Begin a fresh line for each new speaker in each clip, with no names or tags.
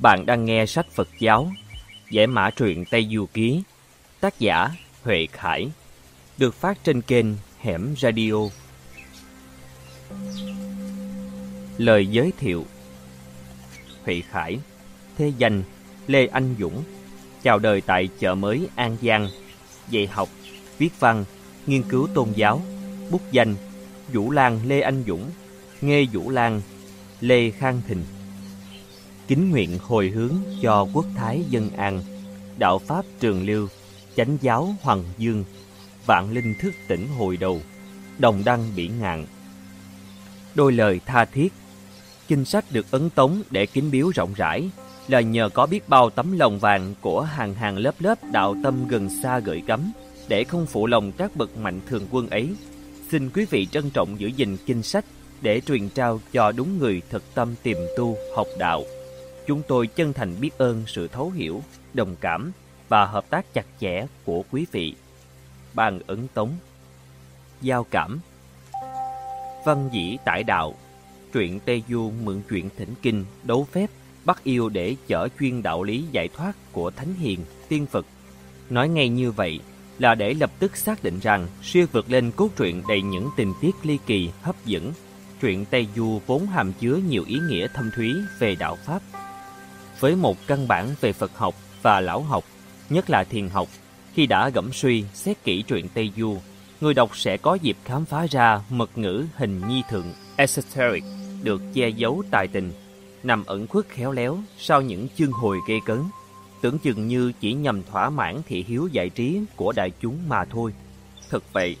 Bạn đang nghe sách Phật giáo, giải mã truyện Tây Du Ký, tác giả Huệ Khải, được phát trên kênh Hẻm Radio. Lời giới thiệu Huệ Khải, thế danh Lê Anh Dũng, chào đời tại chợ mới An Giang, dạy học, viết văn, nghiên cứu tôn giáo, bút danh Vũ Lan Lê Anh Dũng, Nghê Vũ Lan, Lê Khang Thịnh kính nguyện hồi hướng cho quốc thái dân an, đạo pháp trường lưu, chánh giáo hoàng dương, vạn linh thức tỉnh hồi đầu, đồng đăng bỉ ngạn. Đôi lời tha thiết, kinh sách được ấn tống để kính biếu rộng rãi là nhờ có biết bao tấm lòng vàng của hàng hàng lớp lớp đạo tâm gần xa gửi gắm để không phụ lòng các bậc mạnh thường quân ấy. Xin quý vị trân trọng giữ gìn kinh sách để truyền trao cho đúng người thực tâm tìm tu học đạo. Chúng tôi chân thành biết ơn sự thấu hiểu, đồng cảm và hợp tác chặt chẽ của quý vị. Ban ấn tống Giao cảm Văn dĩ tải đạo Truyện Tây Du mượn chuyện thỉnh kinh, đấu phép, bắt yêu để chở chuyên đạo lý giải thoát của Thánh Hiền, Tiên Phật. Nói ngay như vậy là để lập tức xác định rằng siêu vượt lên cốt truyện đầy những tình tiết ly kỳ, hấp dẫn. Truyện Tây Du vốn hàm chứa nhiều ý nghĩa thâm thúy về đạo Pháp với một căn bản về Phật học và lão học, nhất là thiền học. Khi đã gẫm suy, xét kỹ truyện Tây Du, người đọc sẽ có dịp khám phá ra mật ngữ hình nhi thượng, esoteric, được che giấu tài tình, nằm ẩn khuất khéo léo sau những chương hồi gây cấn, tưởng chừng như chỉ nhằm thỏa mãn thị hiếu giải trí của đại chúng mà thôi. Thực vậy,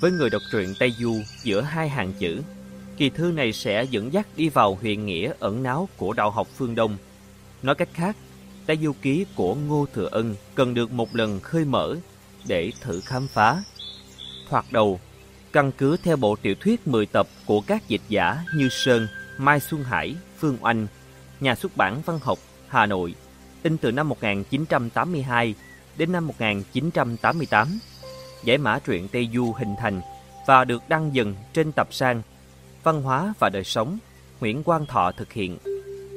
với người đọc truyện Tây Du giữa hai hàng chữ, kỳ thư này sẽ dẫn dắt đi vào huyền nghĩa ẩn náu của đạo học phương Đông Nói cách khác, Tây Du Ký của Ngô Thừa Ân cần được một lần khơi mở để thử khám phá. Thoạt đầu, căn cứ theo bộ tiểu thuyết 10 tập của các dịch giả như Sơn, Mai Xuân Hải, Phương Oanh, nhà xuất bản văn học Hà Nội, in từ năm 1982 đến năm 1988. Giải mã truyện Tây Du hình thành và được đăng dần trên tập sang Văn hóa và đời sống, Nguyễn Quang Thọ thực hiện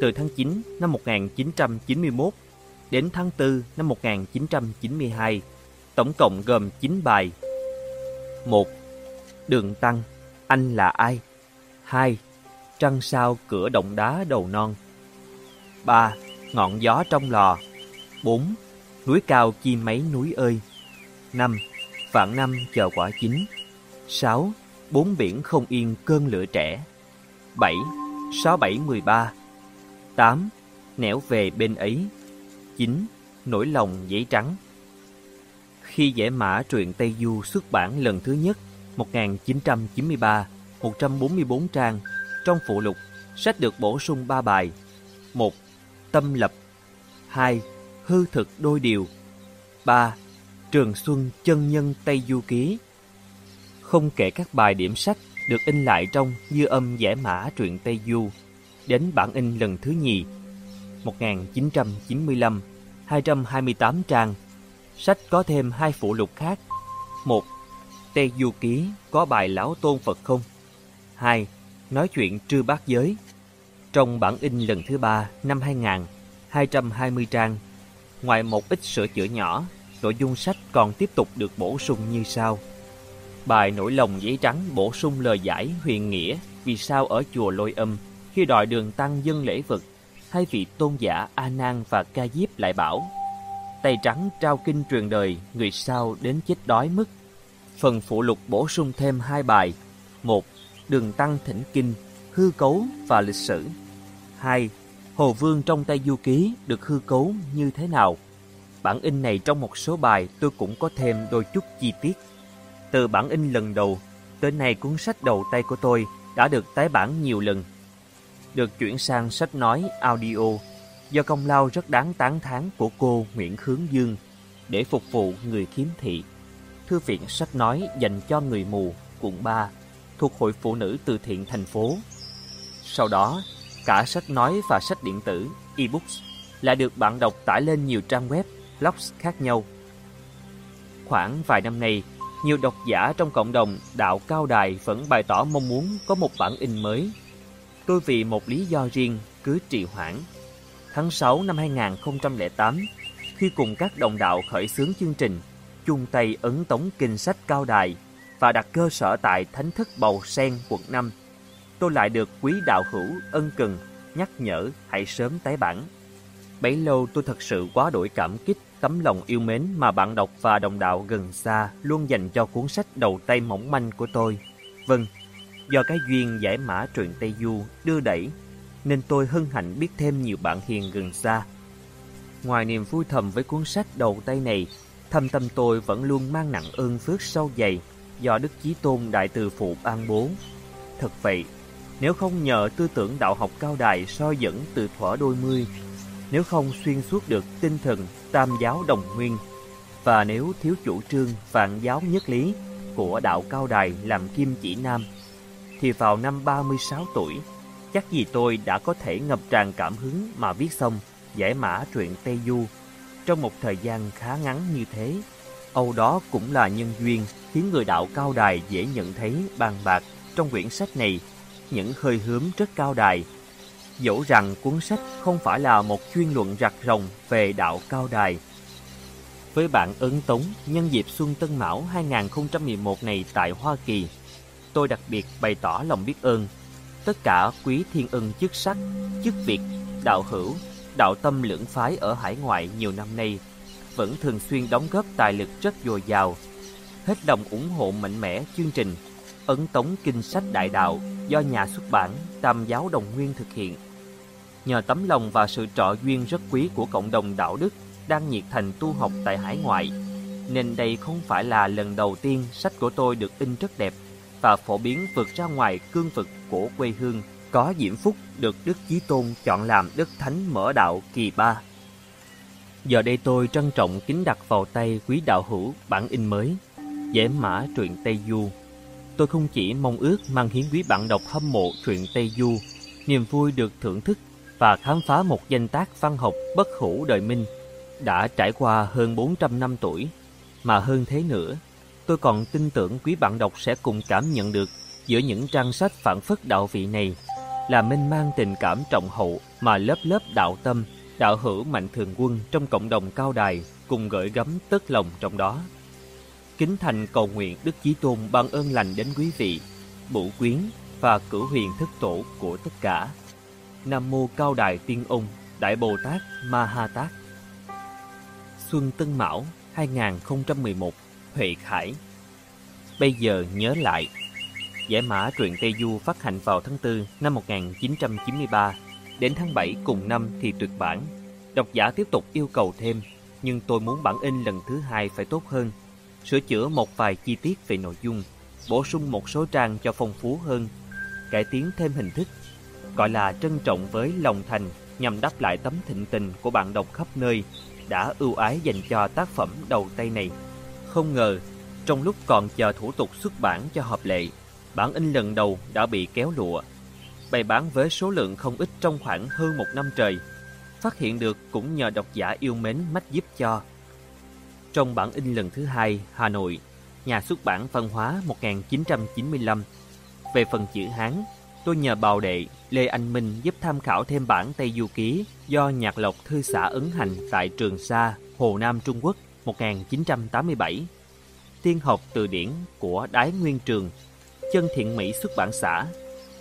từ tháng 9 năm 1991 đến tháng 4 năm 1992, tổng cộng gồm 9 bài. 1. Đường Tăng, anh là ai? 2. Trăng sao cửa động đá đầu non 3. Ngọn gió trong lò 4. Núi cao chi mấy núi ơi 5. Vạn năm chờ quả chín 6. Bốn biển không yên cơn lửa trẻ 7. 6713 8. Nẻo về bên ấy 9. Nỗi lòng giấy trắng Khi giải mã truyện Tây Du xuất bản lần thứ nhất 1993 144 trang, Trong phụ lục, Sách được bổ sung 3 bài 1. Tâm lập 2. Hư thực đôi điều 3. Trường Xuân chân nhân Tây Du Ký Không kể các bài điểm sách được in lại trong dư âm giải mã truyện Tây Du đến bản in lần thứ nhì 1995 228 trang Sách có thêm hai phụ lục khác một, Tê Du Ký có bài Lão Tôn Phật không? 2. Nói chuyện trư bát giới Trong bản in lần thứ ba, năm 2000 220 trang, Ngoài một ít sửa chữa nhỏ, Nội dung sách còn tiếp tục được bổ sung như sau Bài nổi lòng giấy trắng bổ sung lời giải huyền nghĩa Vì sao ở chùa Lôi Âm khi đòi đường tăng dân lễ vật, hai vị tôn giả A Nan và Ca Diếp lại bảo: Tay trắng trao kinh truyền đời, người sau đến chết đói mất. Phần phụ lục bổ sung thêm hai bài: một Đường tăng thỉnh kinh, hư cấu và lịch sử. hai Hồ Vương trong tay du ký được hư cấu như thế nào? Bản in này trong một số bài tôi cũng có thêm đôi chút chi tiết. Từ bản in lần đầu, tới nay cuốn sách đầu tay của tôi đã được tái bản nhiều lần được chuyển sang sách nói audio do công lao rất đáng tán thán của cô Nguyễn Khướng Dương để phục vụ người khiếm thị. Thư viện sách nói dành cho người mù, quận 3, thuộc Hội Phụ nữ từ thiện thành phố. Sau đó, cả sách nói và sách điện tử, ebooks, lại được bạn đọc tải lên nhiều trang web, blogs khác nhau. Khoảng vài năm nay, nhiều độc giả trong cộng đồng đạo cao đài vẫn bày tỏ mong muốn có một bản in mới Tôi vì một lý do riêng cứ trì hoãn. tháng 6 năm 2008, khi cùng các đồng đạo khởi xướng chương trình chung tay ấn tống kinh sách cao đài và đặt cơ sở tại Thánh thất Bầu Sen, quận 5, tôi lại được quý đạo hữu ân cần nhắc nhở hãy sớm tái bản. Bấy lâu tôi thật sự quá đổi cảm kích tấm lòng yêu mến mà bạn đọc và đồng đạo gần xa luôn dành cho cuốn sách đầu tay mỏng manh của tôi. Vâng, do cái duyên giải mã truyện Tây Du đưa đẩy, nên tôi hân hạnh biết thêm nhiều bạn hiền gần xa. Ngoài niềm vui thầm với cuốn sách đầu tay này, thâm tâm tôi vẫn luôn mang nặng ơn phước sâu dày do Đức Chí Tôn Đại Từ Phụ ban bố. Thật vậy, nếu không nhờ tư tưởng đạo học cao đài soi dẫn từ thuở đôi mươi, nếu không xuyên suốt được tinh thần tam giáo đồng nguyên, và nếu thiếu chủ trương vạn giáo nhất lý của đạo cao đài làm kim chỉ nam, thì vào năm 36 tuổi, chắc gì tôi đã có thể ngập tràn cảm hứng mà viết xong giải mã truyện Tây Du trong một thời gian khá ngắn như thế. Âu đó cũng là nhân duyên khiến người đạo cao đài dễ nhận thấy bàn bạc trong quyển sách này những hơi hướng rất cao đài. Dẫu rằng cuốn sách không phải là một chuyên luận rạc rồng về đạo cao đài. Với bạn ấn tống nhân dịp Xuân Tân Mão 2011 này tại Hoa Kỳ, tôi đặc biệt bày tỏ lòng biết ơn tất cả quý thiên ân chức sắc, chức việc, đạo hữu, đạo tâm lưỡng phái ở hải ngoại nhiều năm nay vẫn thường xuyên đóng góp tài lực rất dồi dào, hết lòng ủng hộ mạnh mẽ chương trình ấn tống kinh sách đại đạo do nhà xuất bản Tam giáo Đồng Nguyên thực hiện. Nhờ tấm lòng và sự trợ duyên rất quý của cộng đồng đạo đức đang nhiệt thành tu học tại hải ngoại, nên đây không phải là lần đầu tiên sách của tôi được in rất đẹp và phổ biến vượt ra ngoài cương vực của quê hương có diễm phúc được Đức Chí Tôn chọn làm Đức Thánh mở đạo kỳ ba. Giờ đây tôi trân trọng kính đặt vào tay quý đạo hữu bản in mới, giải mã truyện Tây Du. Tôi không chỉ mong ước mang hiến quý bạn đọc hâm mộ truyện Tây Du, niềm vui được thưởng thức và khám phá một danh tác văn học bất hủ đời Minh đã trải qua hơn 400 năm tuổi, mà hơn thế nữa, tôi còn tin tưởng quý bạn đọc sẽ cùng cảm nhận được giữa những trang sách phản phất đạo vị này là minh mang tình cảm trọng hậu mà lớp lớp đạo tâm, đạo hữu mạnh thường quân trong cộng đồng cao đài cùng gửi gắm tất lòng trong đó. Kính thành cầu nguyện Đức Chí Tôn ban ơn lành đến quý vị, bổ quyến và cửu huyền thức tổ của tất cả. Nam mô Cao Đài Tiên Ông, Đại Bồ Tát Ma Ha Tát. Xuân Tân Mão 2011, Huệ Khải. Bây giờ nhớ lại Giải mã truyện Tây Du phát hành vào tháng 4 năm 1993. Đến tháng 7 cùng năm thì tuyệt bản. Độc giả tiếp tục yêu cầu thêm, nhưng tôi muốn bản in lần thứ hai phải tốt hơn. Sửa chữa một vài chi tiết về nội dung, bổ sung một số trang cho phong phú hơn, cải tiến thêm hình thức, gọi là trân trọng với lòng thành nhằm đáp lại tấm thịnh tình của bạn đọc khắp nơi đã ưu ái dành cho tác phẩm đầu tay này. Không ngờ, trong lúc còn chờ thủ tục xuất bản cho hợp lệ, bản in lần đầu đã bị kéo lụa. Bày bán với số lượng không ít trong khoảng hơn một năm trời. Phát hiện được cũng nhờ độc giả yêu mến mách giúp cho. Trong bản in lần thứ hai, Hà Nội, nhà xuất bản văn hóa 1995. Về phần chữ Hán, tôi nhờ bào đệ Lê Anh Minh giúp tham khảo thêm bản Tây Du Ký do Nhạc Lộc Thư xã ấn hành tại Trường Sa, Hồ Nam Trung Quốc 1987. Tiên học từ điển của Đái Nguyên Trường Chân Thiện Mỹ xuất bản xã,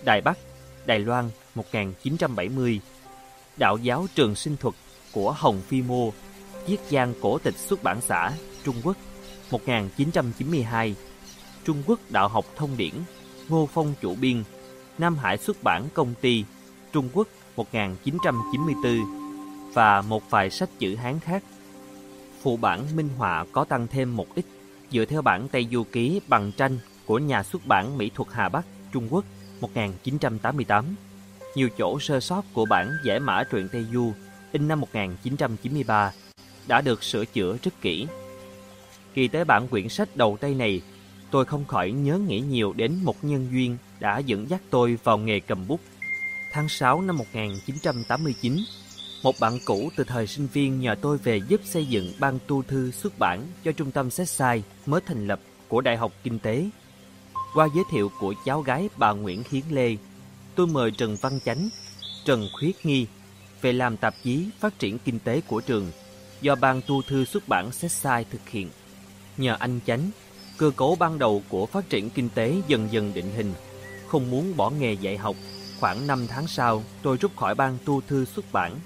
Đài Bắc, Đài Loan 1970, Đạo giáo trường sinh thuật của Hồng Phi Mô, Chiết Giang Cổ tịch xuất bản xã, Trung Quốc 1992, Trung Quốc Đạo học Thông điển, Ngô Phong chủ biên, Nam Hải xuất bản công ty, Trung Quốc 1994 và một vài sách chữ Hán khác. Phụ bản minh họa có tăng thêm một ít dựa theo bản Tây Du Ký bằng tranh của nhà xuất bản Mỹ thuật Hà Bắc, Trung Quốc 1988. Nhiều chỗ sơ sót của bản giải mã truyện Tây Du in năm 1993 đã được sửa chữa rất kỹ. Khi tới bản quyển sách đầu tay này, tôi không khỏi nhớ nghĩ nhiều đến một nhân duyên đã dẫn dắt tôi vào nghề cầm bút. Tháng 6 năm 1989, một bạn cũ từ thời sinh viên nhờ tôi về giúp xây dựng ban tu thư xuất bản cho trung tâm xét sai mới thành lập của Đại học Kinh tế qua giới thiệu của cháu gái bà Nguyễn Hiến Lê, tôi mời Trần Văn Chánh, Trần Khuyết Nghi, về làm tạp chí phát triển kinh tế của trường do ban tu thư xuất bản Setsai thực hiện. Nhờ anh Chánh, cơ cấu ban đầu của phát triển kinh tế dần dần định hình. Không muốn bỏ nghề dạy học, khoảng 5 tháng sau tôi rút khỏi ban tu thư xuất bản.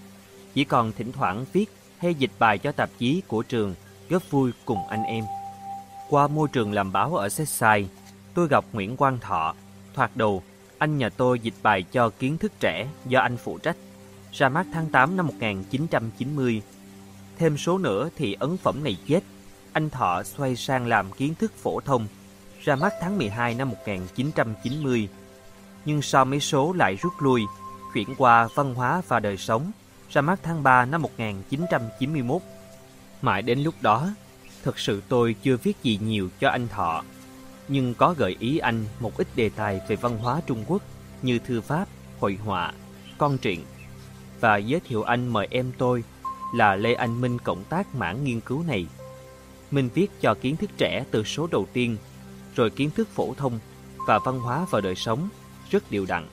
Chỉ còn thỉnh thoảng viết hay dịch bài cho tạp chí của trường, góp vui cùng anh em. Qua môi trường làm báo ở Sessai, tôi gặp Nguyễn Quang Thọ. Thoạt đầu, anh nhờ tôi dịch bài cho kiến thức trẻ do anh phụ trách. Ra mắt tháng 8 năm 1990. Thêm số nữa thì ấn phẩm này chết. Anh Thọ xoay sang làm kiến thức phổ thông. Ra mắt tháng 12 năm 1990. Nhưng sau mấy số lại rút lui, chuyển qua văn hóa và đời sống. Ra mắt tháng 3 năm 1991. Mãi đến lúc đó, Thật sự tôi chưa viết gì nhiều cho anh Thọ, nhưng có gợi ý anh một ít đề tài về văn hóa Trung Quốc như thư pháp, hội họa, con truyện và giới thiệu anh mời em tôi là Lê Anh Minh cộng tác mảng nghiên cứu này. Minh viết cho kiến thức trẻ từ số đầu tiên, rồi kiến thức phổ thông và văn hóa và đời sống rất đều đặn.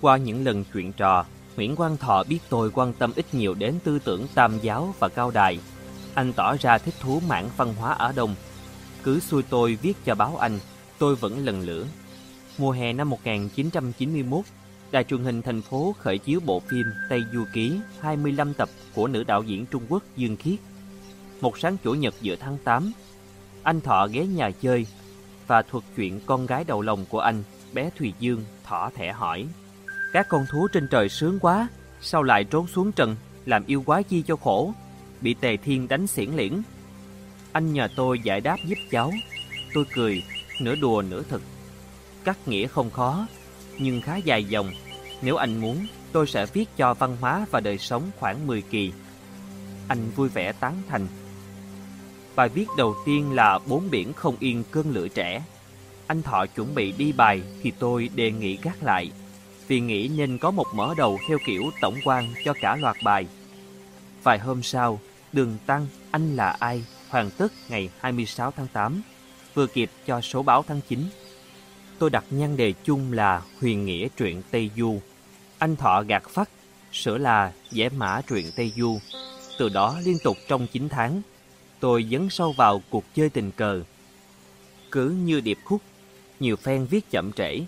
Qua những lần chuyện trò, Nguyễn Quang Thọ biết tôi quan tâm ít nhiều đến tư tưởng tam giáo và cao đài anh tỏ ra thích thú mảng văn hóa ở Đông. Cứ xui tôi viết cho báo anh, tôi vẫn lần lửa. Mùa hè năm 1991, Đài truyền hình thành phố khởi chiếu bộ phim Tây Du Ký 25 tập của nữ đạo diễn Trung Quốc Dương Khiết. Một sáng chủ nhật giữa tháng 8, anh Thọ ghé nhà chơi và thuật chuyện con gái đầu lòng của anh, bé Thùy Dương, thỏ thẻ hỏi. Các con thú trên trời sướng quá, sao lại trốn xuống trần, làm yêu quái chi cho khổ? bị Tề Thiên đánh xiển liễn. Anh nhờ tôi giải đáp giúp cháu. Tôi cười, nửa đùa nửa thật Cắt nghĩa không khó, nhưng khá dài dòng. Nếu anh muốn, tôi sẽ viết cho văn hóa và đời sống khoảng 10 kỳ. Anh vui vẻ tán thành. Bài viết đầu tiên là Bốn biển không yên cơn lửa trẻ. Anh Thọ chuẩn bị đi bài thì tôi đề nghị gác lại. Vì nghĩ nên có một mở đầu theo kiểu tổng quan cho cả loạt bài. Vài hôm sau, Đường Tăng, Anh là ai? Hoàn tất ngày 26 tháng 8, vừa kịp cho số báo tháng 9. Tôi đặt nhan đề chung là Huyền Nghĩa truyện Tây Du. Anh Thọ gạt phát, sửa là Giải mã truyện Tây Du. Từ đó liên tục trong 9 tháng, tôi dấn sâu vào cuộc chơi tình cờ. Cứ như điệp khúc, nhiều fan viết chậm trễ,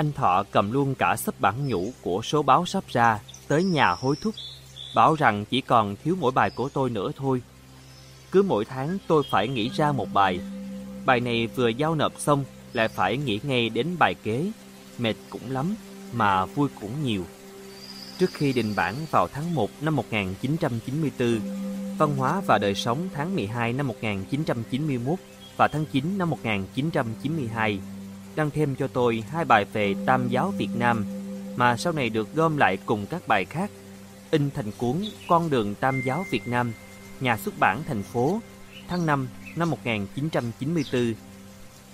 anh Thọ cầm luôn cả sấp bản nhũ của số báo sắp ra tới nhà hối thúc bảo rằng chỉ còn thiếu mỗi bài của tôi nữa thôi. Cứ mỗi tháng tôi phải nghĩ ra một bài. Bài này vừa giao nộp xong lại phải nghĩ ngay đến bài kế. Mệt cũng lắm, mà vui cũng nhiều. Trước khi định bản vào tháng 1 năm 1994, Văn hóa và đời sống tháng 12 năm 1991 và tháng 9 năm 1992 đăng thêm cho tôi hai bài về Tam giáo Việt Nam mà sau này được gom lại cùng các bài khác in thành cuốn Con đường Tam giáo Việt Nam, nhà xuất bản thành phố, tháng 5 năm 1994.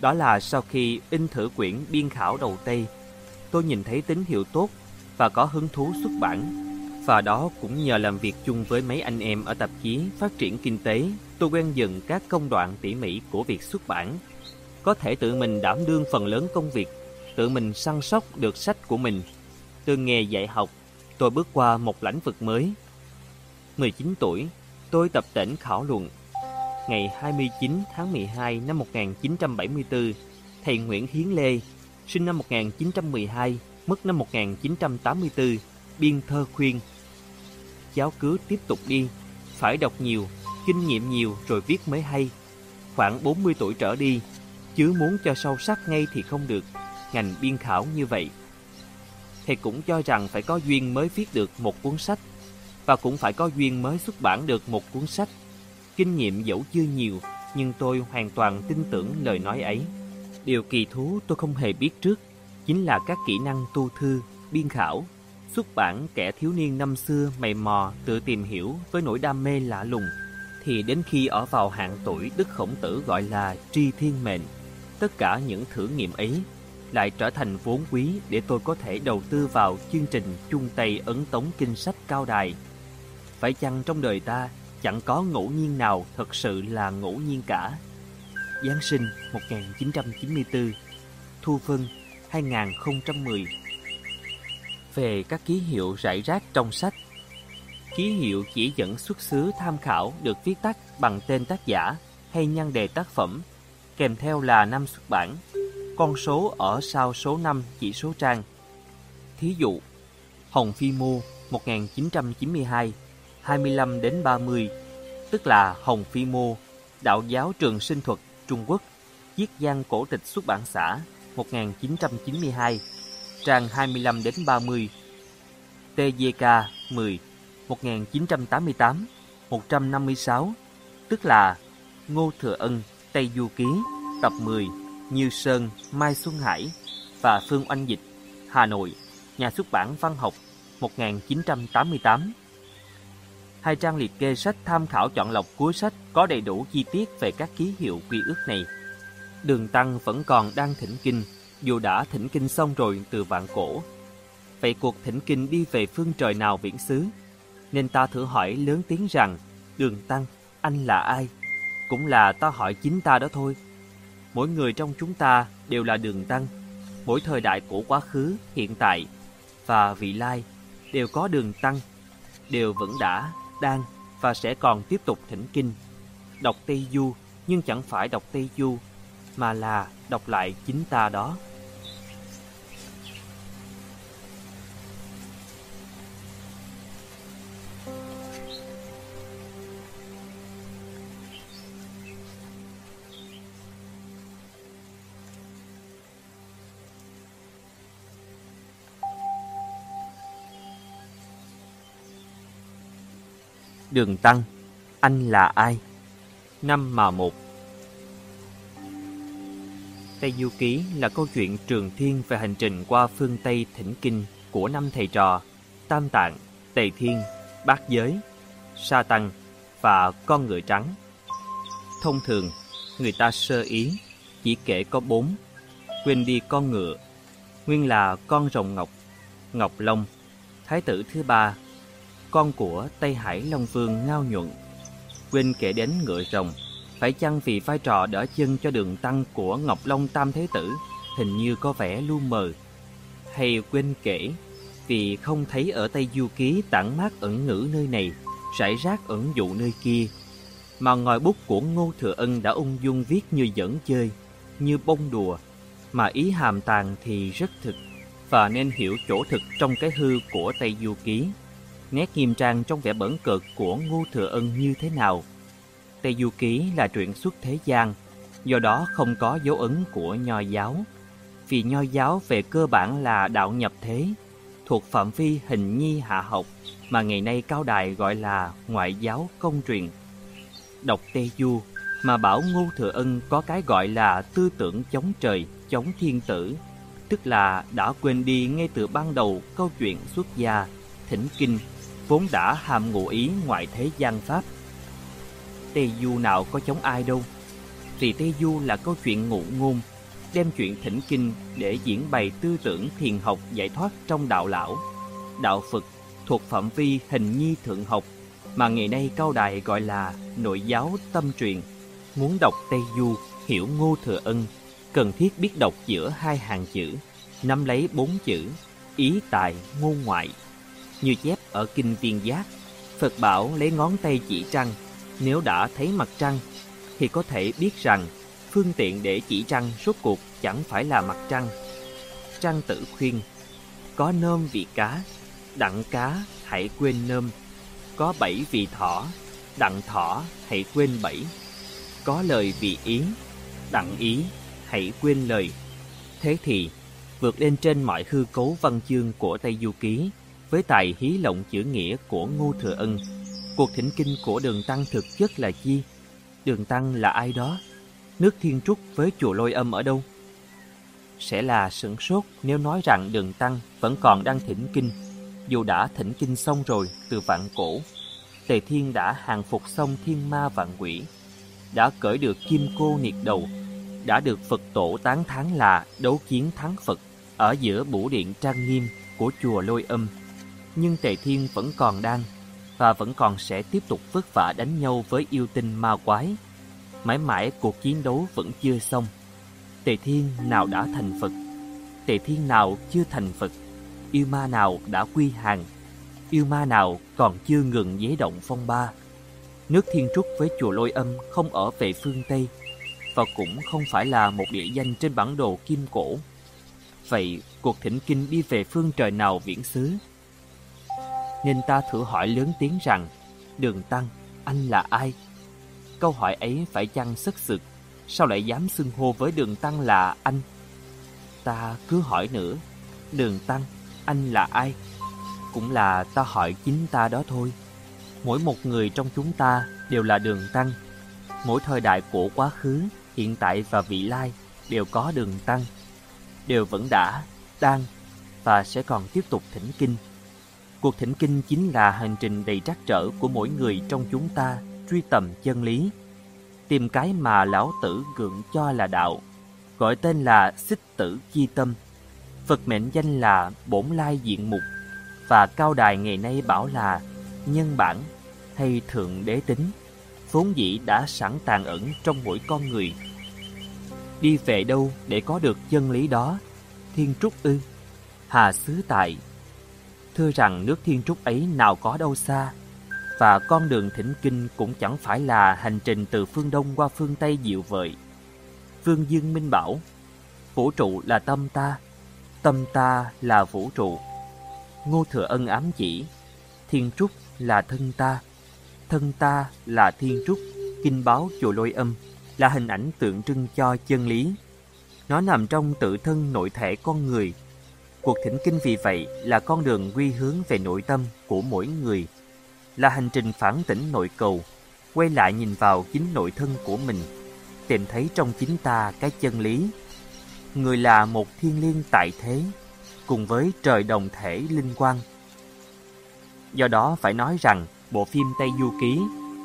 Đó là sau khi in thử quyển biên khảo đầu Tây, tôi nhìn thấy tín hiệu tốt và có hứng thú xuất bản. Và đó cũng nhờ làm việc chung với mấy anh em ở tạp chí Phát triển Kinh tế, tôi quen dần các công đoạn tỉ mỉ của việc xuất bản. Có thể tự mình đảm đương phần lớn công việc, tự mình săn sóc được sách của mình. Từ nghề dạy học tôi bước qua một lãnh vực mới. 19 tuổi, tôi tập tỉnh khảo luận. Ngày 29 tháng 12 năm 1974, thầy Nguyễn Hiến Lê, sinh năm 1912, mất năm 1984, biên thơ khuyên. Cháu cứ tiếp tục đi, phải đọc nhiều, kinh nghiệm nhiều rồi viết mới hay. Khoảng 40 tuổi trở đi, chứ muốn cho sâu sắc ngay thì không được, ngành biên khảo như vậy thì cũng cho rằng phải có duyên mới viết được một cuốn sách và cũng phải có duyên mới xuất bản được một cuốn sách. Kinh nghiệm dẫu chưa nhiều, nhưng tôi hoàn toàn tin tưởng lời nói ấy. Điều kỳ thú tôi không hề biết trước chính là các kỹ năng tu thư, biên khảo, xuất bản kẻ thiếu niên năm xưa mày mò tự tìm hiểu với nỗi đam mê lạ lùng thì đến khi ở vào hạng tuổi Đức Khổng Tử gọi là tri thiên mệnh, tất cả những thử nghiệm ấy lại trở thành vốn quý để tôi có thể đầu tư vào chương trình chung tay ấn tống kinh sách cao đài. Phải chăng trong đời ta chẳng có ngẫu nhiên nào thật sự là ngẫu nhiên cả? Giáng sinh 1994 Thu phân 2010 về các ký hiệu rải rác trong sách. Ký hiệu chỉ dẫn xuất xứ tham khảo được viết tắt bằng tên tác giả hay nhân đề tác phẩm, kèm theo là năm xuất bản. Con số ở sau số 5 chỉ số trang. Thí dụ, Hồng Phi Mu 1992, 25 đến 30, tức là Hồng Phi Mô, đạo giáo trường sinh thuật Trung Quốc, Chiết Giang Cổ Tịch xuất bản xã 1992, trang 25 đến 30. TGK 10 1988 156, tức là Ngô Thừa Ân, Tây Du Ký, tập 10, Như Sơn, Mai Xuân Hải và Phương Oanh Dịch, Hà Nội, Nhà xuất bản Văn học 1988. Hai trang liệt kê sách tham khảo chọn lọc cuối sách có đầy đủ chi tiết về các ký hiệu quy ước này. Đường Tăng vẫn còn đang thỉnh kinh, dù đã thỉnh kinh xong rồi từ vạn cổ. Vậy cuộc thỉnh kinh đi về phương trời nào viễn xứ? Nên ta thử hỏi lớn tiếng rằng, Đường Tăng, anh là ai? Cũng là ta hỏi chính ta đó thôi. Mỗi người trong chúng ta đều là Đường Tăng. Mỗi thời đại của quá khứ, hiện tại và vị lai đều có Đường Tăng, đều vẫn đã, đang và sẽ còn tiếp tục thỉnh kinh. Đọc Tây Du nhưng chẳng phải đọc Tây Du mà là đọc lại chính ta đó. Đường Tăng, anh là ai? Năm mà một Tây Du Ký là câu chuyện trường thiên về hành trình qua phương Tây thỉnh kinh của năm thầy trò Tam Tạng, Tề Thiên, Bát Giới, Sa Tăng và con ngựa trắng. Thông thường, người ta sơ ý chỉ kể có bốn, quên đi con ngựa, nguyên là con rồng ngọc, ngọc long, thái tử thứ ba, con của Tây Hải Long Vương Ngao Nhuận. Quên kể đến ngựa rồng, phải chăng vì vai trò đỡ chân cho đường tăng của Ngọc Long Tam Thế Tử hình như có vẻ lu mờ? Hay quên kể vì không thấy ở Tây Du Ký tản mát ẩn ngữ nơi này, rải rác ẩn dụ nơi kia, mà ngòi bút của Ngô Thừa Ân đã ung dung viết như dẫn chơi, như bông đùa, mà ý hàm tàng thì rất thực, và nên hiểu chỗ thực trong cái hư của Tây Du Ký. Nét nghiêm trang trong vẻ bẩn cợt của Ngô Thừa Ân như thế nào – Tây Du Ký là truyện xuất thế gian, do đó không có dấu ấn của nho giáo. Vì nho giáo về cơ bản là đạo nhập thế, thuộc phạm vi hình nhi hạ học mà ngày nay cao đài gọi là ngoại giáo công truyền. Đọc Tê Du mà bảo Ngô Thừa Ân có cái gọi là tư tưởng chống trời, chống thiên tử, tức là đã quên đi ngay từ ban đầu câu chuyện xuất gia, thỉnh kinh, vốn đã hàm ngụ ý ngoại thế gian pháp. Tây Du nào có chống ai đâu. Vì Tây Du là câu chuyện ngụ ngôn Đem chuyện thỉnh kinh để diễn bày tư tưởng thiền học giải thoát trong đạo lão. Đạo Phật thuộc phạm vi hình nhi thượng học Mà ngày nay cao đài gọi là nội giáo tâm truyền. Muốn đọc Tây Du, hiểu Ngô Thừa Ân Cần thiết biết đọc giữa hai hàng chữ Nắm lấy bốn chữ Ý tài ngôn ngoại. Như chép ở Kinh Viên Giác Phật bảo lấy ngón tay chỉ trăng nếu đã thấy mặt trăng, thì có thể biết rằng phương tiện để chỉ trăng rốt cuộc chẳng phải là mặt trăng. Trăng tự khuyên, có nôm vì cá, đặng cá hãy quên nôm. Có bảy vì thỏ, đặng thỏ hãy quên bảy. Có lời vì ý, đặng ý hãy quên lời. Thế thì, vượt lên trên mọi hư cấu văn chương của Tây Du Ký, với tài hí lộng chữ nghĩa của Ngô Thừa Ân, Cuộc thỉnh kinh của đường Tăng thực chất là chi? Đường Tăng là ai đó? Nước Thiên Trúc với chùa Lôi Âm ở đâu? Sẽ là sửng sốt nếu nói rằng đường Tăng vẫn còn đang thỉnh kinh, dù đã thỉnh kinh xong rồi từ vạn cổ. Tề Thiên đã hàng phục xong thiên ma vạn quỷ, đã cởi được kim cô niệt đầu, đã được Phật tổ tán thán là đấu chiến thắng Phật ở giữa bủ điện trang nghiêm của chùa Lôi Âm. Nhưng Tề Thiên vẫn còn đang và vẫn còn sẽ tiếp tục vất vả đánh nhau với yêu tinh ma quái. Mãi mãi cuộc chiến đấu vẫn chưa xong. Tề Thiên nào đã thành Phật, Tề Thiên nào chưa thành Phật, yêu ma nào đã quy hàng, yêu ma nào còn chưa ngừng giấy động phong ba. Nước Thiên Trúc với chùa Lôi Âm không ở về phương Tây và cũng không phải là một địa danh trên bản đồ kim cổ. Vậy cuộc thỉnh kinh đi về phương trời nào viễn xứ? Nên ta thử hỏi lớn tiếng rằng Đường Tăng, anh là ai? Câu hỏi ấy phải chăng sức sực Sao lại dám xưng hô với đường Tăng là anh? Ta cứ hỏi nữa Đường Tăng, anh là ai? Cũng là ta hỏi chính ta đó thôi Mỗi một người trong chúng ta đều là đường Tăng Mỗi thời đại của quá khứ, hiện tại và vị lai đều có đường Tăng Đều vẫn đã, đang và sẽ còn tiếp tục thỉnh kinh Cuộc thỉnh kinh chính là hành trình đầy trắc trở của mỗi người trong chúng ta truy tầm chân lý tìm cái mà lão tử gượng cho là đạo, gọi tên là xích tử chi tâm. Phật mệnh danh là bổn lai diện mục và cao đài ngày nay bảo là nhân bản hay thượng đế tính, vốn dĩ đã sẵn tàn ẩn trong mỗi con người. Đi về đâu để có được chân lý đó? Thiên trúc ư? Hà xứ tại? Thưa rằng nước thiên trúc ấy nào có đâu xa, và con đường thỉnh kinh cũng chẳng phải là hành trình từ phương Đông qua phương Tây dịu vợi. Vương Dương Minh bảo, vũ trụ là tâm ta, tâm ta là vũ trụ. Ngô Thừa Ân ám chỉ, thiên trúc là thân ta, thân ta là thiên trúc, kinh báo chùa lôi âm là hình ảnh tượng trưng cho chân lý. Nó nằm trong tự thân nội thể con người. Cuộc thỉnh kinh vì vậy là con đường quy hướng về nội tâm của mỗi người là hành trình phản tỉnh nội cầu, quay lại nhìn vào chính nội thân của mình, tìm thấy trong chính ta cái chân lý. Người là một thiên liêng tại thế, cùng với trời đồng thể linh quang. Do đó phải nói rằng bộ phim Tây Du Ký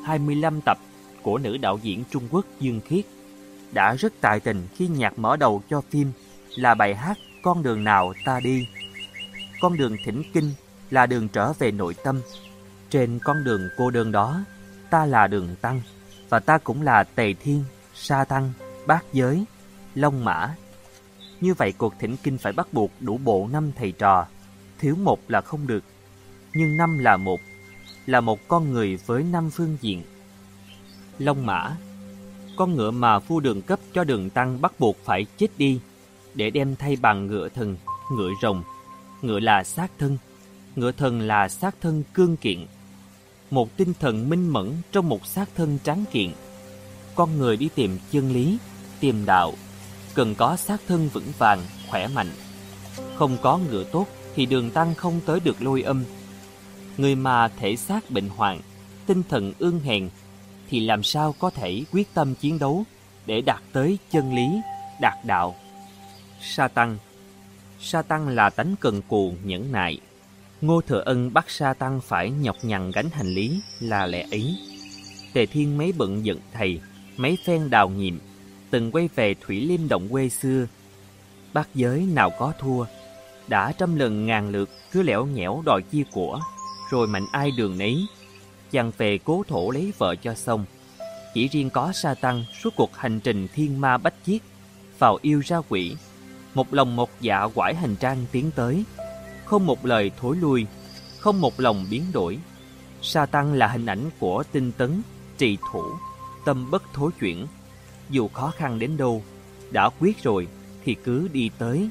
25 tập của nữ đạo diễn Trung Quốc Dương Khiết đã rất tài tình khi nhạc mở đầu cho phim là bài hát con đường nào ta đi. Con đường thỉnh kinh là đường trở về nội tâm trên con đường cô đơn đó, ta là đường tăng, và ta cũng là tề thiên, sa tăng, bát giới, long mã. Như vậy cuộc thỉnh kinh phải bắt buộc đủ bộ năm thầy trò, thiếu một là không được. Nhưng năm là một, là một con người với năm phương diện. Long mã, con ngựa mà vua đường cấp cho đường tăng bắt buộc phải chết đi, để đem thay bằng ngựa thần, ngựa rồng. Ngựa là xác thân, ngựa thần là xác thân cương kiện một tinh thần minh mẫn trong một xác thân tráng kiện. Con người đi tìm chân lý, tìm đạo, cần có xác thân vững vàng, khỏe mạnh. Không có ngựa tốt thì đường tăng không tới được lôi âm. Người mà thể xác bệnh hoạn, tinh thần ương hèn thì làm sao có thể quyết tâm chiến đấu để đạt tới chân lý, đạt đạo. Sa tăng Sa tăng là tánh cần cù, nhẫn nại, Ngô Thừa Ân bắt Sa Tăng phải nhọc nhằn gánh hành lý là lẽ ấy. Tề Thiên mấy bận giận thầy, mấy phen đào nhiệm, từng quay về Thủy Liêm động quê xưa. Bác giới nào có thua, đã trăm lần ngàn lượt cứ lẻo nhẽo đòi chia của, rồi mạnh ai đường nấy, chàng về cố thổ lấy vợ cho xong. Chỉ riêng có Sa Tăng suốt cuộc hành trình thiên ma bách chiết, vào yêu ra quỷ, một lòng một dạ quải hành trang tiến tới, không một lời thối lui, không một lòng biến đổi. Sa tăng là hình ảnh của tinh tấn, trì thủ, tâm bất thối chuyển. Dù khó khăn đến đâu, đã quyết rồi thì cứ đi tới.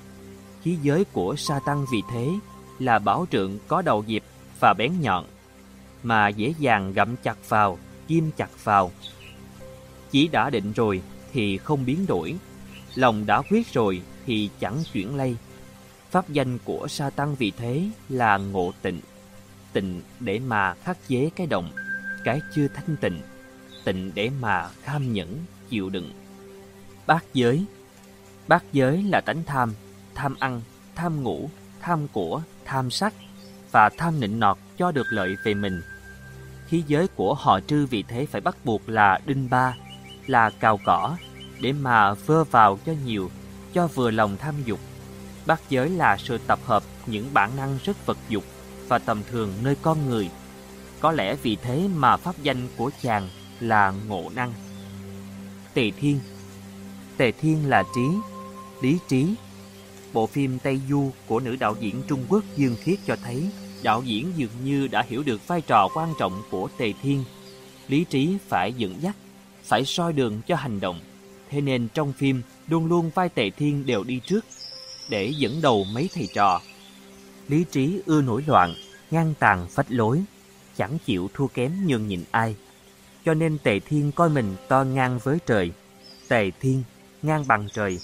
Khí giới của sa tăng vì thế là bảo trượng có đầu dịp và bén nhọn, mà dễ dàng gặm chặt vào, kim chặt vào. Chỉ đã định rồi thì không biến đổi, lòng đã quyết rồi thì chẳng chuyển lây. Pháp danh của sa tăng vì thế là ngộ tịnh. Tịnh để mà khắc chế cái động, cái chưa thanh tịnh. Tịnh để mà kham nhẫn, chịu đựng. Bát giới Bát giới là tánh tham, tham ăn, tham ngủ, tham của, tham sắc và tham nịnh nọt cho được lợi về mình. Khí giới của họ trư vì thế phải bắt buộc là đinh ba, là cào cỏ, để mà vơ vào cho nhiều, cho vừa lòng tham dục Bát giới là sự tập hợp những bản năng rất vật dục và tầm thường nơi con người. Có lẽ vì thế mà pháp danh của chàng là ngộ năng. Tề Thiên Tề Thiên là trí, lý trí. Bộ phim Tây Du của nữ đạo diễn Trung Quốc Dương Khiết cho thấy đạo diễn dường như đã hiểu được vai trò quan trọng của Tề Thiên. Lý trí phải dẫn dắt, phải soi đường cho hành động. Thế nên trong phim luôn luôn vai Tề Thiên đều đi trước để dẫn đầu mấy thầy trò. Lý trí ưa nổi loạn, ngang tàn phách lối, chẳng chịu thua kém nhường nhịn ai. Cho nên Tề Thiên coi mình to ngang với trời. Tề Thiên ngang bằng trời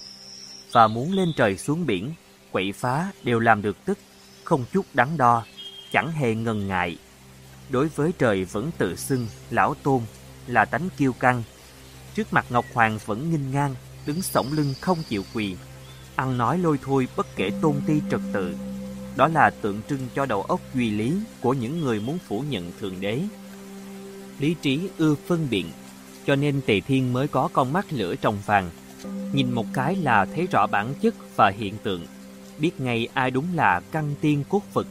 và muốn lên trời xuống biển, quậy phá đều làm được tức, không chút đắn đo, chẳng hề ngần ngại. Đối với trời vẫn tự xưng lão tôn là tánh kiêu căng. Trước mặt Ngọc Hoàng vẫn nghinh ngang, đứng sổng lưng không chịu quỳ. Ăn nói lôi thôi bất kể tôn ti trật tự. Đó là tượng trưng cho đầu óc duy lý của những người muốn phủ nhận Thượng Đế. Lý trí ưa phân biện, cho nên Tề Thiên mới có con mắt lửa trong vàng, Nhìn một cái là thấy rõ bản chất và hiện tượng Biết ngay ai đúng là căn tiên cốt Phật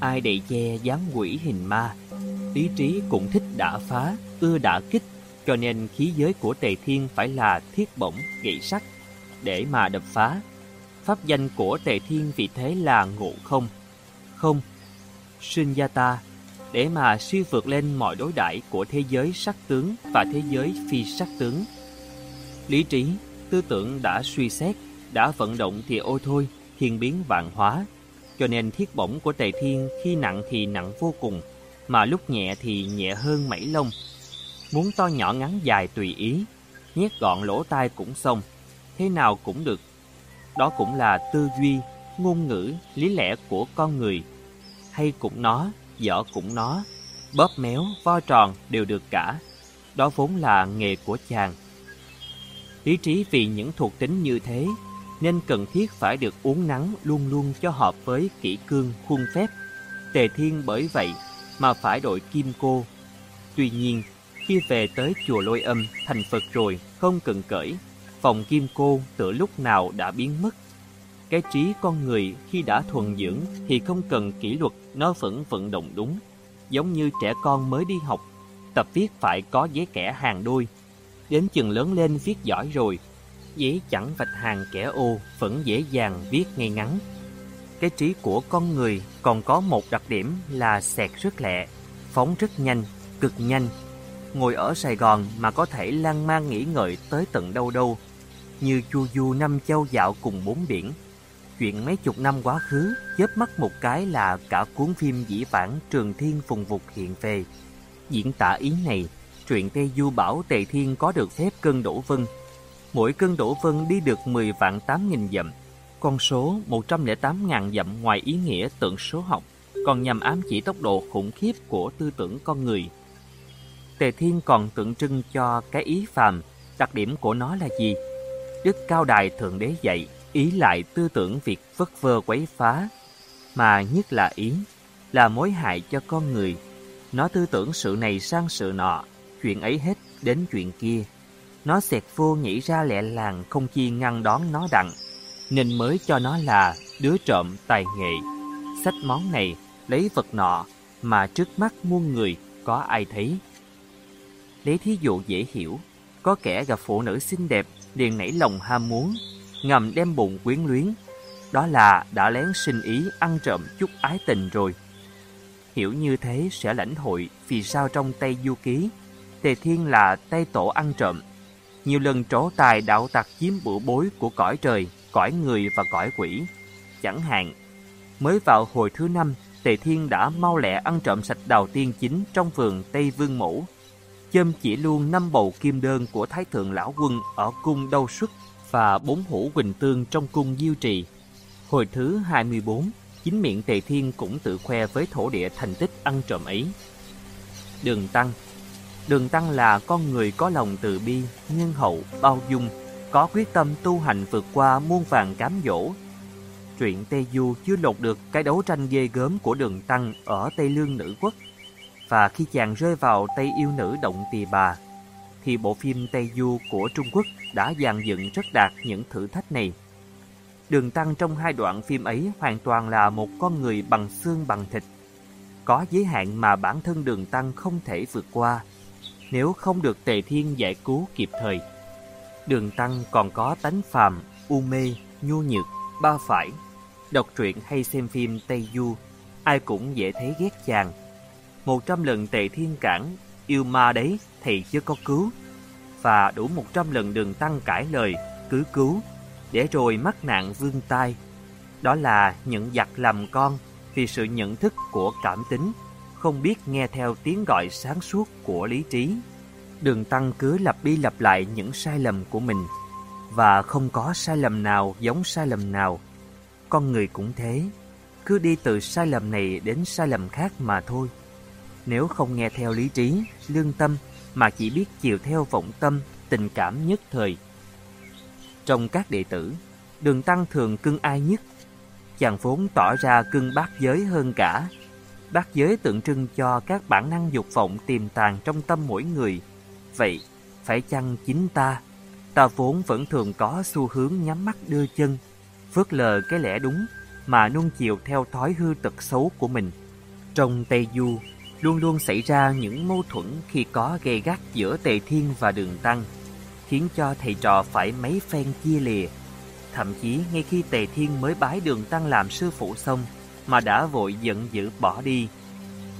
Ai đầy che dáng quỷ hình ma Lý trí cũng thích đã phá, ưa đã kích cho nên khí giới của Tề Thiên phải là thiết bổng, gậy sắt Để mà đập phá Pháp danh của Tề Thiên vì thế là ngộ không Không Sinh gia ta Để mà suy vượt lên mọi đối đãi của thế giới sắc tướng và thế giới phi sắc tướng Lý trí tư tưởng đã suy xét, đã vận động thì ôi thôi, thiên biến vạn hóa. Cho nên thiết bổng của Tề Thiên khi nặng thì nặng vô cùng, mà lúc nhẹ thì nhẹ hơn mảy lông. Muốn to nhỏ ngắn dài tùy ý, nhét gọn lỗ tai cũng xong, thế nào cũng được. Đó cũng là tư duy, ngôn ngữ, lý lẽ của con người. Hay cũng nó, dở cũng nó, bóp méo, vo tròn đều được cả. Đó vốn là nghề của chàng. Lý trí vì những thuộc tính như thế nên cần thiết phải được uống nắng luôn luôn cho hợp với kỹ cương khuôn phép. Tề Thiên bởi vậy mà phải đội kim cô. Tuy nhiên, khi về tới chùa Lôi Âm thành Phật rồi không cần cởi, phòng kim cô tự lúc nào đã biến mất. Cái trí con người khi đã thuần dưỡng thì không cần kỷ luật, nó vẫn vận động đúng. Giống như trẻ con mới đi học, tập viết phải có giấy kẻ hàng đôi, Đến chừng lớn lên viết giỏi rồi Giấy chẳng vạch hàng kẻ ô Vẫn dễ dàng viết ngay ngắn Cái trí của con người còn có một đặc điểm là xẹt rất lẹ Phóng rất nhanh, cực nhanh Ngồi ở Sài Gòn mà có thể lang mang nghĩ ngợi tới tận đâu đâu Như chu du năm châu dạo cùng bốn biển Chuyện mấy chục năm quá khứ chớp mắt một cái là cả cuốn phim dĩ vãng Trường Thiên Phùng Vục hiện về Diễn tả ý này truyện Tây Du bảo Tề Thiên có được phép cân đổ vân. Mỗi cân đổ vân đi được 10 vạn 8 nghìn dặm. Con số 108 ngàn dặm ngoài ý nghĩa tượng số học, còn nhằm ám chỉ tốc độ khủng khiếp của tư tưởng con người. Tề Thiên còn tượng trưng cho cái ý phàm, đặc điểm của nó là gì? Đức Cao Đài Thượng Đế dạy, ý lại tư tưởng việc vất vơ quấy phá, mà nhất là ý, là mối hại cho con người. Nó tư tưởng sự này sang sự nọ, chuyện ấy hết đến chuyện kia. Nó xẹt vô nhảy ra lẹ làng không chi ngăn đón nó đặng, nên mới cho nó là đứa trộm tài nghệ. Sách món này, lấy vật nọ, mà trước mắt muôn người có ai thấy. Lấy thí dụ dễ hiểu, có kẻ gặp phụ nữ xinh đẹp liền nảy lòng ham muốn, ngầm đem bụng quyến luyến. Đó là đã lén sinh ý ăn trộm chút ái tình rồi. Hiểu như thế sẽ lãnh hội vì sao trong Tây Du Ký Tề Thiên là tay tổ ăn trộm. Nhiều lần trổ tài đạo tặc chiếm bữa bối của cõi trời, cõi người và cõi quỷ. Chẳng hạn, mới vào hồi thứ năm, Tề Thiên đã mau lẹ ăn trộm sạch đầu tiên chính trong vườn Tây Vương Mẫu. Châm chỉ luôn năm bầu kim đơn của Thái Thượng Lão Quân ở cung Đâu Xuất và bốn hũ Quỳnh Tương trong cung Diêu Trì. Hồi thứ 24, chính miệng Tề Thiên cũng tự khoe với thổ địa thành tích ăn trộm ấy. Đường Tăng Đường Tăng là con người có lòng từ bi, nhân hậu, bao dung, có quyết tâm tu hành vượt qua muôn vàng cám dỗ. Truyện Tây Du chưa lột được cái đấu tranh ghê gớm của đường Tăng ở Tây Lương Nữ Quốc. Và khi chàng rơi vào tay Yêu Nữ Động Tỳ Bà, thì bộ phim Tây Du của Trung Quốc đã dàn dựng rất đạt những thử thách này. Đường Tăng trong hai đoạn phim ấy hoàn toàn là một con người bằng xương bằng thịt. Có giới hạn mà bản thân đường Tăng không thể vượt qua nếu không được Tề Thiên giải cứu kịp thời. Đường Tăng còn có tánh phàm, u mê, nhu nhược, ba phải, đọc truyện hay xem phim Tây Du, ai cũng dễ thấy ghét chàng. Một trăm lần tề thiên cản, yêu ma đấy thì chưa có cứu. Và đủ một trăm lần đường tăng cãi lời, cứ cứu, để rồi mắc nạn vương tai. Đó là những giặc làm con vì sự nhận thức của cảm tính, không biết nghe theo tiếng gọi sáng suốt của lý trí. Đường Tăng cứ lặp đi lặp lại những sai lầm của mình và không có sai lầm nào giống sai lầm nào. Con người cũng thế, cứ đi từ sai lầm này đến sai lầm khác mà thôi. Nếu không nghe theo lý trí, lương tâm mà chỉ biết chiều theo vọng tâm, tình cảm nhất thời. Trong các đệ tử, Đường Tăng thường cưng ai nhất? Chàng vốn tỏ ra cưng bát giới hơn cả. Bát giới tượng trưng cho các bản năng dục vọng tiềm tàng trong tâm mỗi người. Vậy, phải chăng chính ta ta vốn vẫn thường có xu hướng nhắm mắt đưa chân, phớt lờ cái lẽ đúng mà nuông chiều theo thói hư tật xấu của mình. Trong Tây Du, luôn luôn xảy ra những mâu thuẫn khi có gây gắt giữa Tề Thiên và Đường Tăng, khiến cho thầy trò phải mấy phen chia lìa. Thậm chí ngay khi Tề Thiên mới bái Đường Tăng làm sư phụ xong mà đã vội giận dữ bỏ đi.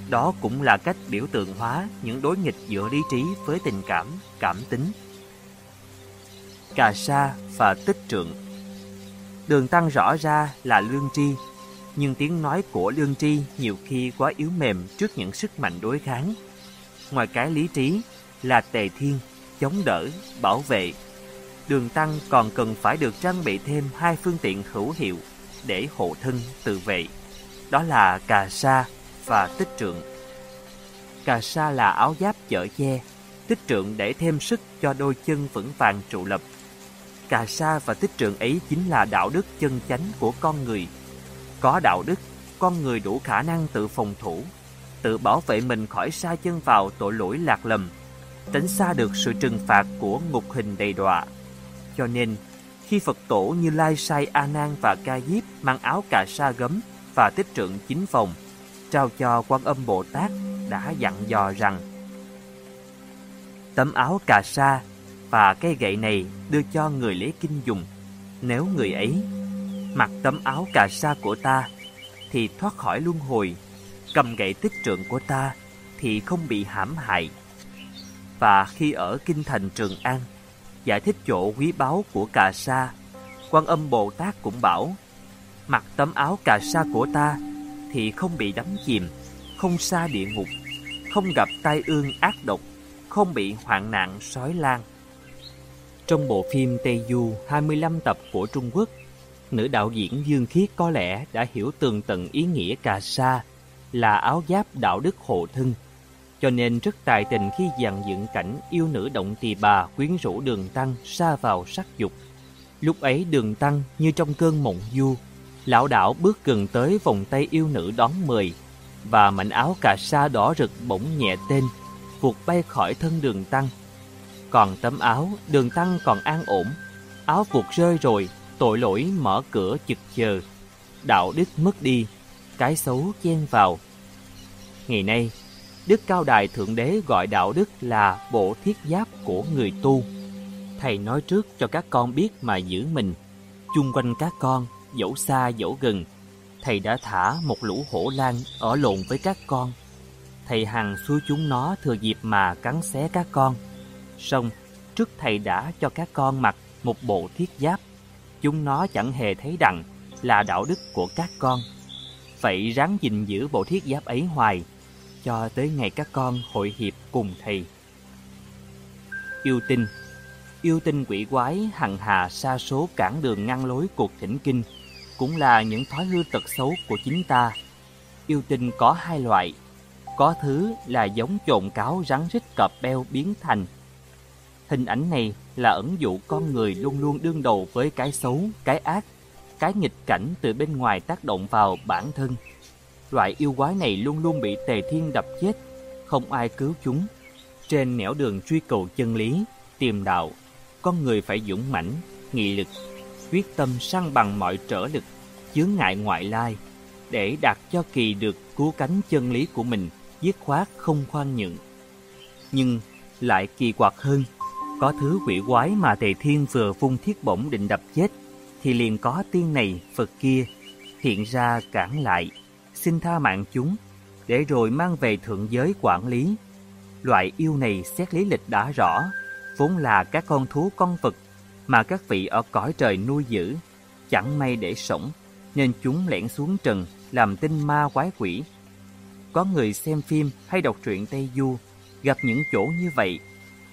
Đó cũng là cách biểu tượng hóa những đối nghịch giữa lý trí với tình cảm, cảm tính Cà Sa và Tích Trượng. Đường Tăng rõ ra là lương tri, nhưng tiếng nói của lương tri nhiều khi quá yếu mềm trước những sức mạnh đối kháng. Ngoài cái lý trí là tề thiên, chống đỡ, bảo vệ. Đường Tăng còn cần phải được trang bị thêm hai phương tiện hữu hiệu để hộ thân tự vệ. Đó là cà sa và tích trượng. Cà sa là áo giáp chở che, tích trượng để thêm sức cho đôi chân vững vàng trụ lập Cà sa và tích trượng ấy chính là đạo đức chân chánh của con người. Có đạo đức, con người đủ khả năng tự phòng thủ, tự bảo vệ mình khỏi xa chân vào tội lỗi lạc lầm, tránh xa được sự trừng phạt của ngục hình đầy đọa. Cho nên, khi Phật tổ như Lai Sai A Nan và Ca Diếp mang áo cà sa gấm và tích trượng chính phòng, trao cho Quan Âm Bồ Tát đã dặn dò rằng: Tấm áo cà sa và cây gậy này đưa cho người lấy kinh dùng. Nếu người ấy mặc tấm áo cà sa của ta thì thoát khỏi luân hồi, cầm gậy tích trượng của ta thì không bị hãm hại. Và khi ở kinh thành Trường An, giải thích chỗ quý báu của cà sa, Quan Âm Bồ Tát cũng bảo: mặc tấm áo cà sa của ta thì không bị đắm chìm, không xa địa ngục, không gặp tai ương ác độc, không bị hoạn nạn sói lang. Trong bộ phim Tây Du 25 tập của Trung Quốc, nữ đạo diễn Dương Khiết có lẽ đã hiểu tường tận ý nghĩa cà sa là áo giáp đạo đức hộ thân, cho nên rất tài tình khi dàn dựng cảnh yêu nữ động tỳ bà quyến rũ đường tăng xa vào sắc dục. Lúc ấy đường tăng như trong cơn mộng du, lão đảo bước gần tới vòng tay yêu nữ đón mời và mảnh áo cà sa đỏ rực bỗng nhẹ tên, vụt bay khỏi thân đường tăng còn tấm áo, đường tăng còn an ổn. Áo vụt rơi rồi, tội lỗi mở cửa chực chờ. Đạo đức mất đi, cái xấu chen vào. Ngày nay, Đức Cao Đài Thượng Đế gọi đạo đức là bộ thiết giáp của người tu. Thầy nói trước cho các con biết mà giữ mình. Chung quanh các con, dẫu xa dẫu gần, thầy đã thả một lũ hổ lang ở lộn với các con. Thầy hằng xua chúng nó thừa dịp mà cắn xé các con. Xong, trước thầy đã cho các con mặc một bộ thiết giáp. Chúng nó chẳng hề thấy đặng là đạo đức của các con. Vậy ráng gìn giữ bộ thiết giáp ấy hoài, cho tới ngày các con hội hiệp cùng thầy. Yêu tinh Yêu tinh quỷ quái hằng hà sa số cản đường ngăn lối cuộc thỉnh kinh cũng là những thói hư tật xấu của chính ta. Yêu tinh có hai loại, có thứ là giống trộn cáo rắn rít cọp beo biến thành Hình ảnh này là ẩn dụ con người luôn luôn đương đầu với cái xấu, cái ác, cái nghịch cảnh từ bên ngoài tác động vào bản thân. Loại yêu quái này luôn luôn bị tề thiên đập chết, không ai cứu chúng. Trên nẻo đường truy cầu chân lý, tìm đạo, con người phải dũng mãnh, nghị lực, quyết tâm săn bằng mọi trở lực, chướng ngại ngoại lai, để đạt cho kỳ được cứu cánh chân lý của mình, dứt khoát không khoan nhượng. Nhưng lại kỳ quặc hơn có thứ quỷ quái mà Tề Thiên vừa vung thiết bổng định đập chết, thì liền có tiên này Phật kia hiện ra cản lại, xin tha mạng chúng, để rồi mang về thượng giới quản lý. Loại yêu này xét lý lịch đã rõ, vốn là các con thú con vật mà các vị ở cõi trời nuôi giữ, chẳng may để sống, nên chúng lẻn xuống trần làm tinh ma quái quỷ. Có người xem phim hay đọc truyện Tây Du, gặp những chỗ như vậy,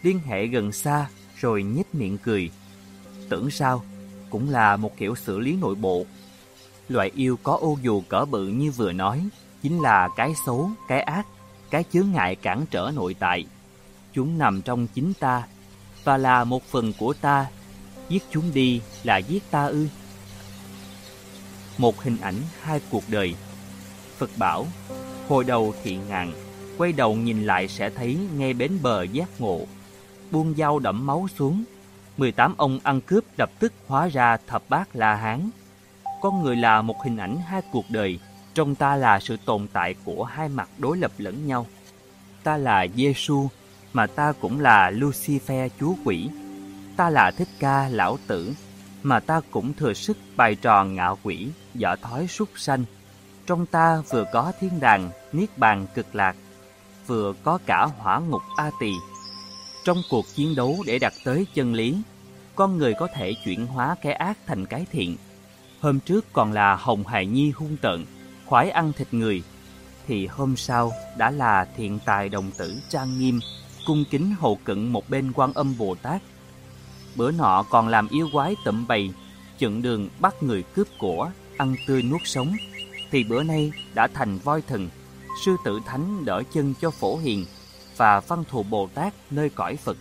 liên hệ gần xa rồi nhếch miệng cười. Tưởng sao, cũng là một kiểu xử lý nội bộ. Loại yêu có ô dù cỡ bự như vừa nói, chính là cái xấu, cái ác, cái chướng ngại cản trở nội tại. Chúng nằm trong chính ta, và là một phần của ta. Giết chúng đi là giết ta ư. Một hình ảnh hai cuộc đời Phật bảo, hồi đầu thiện ngàn, quay đầu nhìn lại sẽ thấy ngay bến bờ giác ngộ. Buông dao đẫm máu xuống, 18 ông ăn cướp lập tức hóa ra thập bát La Hán. Con người là một hình ảnh hai cuộc đời, trong ta là sự tồn tại của hai mặt đối lập lẫn nhau. Ta là Giêsu mà ta cũng là Lucifer chúa quỷ. Ta là Thích Ca lão tử, mà ta cũng thừa sức bài trò ngạo quỷ, dở thói súc sanh. Trong ta vừa có thiên đàng, niết bàn cực lạc, vừa có cả hỏa ngục A Tỳ. Trong cuộc chiến đấu để đạt tới chân lý, con người có thể chuyển hóa cái ác thành cái thiện. Hôm trước còn là Hồng hải Nhi hung tợn, khoái ăn thịt người, thì hôm sau đã là thiện tài đồng tử trang nghiêm, cung kính hầu cận một bên quan âm Bồ Tát. Bữa nọ còn làm yêu quái tẩm bầy, chận đường bắt người cướp của, ăn tươi nuốt sống, thì bữa nay đã thành voi thần, sư tử thánh đỡ chân cho phổ hiền và văn thù Bồ Tát nơi cõi Phật.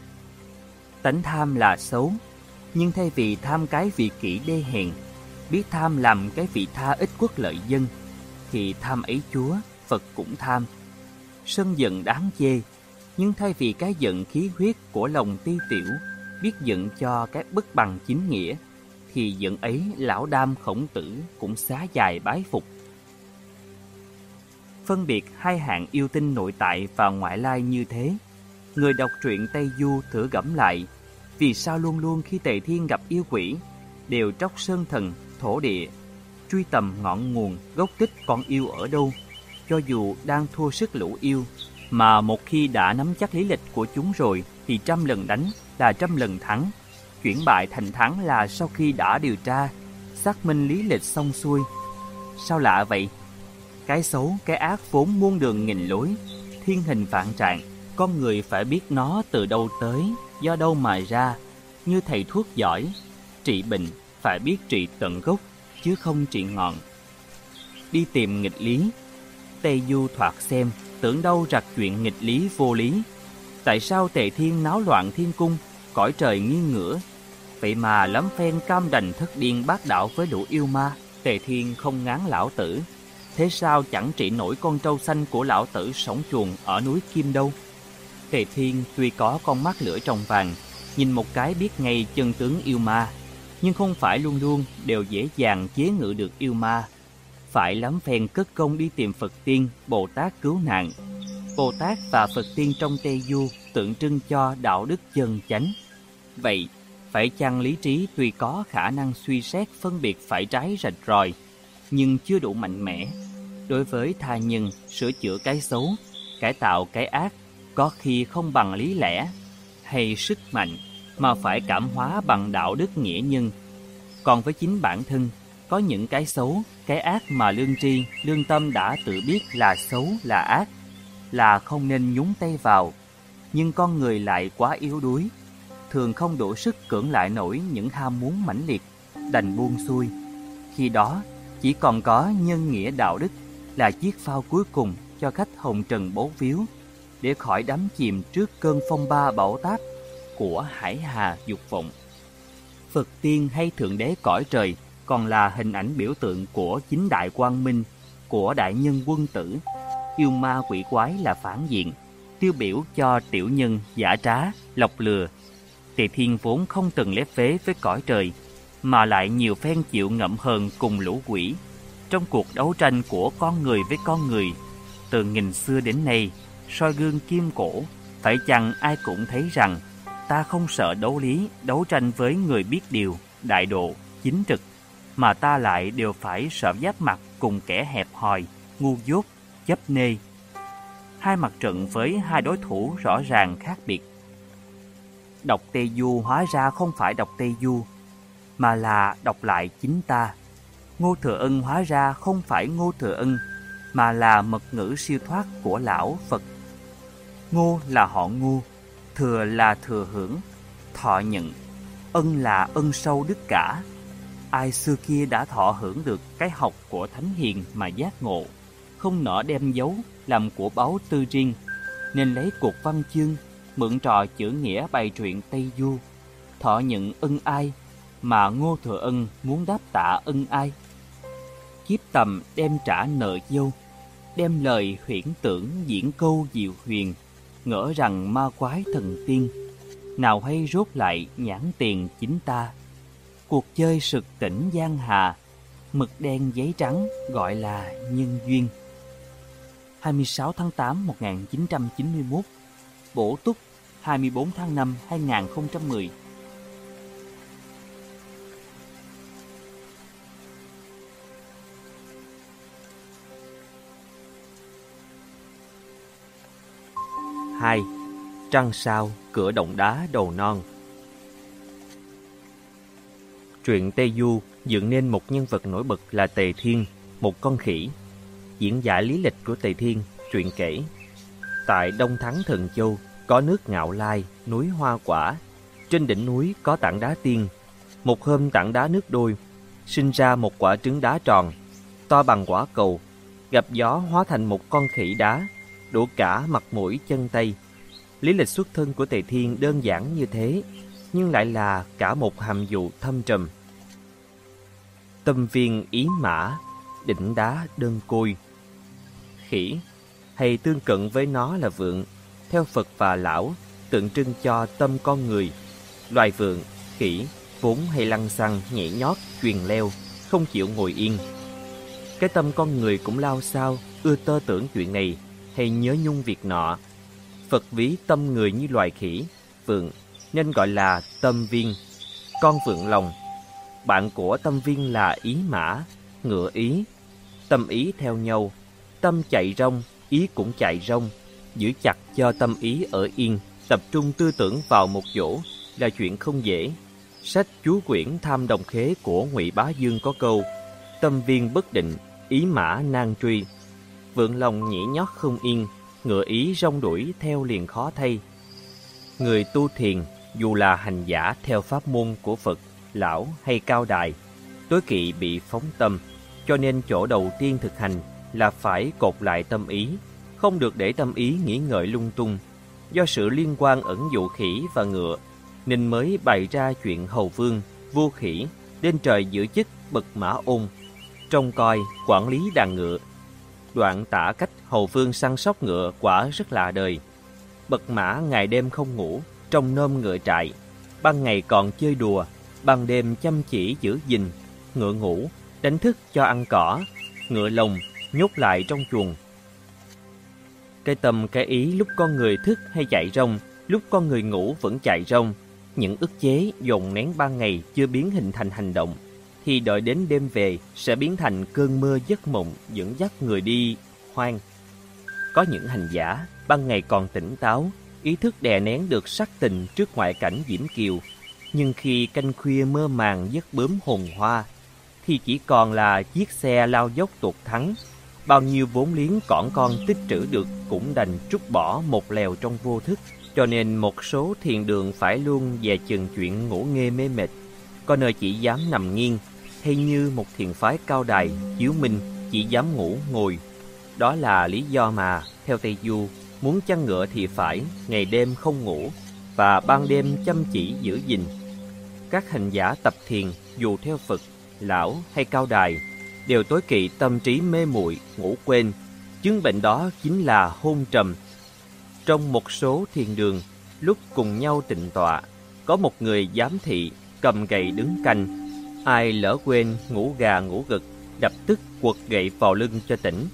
Tánh tham là xấu, nhưng thay vì tham cái vị kỷ đê hèn, biết tham làm cái vị tha ích quốc lợi dân, thì tham ấy Chúa, Phật cũng tham. Sân giận đáng chê, nhưng thay vì cái giận khí huyết của lòng ti tiểu, biết giận cho cái bất bằng chính nghĩa, thì giận ấy lão đam khổng tử cũng xá dài bái phục. Phân biệt hai hạng yêu tinh nội tại và ngoại lai như thế, người đọc truyện Tây Du thử gẫm lại, vì sao luôn luôn khi Tề Thiên gặp yêu quỷ, đều tróc sơn thần, thổ địa, truy tầm ngọn nguồn, gốc tích con yêu ở đâu, cho dù đang thua sức lũ yêu, mà một khi đã nắm chắc lý lịch của chúng rồi thì trăm lần đánh là trăm lần thắng. Chuyển bại thành thắng là sau khi đã điều tra, xác minh lý lịch xong xuôi. Sao lạ vậy? Cái xấu, cái ác vốn muôn đường nghìn lối, thiên hình vạn trạng, con người phải biết nó từ đâu tới, do đâu mà ra. Như thầy thuốc giỏi, trị bệnh phải biết trị tận gốc, chứ không trị ngọn. Đi tìm nghịch lý, Tây Du thoạt xem, tưởng đâu rặt chuyện nghịch lý vô lý. Tại sao tề thiên náo loạn thiên cung, cõi trời nghiêng ngửa? Vậy mà lắm phen cam đành thất điên bác đạo với đủ yêu ma, tề thiên không ngán lão tử. Thế sao chẳng trị nổi con trâu xanh của lão tử sống chuồng ở núi Kim đâu? Tề thiên tuy có con mắt lửa trong vàng, nhìn một cái biết ngay chân tướng yêu ma, nhưng không phải luôn luôn đều dễ dàng chế ngự được yêu ma phải lắm phen cất công đi tìm Phật tiên, Bồ Tát cứu nạn. Bồ Tát và Phật tiên trong Tây Du tượng trưng cho đạo đức chân chánh. Vậy, phải chăng lý trí tuy có khả năng suy xét phân biệt phải trái rạch ròi, nhưng chưa đủ mạnh mẽ. Đối với tha nhân, sửa chữa cái xấu, cải tạo cái ác, có khi không bằng lý lẽ hay sức mạnh, mà phải cảm hóa bằng đạo đức nghĩa nhân. Còn với chính bản thân, có những cái xấu, cái ác mà lương tri, lương tâm đã tự biết là xấu, là ác, là không nên nhúng tay vào. Nhưng con người lại quá yếu đuối, thường không đủ sức cưỡng lại nổi những ham muốn mãnh liệt, đành buông xuôi. Khi đó, chỉ còn có nhân nghĩa đạo đức là chiếc phao cuối cùng cho khách hồng trần bố phiếu để khỏi đắm chìm trước cơn phong ba bão táp của hải hà dục vọng. Phật tiên hay Thượng Đế cõi trời còn là hình ảnh biểu tượng của chính đại quang minh, của đại nhân quân tử. Yêu ma quỷ quái là phản diện, tiêu biểu cho tiểu nhân giả trá, lọc lừa. Tề Thiên vốn không từng lép vế với cõi trời, mà lại nhiều phen chịu ngậm hờn cùng lũ quỷ. Trong cuộc đấu tranh của con người với con người, từ nghìn xưa đến nay, soi gương kim cổ, phải chăng ai cũng thấy rằng ta không sợ đấu lý, đấu tranh với người biết điều, đại độ, chính trực,
mà ta lại đều phải sợ giáp mặt cùng kẻ hẹp hòi, ngu dốt, chấp nê. Hai mặt trận với hai đối thủ rõ ràng khác biệt. Đọc Tây Du hóa ra không phải đọc Tây Du, mà là đọc lại chính ta. Ngô Thừa Ân hóa ra không phải Ngô Thừa Ân, mà là mật ngữ siêu thoát của lão Phật. Ngô là họ Ngô, thừa là thừa hưởng, thọ nhận, ân là ân sâu đức cả. Ai xưa kia đã thọ hưởng được cái học của Thánh Hiền mà giác ngộ, không nỡ đem giấu làm của báu tư riêng, nên lấy cuộc văn chương, mượn trò chữ nghĩa bày truyện Tây Du, thọ nhận ân ai mà Ngô Thừa Ân muốn đáp tạ ân ai. Kiếp tầm đem trả nợ dâu, đem lời huyễn tưởng diễn câu diệu huyền, ngỡ rằng ma quái thần tiên, nào hay rốt lại nhãn tiền chính ta. Cuộc chơi sực tỉnh giang hà, mực đen giấy trắng gọi là nhân duyên. 26 tháng 8 1991 Bổ túc 24 tháng 5 2010
2. Trăng sao, cửa động đá đầu non Truyện Tây Du dựng nên một nhân vật nổi bật là Tề Thiên, một con khỉ. Diễn giả lý lịch của Tề Thiên, truyện kể. Tại Đông Thắng Thần Châu có nước ngạo lai, núi hoa quả. Trên đỉnh núi có tảng đá tiên. Một hôm tảng đá nước đôi, sinh ra một quả trứng đá tròn, to bằng quả cầu. Gặp gió hóa thành một con khỉ đá đủ cả mặt mũi chân tay. Lý lịch xuất thân của Tề Thiên đơn giản như thế, nhưng lại là cả một hàm dụ thâm trầm. Tâm viên ý mã, đỉnh đá đơn côi. Khỉ, hay tương cận với nó là vượng, theo Phật và Lão, tượng trưng cho tâm con người. Loài vượng, khỉ, vốn hay lăng xăng, nhảy nhót, truyền leo, không chịu ngồi yên. Cái tâm con người cũng lao sao, ưa tơ tưởng chuyện này, hay nhớ nhung việc nọ. Phật ví tâm người như loài khỉ, vượng, nên gọi là tâm viên, con vượng lòng. Bạn của tâm viên là ý mã, ngựa ý, tâm ý theo nhau, tâm chạy rong, ý cũng chạy rong, giữ chặt cho tâm ý ở yên, tập trung tư tưởng vào một chỗ là chuyện không dễ. Sách chú quyển tham đồng khế của Ngụy Bá Dương có câu Tâm viên bất định, ý mã nan truy vượng lòng nhĩ nhót không yên, ngựa ý rong đuổi theo liền khó thay. Người tu thiền, dù là hành giả theo pháp môn của Phật, lão hay cao đài, tối kỵ bị phóng tâm, cho nên chỗ đầu tiên thực hành là phải cột lại tâm ý, không được để tâm ý nghĩ ngợi lung tung. Do sự liên quan ẩn dụ khỉ và ngựa, nên mới bày ra chuyện hầu vương, vua khỉ, lên trời giữ chức bậc mã ôn, trông coi, quản lý đàn ngựa, Đoạn tả cách hầu phương săn sóc ngựa quả rất lạ đời. Bật mã ngày đêm không ngủ, trong nôm ngựa trại. Ban ngày còn chơi đùa, ban đêm chăm chỉ giữ gìn. Ngựa ngủ, đánh thức cho ăn cỏ, ngựa lồng nhốt lại trong chuồng. Cái tâm cái ý lúc con người thức hay chạy rong, lúc con người ngủ vẫn chạy rong. Những ức chế dồn nén ban ngày chưa biến hình thành hành động thì đợi đến đêm về sẽ biến thành cơn mưa giấc mộng dẫn dắt người đi hoang. Có những hành giả ban ngày còn tỉnh táo, ý thức đè nén được sắc tình trước ngoại cảnh diễm kiều, nhưng khi canh khuya mơ màng giấc bướm hồn hoa thì chỉ còn là chiếc xe lao dốc tuột thắng. Bao nhiêu vốn liếng cỏn con tích trữ được cũng đành trút bỏ một lèo trong vô thức. Cho nên một số thiền đường phải luôn về chừng chuyện ngủ nghe mê mệt, có nơi chỉ dám nằm nghiêng hay như một thiền phái cao đài, chiếu minh, chỉ dám ngủ, ngồi. Đó là lý do mà, theo Tây Du, muốn chăn ngựa thì phải ngày đêm không ngủ và ban đêm chăm chỉ giữ gìn. Các hành giả tập thiền dù theo Phật, lão hay cao đài đều tối kỵ tâm trí mê muội, ngủ quên. Chứng bệnh đó chính là hôn trầm. Trong một số thiền đường, lúc cùng nhau tịnh tọa, có một người giám thị cầm gậy đứng canh Ai lỡ quên ngủ gà ngủ gật, đập tức quật gậy vào lưng cho tỉnh.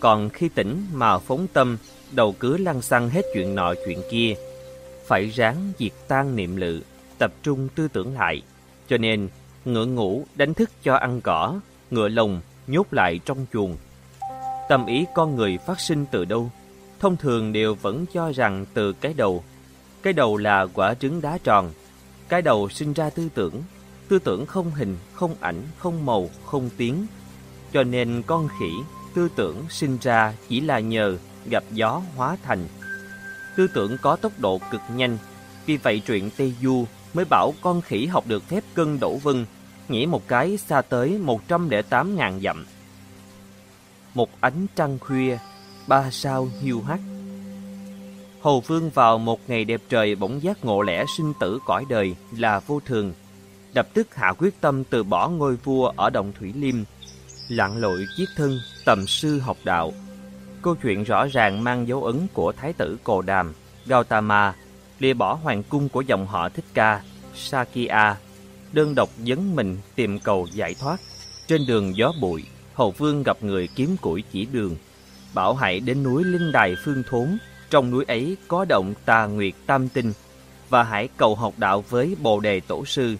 Còn khi tỉnh mà phóng tâm, đầu cứ lăn xăng hết chuyện nọ chuyện kia. Phải ráng diệt tan niệm lự, tập trung tư tưởng lại. Cho nên, ngựa ngủ đánh thức cho ăn cỏ, ngựa lồng nhốt lại trong chuồng. Tâm ý con người phát sinh từ đâu? Thông thường đều vẫn cho rằng từ cái đầu. Cái đầu là quả trứng đá tròn. Cái đầu sinh ra tư tưởng. Tư tưởng không hình, không ảnh, không màu, không tiếng. Cho nên con khỉ, tư tưởng sinh ra chỉ là nhờ gặp gió hóa thành. Tư tưởng có tốc độ cực nhanh. Vì vậy truyện Tây Du mới bảo con khỉ học được phép cân đổ vân, nhảy một cái xa tới 108.000 dặm. Một ánh trăng khuya, ba sao hiu hắt. Hầu Vương vào một ngày đẹp trời bỗng giác ngộ lẽ sinh tử cõi đời là vô thường. Đập tức hạ quyết tâm từ bỏ ngôi vua ở Đồng Thủy Liêm, lặn lội chiết thân, tầm sư học đạo. Câu chuyện rõ ràng mang dấu ấn của Thái tử Cồ Đàm, Gautama, lìa bỏ hoàng cung của dòng họ Thích Ca, Sakya, đơn độc dấn mình tìm cầu giải thoát. Trên đường gió bụi, Hầu Vương gặp người kiếm củi chỉ đường, bảo hãy đến núi Linh Đài Phương Thốn, trong núi ấy có động tà nguyệt tam tinh, và hãy cầu học đạo với Bồ Đề Tổ Sư,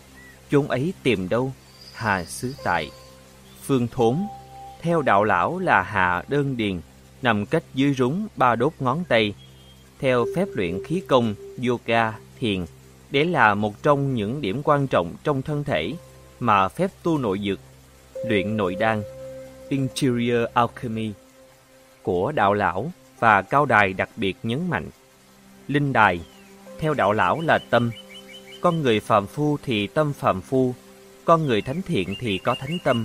chốn ấy tìm đâu, Hà Xứ Tại. Phương Thốn, theo đạo lão là Hà Đơn Điền, nằm cách dưới rúng ba đốt ngón tay, theo phép luyện khí công, yoga, thiền, để là một trong những điểm quan trọng trong thân thể mà phép tu nội dược, luyện nội đan, interior alchemy của đạo lão và cao đài đặc biệt nhấn mạnh. Linh đài, theo đạo lão là tâm, con người phàm phu thì tâm phàm phu, con người thánh thiện thì có thánh tâm.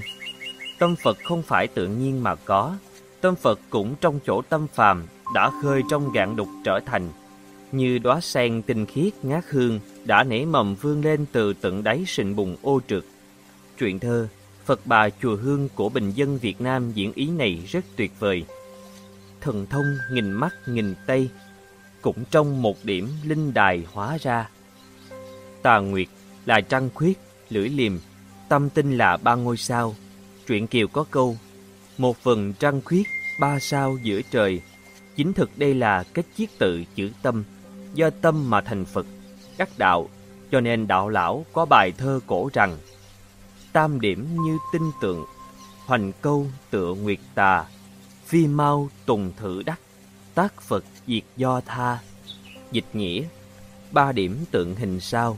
Tâm Phật không phải tự nhiên mà có, tâm Phật cũng trong chỗ tâm phàm đã khơi trong gạn đục trở thành, như đóa sen tinh khiết ngát hương đã nảy mầm vươn lên từ tận đáy sình bùng ô trực. Truyện thơ Phật bà chùa hương của bình dân Việt Nam diễn ý này rất tuyệt vời. Thần thông nghìn mắt nghìn tay, cũng trong một điểm linh đài hóa ra. Tà Nguyệt là trăng khuyết, lưỡi liềm, tâm tinh là ba ngôi sao. Truyện Kiều có câu, một phần trăng khuyết, ba sao giữa trời. Chính thực đây là cách chiết tự chữ tâm, do tâm mà thành Phật, đắc đạo, cho nên đạo lão có bài thơ cổ rằng Tam điểm như tinh tượng, hoành câu tựa nguyệt tà, phi mau tùng thử đắc, tác Phật diệt do tha. Dịch nghĩa, ba điểm tượng hình sao,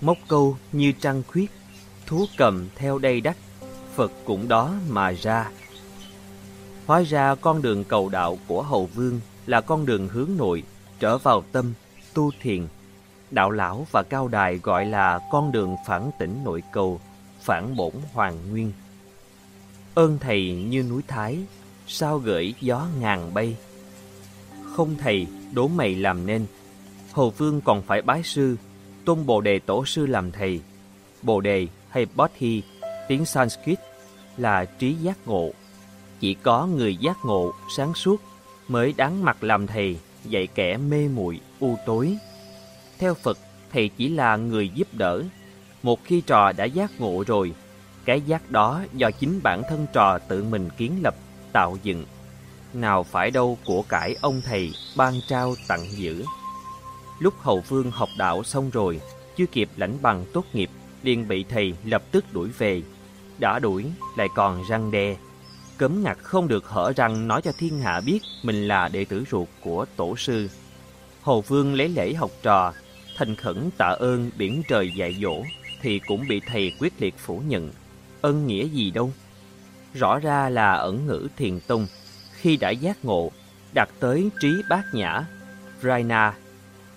móc câu như trăng khuyết, thú cầm theo đây đắc, Phật cũng đó mà ra. Hóa ra con đường cầu đạo của hậu Vương là con đường hướng nội, trở vào tâm, tu thiền. Đạo lão và cao đài gọi là con đường phản tỉnh nội cầu, phản bổn hoàng nguyên. Ơn thầy như núi Thái, sao gửi gió ngàn bay. Không thầy, đố mày làm nên. Hầu Vương còn phải bái sư, tôn Bồ Đề Tổ sư làm thầy. Bồ Đề hay Bodhi, tiếng Sanskrit, là trí giác ngộ. Chỉ có người giác ngộ, sáng suốt mới đáng mặt làm thầy, dạy kẻ mê muội u tối. Theo Phật, thầy chỉ là người giúp đỡ. Một khi trò đã giác ngộ rồi, cái giác đó do chính bản thân trò tự mình kiến lập, tạo dựng. Nào phải đâu của cải ông thầy ban trao tặng giữ. Lúc hầu vương học đạo xong rồi, chưa kịp lãnh bằng tốt nghiệp, liền bị thầy lập tức đuổi về. Đã đuổi, lại còn răng đe. Cấm ngặt không được hở răng nói cho thiên hạ biết mình là đệ tử ruột của tổ sư. Hầu vương lấy lễ học trò, thành khẩn tạ ơn biển trời dạy dỗ, thì cũng bị thầy quyết liệt phủ nhận. Ân nghĩa gì đâu? Rõ ra là ẩn ngữ thiền tông, khi đã giác ngộ, đạt tới trí bát nhã, Raina,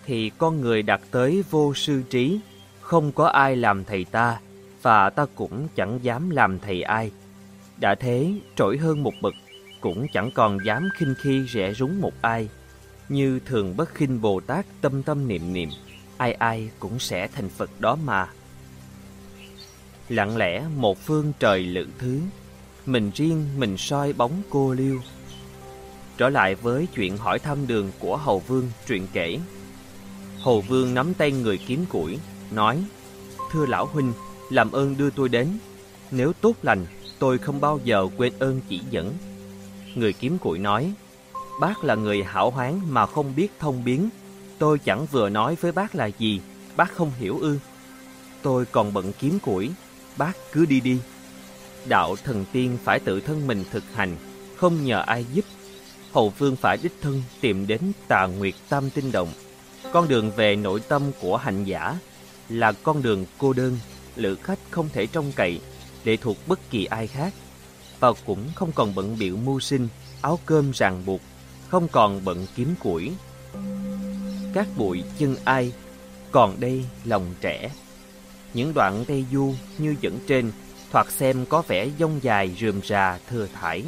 thì con người đạt tới vô sư trí, không có ai làm thầy ta, và ta cũng chẳng dám làm thầy ai. Đã thế, trỗi hơn một bậc, cũng chẳng còn dám khinh khi rẻ rúng một ai. Như thường bất khinh Bồ Tát tâm tâm niệm niệm, ai ai cũng sẽ thành Phật đó mà. Lặng lẽ một phương trời lự thứ, mình riêng mình soi bóng cô liêu. Trở lại với chuyện hỏi thăm đường của Hầu Vương truyện kể. Hầu Vương nắm tay người kiếm củi, nói, Thưa lão huynh, làm ơn đưa tôi đến. Nếu tốt lành, tôi không bao giờ quên ơn chỉ dẫn. Người kiếm củi nói, Bác là người hảo hoán mà không biết thông biến. Tôi chẳng vừa nói với bác là gì, bác không hiểu ư. Tôi còn bận kiếm củi, bác cứ đi đi. Đạo thần tiên phải tự thân mình thực hành, không nhờ ai giúp. Hầu vương phải đích thân tìm đến tà nguyệt tam tinh động. Con đường về nội tâm của hành giả là con đường cô đơn, lữ khách không thể trông cậy, lệ thuộc bất kỳ ai khác. Và cũng không còn bận biểu mưu sinh, áo cơm ràng buộc, không còn bận kiếm củi. Các bụi chân ai, còn đây lòng trẻ. Những đoạn Tây Du như dẫn trên, thoạt xem có vẻ dông dài rườm rà thừa thải,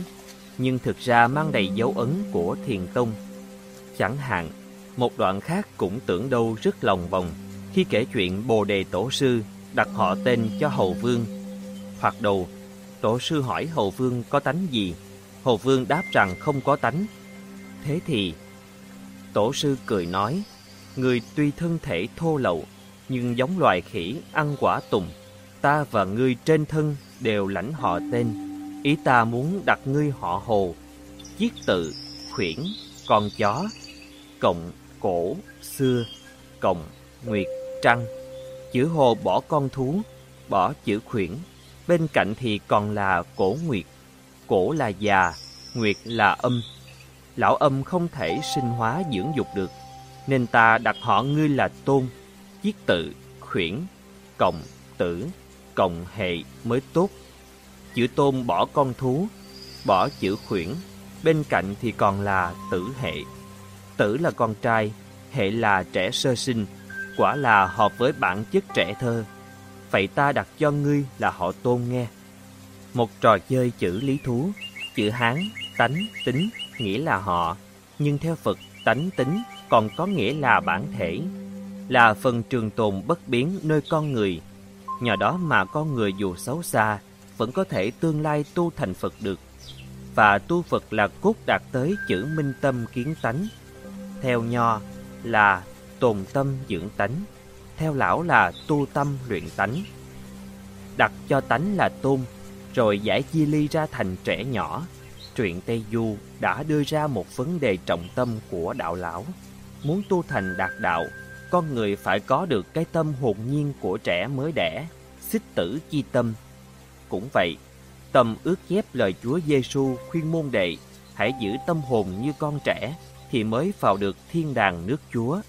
nhưng thực ra mang đầy dấu ấn của thiền tông. Chẳng hạn, một đoạn khác cũng tưởng đâu rất lòng vòng khi kể chuyện Bồ Đề Tổ Sư đặt họ tên cho Hầu Vương. Hoặc đầu, Tổ Sư hỏi Hầu Vương có tánh gì? Hầu Vương đáp rằng không có tánh. Thế thì, Tổ Sư cười nói, người tuy thân thể thô lậu, nhưng giống loài khỉ ăn quả tùng. Ta và ngươi trên thân đều lãnh họ tên. Ý ta muốn đặt ngươi họ Hồ, chiết tự, khuyển, con chó, cộng, cổ, xưa, cộng, nguyệt, trăng. Chữ Hồ bỏ con thú, bỏ chữ khuyển. Bên cạnh thì còn là cổ nguyệt. Cổ là già, nguyệt là âm. Lão âm không thể sinh hóa dưỡng dục được, nên ta đặt họ ngươi là tôn, chiết tự, khuyển, cộng, tử, cộng hệ mới tốt. Chữ tôn bỏ con thú, bỏ chữ khuyển, bên cạnh thì còn là tử hệ. Tử là con trai, hệ là trẻ sơ sinh, quả là hợp với bản chất trẻ thơ. Vậy ta đặt cho ngươi là họ tôn nghe. Một trò chơi chữ lý thú, chữ Hán, tánh, tính, nghĩa là họ, nhưng theo Phật, tánh tính còn có nghĩa là bản thể, là phần trường tồn bất biến nơi con người. Nhờ đó mà con người dù xấu xa, vẫn có thể tương lai tu thành Phật được. Và tu Phật là cốt đạt tới chữ minh tâm kiến tánh. Theo Nho là tồn tâm dưỡng tánh, theo lão là tu tâm luyện tánh. Đặt cho tánh là tôn, rồi giải chia ly ra thành trẻ nhỏ. Truyện Tây Du đã đưa ra một vấn đề trọng tâm của đạo lão. Muốn tu thành đạt đạo, con người phải có được cái tâm hồn nhiên của trẻ mới đẻ, xích tử chi tâm. Cũng vậy, tâm ước chép lời Chúa Giêsu khuyên môn đệ hãy giữ tâm hồn như con trẻ thì mới vào được thiên đàng nước Chúa.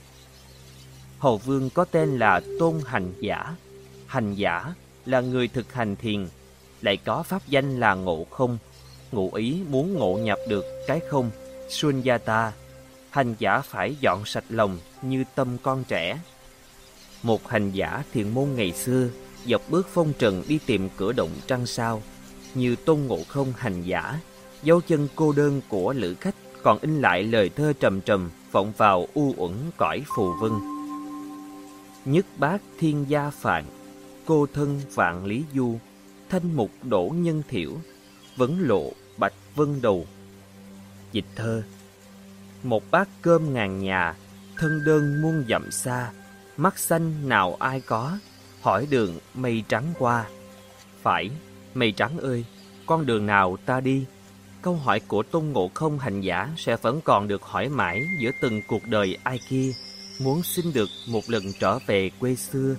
Hầu Vương có tên là Tôn Hành Giả. Hành Giả là người thực hành thiền, lại có pháp danh là Ngộ Không. Ngụ ý muốn ngộ nhập được cái không, Sunyata. Hành giả phải dọn sạch lòng như tâm con trẻ. Một hành giả thiền môn ngày xưa dọc bước phong trần đi tìm cửa động trăng sao, như Tôn Ngộ Không hành giả, dấu chân cô đơn của lữ khách còn in lại lời thơ trầm trầm vọng vào u uẩn cõi phù vân. Nhất bác thiên gia phạn, cô thân vạn lý du, thanh mục đổ nhân thiểu, vấn lộ bạch vân đầu. Dịch thơ Một bát cơm ngàn nhà, thân đơn muôn dặm xa, mắt xanh nào ai có, hỏi đường mây trắng qua. Phải, mây trắng ơi, con đường nào ta đi? Câu hỏi của Tôn Ngộ Không hành giả sẽ vẫn còn được hỏi mãi giữa từng cuộc đời ai kia, muốn xin được một lần trở về quê xưa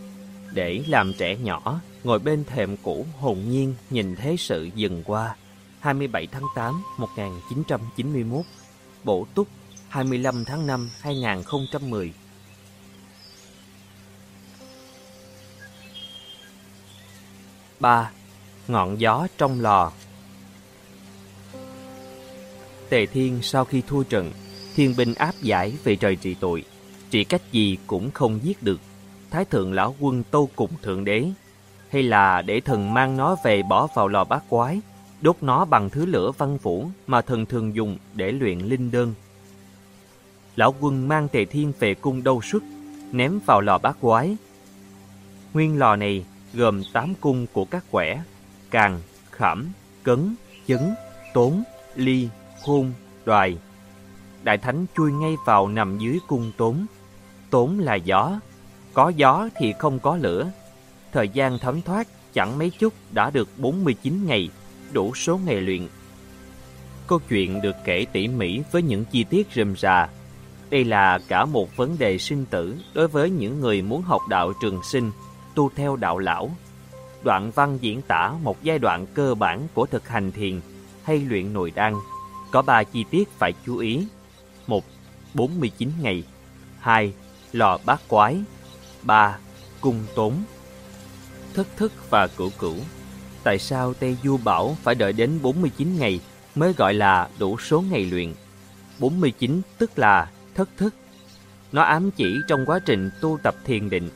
để làm trẻ nhỏ, ngồi bên thềm cũ hồn nhiên nhìn thế sự dần qua. 27 tháng 8 1991 Bổ túc 25 tháng 5 2010 3. Ngọn gió trong lò Tề Thiên sau khi thua trận, thiên binh áp giải về trời trị tội trị cách gì cũng không giết được. Thái thượng lão quân tâu cùng thượng đế, hay là để thần mang nó về bỏ vào lò bát quái, đốt nó bằng thứ lửa văn vũ mà thần thường dùng để luyện linh đơn. Lão quân mang tề thiên về cung đâu xuất, ném vào lò bát quái. Nguyên lò này gồm tám cung của các quẻ, càng, khảm, cấn, chấn, tốn, ly, khôn, đoài. Đại thánh chui ngay vào nằm dưới cung tốn, tốn là gió, có gió thì không có lửa. Thời gian thấm thoát chẳng mấy chút đã được 49 ngày, đủ số ngày luyện. Câu chuyện được kể tỉ mỉ với những chi tiết rườm rà. Đây là cả một vấn đề sinh tử đối với những người muốn học đạo trường sinh, tu theo đạo lão. đoạn văn diễn tả một giai đoạn cơ bản của thực hành thiền hay luyện nội đan. Có ba chi tiết phải chú ý. một 49 ngày. 2. Lò bát quái. 3. Cung tốn. Thất thức và cửu cửu. Tại sao Tây Du bảo phải đợi đến 49 ngày mới gọi là đủ số ngày luyện? 49 tức là thất thức. Nó ám chỉ trong quá trình tu tập thiền định.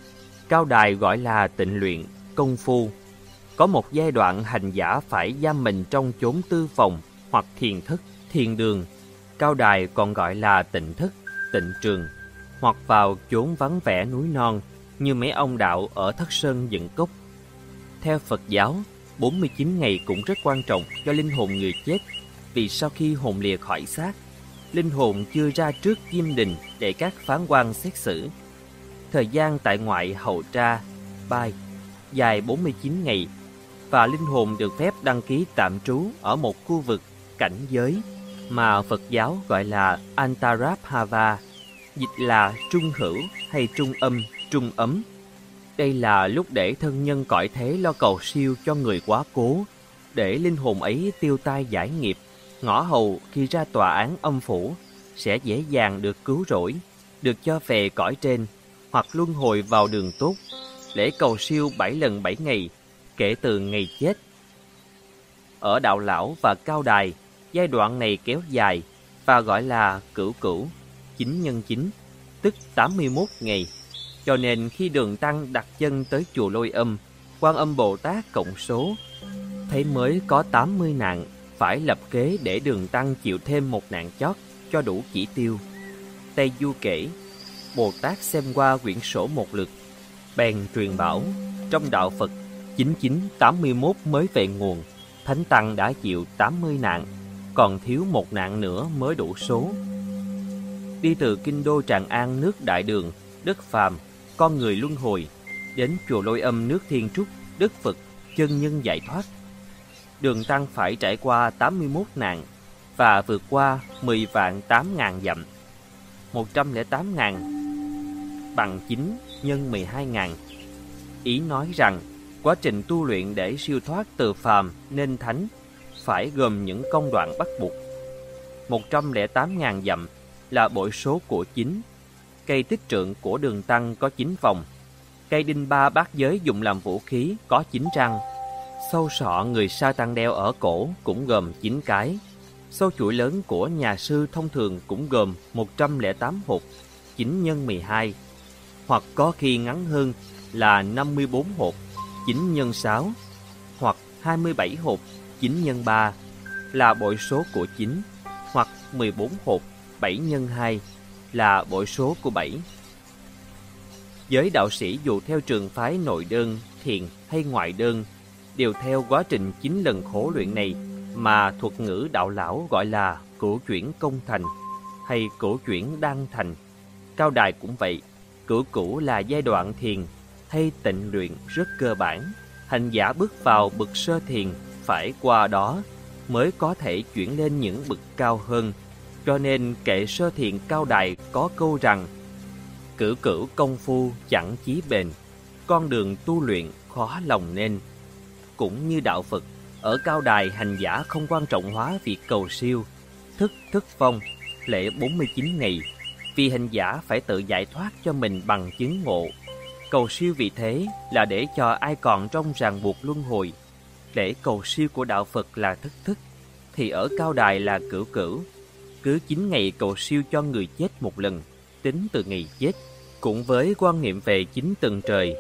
Cao đài gọi là tịnh luyện, công phu. Có một giai đoạn hành giả phải giam mình trong chốn tư phòng hoặc thiền thức, thiền đường. Cao đài còn gọi là tịnh thức, tịnh trường, hoặc vào chốn vắng vẻ núi non như mấy ông đạo ở Thất Sơn dựng cốc. Theo Phật giáo, 49 ngày cũng rất quan trọng cho linh hồn người chết vì sau khi hồn lìa khỏi xác, linh hồn chưa ra trước diêm đình để các phán quan xét xử. Thời gian tại ngoại hậu tra, bai, dài 49 ngày và linh hồn được phép đăng ký tạm trú ở một khu vực cảnh giới mà Phật giáo gọi là Antarabhava, dịch là trung hữu hay trung âm, trung ấm. Đây là lúc để thân nhân cõi thế lo cầu siêu cho người quá cố, để linh hồn ấy tiêu tai giải nghiệp, ngõ hầu khi ra tòa án âm phủ sẽ dễ dàng được cứu rỗi, được cho về cõi trên hoặc luân hồi vào đường tốt, lễ cầu siêu bảy lần bảy ngày kể từ ngày chết. Ở đạo lão và cao đài, giai đoạn này kéo dài và gọi là cửu cửu, 9 nhân 9, tức 81 ngày. Cho nên khi đường tăng đặt chân tới chùa Lôi Âm, quan âm Bồ Tát cộng số, thấy mới có 80 nạn, phải lập kế để đường tăng chịu thêm một nạn chót cho đủ chỉ tiêu. Tây Du kể, Bồ Tát xem qua quyển sổ một lượt, bèn truyền bảo, trong đạo Phật 9981 mới về nguồn, Thánh Tăng đã chịu 80 nạn, còn thiếu một nạn nữa mới đủ số. Đi từ kinh đô Tràng An nước Đại Đường, đất phàm, con người luân hồi, đến chùa Lôi Âm nước Thiên Trúc, đất Phật, chân nhân giải thoát. Đường Tăng phải trải qua 81 nạn và vượt qua 10 vạn 8 ngàn dặm. 108 ngàn bằng 9 nhân 12 ngàn. Ý nói rằng Quá trình tu luyện để siêu thoát từ phàm nên thánh phải gồm những công đoạn bắt buộc. 108.000 dặm là bội số của 9. Cây tích trượng của đường tăng có 9 vòng. Cây đinh ba bát giới dùng làm vũ khí có 9 răng. Sâu sọ người sa tăng đeo ở cổ cũng gồm 9 cái. Sâu chuỗi lớn của nhà sư thông thường cũng gồm 108 hột, 9 nhân 12, hoặc có khi ngắn hơn là 54 hột, 9 nhân 6 hoặc 27 hột, 9 x 3 là bội số của 9 hoặc 14 hộp 7 x 2 là bội số của 7. Giới đạo sĩ dù theo trường phái nội đơn, thiền hay ngoại đơn đều theo quá trình 9 lần khổ luyện này mà thuật ngữ đạo lão gọi là cửu chuyển công thành hay cửu chuyển đăng thành. Cao đài cũng vậy, cửu cũ là giai đoạn thiền hay tịnh luyện rất cơ bản. Hành giả bước vào bậc sơ thiền phải qua đó mới có thể chuyển lên những bậc cao hơn. Cho nên kệ sơ thiện cao đài có câu rằng Cử cử công phu chẳng chí bền, con đường tu luyện khó lòng nên. Cũng như đạo Phật, ở cao đài hành giả không quan trọng hóa việc cầu siêu, thức thức phong, lễ 49 ngày, vì hành giả phải tự giải thoát cho mình bằng chứng ngộ Cầu siêu vì thế là để cho ai còn trong ràng buộc luân hồi. Lễ cầu siêu của đạo Phật là thức thức, thì ở cao đài là cửu cửu. Cứ 9 ngày cầu siêu cho người chết một lần, tính từ ngày chết. Cũng với quan niệm về chín tầng trời,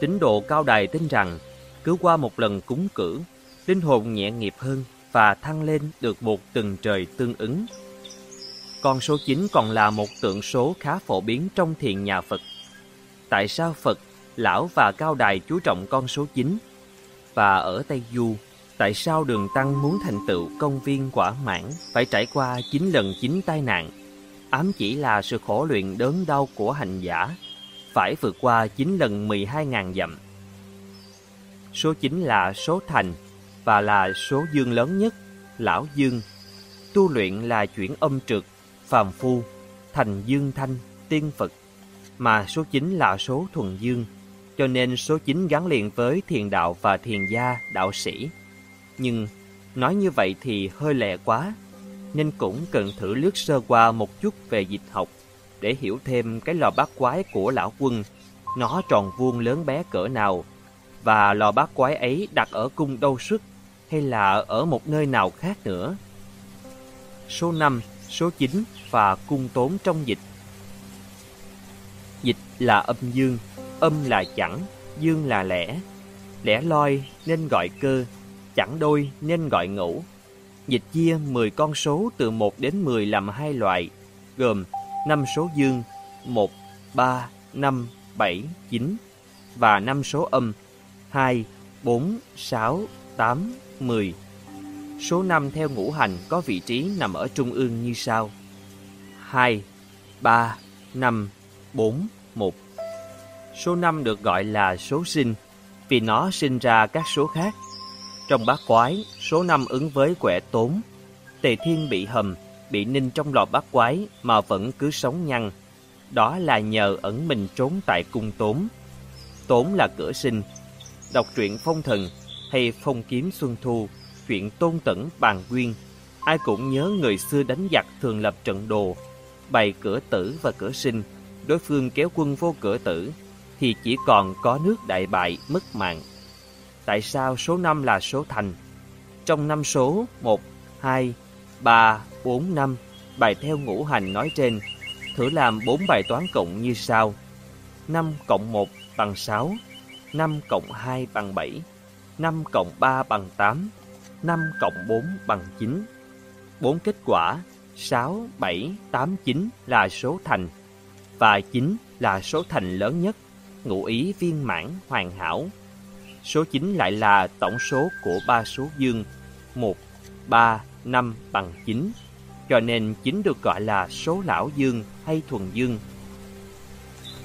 tín độ cao đài tin rằng cứ qua một lần cúng cử, linh hồn nhẹ nghiệp hơn và thăng lên được một tầng trời tương ứng. Con số 9 còn là một tượng số khá phổ biến trong thiền nhà Phật tại sao Phật, Lão và Cao Đài chú trọng con số 9? Và ở Tây Du, tại sao Đường Tăng muốn thành tựu công viên quả mãn phải trải qua 9 lần 9 tai nạn? Ám chỉ là sự khổ luyện đớn đau của hành giả, phải vượt qua 9 lần 12.000 dặm. Số 9 là số thành và là số dương lớn nhất, lão dương. Tu luyện là chuyển âm trực, phàm phu, thành dương thanh, tiên Phật mà số 9 là số thuần dương cho nên số 9 gắn liền với thiền đạo và thiền gia, đạo sĩ. Nhưng nói như vậy thì hơi lẹ quá, nên cũng cần thử lướt sơ qua một chút về dịch học để hiểu thêm cái lò bát quái của lão quân, nó tròn vuông lớn bé cỡ nào, và lò bát quái ấy đặt ở cung đâu sức hay là ở một nơi nào khác nữa. Số 5, số 9 và cung tốn trong dịch. Dịch là âm dương, âm là chẳng, dương là lẻ. Lẻ loi nên gọi cơ, chẳng đôi nên gọi ngũ. Dịch chia 10 con số từ 1 đến 10 làm hai loại, gồm 5 số dương 1, 3, 5, 7, 9 và 5 số âm 2, 4, 6, 8, 10. Số 5 theo ngũ hành có vị trí nằm ở trung ương như sau. 2, 3, 5, 4, 1. Số 5 được gọi là số sinh vì nó sinh ra các số khác. Trong bát quái, số 5 ứng với quẻ tốn. Tề thiên bị hầm, bị ninh trong lò bát quái mà vẫn cứ sống nhăn. Đó là nhờ ẩn mình trốn tại cung tốn. Tốn là cửa sinh. Đọc truyện phong thần hay phong kiếm xuân thu, chuyện tôn tẩn bàn nguyên, ai cũng nhớ người xưa đánh giặc thường lập trận đồ, bày cửa tử và cửa sinh, đối phương kéo quân vô cửa tử, thì chỉ còn có nước đại bại mất mạng. Tại sao số 5 là số thành? Trong năm số 1, 2, 3, 4, 5, bài theo ngũ hành nói trên, thử làm 4 bài toán cộng như sau. 5 cộng 1 bằng 6, 5 cộng 2 bằng 7, 5 cộng 3 bằng 8, 5 cộng 4 bằng 9. 4 kết quả 6, 7, 8, 9 là số thành và 9 là số thành lớn nhất, ngụ ý viên mãn hoàn hảo. Số 9 lại là tổng số của ba số dương 1, 3, 5 bằng 9, cho nên 9 được gọi là số lão dương hay thuần dương.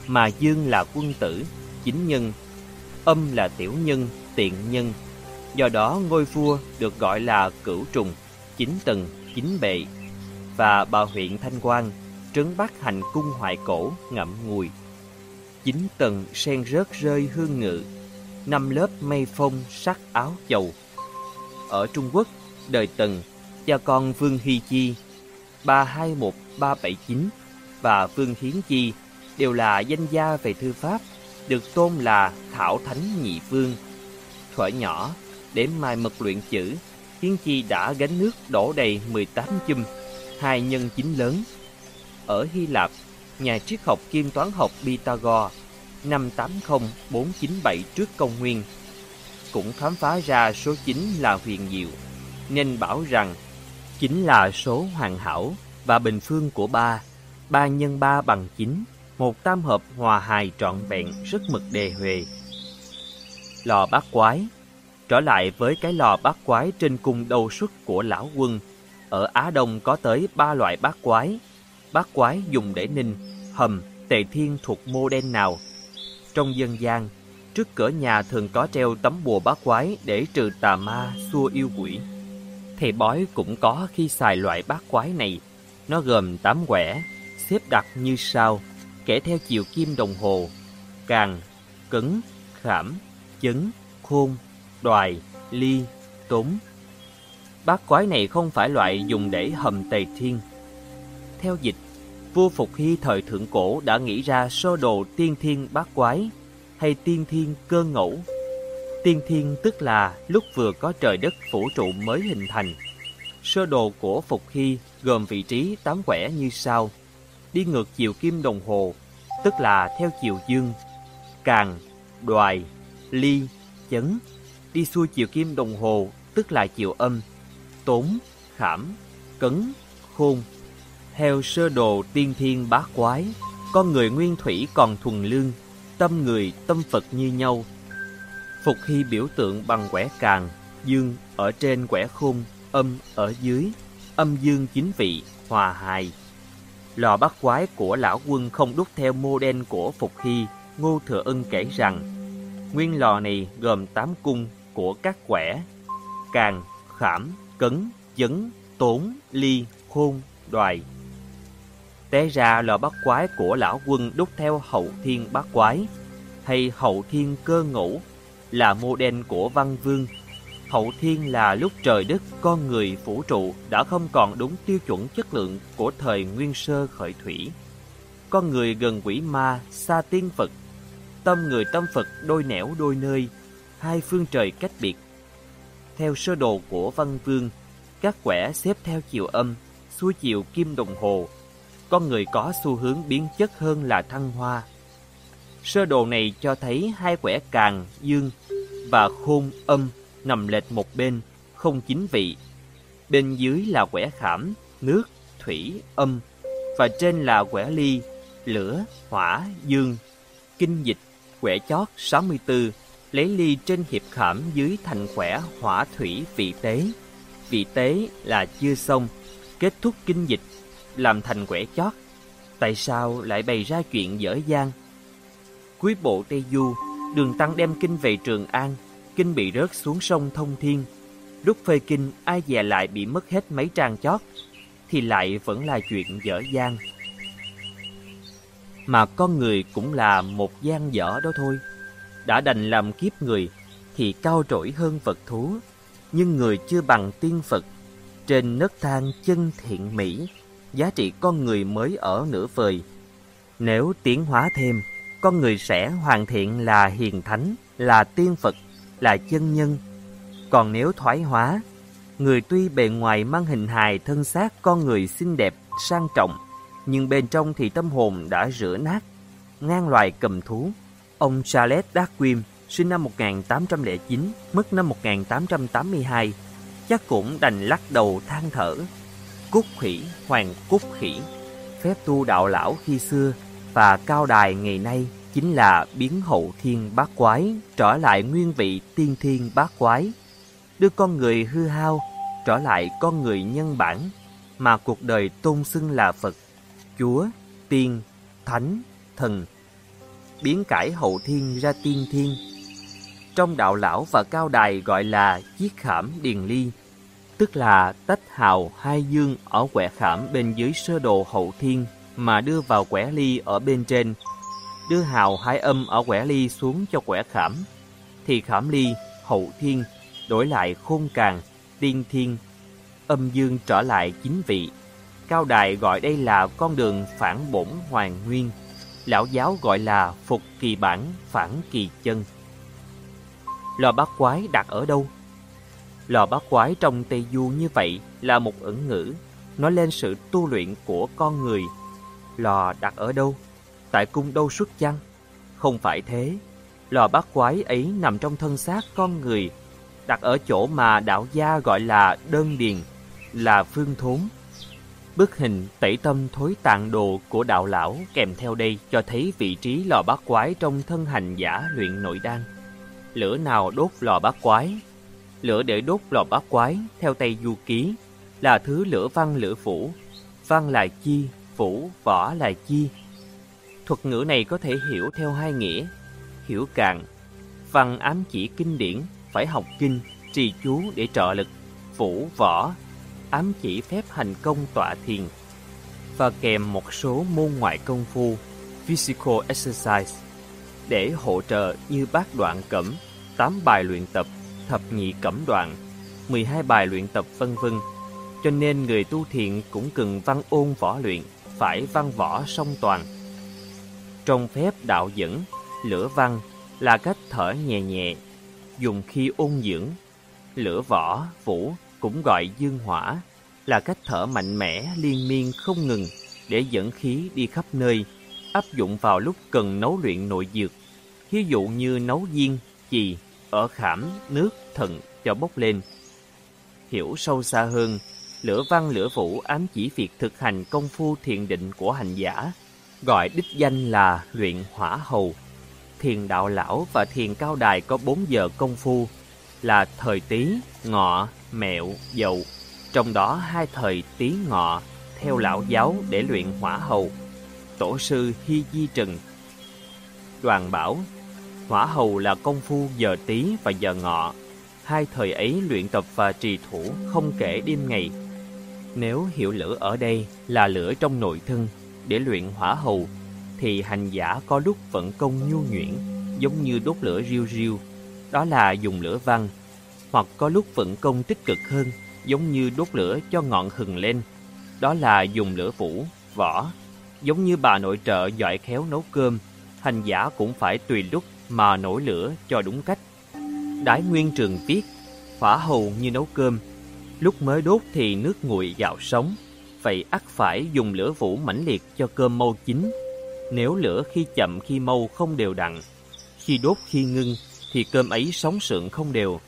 Mà dương là quân tử, chính nhân, âm là tiểu nhân, tiện nhân. Do đó ngôi vua được gọi là cửu trùng, chính tầng, chính bệ. Và bà huyện Thanh Quang, trấn bắc hành cung hoại cổ, ngậm ngùi chín tầng sen rớt rơi hương ngự, năm lớp mây phong sắc áo chầu. Ở Trung Quốc, đời Tần, cha con Vương Hy Chi, 321379 và Vương Hiến Chi đều là danh gia về thư pháp, được tôn là Thảo Thánh Nhị Vương. Thuở nhỏ, để mai mật luyện chữ, Hiến Chi đã gánh nước đổ đầy 18 chum, hai nhân chính lớn. Ở Hy Lạp, nhà triết học kiêm toán học Pythagore năm 80497 trước công nguyên cũng khám phá ra số 9 là huyền diệu, nên bảo rằng chính là số hoàn hảo và bình phương của ba. Ba nhân ba bằng chín, một tam hợp hòa hài trọn vẹn rất mực đề huề. Lò bát quái Trở lại với cái lò bát quái trên cung đầu xuất của lão quân, ở Á Đông có tới ba loại bát quái. Bát quái dùng để ninh, hầm, tề thiên thuộc mô đen nào. Trong dân gian, trước cửa nhà thường có treo tấm bùa bát quái để trừ tà ma, xua yêu quỷ. Thầy bói cũng có khi xài loại bát quái này. Nó gồm tám quẻ, xếp đặt như sau, kể theo chiều kim đồng hồ, càng, cứng, khảm, chấn, khôn, đoài, ly, tốn. Bát quái này không phải loại dùng để hầm tề thiên. Theo dịch, vua Phục Hy thời thượng cổ đã nghĩ ra sơ đồ tiên thiên bát quái hay tiên thiên cơ ngẫu Tiên thiên tức là lúc vừa có trời đất vũ trụ mới hình thành. Sơ đồ của Phục Hy gồm vị trí tám quẻ như sau. Đi ngược chiều kim đồng hồ, tức là theo chiều dương. Càng, đoài, ly, chấn. Đi xuôi chiều kim đồng hồ, tức là chiều âm. Tốn, khảm, cấn, khôn. Theo sơ đồ tiên thiên bát quái, con người nguyên thủy còn thuần lương, tâm người tâm Phật như nhau, Phục Hy biểu tượng bằng quẻ càng, dương ở trên quẻ khung, âm ở dưới, âm dương chính vị, hòa hài. Lò bát quái của lão quân không đúc theo mô đen của Phục Hy, Ngô Thừa Ân kể rằng, nguyên lò này gồm tám cung của các quẻ, càng, khảm, cấn, dấn, tốn, ly, khôn, đoài. Té ra lò bắt quái của lão quân đúc theo hậu thiên bát quái, hay hậu thiên cơ ngũ là mô đen của văn vương. Hậu thiên là lúc trời đất, con người, vũ trụ đã không còn đúng tiêu chuẩn chất lượng của thời nguyên sơ khởi thủy. Con người gần quỷ ma, xa tiên Phật. Tâm người tâm Phật đôi nẻo đôi nơi, hai phương trời cách biệt. Theo sơ đồ của văn vương, các quẻ xếp theo chiều âm, xuôi chiều kim đồng hồ. Con người có xu hướng biến chất hơn là thăng hoa. Sơ đồ này cho thấy hai quẻ càng, dương và khôn, âm nằm lệch một bên, không chính vị. Bên dưới là quẻ khảm, nước, thủy, âm và trên là quẻ ly, lửa, hỏa, dương. Kinh dịch, quẻ chót 64, lấy ly trên hiệp khảm dưới thành quẻ hỏa thủy vị tế. Vị tế là chưa xong, kết thúc kinh dịch, làm thành quẻ chót. Tại sao lại bày ra chuyện dở dang? Cuối bộ Tây Du, đường tăng đem kinh về Trường An, kinh bị rớt xuống sông Thông Thiên. Lúc phơi kinh, ai dè lại bị mất hết mấy trang chót, thì lại vẫn là chuyện dở dang. Mà con người cũng là một gian dở đó thôi. Đã đành làm kiếp người, thì cao trỗi hơn vật thú, nhưng người chưa bằng tiên Phật. Trên nấc thang chân thiện mỹ, giá trị con người mới ở nửa vời. Nếu tiến hóa thêm, con người sẽ hoàn thiện là hiền thánh, là tiên Phật, là chân nhân. Còn nếu thoái hóa, người tuy bề ngoài mang hình hài thân xác con người xinh đẹp, sang trọng, nhưng bên trong thì tâm hồn đã rửa nát, ngang loài cầm thú. Ông Charles Darwin, sinh năm 1809, mất năm 1882, chắc cũng đành lắc đầu than thở. Cúc khỉ, hoàng cúc khỉ, phép tu đạo lão khi xưa và cao đài ngày nay chính là biến hậu thiên bát quái trở lại nguyên vị tiên thiên bát quái, đưa con người hư hao trở lại con người nhân bản mà cuộc đời tôn xưng là Phật, Chúa, Tiên, Thánh, Thần, biến cải hậu thiên ra tiên thiên. Trong đạo lão và cao đài gọi là chiết khảm điền ly, tức là tách hào hai dương ở quẻ khảm bên dưới sơ đồ hậu thiên mà đưa vào quẻ ly ở bên trên, đưa hào hai âm ở quẻ ly xuống cho quẻ khảm, thì khảm ly, hậu thiên, đổi lại khôn càng, tiên thiên, âm dương trở lại chính vị. Cao Đài gọi đây là con đường phản bổn hoàn nguyên, lão giáo gọi là phục kỳ bản phản kỳ chân. Lò bát quái đặt ở đâu? Lò bát quái trong Tây Du như vậy là một ẩn ngữ, nói lên sự tu luyện của con người Lò đặt ở đâu? Tại cung đâu xuất chăng? Không phải thế. Lò bát quái ấy nằm trong thân xác con người, đặt ở chỗ mà đạo gia gọi là đơn điền, là phương thốn. Bức hình tẩy tâm thối tạng đồ của đạo lão kèm theo đây cho thấy vị trí lò bát quái trong thân hành giả luyện nội đan. Lửa nào đốt lò bát quái? Lửa để đốt lò bát quái theo tay Du Ký là thứ lửa văn lửa phủ. Văn là chi, phủ, võ là chi. Thuật ngữ này có thể hiểu theo hai nghĩa. Hiểu cạn, văn ám chỉ kinh điển, phải học kinh, trì chú để trợ lực. Phủ, võ, ám chỉ phép hành công tọa thiền. Và kèm một số môn ngoại công phu, physical exercise, để hỗ trợ như bát đoạn cẩm, tám bài luyện tập, thập nhị cẩm đoạn, 12 bài luyện tập vân vân. Cho nên người tu thiện cũng cần văn ôn võ luyện phải văn võ song toàn. Trong phép đạo dẫn, lửa văn là cách thở nhẹ nhẹ, dùng khi ôn dưỡng. Lửa võ, vũ cũng gọi dương hỏa, là cách thở mạnh mẽ liên miên không ngừng để dẫn khí đi khắp nơi, áp dụng vào lúc cần nấu luyện nội dược. Ví dụ như nấu viên, chì, ở khảm, nước, thận cho bốc lên. Hiểu sâu xa hơn, lửa văn lửa vũ ám chỉ việc thực hành công phu thiền định của hành giả, gọi đích danh là luyện hỏa hầu. Thiền đạo lão và thiền cao đài có bốn giờ công phu là thời tý, ngọ, mẹo, dậu. Trong đó hai thời tý ngọ theo lão giáo để luyện hỏa hầu. Tổ sư Hy Di Trần Đoàn bảo, hỏa hầu là công phu giờ tí và giờ ngọ. Hai thời ấy luyện tập và trì thủ không kể đêm ngày nếu hiểu lửa ở đây là lửa trong nội thân để luyện hỏa hầu, thì hành giả có lúc vận công nhu nhuyễn, giống như đốt lửa riêu riêu, đó là dùng lửa văn. Hoặc có lúc vận công tích cực hơn, giống như đốt lửa cho ngọn hừng lên, đó là dùng lửa vũ, vỏ. Giống như bà nội trợ giỏi khéo nấu cơm, hành giả cũng phải tùy lúc mà nổi lửa cho đúng cách. Đái Nguyên Trường viết, hỏa hầu như nấu cơm, lúc mới đốt thì nước nguội gạo sống, vậy ắt phải dùng lửa vũ mãnh liệt cho cơm mau chín. Nếu lửa khi chậm khi mau không đều đặn, khi đốt khi ngưng thì cơm ấy sống sượng không đều,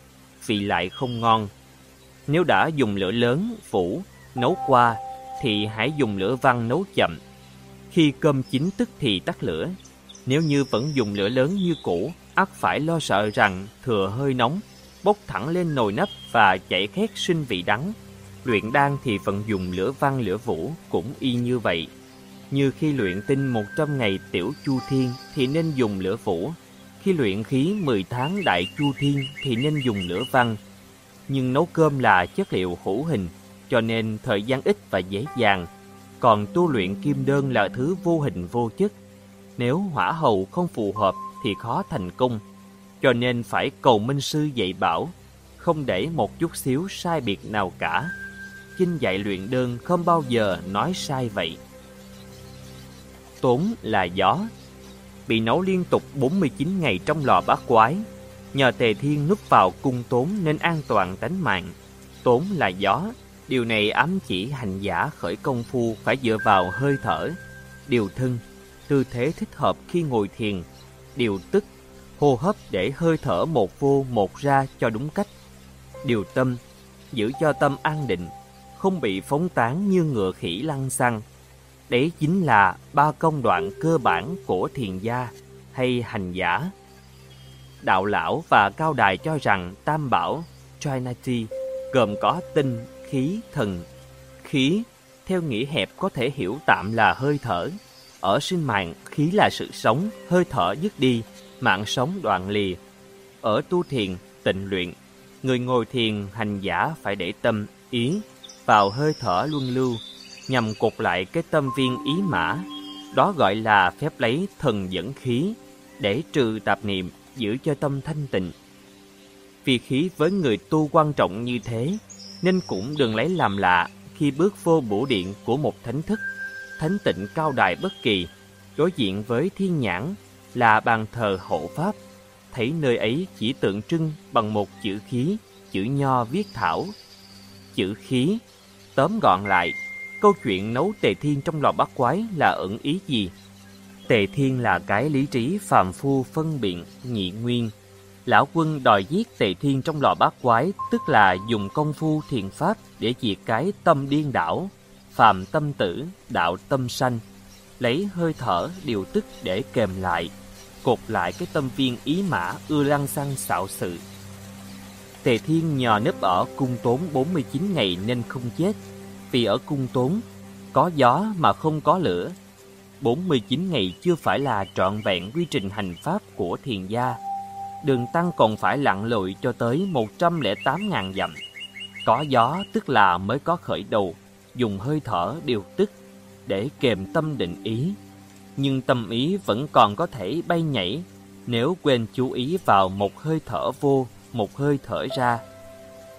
vị lại không ngon. Nếu đã dùng lửa lớn, phủ, nấu qua thì hãy dùng lửa văn nấu chậm. Khi cơm chín tức thì tắt lửa. Nếu như vẫn dùng lửa lớn như cũ, ắt phải lo sợ rằng thừa hơi nóng, bốc thẳng lên nồi nắp và chảy khét sinh vị đắng. Luyện đan thì vẫn dùng lửa văn lửa vũ cũng y như vậy. Như khi luyện tinh 100 ngày tiểu chu thiên thì nên dùng lửa vũ. Khi luyện khí 10 tháng đại chu thiên thì nên dùng lửa văn. Nhưng nấu cơm là chất liệu hữu hình, cho nên thời gian ít và dễ dàng. Còn tu luyện kim đơn là thứ vô hình vô chất. Nếu hỏa hầu không phù hợp thì khó thành công. Cho nên phải cầu minh sư dạy bảo, không để một chút xíu sai biệt nào cả. Kinh dạy luyện đơn không bao giờ nói sai vậy. Tốn là gió, bị nấu liên tục 49 ngày trong lò bát quái. Nhờ Tề Thiên núp vào cung tốn nên an toàn tánh mạng. Tốn là gió, điều này ám chỉ hành giả khởi công phu phải dựa vào hơi thở, điều thân, tư thế thích hợp khi ngồi thiền, điều tức, hô hấp để hơi thở một vô một ra cho đúng cách. Điều tâm, giữ cho tâm an định, không bị phóng tán như ngựa khỉ lăn xăng. Đấy chính là ba công đoạn cơ bản của thiền gia hay hành giả. Đạo lão và cao đài cho rằng tam bảo, Trinity, gồm có tinh, khí, thần. Khí, theo nghĩa hẹp có thể hiểu tạm là hơi thở. Ở sinh mạng, khí là sự sống, hơi thở dứt đi, mạng sống đoạn lìa. Ở tu thiền, tịnh luyện, người ngồi thiền hành giả phải để tâm, ý vào hơi thở luân lưu, nhằm cột lại cái tâm viên ý mã. Đó gọi là phép lấy thần dẫn khí, để trừ tạp niệm, giữ cho tâm thanh tịnh. Vì khí với người tu quan trọng như thế, nên cũng đừng lấy làm lạ khi bước vô bổ điện của một thánh thức, thánh tịnh cao đài bất kỳ, đối diện với thiên nhãn là bàn thờ hộ pháp, thấy nơi ấy chỉ tượng trưng bằng một chữ khí, chữ nho viết thảo. Chữ khí, tóm gọn lại, câu chuyện nấu tề thiên trong lò bát quái là ẩn ý gì? Tề thiên là cái lý trí phàm phu phân biện, nhị nguyên. Lão quân đòi giết tề thiên trong lò bát quái, tức là dùng công phu thiền pháp để diệt cái tâm điên đảo, phạm tâm tử, đạo tâm sanh, lấy hơi thở điều tức để kèm lại, cột lại cái tâm viên ý mã ưa lăng xăng xạo sự. Tề Thiên nhờ nấp ở cung tốn 49 ngày nên không chết, vì ở cung tốn có gió mà không có lửa. 49 ngày chưa phải là trọn vẹn quy trình hành pháp của thiền gia. Đường tăng còn phải lặn lội cho tới 108.000 dặm. Có gió tức là mới có khởi đầu, dùng hơi thở điều tức để kèm tâm định ý. Nhưng tâm ý vẫn còn có thể bay nhảy nếu quên chú ý vào một hơi thở vô, một hơi thở ra.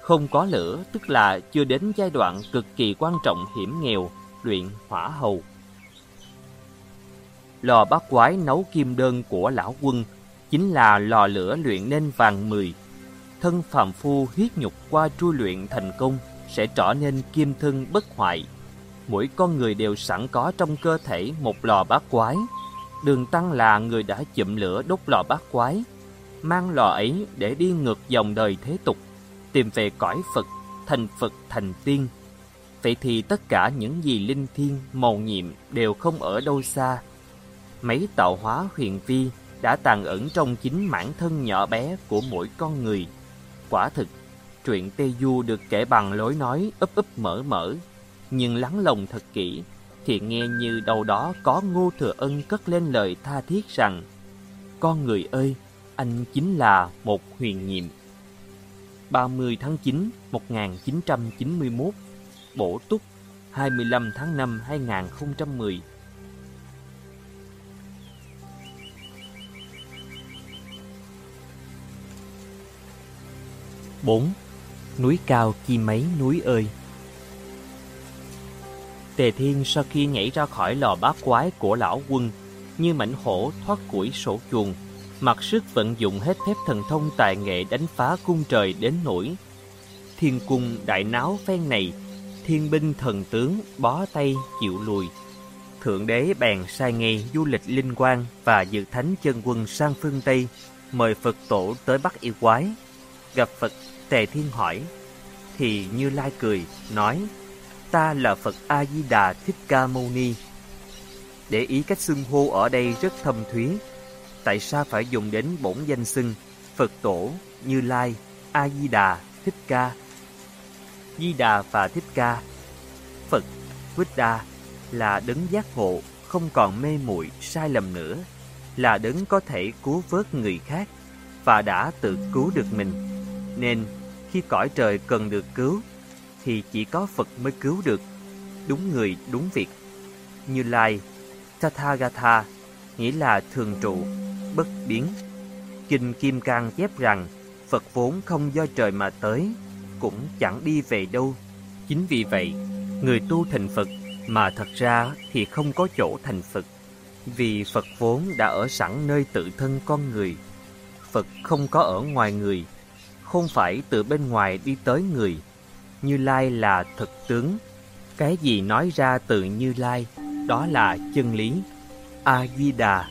Không có lửa tức là chưa đến giai đoạn cực kỳ quan trọng hiểm nghèo, luyện hỏa hầu. Lò bát quái nấu kim đơn của lão quân chính là lò lửa luyện nên vàng mười. Thân phàm phu huyết nhục qua tru luyện thành công sẽ trở nên kim thân bất hoại mỗi con người đều sẵn có trong cơ thể một lò bát quái. Đường Tăng là người đã chụm lửa đốt lò bát quái, mang lò ấy để đi ngược dòng đời thế tục, tìm về cõi Phật, thành Phật thành tiên. Vậy thì tất cả những gì linh thiêng, màu nhiệm đều không ở đâu xa. Mấy tạo hóa huyền vi đã tàn ẩn trong chính bản thân nhỏ bé của mỗi con người. Quả thực, Truyện Tây Du được kể bằng lối nói ấp ấp mở mở, nhưng lắng lòng thật kỹ, thì nghe như đâu đó có Ngô Thừa Ân cất lên lời tha thiết rằng Con người ơi, anh chính là một huyền nhiệm. 30 tháng 9, 1991, Bổ Túc, 25 tháng 5, 2010 4. Núi cao chi mấy núi ơi Tề Thiên sau khi nhảy ra khỏi lò bát quái của lão quân, như mảnh hổ thoát củi sổ chuồng, mặc sức vận dụng hết phép thần thông tài nghệ đánh phá cung trời đến nổi. Thiên cung đại náo phen này, thiên binh thần tướng bó tay chịu lùi. Thượng đế bèn sai ngay du lịch linh quan và dự thánh chân quân sang phương Tây, mời Phật tổ tới bắt yêu quái. Gặp Phật, Tề Thiên hỏi, thì Như Lai cười, nói, ta là Phật A-di-đà Thích Ca Mâu Ni. Để ý cách xưng hô ở đây rất thâm thúy. Tại sao phải dùng đến bổn danh xưng Phật Tổ, Như Lai, A-di-đà, Thích Ca? Di Đà và Thích Ca Phật, Buddha là đấng giác ngộ, không còn mê muội sai lầm nữa, là đấng có thể cứu vớt người khác và đã tự cứu được mình. Nên khi cõi trời cần được cứu thì chỉ có Phật mới cứu được. Đúng người, đúng việc. Như Lai, Tathagata, nghĩa là thường trụ, bất biến. Kinh Kim Cang chép rằng Phật vốn không do trời mà tới, cũng chẳng đi về đâu. Chính vì vậy, người tu thành Phật mà thật ra thì không có chỗ thành Phật. Vì Phật vốn đã ở sẵn nơi tự thân con người. Phật không có ở ngoài người, không phải từ bên ngoài đi tới người. Như Lai là thực tướng. Cái gì nói ra từ Như Lai, đó là chân lý. A-di-đà,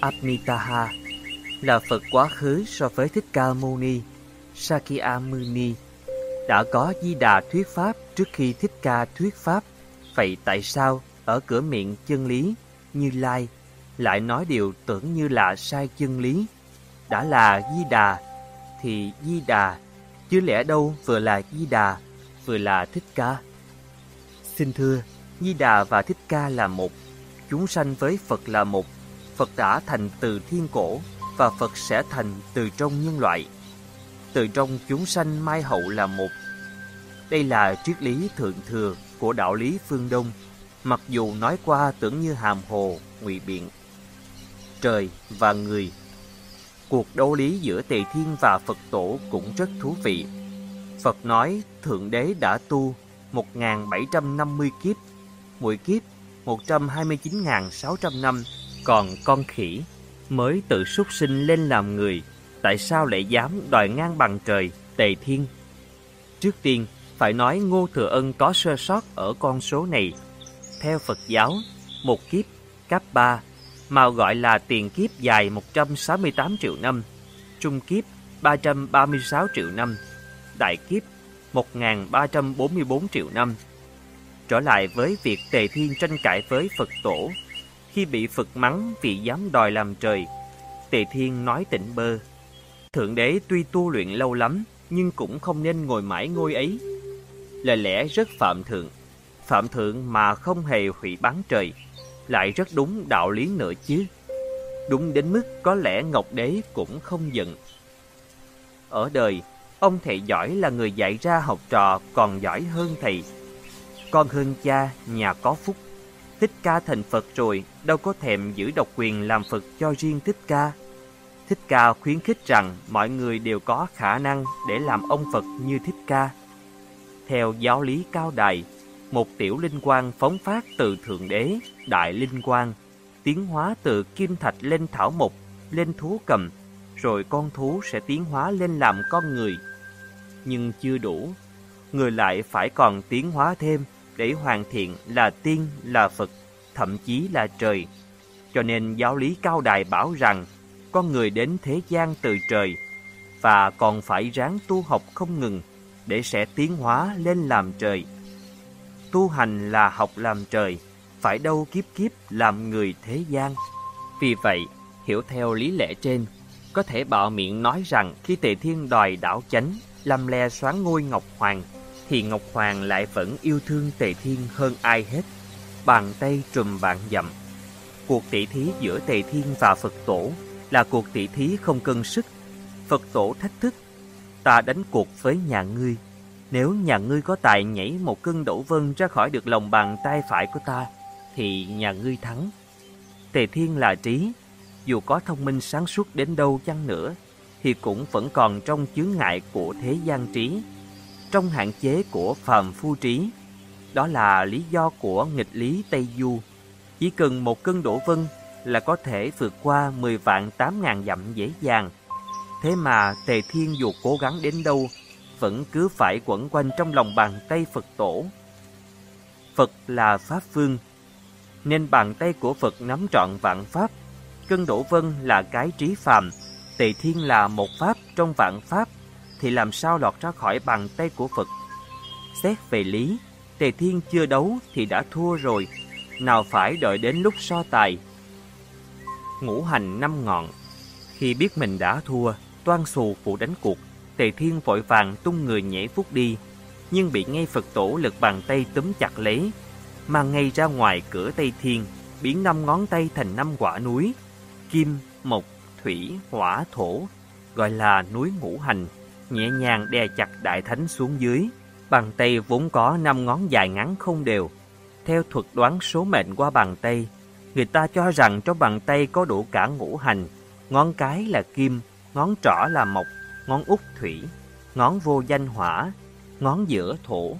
Abnitaha là Phật quá khứ so với Thích Ca Mâu Ni, Sakyamuni đã có Di Đà thuyết pháp trước khi Thích Ca thuyết pháp. Vậy tại sao ở cửa miệng chân lý Như Lai lại nói điều tưởng như là sai chân lý? Đã là Di Đà thì Di Đà, chứ lẽ đâu vừa là Di Đà vừa là Thích Ca. Xin thưa, Di Đà và Thích Ca là một, chúng sanh với Phật là một. Phật đã thành từ thiên cổ và Phật sẽ thành từ trong nhân loại. Từ trong chúng sanh mai hậu là một. Đây là triết lý thượng thừa của đạo lý phương Đông, mặc dù nói qua tưởng như hàm hồ, ngụy biện. Trời và người Cuộc đấu lý giữa Tề Thiên và Phật Tổ cũng rất thú vị. Phật nói Thượng Đế đã tu 1.750 kiếp, mỗi kiếp 129.600 năm, còn con khỉ mới tự súc sinh lên làm người, tại sao lại dám đòi ngang bằng trời, Tề Thiên? Trước tiên, phải nói Ngô Thừa Ân có sơ sót ở con số này. Theo Phật giáo, một kiếp, cấp 3, mà gọi là tiền kiếp dài 168 triệu năm, trung kiếp 336 triệu năm, đại kiếp 1.344 triệu năm. Trở lại với việc Tề Thiên tranh cãi với Phật Tổ, khi bị Phật mắng vì dám đòi làm trời, Tề Thiên nói tỉnh bơ. Thượng đế tuy tu luyện lâu lắm, nhưng cũng không nên ngồi mãi ngôi ấy. Lời lẽ rất phạm thượng, phạm thượng mà không hề hủy bán trời, lại rất đúng đạo lý nữa chứ. Đúng đến mức có lẽ Ngọc Đế cũng không giận. Ở đời, Ông thầy giỏi là người dạy ra học trò còn giỏi hơn thầy. Con hơn cha, nhà có phúc. Thích ca thành Phật rồi, đâu có thèm giữ độc quyền làm Phật cho riêng Thích ca. Thích ca khuyến khích rằng mọi người đều có khả năng để làm ông Phật như Thích ca. Theo giáo lý cao đài, một tiểu linh quang phóng phát từ Thượng Đế, Đại Linh quang, tiến hóa từ kim thạch lên thảo mộc, lên thú cầm, rồi con thú sẽ tiến hóa lên làm con người. Nhưng chưa đủ, người lại phải còn tiến hóa thêm để hoàn thiện là tiên, là Phật, thậm chí là trời. Cho nên giáo lý cao đài bảo rằng con người đến thế gian từ trời và còn phải ráng tu học không ngừng để sẽ tiến hóa lên làm trời. Tu hành là học làm trời, phải đâu kiếp kiếp làm người thế gian. Vì vậy, hiểu theo lý lẽ trên, có thể bạo miệng nói rằng khi Tề Thiên đòi đảo chánh, làm le xoán ngôi Ngọc Hoàng, thì Ngọc Hoàng lại vẫn yêu thương Tề Thiên hơn ai hết. Bàn tay trùm bạn dặm. Cuộc tỷ thí giữa Tề Thiên và Phật Tổ là cuộc tỷ thí không cân sức. Phật Tổ thách thức, ta đánh cuộc với nhà ngươi. Nếu nhà ngươi có tài nhảy một cân đổ vân ra khỏi được lòng bàn tay phải của ta, thì nhà ngươi thắng. Tề Thiên là trí, dù có thông minh sáng suốt đến đâu chăng nữa, thì cũng vẫn còn trong chướng ngại của thế gian trí, trong hạn chế của phàm phu trí. Đó là lý do của nghịch lý Tây Du. Chỉ cần một cân đổ vân là có thể vượt qua 10 vạn 8 ngàn dặm dễ dàng. Thế mà Tề Thiên dù cố gắng đến đâu, vẫn cứ phải quẩn quanh trong lòng bàn tay Phật tổ. Phật là Pháp Vương, nên bàn tay của Phật nắm trọn vạn Pháp. Cân đổ vân là cái trí phàm, Tề Thiên là một Pháp trong vạn Pháp, thì làm sao lọt ra khỏi bàn tay của Phật? Xét về lý, Tề Thiên chưa đấu thì đã thua rồi, nào phải đợi đến lúc so tài. Ngũ hành năm ngọn Khi biết mình đã thua, toan xù phụ đánh cuộc, Tề Thiên vội vàng tung người nhảy phút đi, nhưng bị ngay Phật tổ lực bàn tay túm chặt lấy, mang ngay ra ngoài cửa Tây Thiên, biến năm ngón tay thành năm quả núi, kim, mộc, thủy, hỏa, thổ, gọi là núi ngũ hành, nhẹ nhàng đè chặt đại thánh xuống dưới. Bàn tay vốn có năm ngón dài ngắn không đều. Theo thuật đoán số mệnh qua bàn tay, người ta cho rằng trong bàn tay có đủ cả ngũ hành, ngón cái là kim, ngón trỏ là mộc, ngón út thủy, ngón vô danh hỏa, ngón giữa thổ.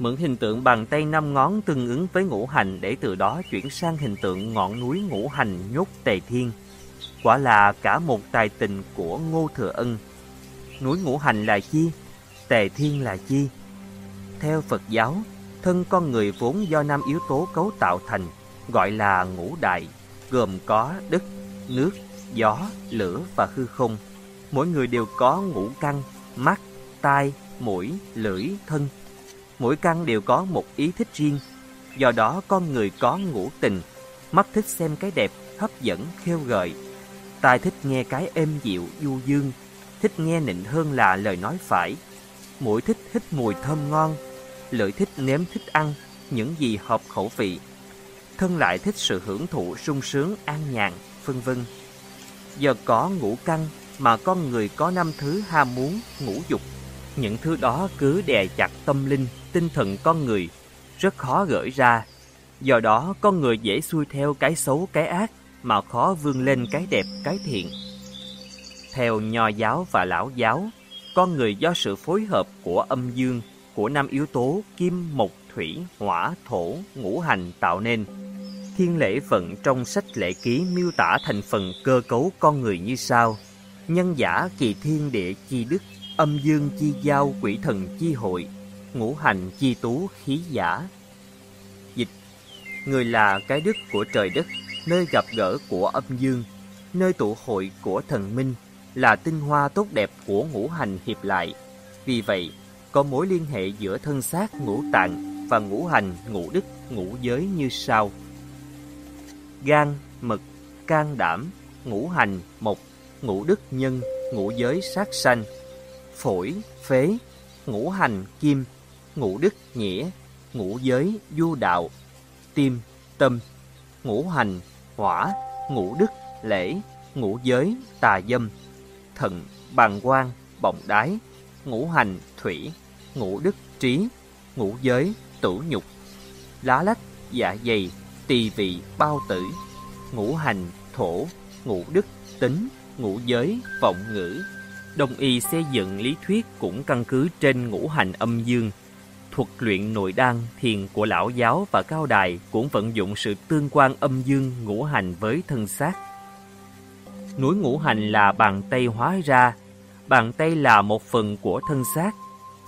Mượn hình tượng bàn tay năm ngón tương ứng với ngũ hành để từ đó chuyển sang hình tượng ngọn núi ngũ hành nhốt tề thiên. Quả là cả một tài tình của Ngô Thừa Ân. Núi ngũ hành là chi? Tề thiên là chi? Theo Phật giáo, thân con người vốn do năm yếu tố cấu tạo thành, gọi là ngũ đại, gồm có đất, nước, gió, lửa và hư không. Mỗi người đều có ngũ căn, mắt, tai, mũi, lưỡi, thân. Mỗi căn đều có một ý thích riêng. Do đó con người có ngũ tình, mắt thích xem cái đẹp, hấp dẫn, khêu gợi. Tai thích nghe cái êm dịu, du dương, thích nghe nịnh hơn là lời nói phải. Mũi thích hít mùi thơm ngon, lưỡi thích nếm thích ăn những gì hợp khẩu vị. Thân lại thích sự hưởng thụ sung sướng, an nhàn, vân vân. Do có ngũ căn mà con người có năm thứ ham muốn, ngũ dục. Những thứ đó cứ đè chặt tâm linh, tinh thần con người, rất khó gửi ra. Do đó con người dễ xuôi theo cái xấu, cái ác mà khó vươn lên cái đẹp, cái thiện. Theo nho giáo và lão giáo, con người do sự phối hợp của âm dương, của năm yếu tố kim, mộc, thủy, hỏa, thổ, ngũ hành tạo nên. Thiên lễ vận trong sách lễ ký miêu tả thành phần cơ cấu con người như sau. Nhân giả kỳ thiên địa chi đức, âm dương chi giao quỷ thần chi hội, ngũ hành chi tú khí giả. Dịch Người là cái đức của trời đất, nơi gặp gỡ của âm dương, nơi tụ hội của thần minh, là tinh hoa tốt đẹp của ngũ hành hiệp lại. Vì vậy, có mối liên hệ giữa thân xác ngũ tạng và ngũ hành ngũ đức ngũ giới như sau. Gan, mực, can đảm, ngũ hành, mộc, ngũ đức nhân, ngũ giới sát sanh, phổi, phế, ngũ hành, kim, ngũ đức nghĩa, ngũ giới du đạo, tim, tâm, ngũ hành, hỏa, ngũ đức, lễ, ngũ giới, tà dâm, thận, bàn quan bọng đái, ngũ hành, thủy, ngũ đức, trí, ngũ giới, tử nhục, lá lách, dạ dày, tỳ vị, bao tử, ngũ hành, thổ, ngũ đức, tính, ngũ giới, vọng ngữ. Đông y xây dựng lý thuyết cũng căn cứ trên ngũ hành âm dương. Thuật luyện nội đan, thiền của lão giáo và cao đài cũng vận dụng sự tương quan âm dương ngũ hành với thân xác. Núi ngũ hành là bàn tay hóa ra, bàn tay là một phần của thân xác.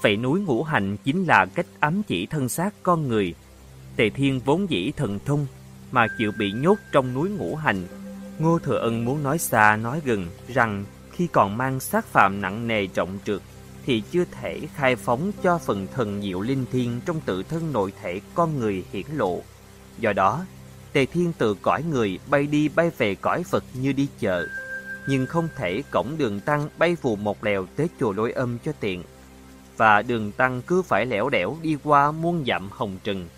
Vậy núi ngũ hành chính là cách ám chỉ thân xác con người. Tề Thiên vốn dĩ thần thông, mà chịu bị nhốt trong núi ngũ hành Ngô Thừa Ân muốn nói xa nói gần rằng khi còn mang sát phạm nặng nề trọng trượt thì chưa thể khai phóng cho phần thần diệu linh thiên trong tự thân nội thể con người hiển lộ. Do đó, Tề Thiên từ cõi người bay đi bay về cõi Phật như đi chợ, nhưng không thể cổng đường tăng bay phù một lèo tới chùa lôi âm cho tiện. Và đường tăng cứ phải lẻo đẻo đi qua muôn dặm hồng trần.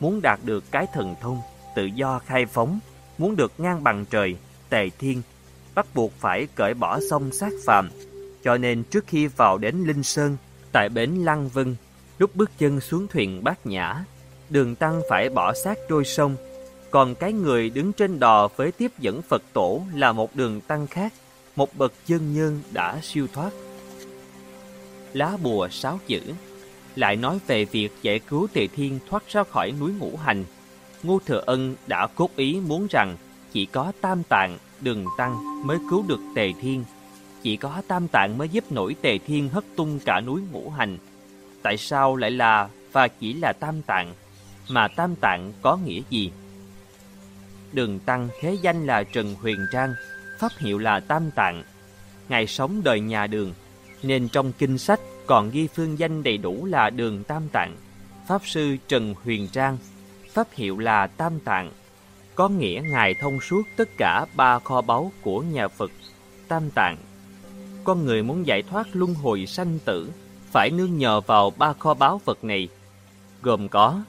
Muốn đạt được cái thần thông, tự do khai phóng muốn được ngang bằng trời, tề thiên, bắt buộc phải cởi bỏ xong sát phàm. Cho nên trước khi vào đến Linh Sơn, tại bến Lăng Vân, lúc bước chân xuống thuyền bát nhã, đường tăng phải bỏ xác trôi sông, còn cái người đứng trên đò với tiếp dẫn Phật tổ là một đường tăng khác, một bậc chân nhân đã siêu thoát. Lá bùa sáu chữ lại nói về việc giải cứu Tề Thiên thoát ra khỏi núi Ngũ Hành. Ngô Thừa Ân đã cốt ý muốn rằng chỉ có Tam Tạng, Đường Tăng mới cứu được Tề Thiên. Chỉ có Tam Tạng mới giúp nổi Tề Thiên hất tung cả núi Ngũ Hành. Tại sao lại là và chỉ là Tam Tạng? Mà Tam Tạng có nghĩa gì? Đường Tăng khế danh là Trần Huyền Trang, pháp hiệu là Tam Tạng. Ngài sống đời nhà đường, nên trong kinh sách còn ghi phương danh đầy đủ là Đường Tam Tạng, Pháp Sư Trần Huyền Trang, pháp hiệu là Tam Tạng, có nghĩa Ngài thông suốt tất cả ba kho báu của nhà Phật, Tam Tạng. Con người muốn giải thoát luân hồi sanh tử, phải nương nhờ vào ba kho báu Phật này, gồm có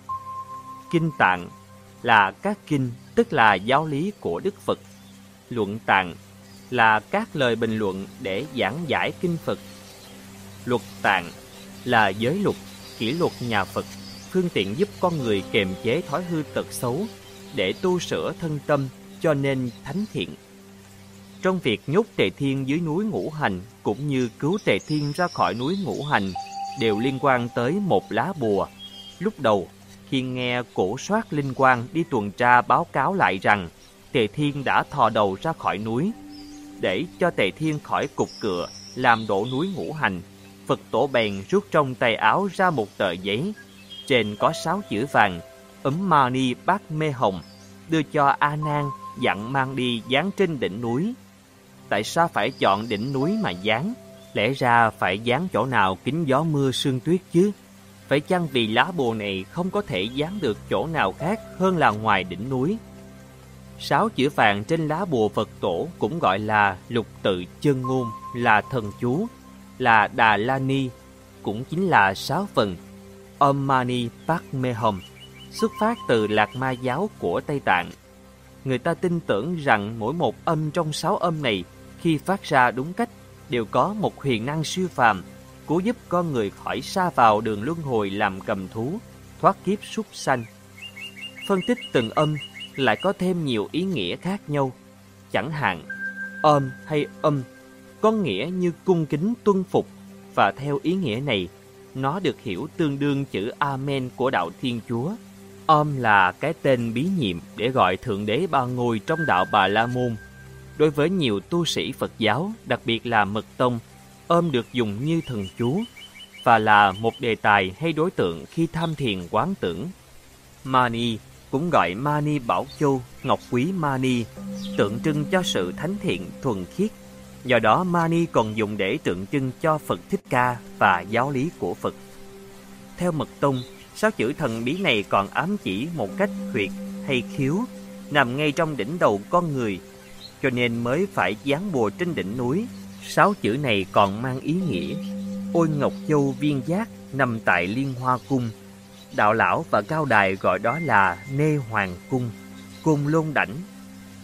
Kinh Tạng là các kinh, tức là giáo lý của Đức Phật, Luận Tạng là các lời bình luận để giảng giải kinh Phật. Luật tạng là giới luật, kỷ luật nhà Phật, phương tiện giúp con người kiềm chế thói hư tật xấu để tu sửa thân tâm cho nên thánh thiện. Trong việc nhốt Tề Thiên dưới núi Ngũ Hành cũng như cứu Tề Thiên ra khỏi núi Ngũ Hành đều liên quan tới một lá bùa. Lúc đầu, khi nghe cổ soát linh quan đi tuần tra báo cáo lại rằng Tề Thiên đã thò đầu ra khỏi núi, để cho Tề Thiên khỏi cục cửa làm đổ núi Ngũ Hành Phật tổ bèn rút trong tay áo ra một tờ giấy, trên có sáu chữ vàng, ấm ma ni bát mê hồng, đưa cho A Nan dặn mang đi dán trên đỉnh núi. Tại sao phải chọn đỉnh núi mà dán? Lẽ ra phải dán chỗ nào kín gió mưa sương tuyết chứ? Phải chăng vì lá bùa này không có thể dán được chỗ nào khác hơn là ngoài đỉnh núi? Sáu chữ vàng trên lá bùa Phật tổ cũng gọi là lục tự chân ngôn, là thần chú, là Đà La Ni, cũng chính là sáu phần Om Mani Padme Hum, xuất phát từ lạc ma giáo của Tây Tạng. Người ta tin tưởng rằng mỗi một âm trong sáu âm này khi phát ra đúng cách đều có một huyền năng siêu phàm, cố giúp con người khỏi xa vào đường luân hồi làm cầm thú, thoát kiếp súc sanh. Phân tích từng âm lại có thêm nhiều ý nghĩa khác nhau. Chẳng hạn, âm hay âm có nghĩa như cung kính tuân phục và theo ý nghĩa này, nó được hiểu tương đương chữ Amen của đạo Thiên Chúa. Om là cái tên bí nhiệm để gọi Thượng Đế Ba Ngôi trong đạo Bà La Môn. Đối với nhiều tu sĩ Phật giáo, đặc biệt là Mật Tông, ôm được dùng như thần chú và là một đề tài hay đối tượng khi tham thiền quán tưởng. Mani cũng gọi Mani Bảo Châu, Ngọc Quý Mani, tượng trưng cho sự thánh thiện, thuần khiết Do đó mani còn dùng để tượng trưng cho Phật Thích Ca và giáo lý của Phật. Theo Mật Tông, sáu chữ thần bí này còn ám chỉ một cách huyệt hay khiếu nằm ngay trong đỉnh đầu con người, cho nên mới phải dán bùa trên đỉnh núi. Sáu chữ này còn mang ý nghĩa Ôi Ngọc Châu viên giác nằm tại Liên Hoa Cung. Đạo lão và cao đài gọi đó là Nê Hoàng Cung, Cung Lôn Đảnh.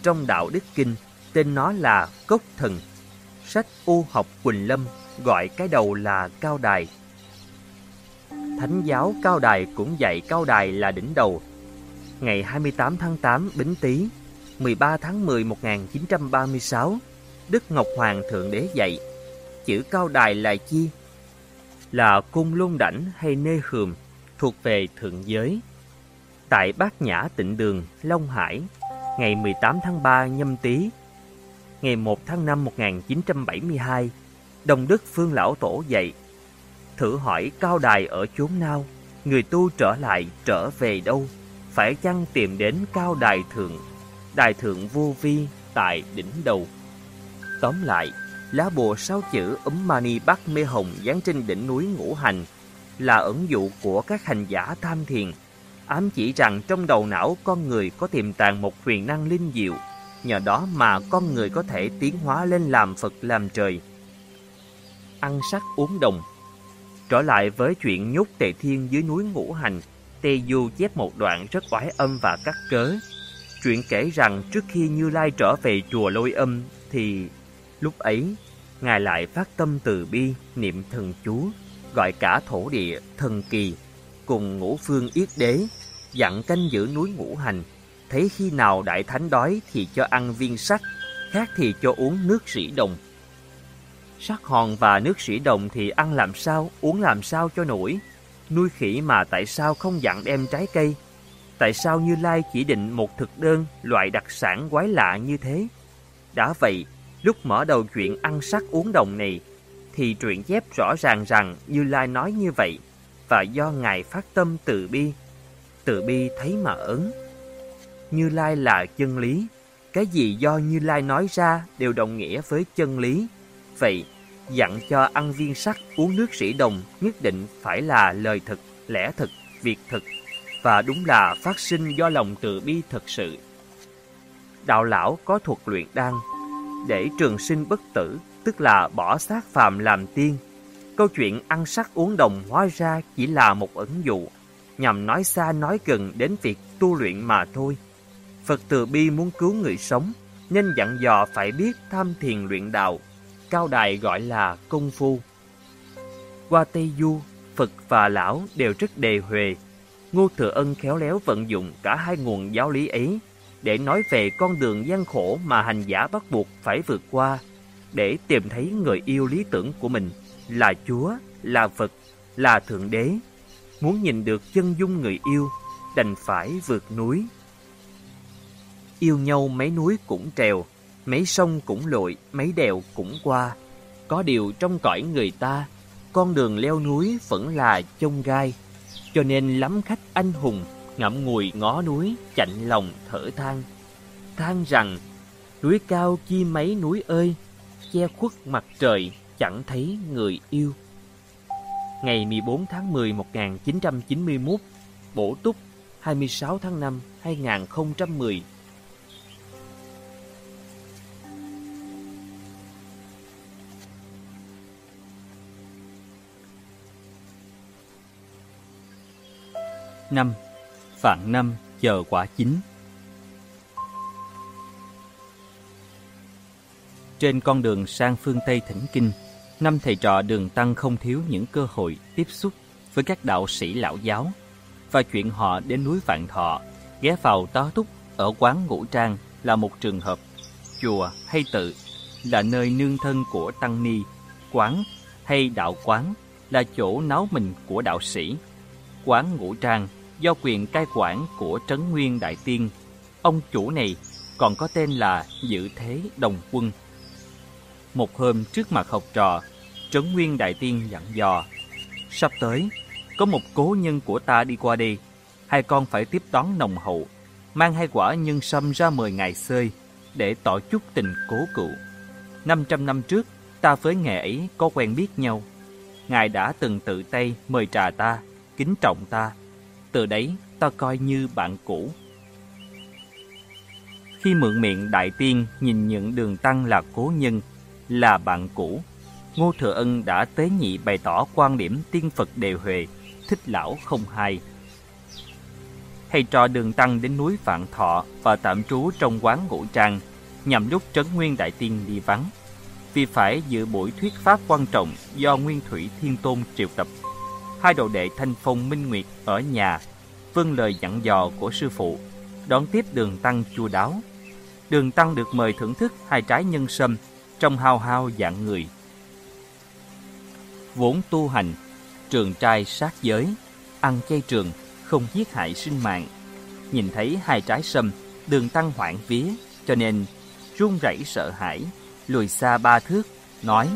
Trong đạo Đức Kinh, tên nó là Cốc Thần sách U học Quỳnh Lâm gọi cái đầu là cao đài. Thánh giáo cao đài cũng dạy cao đài là đỉnh đầu. Ngày 28 tháng 8 Bính Tý, 13 tháng 10 1936, Đức Ngọc Hoàng Thượng Đế dạy, chữ cao đài là chi? Là cung lôn đảnh hay nê hườm, thuộc về thượng giới. Tại Bát Nhã Tịnh Đường, Long Hải, ngày 18 tháng 3 nhâm tý ngày 1 tháng 5 1972, Đồng Đức Phương Lão Tổ dạy, thử hỏi cao đài ở chốn nào, người tu trở lại trở về đâu, phải chăng tìm đến cao đài thượng, Đại thượng vô vi tại đỉnh đầu. Tóm lại, lá bùa sáu chữ ấm mani bắc mê hồng dán trên đỉnh núi ngũ hành là ẩn dụ của các hành giả tham thiền, ám chỉ rằng trong đầu não con người có tiềm tàng một huyền năng linh diệu nhờ đó mà con người có thể tiến hóa lên làm Phật làm trời. Ăn sắc uống đồng Trở lại với chuyện nhốt tề thiên dưới núi ngũ hành, tê Du chép một đoạn rất oái âm và cắt cớ. Chuyện kể rằng trước khi Như Lai trở về chùa Lôi Âm thì lúc ấy Ngài lại phát tâm từ bi niệm thần chú, gọi cả thổ địa, thần kỳ, cùng ngũ phương yết đế, dặn canh giữ núi ngũ hành, thấy khi nào đại thánh đói thì cho ăn viên sắt, khác thì cho uống nước sỉ đồng.
Sắc hòn và nước sỉ đồng thì ăn làm sao, uống làm sao cho nổi. Nuôi khỉ mà tại sao không dặn đem trái cây? Tại sao Như Lai chỉ định một thực đơn loại đặc sản quái lạ như thế? Đã vậy, lúc mở đầu chuyện ăn sắc uống đồng này, thì truyện chép rõ ràng rằng Như Lai nói như vậy và do Ngài phát tâm từ bi. Từ bi thấy mà ứng. Như Lai là chân lý. Cái gì do Như Lai nói ra đều đồng nghĩa với chân lý. Vậy, dặn cho ăn viên sắc uống nước sĩ đồng nhất định phải là lời thực, lẽ thực, việc thực và đúng là phát sinh do lòng từ bi thật sự. Đạo lão có thuật luyện đan để trường sinh bất tử, tức là bỏ xác phàm làm tiên. Câu chuyện ăn sắc uống đồng hóa ra chỉ là một ẩn dụ, nhằm nói xa nói gần đến việc tu luyện mà thôi. Phật từ bi muốn cứu người sống, nên dặn dò phải biết tham thiền luyện đạo, cao đài gọi là công phu. Qua Tây Du, Phật và Lão đều rất đề huề. Ngô Thừa Ân khéo léo vận dụng cả hai nguồn giáo lý ấy để nói về con đường gian khổ mà hành giả bắt buộc phải vượt qua để tìm thấy người yêu lý tưởng của mình là Chúa, là Phật, là Thượng Đế. Muốn nhìn được chân dung người yêu, đành phải vượt núi. Yêu nhau mấy núi cũng trèo, mấy sông cũng lội, mấy đèo cũng qua. Có điều trong cõi người ta, con đường leo núi vẫn là chông gai. Cho nên lắm khách anh hùng ngậm ngùi ngó núi, chạnh lòng thở than. Than rằng, núi cao chi mấy núi ơi, che khuất mặt trời, chẳng thấy người yêu. Ngày 14 tháng 10 1991, Bổ Túc 26 tháng 5 2010
năm Phạn năm chờ quả chín Trên con đường sang phương Tây Thỉnh Kinh, năm thầy trò đường Tăng không thiếu những cơ hội tiếp xúc với các đạo sĩ lão giáo và chuyện họ đến núi Vạn Thọ, ghé vào tá túc ở quán ngũ trang là một trường hợp. Chùa hay tự là nơi nương thân của Tăng Ni, quán hay đạo quán là chỗ náo mình của đạo sĩ. Quán ngũ trang do quyền cai quản của Trấn Nguyên Đại Tiên. Ông chủ này còn có tên là Dự Thế Đồng Quân. Một hôm trước mặt học trò, Trấn Nguyên Đại Tiên dặn dò, sắp tới, có một cố nhân của ta đi qua đây, hai con phải tiếp đón nồng hậu, mang hai quả nhân sâm ra mời ngài xơi, để tỏ chút tình cố cựu. Năm trăm năm trước, ta với ngài ấy có quen biết nhau. Ngài đã từng tự tay mời trà ta, kính trọng ta, từ đấy ta coi như bạn cũ. Khi mượn miệng đại tiên nhìn nhận đường tăng là cố nhân, là bạn cũ, Ngô Thừa Ân đã tế nhị bày tỏ quan điểm tiên Phật đều huệ, thích lão không hay. Thầy trò đường tăng đến núi Vạn Thọ và tạm trú trong quán ngũ trang, nhằm lúc Trấn Nguyên Đại Tiên đi vắng. Vì phải dự buổi thuyết pháp quan trọng do Nguyên Thủy Thiên Tôn triệu tập hai đồ đệ Thanh Phong Minh Nguyệt ở nhà, vâng lời dặn dò của sư phụ, đón tiếp đường tăng chu đáo. Đường tăng được mời thưởng thức hai trái nhân sâm trong hao hao dạng người. Vốn tu hành, trường trai sát giới, ăn chay trường, không giết hại sinh mạng. Nhìn thấy hai trái sâm, đường tăng hoảng vía, cho nên run rẩy sợ hãi, lùi xa ba thước, nói,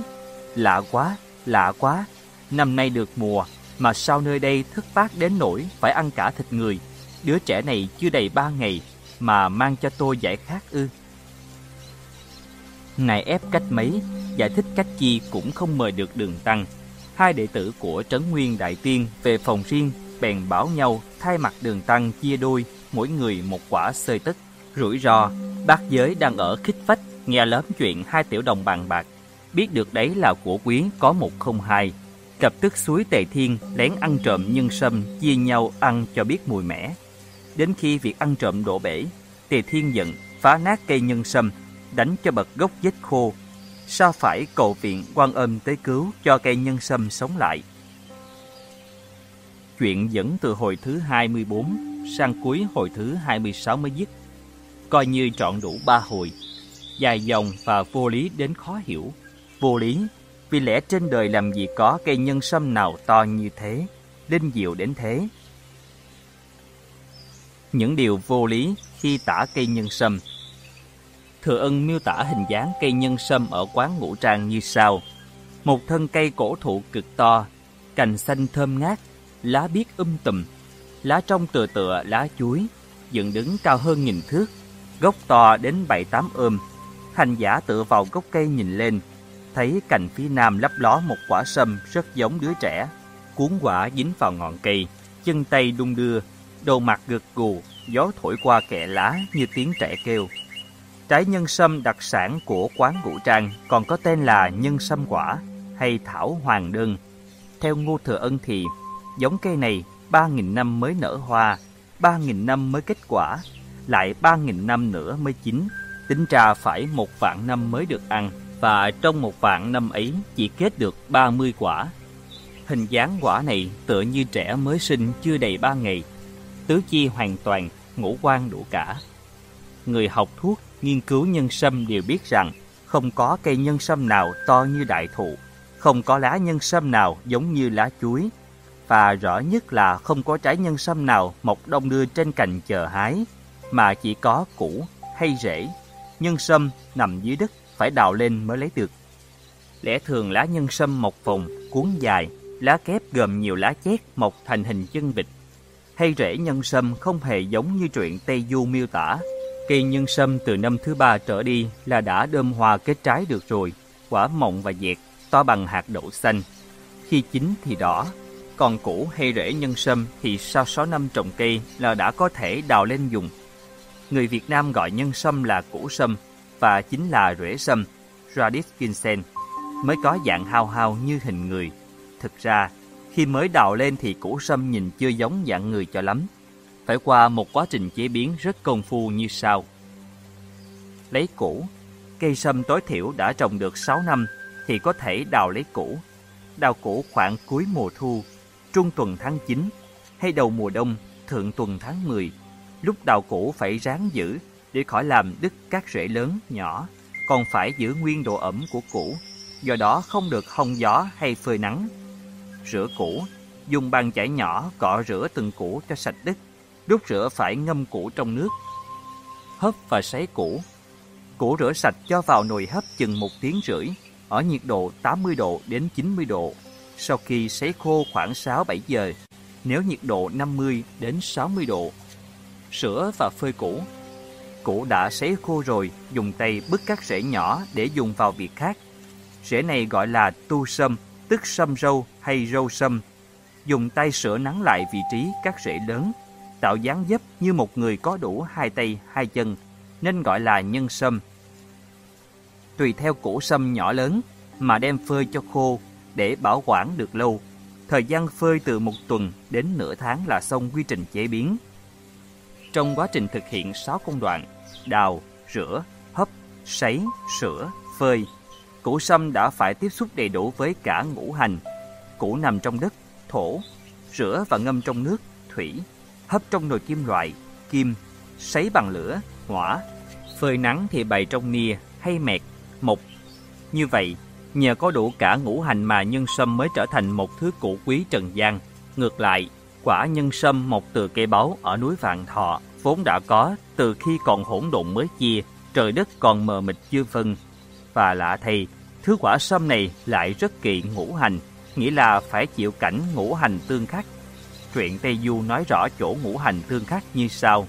lạ quá, lạ quá, năm nay được mùa, mà sao nơi đây thức phát đến nỗi phải ăn cả thịt người. Đứa trẻ này chưa đầy ba ngày Mà mang cho tôi giải khát ư. Ngài ép cách mấy, Giải thích cách chi cũng không mời được đường tăng. Hai đệ tử của Trấn Nguyên Đại Tiên Về phòng riêng bèn bảo nhau Thay mặt đường tăng chia đôi, Mỗi người một quả sơi tức Rủi ro. Bác giới đang ở khích vách Nghe lớn chuyện hai tiểu đồng bàn bạc. Biết được đấy là của quý có một không hai lập tức suối tề thiên lén ăn trộm nhân sâm chia nhau ăn cho biết mùi mẻ. Đến khi việc ăn trộm đổ bể, tề thiên giận phá nát cây nhân sâm, đánh cho bật gốc vết khô. Sao phải cầu viện quan âm tới cứu cho cây nhân sâm sống lại. Chuyện dẫn từ hồi thứ 24 sang cuối hồi thứ 26 mới dứt. Coi như trọn đủ ba hồi, dài dòng và vô lý đến khó hiểu. Vô lý vì lẽ trên đời làm gì có cây nhân sâm nào to như thế, linh diệu đến thế. Những điều vô lý khi tả cây nhân sâm Thừa ân miêu tả hình dáng cây nhân sâm ở quán ngũ trang như sau. Một thân cây cổ thụ cực to, cành xanh thơm ngát, lá biếc um tùm, lá trong tựa tựa lá chuối, dựng đứng cao hơn nghìn thước, gốc to đến bảy tám ôm. Hành giả tựa vào gốc cây nhìn lên, thấy cành phía nam lấp ló một quả sâm rất giống đứa trẻ, cuốn quả dính vào ngọn cây, chân tay đung đưa, đầu mặt gật gù, gió thổi qua kẽ lá như tiếng trẻ kêu. Trái nhân sâm đặc sản của quán ngũ trang còn có tên là nhân sâm quả hay thảo hoàng đơn. Theo Ngô Thừa Ân thì, giống cây này 3.000 năm mới nở hoa, 3.000 năm mới kết quả, lại 3.000 năm nữa mới chín. Tính ra phải một vạn năm mới được ăn, và trong một vạn năm ấy chỉ kết được 30 quả. Hình dáng quả này tựa như trẻ mới sinh chưa đầy 3 ngày. Tứ chi hoàn toàn, ngũ quan đủ cả. Người học thuốc, nghiên cứu nhân sâm đều biết rằng không có cây nhân sâm nào to như đại thụ, không có lá nhân sâm nào giống như lá chuối, và rõ nhất là không có trái nhân sâm nào mọc đông đưa trên cành chờ hái, mà chỉ có củ hay rễ. Nhân sâm nằm dưới đất phải đào lên mới lấy được. Lẽ thường lá nhân sâm mọc vòng, cuốn dài, lá kép gồm nhiều lá chét mọc thành hình chân vịt. Hay rễ nhân sâm không hề giống như truyện Tây Du miêu tả. Cây nhân sâm từ năm thứ ba trở đi là đã đơm hoa kết trái được rồi, quả mọng và dẹt, to bằng hạt đậu xanh. Khi chín thì đỏ, còn củ hay rễ nhân sâm thì sau 6 năm trồng cây là đã có thể đào lên dùng. Người Việt Nam gọi nhân sâm là củ sâm và chính là rễ sâm, Radis Vincent, mới có dạng hao hao như hình người. Thực ra, khi mới đào lên thì củ sâm nhìn chưa giống dạng người cho lắm. Phải qua một quá trình chế biến rất công phu như sau. Lấy củ, cây sâm tối thiểu đã trồng được 6 năm thì có thể đào lấy củ. Đào củ khoảng cuối mùa thu, trung tuần tháng 9 hay đầu mùa đông, thượng tuần tháng 10. Lúc đào củ phải ráng giữ để khỏi làm đứt các rễ lớn, nhỏ, còn phải giữ nguyên độ ẩm của củ, do đó không được hong gió hay phơi nắng. Rửa củ, dùng bàn chải nhỏ cọ rửa từng củ cho sạch đất, lúc rửa phải ngâm củ trong nước. Hấp và sấy củ. Củ rửa sạch cho vào nồi hấp chừng một tiếng rưỡi, ở nhiệt độ 80 độ đến 90 độ. Sau khi sấy khô khoảng 6-7 giờ, nếu nhiệt độ 50 đến 60 độ. Sữa và phơi củ Củ đã sấy khô rồi, dùng tay bứt các rễ nhỏ để dùng vào việc khác. Rễ này gọi là tu sâm, tức sâm râu hay râu sâm. Dùng tay sửa nắng lại vị trí các rễ lớn, tạo dáng dấp như một người có đủ hai tay, hai chân, nên gọi là nhân sâm. Tùy theo củ sâm nhỏ lớn mà đem phơi cho khô để bảo quản được lâu. Thời gian phơi từ một tuần đến nửa tháng là xong quy trình chế biến. Trong quá trình thực hiện 6 công đoạn, đào, rửa, hấp, sấy, sữa, phơi, củ sâm đã phải tiếp xúc đầy đủ với cả ngũ hành. Củ nằm trong đất, thổ, rửa và ngâm trong nước, thủy, hấp trong nồi kim loại, kim, sấy bằng lửa, hỏa, phơi nắng thì bày trong nia hay mẹt, mộc. Như vậy, nhờ có đủ cả ngũ hành mà nhân sâm mới trở thành một thứ củ quý trần gian. Ngược lại, quả nhân sâm mọc từ cây báu ở núi Vạn Thọ vốn đã có từ khi còn hỗn độn mới chia, trời đất còn mờ mịt chưa phân. Và lạ thay, thứ quả sâm này lại rất kỵ ngũ hành, nghĩa là phải chịu cảnh ngũ hành tương khắc. Truyện Tây Du nói rõ chỗ ngũ hành tương khắc như sau.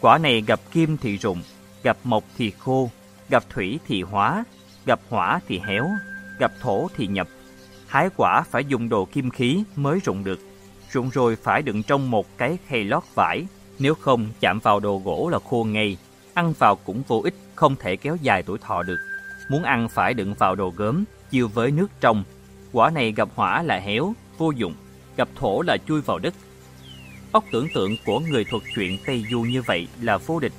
Quả này gặp kim thì rụng, gặp mộc thì khô, gặp thủy thì hóa, gặp hỏa thì héo, gặp thổ thì nhập. Hái quả phải dùng đồ kim khí mới rụng được. Rụng rồi phải đựng trong một cái khay lót vải nếu không chạm vào đồ gỗ là khô ngay, ăn vào cũng vô ích, không thể kéo dài tuổi thọ được. Muốn ăn phải đựng vào đồ gốm, chiêu với nước trong. Quả này gặp hỏa là héo, vô dụng, gặp thổ là chui vào đất. Óc tưởng tượng của người thuật chuyện Tây Du như vậy là vô địch,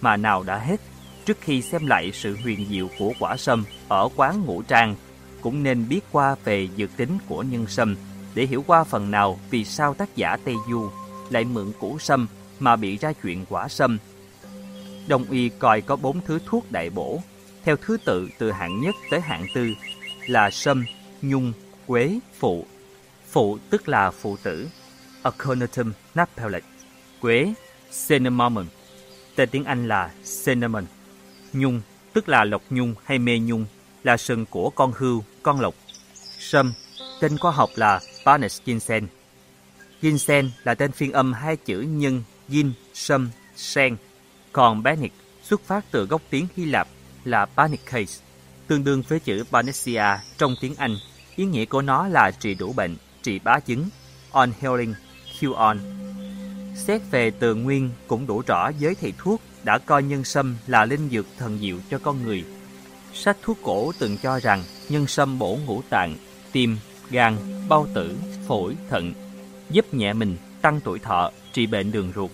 mà nào đã hết. Trước khi xem lại sự huyền diệu của quả sâm ở quán ngũ trang, cũng nên biết qua về dược tính của nhân sâm để hiểu qua phần nào vì sao tác giả Tây Du lại mượn củ sâm mà bị ra chuyện quả sâm. Đông y coi có bốn thứ thuốc đại bổ, theo thứ tự từ hạng nhất tới hạng tư. là sâm, nhung, quế, phụ. Phụ tức là phụ tử, Aconitum napellate, Quế, cinnamon. Tên tiếng Anh là cinnamon. Nhung tức là lộc nhung hay mê nhung, là sừng của con hươu, con lộc. Sâm, tên khoa học là Parnes ginseng. Ginseng là tên phiên âm hai chữ nhân, yin, sâm, sen. Còn Panic xuất phát từ gốc tiếng Hy Lạp là Panikase, tương đương với chữ Panacea trong tiếng Anh. Ý nghĩa của nó là trị đủ bệnh, trị bá chứng, on healing, cure on. Xét về từ nguyên cũng đủ rõ giới thầy thuốc đã coi nhân sâm là linh dược thần diệu cho con người. Sách thuốc cổ từng cho rằng nhân sâm bổ ngũ tạng, tim, gan, bao tử, phổi, thận, giúp nhẹ mình, tăng tuổi thọ, trị bệnh đường ruột.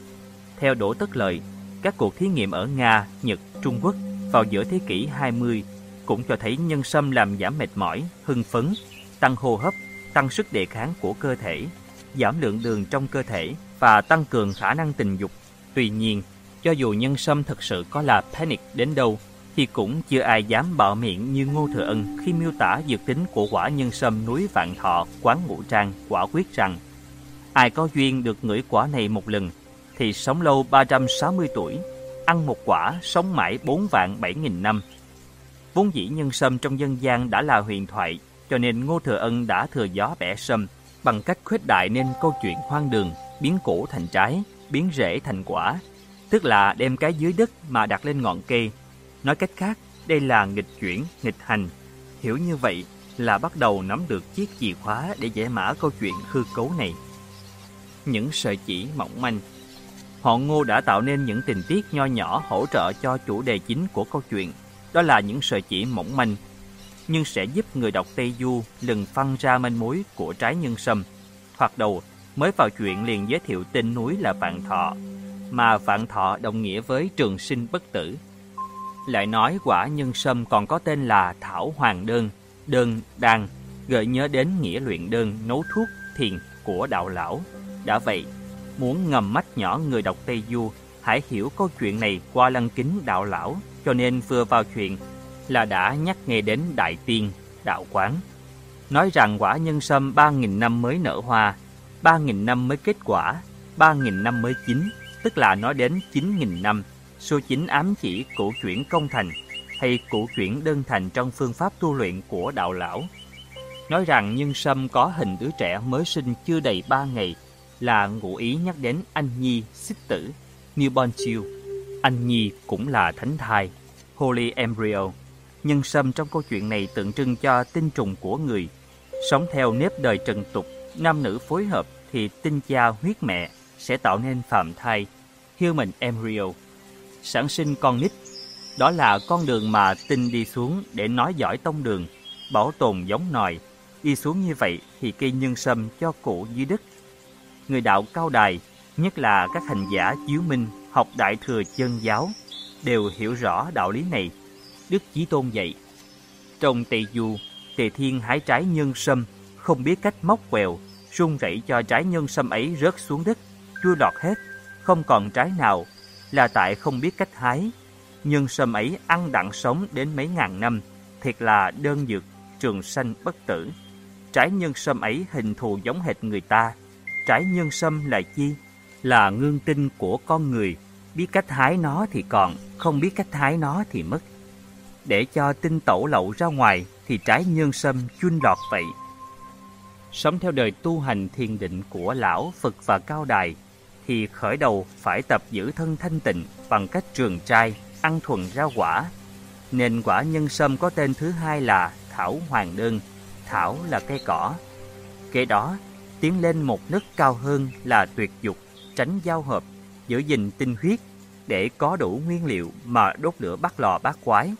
Theo Đỗ Tất Lợi, các cuộc thí nghiệm ở Nga, Nhật, Trung Quốc vào giữa thế kỷ 20 cũng cho thấy nhân sâm làm giảm mệt mỏi, hưng phấn, tăng hô hấp, tăng sức đề kháng của cơ thể, giảm lượng đường trong cơ thể và tăng cường khả năng tình dục. Tuy nhiên, cho dù nhân sâm thực sự có là panic đến đâu, thì cũng chưa ai dám bạo miệng như Ngô Thừa Ân khi miêu tả dược tính của quả nhân sâm núi Vạn Thọ, quán Ngũ Trang, quả quyết rằng ai có duyên được ngửi quả này một lần thì sống lâu 360 tuổi, ăn một quả sống mãi 4 vạn 7 nghìn năm. Vốn dĩ nhân sâm trong dân gian đã là huyền thoại, cho nên Ngô Thừa Ân đã thừa gió bẻ sâm bằng cách khuếch đại nên câu chuyện hoang đường, biến củ thành trái, biến rễ thành quả, tức là đem cái dưới đất mà đặt lên ngọn cây. Nói cách khác, đây là nghịch chuyển, nghịch hành. Hiểu như vậy là bắt đầu nắm được chiếc chìa khóa để giải mã câu chuyện hư cấu này. Những sợi chỉ mỏng manh Họ Ngô đã tạo nên những tình tiết nho nhỏ hỗ trợ cho chủ đề chính của câu chuyện, đó là những sợi chỉ mỏng manh, nhưng sẽ giúp người đọc Tây Du lần phân ra manh mối của trái nhân sâm. hoặc đầu, mới vào chuyện liền giới thiệu tên núi là Vạn Thọ, mà Vạn Thọ đồng nghĩa với trường sinh bất tử. Lại nói quả nhân sâm còn có tên là Thảo Hoàng Đơn, đơn đan, gợi nhớ đến nghĩa luyện đơn nấu thuốc thiền của đạo lão. Đã vậy, muốn ngầm mắt nhỏ người đọc Tây Du hãy hiểu câu chuyện này qua lăng kính đạo lão, cho nên vừa vào chuyện là đã nhắc nghe đến Đại Tiên, Đạo Quán. Nói rằng quả nhân sâm 3.000 năm mới nở hoa, 3.000 năm mới kết quả, 3.000 năm mới chín, tức là nói đến 9.000 năm. Số 9 ám chỉ cụ chuyển công thành hay cụ chuyển đơn thành trong phương pháp tu luyện của đạo lão. Nói rằng nhân sâm có hình đứa trẻ mới sinh chưa đầy 3 ngày là ngụ ý nhắc đến anh nhi xích tử, newborn child. Anh nhi cũng là thánh thai, holy embryo. Nhân sâm trong câu chuyện này tượng trưng cho tinh trùng của người. Sống theo nếp đời trần tục, nam nữ phối hợp thì tinh cha huyết mẹ sẽ tạo nên phạm thai, human embryo, sản sinh con nít. Đó là con đường mà tinh đi xuống để nói giỏi tông đường, bảo tồn giống nòi. Đi xuống như vậy thì cây nhân sâm cho cụ dưới đất người đạo cao đài, nhất là các hành giả chiếu minh học đại thừa chân giáo, đều hiểu rõ đạo lý này. Đức Chí Tôn dạy, trong tỳ dù, Tề Thiên hái trái nhân sâm, không biết cách móc quèo, rung rẩy cho trái nhân sâm ấy rớt xuống đất, chui lọt hết, không còn trái nào, là tại không biết cách hái. Nhân sâm ấy ăn đặng sống đến mấy ngàn năm, thiệt là đơn dược, trường sanh bất tử. Trái nhân sâm ấy hình thù giống hệt người ta, trái nhân sâm là chi? Là ngương tinh của con người, biết cách hái nó thì còn, không biết cách hái nó thì mất. Để cho tinh tẩu lậu ra ngoài thì trái nhân sâm chun lọt vậy. Sống theo đời tu hành thiền định của lão Phật và Cao Đài thì khởi đầu phải tập giữ thân thanh tịnh bằng cách trường trai, ăn thuần rau quả. Nên quả nhân sâm có tên thứ hai là thảo hoàng đơn, thảo là cây cỏ. Kế đó tiến lên một nấc cao hơn là tuyệt dục, tránh giao hợp, giữ gìn tinh huyết để có đủ nguyên liệu mà đốt lửa bắt lò bát quái.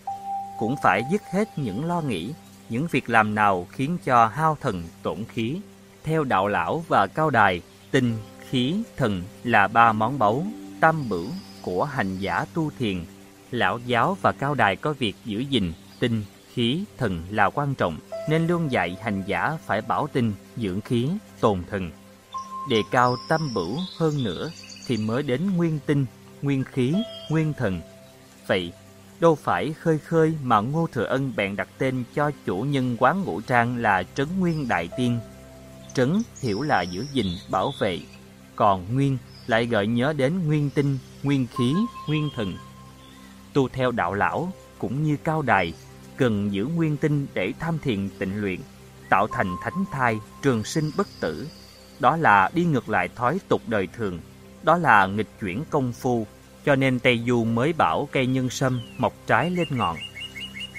Cũng phải dứt hết những lo nghĩ, những việc làm nào khiến cho hao thần tổn khí. Theo đạo lão và cao đài, tinh, khí, thần là ba món báu, tam bửu của hành giả tu thiền. Lão giáo và cao đài có việc giữ gìn tinh, khí, thần là quan trọng nên luôn dạy hành giả phải bảo tinh, dưỡng khí, tồn thần. Đề cao tâm bửu hơn nữa thì mới đến nguyên tinh, nguyên khí, nguyên thần. Vậy, Đâu phải khơi khơi mà Ngô Thừa Ân bèn đặt tên cho chủ nhân quán ngũ trang là Trấn Nguyên Đại Tiên. Trấn hiểu là giữ gìn, bảo vệ, còn Nguyên lại gợi nhớ đến nguyên tinh, nguyên khí, nguyên thần. Tu theo đạo lão cũng như cao đài, cần giữ nguyên tinh để tham thiền tịnh luyện, tạo thành thánh thai, trường sinh bất tử. Đó là đi ngược lại thói tục đời thường, đó là nghịch chuyển công phu, cho nên Tây Du mới bảo cây nhân sâm mọc trái lên ngọn.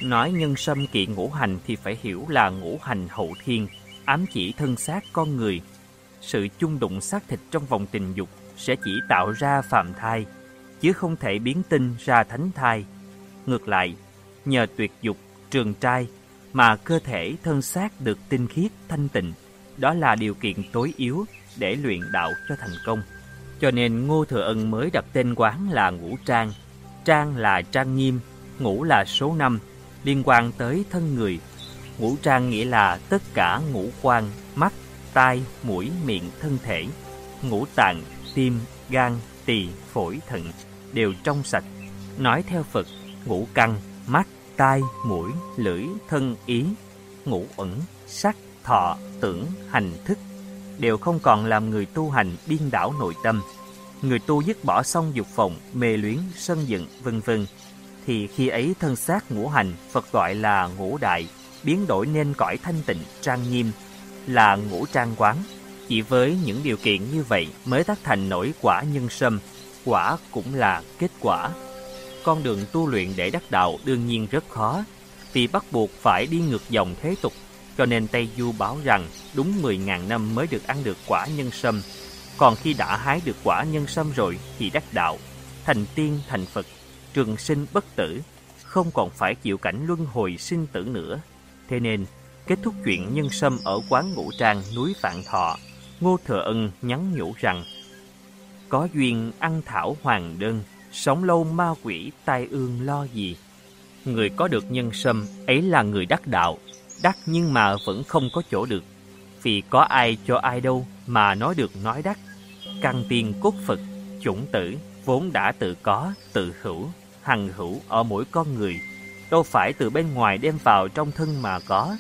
Nói nhân sâm kỵ ngũ hành thì phải hiểu là ngũ hành hậu thiên, ám chỉ thân xác con người. Sự chung đụng xác thịt trong vòng tình dục sẽ chỉ tạo ra phạm thai, chứ không thể biến tinh ra thánh thai. Ngược lại, nhờ tuyệt dục, trường trai mà cơ thể thân xác được tinh khiết thanh tịnh, đó là điều kiện tối yếu để luyện đạo cho thành công. Cho nên Ngô Thừa Ân mới đặt tên quán là Ngũ Trang. Trang là trang nghiêm, ngũ là số năm, liên quan tới thân người. Ngũ Trang nghĩa là tất cả ngũ quan, mắt, tai, mũi, miệng, thân thể. Ngũ tạng, tim, gan, tỳ, phổi, thận đều trong sạch. Nói theo Phật, ngũ căn, mắt, tai, mũi, lưỡi, thân, ý, ngũ ẩn, sắc, thọ, tưởng, hành, thức đều không còn làm người tu hành điên đảo nội tâm. Người tu dứt bỏ xong dục vọng, mê luyến, sân giận, vân vân thì khi ấy thân xác ngũ hành Phật gọi là ngũ đại, biến đổi nên cõi thanh tịnh trang nghiêm là ngũ trang quán. Chỉ với những điều kiện như vậy mới tác thành nổi quả nhân sâm, quả cũng là kết quả. Con đường tu luyện để đắc đạo đương nhiên rất khó, vì bắt buộc phải đi ngược dòng thế tục cho nên Tây Du báo rằng đúng 10.000 năm mới được ăn được quả nhân sâm. Còn khi đã hái được quả nhân sâm rồi thì đắc đạo, thành tiên thành Phật, trường sinh bất tử, không còn phải chịu cảnh luân hồi sinh tử nữa. Thế nên, kết thúc chuyện nhân sâm ở quán ngũ trang núi Vạn Thọ, Ngô Thừa Ân nhắn nhủ rằng Có duyên ăn thảo hoàng đơn, sống lâu ma quỷ tai ương lo gì. Người có được nhân sâm ấy là người đắc đạo, đắc nhưng mà vẫn không có chỗ được. Vì có ai cho ai đâu mà nói được nói đắc. Căn tiên cốt Phật, chủng tử, vốn đã tự có, tự hữu, hằng hữu ở mỗi con người. Đâu phải từ bên ngoài đem vào trong thân mà có.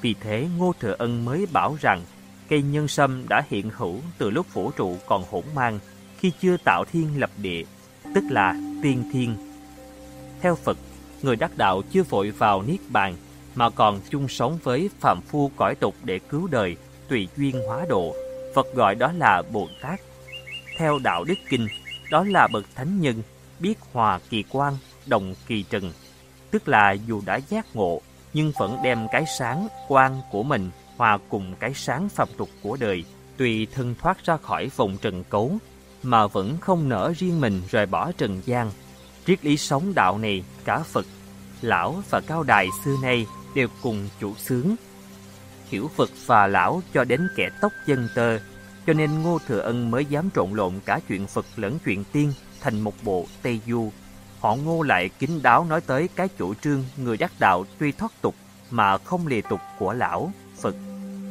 Vì thế Ngô Thừa Ân mới bảo rằng cây nhân sâm đã hiện hữu từ lúc vũ trụ còn hỗn mang khi chưa tạo thiên lập địa, tức là tiên thiên. Theo Phật, người đắc đạo chưa vội vào Niết Bàn mà còn chung sống với phạm phu cõi tục để cứu đời, tùy duyên hóa độ. Phật gọi đó là Bồ Tát. Theo đạo đức kinh, đó là bậc thánh nhân, biết hòa kỳ quan, đồng kỳ trần. Tức là dù đã giác ngộ, nhưng vẫn đem cái sáng, quan của mình hòa cùng cái sáng phạm tục của đời, tùy thân thoát ra khỏi vòng trần cấu, mà vẫn không nở riêng mình rời bỏ trần gian. Triết lý sống đạo này, cả Phật, Lão và Cao Đài xưa nay đều cùng chủ sướng. Hiểu Phật và lão cho đến kẻ tóc chân tơ, cho nên Ngô Thừa Ân mới dám trộn lộn cả chuyện Phật lẫn chuyện tiên thành một bộ Tây Du. Họ Ngô lại kín đáo nói tới cái chủ trương người đắc đạo tuy thoát tục mà không lìa tục của lão, Phật,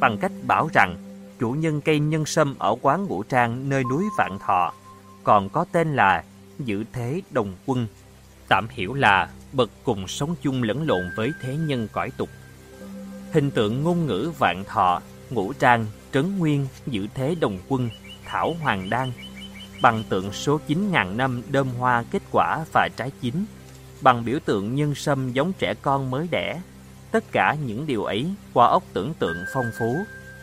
bằng cách bảo rằng chủ nhân cây nhân sâm ở quán ngũ trang nơi núi Vạn Thọ, còn có tên là Giữ Thế Đồng Quân, tạm hiểu là bậc cùng sống chung lẫn lộn với thế nhân cõi tục. Hình tượng ngôn ngữ vạn thọ, ngũ trang, trấn nguyên, giữ thế đồng quân, thảo hoàng đan, bằng tượng số 9.000 năm đơm hoa kết quả và trái chín, bằng biểu tượng nhân sâm giống trẻ con mới đẻ. Tất cả những điều ấy qua ốc tưởng tượng phong phú,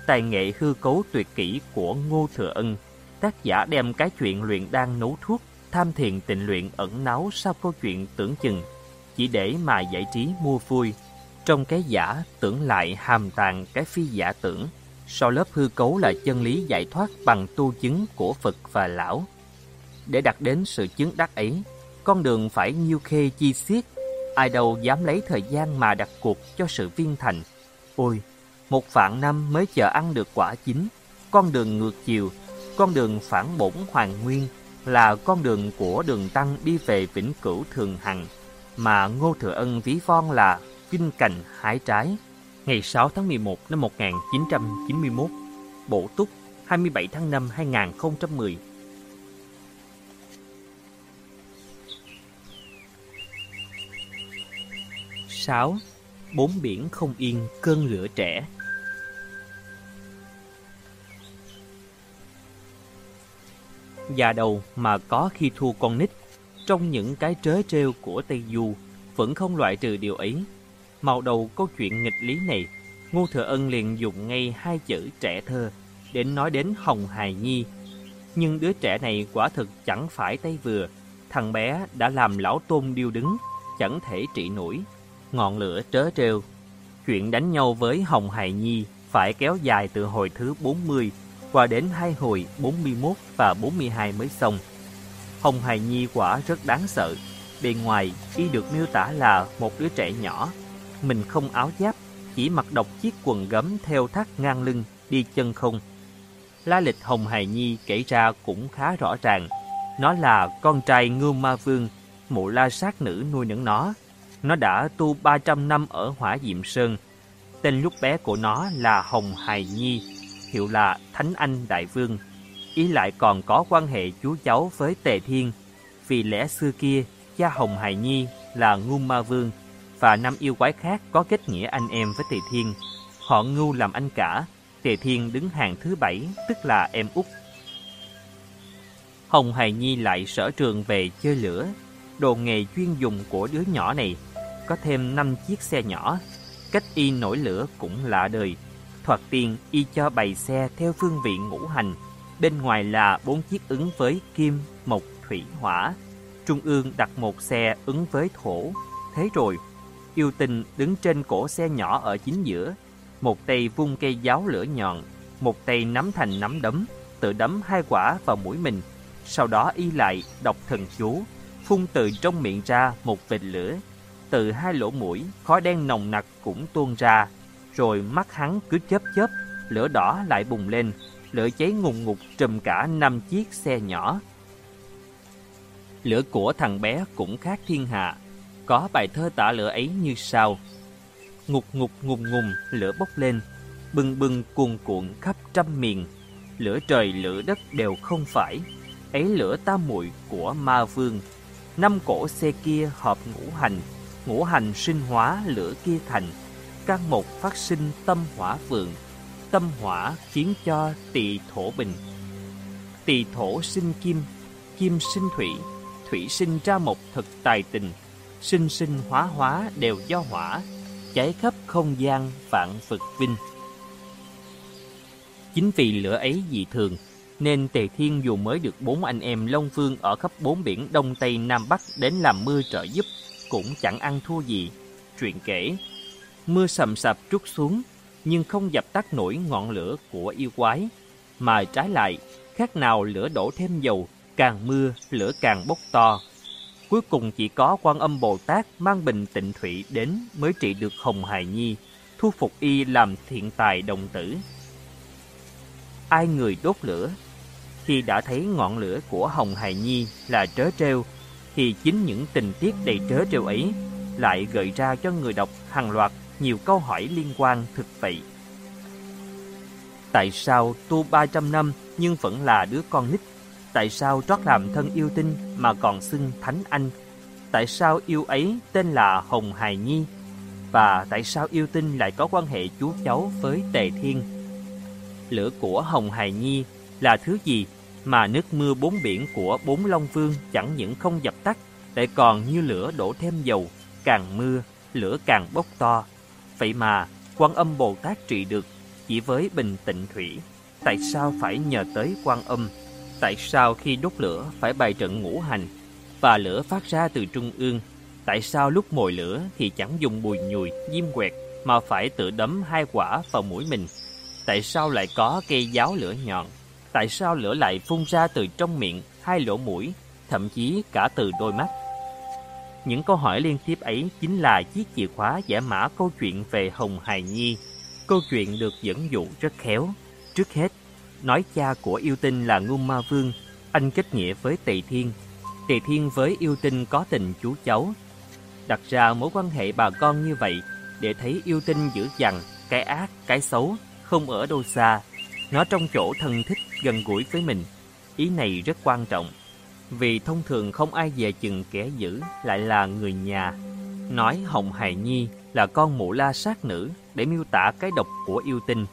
tài nghệ hư cấu tuyệt kỹ của Ngô Thừa Ân, tác giả đem cái chuyện luyện đan nấu thuốc, tham thiền tịnh luyện ẩn náu sau câu chuyện tưởng chừng chỉ để mà giải trí mua vui. Trong cái giả tưởng lại hàm tàng cái phi giả tưởng, sau lớp hư cấu là chân lý giải thoát bằng tu chứng của Phật và Lão. Để đạt đến sự chứng đắc ấy, con đường phải nhiêu khê chi xiết, ai đâu dám lấy thời gian mà đặt cuộc cho sự viên thành. Ôi, một vạn năm mới chờ ăn được quả chính, con đường ngược chiều, con đường phản bổn hoàng nguyên là con đường của đường tăng đi về vĩnh cửu thường hằng mà Ngô Thừa Ân ví von là kinh cành hái trái. Ngày 6 tháng 11 năm 1991, Bổ Túc 27 tháng 5 2010. 6. Bốn biển không yên cơn lửa trẻ Già đầu mà có khi thua con nít, Trong những cái trớ trêu của Tây Du Vẫn không loại trừ điều ấy. Màu đầu câu chuyện nghịch lý này, Ngô Thừa Ân liền dùng ngay hai chữ trẻ thơ Để nói đến Hồng Hài Nhi. Nhưng đứa trẻ này quả thực chẳng phải tay vừa, Thằng bé đã làm lão tôn điêu đứng, Chẳng thể trị nổi. Ngọn lửa trớ trêu, Chuyện đánh nhau với Hồng Hài Nhi Phải kéo dài từ hồi thứ 40 và đến hai hồi 41 và 42 mới xong. Hồng Hài Nhi quả rất đáng sợ. Bề ngoài, y được miêu tả là một đứa trẻ nhỏ. Mình không áo giáp, Chỉ mặc độc chiếc quần gấm theo thắt ngang lưng, Đi chân không. La lịch Hồng Hài Nhi kể ra cũng khá rõ ràng. Nó là con trai Ngưu Ma Vương Mụ la sát nữ nuôi nấng nó. Nó đã tu 300 năm ở Hỏa Diệm Sơn. Tên lúc bé của nó là Hồng Hài Nhi. Hiệu là Thánh Anh Đại Vương. Ý lại còn có quan hệ chú cháu với Tề Thiên, Vì lẽ xưa kia cha Hồng Hài Nhi là Ngu Ma Vương Và năm yêu quái khác có kết nghĩa anh em với Tề Thiên. Họ Ngu làm anh cả, Tề Thiên đứng hàng thứ bảy, tức là em út. Hồng Hài Nhi lại sở trường về chơi lửa, Đồ nghề chuyên dùng của đứa nhỏ này. Có thêm 5 chiếc xe nhỏ, Cách y nổi lửa cũng lạ đời. Thoạt tiên y cho bày xe theo phương vị ngũ hành. Bên ngoài là bốn chiếc ứng với kim, mộc, thủy, hỏa. Trung ương đặt một xe ứng với thổ. Thế rồi Yêu tình đứng trên cổ xe nhỏ ở chính giữa. Một tay vung cây giáo lửa nhọn Một tay nắm thành nắm đấm Tự đấm hai quả vào mũi mình. Sau đó y lại đọc thần chú Phun từ trong miệng ra một vệt lửa. Từ hai lỗ mũi Khói đen nồng nặc cũng tuôn ra. Rồi mắt hắn cứ chớp chớp, Lửa đỏ lại bùng lên, Lửa cháy ngùng ngục trùm cả năm chiếc xe nhỏ. Lửa của thằng bé cũng khác thiên hạ, Có bài thơ tả lửa ấy như sau. Ngục ngục ngùng ngùng lửa bốc lên, Bừng bừng cuồn cuộn khắp trăm miền. Lửa trời lửa đất đều không phải, Ấy lửa tam muội của ma vương. Năm cổ xe kia hợp ngũ hành Ngũ hành sinh hóa lửa kia thành. Căn một phát sinh tâm hỏa vượng. Tâm hỏa khiến cho tỳ thổ bình. Tỳ thổ sinh kim Kim sinh thủy. Thủy sinh ra một thực tài tình. Sinh sinh hóa hóa đều do hỏa, Cháy khắp không gian vạn vật vinh. Chính vì lửa ấy dị thường, Nên Tề Thiên dù mới được bốn anh em Long Vương Ở khắp bốn biển Đông Tây Nam Bắc Đến làm mưa trợ giúp, Cũng chẳng ăn thua gì. Chuyện kể Mưa sầm sập trút xuống nhưng không dập tắt nổi ngọn lửa của yêu quái, mà trái lại, khác nào lửa đổ thêm dầu, càng mưa, lửa càng bốc to. Cuối cùng chỉ có quan âm Bồ Tát mang bình tịnh thủy đến mới trị được Hồng Hài Nhi, thu phục y làm thiện tài đồng tử. Ai người đốt lửa? Khi đã thấy ngọn lửa của Hồng Hài Nhi là trớ trêu, thì chính những tình tiết đầy trớ trêu ấy lại gợi ra cho người đọc hàng loạt nhiều câu hỏi liên quan thực vậy. Tại sao tu 300 năm nhưng vẫn là đứa con nít? Tại sao trót làm thân yêu tinh mà còn xưng Thánh Anh? Tại sao yêu ấy tên là Hồng Hài Nhi? Và tại sao yêu tinh lại có quan hệ chú cháu với Tề Thiên? Lửa của Hồng Hài Nhi là thứ gì mà nước mưa bốn biển của bốn Long Vương chẳng những không dập tắt, lại còn như lửa đổ thêm dầu, càng mưa, lửa càng bốc to, Vậy mà, quan âm Bồ Tát trị được chỉ với bình tịnh thủy. Tại sao phải nhờ tới quan âm? Tại sao khi đốt lửa phải bày trận ngũ hành và lửa phát ra từ trung ương? Tại sao lúc mồi lửa thì chẳng dùng bùi nhùi, diêm quẹt mà phải tự đấm hai quả vào mũi mình? Tại sao lại có cây giáo lửa nhọn? Tại sao lửa lại phun ra từ trong miệng, hai lỗ mũi, thậm chí cả từ đôi mắt? Những câu hỏi liên tiếp ấy chính là chiếc chìa khóa giải mã câu chuyện về Hồng Hài Nhi. Câu chuyện được dẫn dụ rất khéo. Trước hết, nói cha của yêu tinh là Ngô Ma Vương, anh kết nghĩa với Tề Thiên. Tề Thiên với yêu tinh có tình chú cháu. Đặt ra mối quan hệ bà con như vậy để thấy yêu tinh dữ dằn, cái ác, cái xấu, không ở đâu xa. Nó trong chỗ thân thích gần gũi với mình. Ý này rất quan trọng vì thông thường không ai về chừng kẻ dữ lại là người nhà. nói Hồng Hài Nhi là con mụ la sát nữ để miêu tả cái độc của yêu tinh.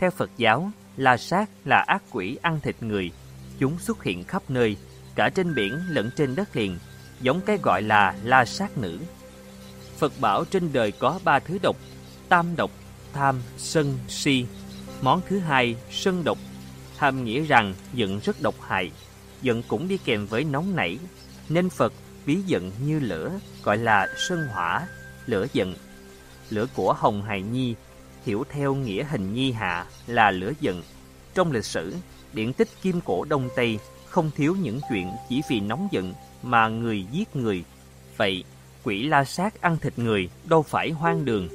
Theo Phật giáo, la sát là ác quỷ ăn thịt người. Chúng xuất hiện khắp nơi, cả trên biển lẫn trên đất liền, giống cái gọi là la sát nữ. Phật bảo trên đời có ba thứ độc, tam độc, tham, sân, si. Món thứ hai, sân độc, hàm nghĩa rằng giận rất độc hại, giận cũng đi kèm với nóng nảy, nên Phật ví giận như lửa, gọi là sân hỏa, lửa giận. Lửa của Hồng Hài Nhi hiểu theo nghĩa hình nhi hạ là lửa giận. Trong lịch sử, điển tích Kim Cổ Đông Tây không thiếu những chuyện chỉ vì nóng giận mà người giết người. Vậy, quỷ la sát ăn thịt người đâu phải hoang đường.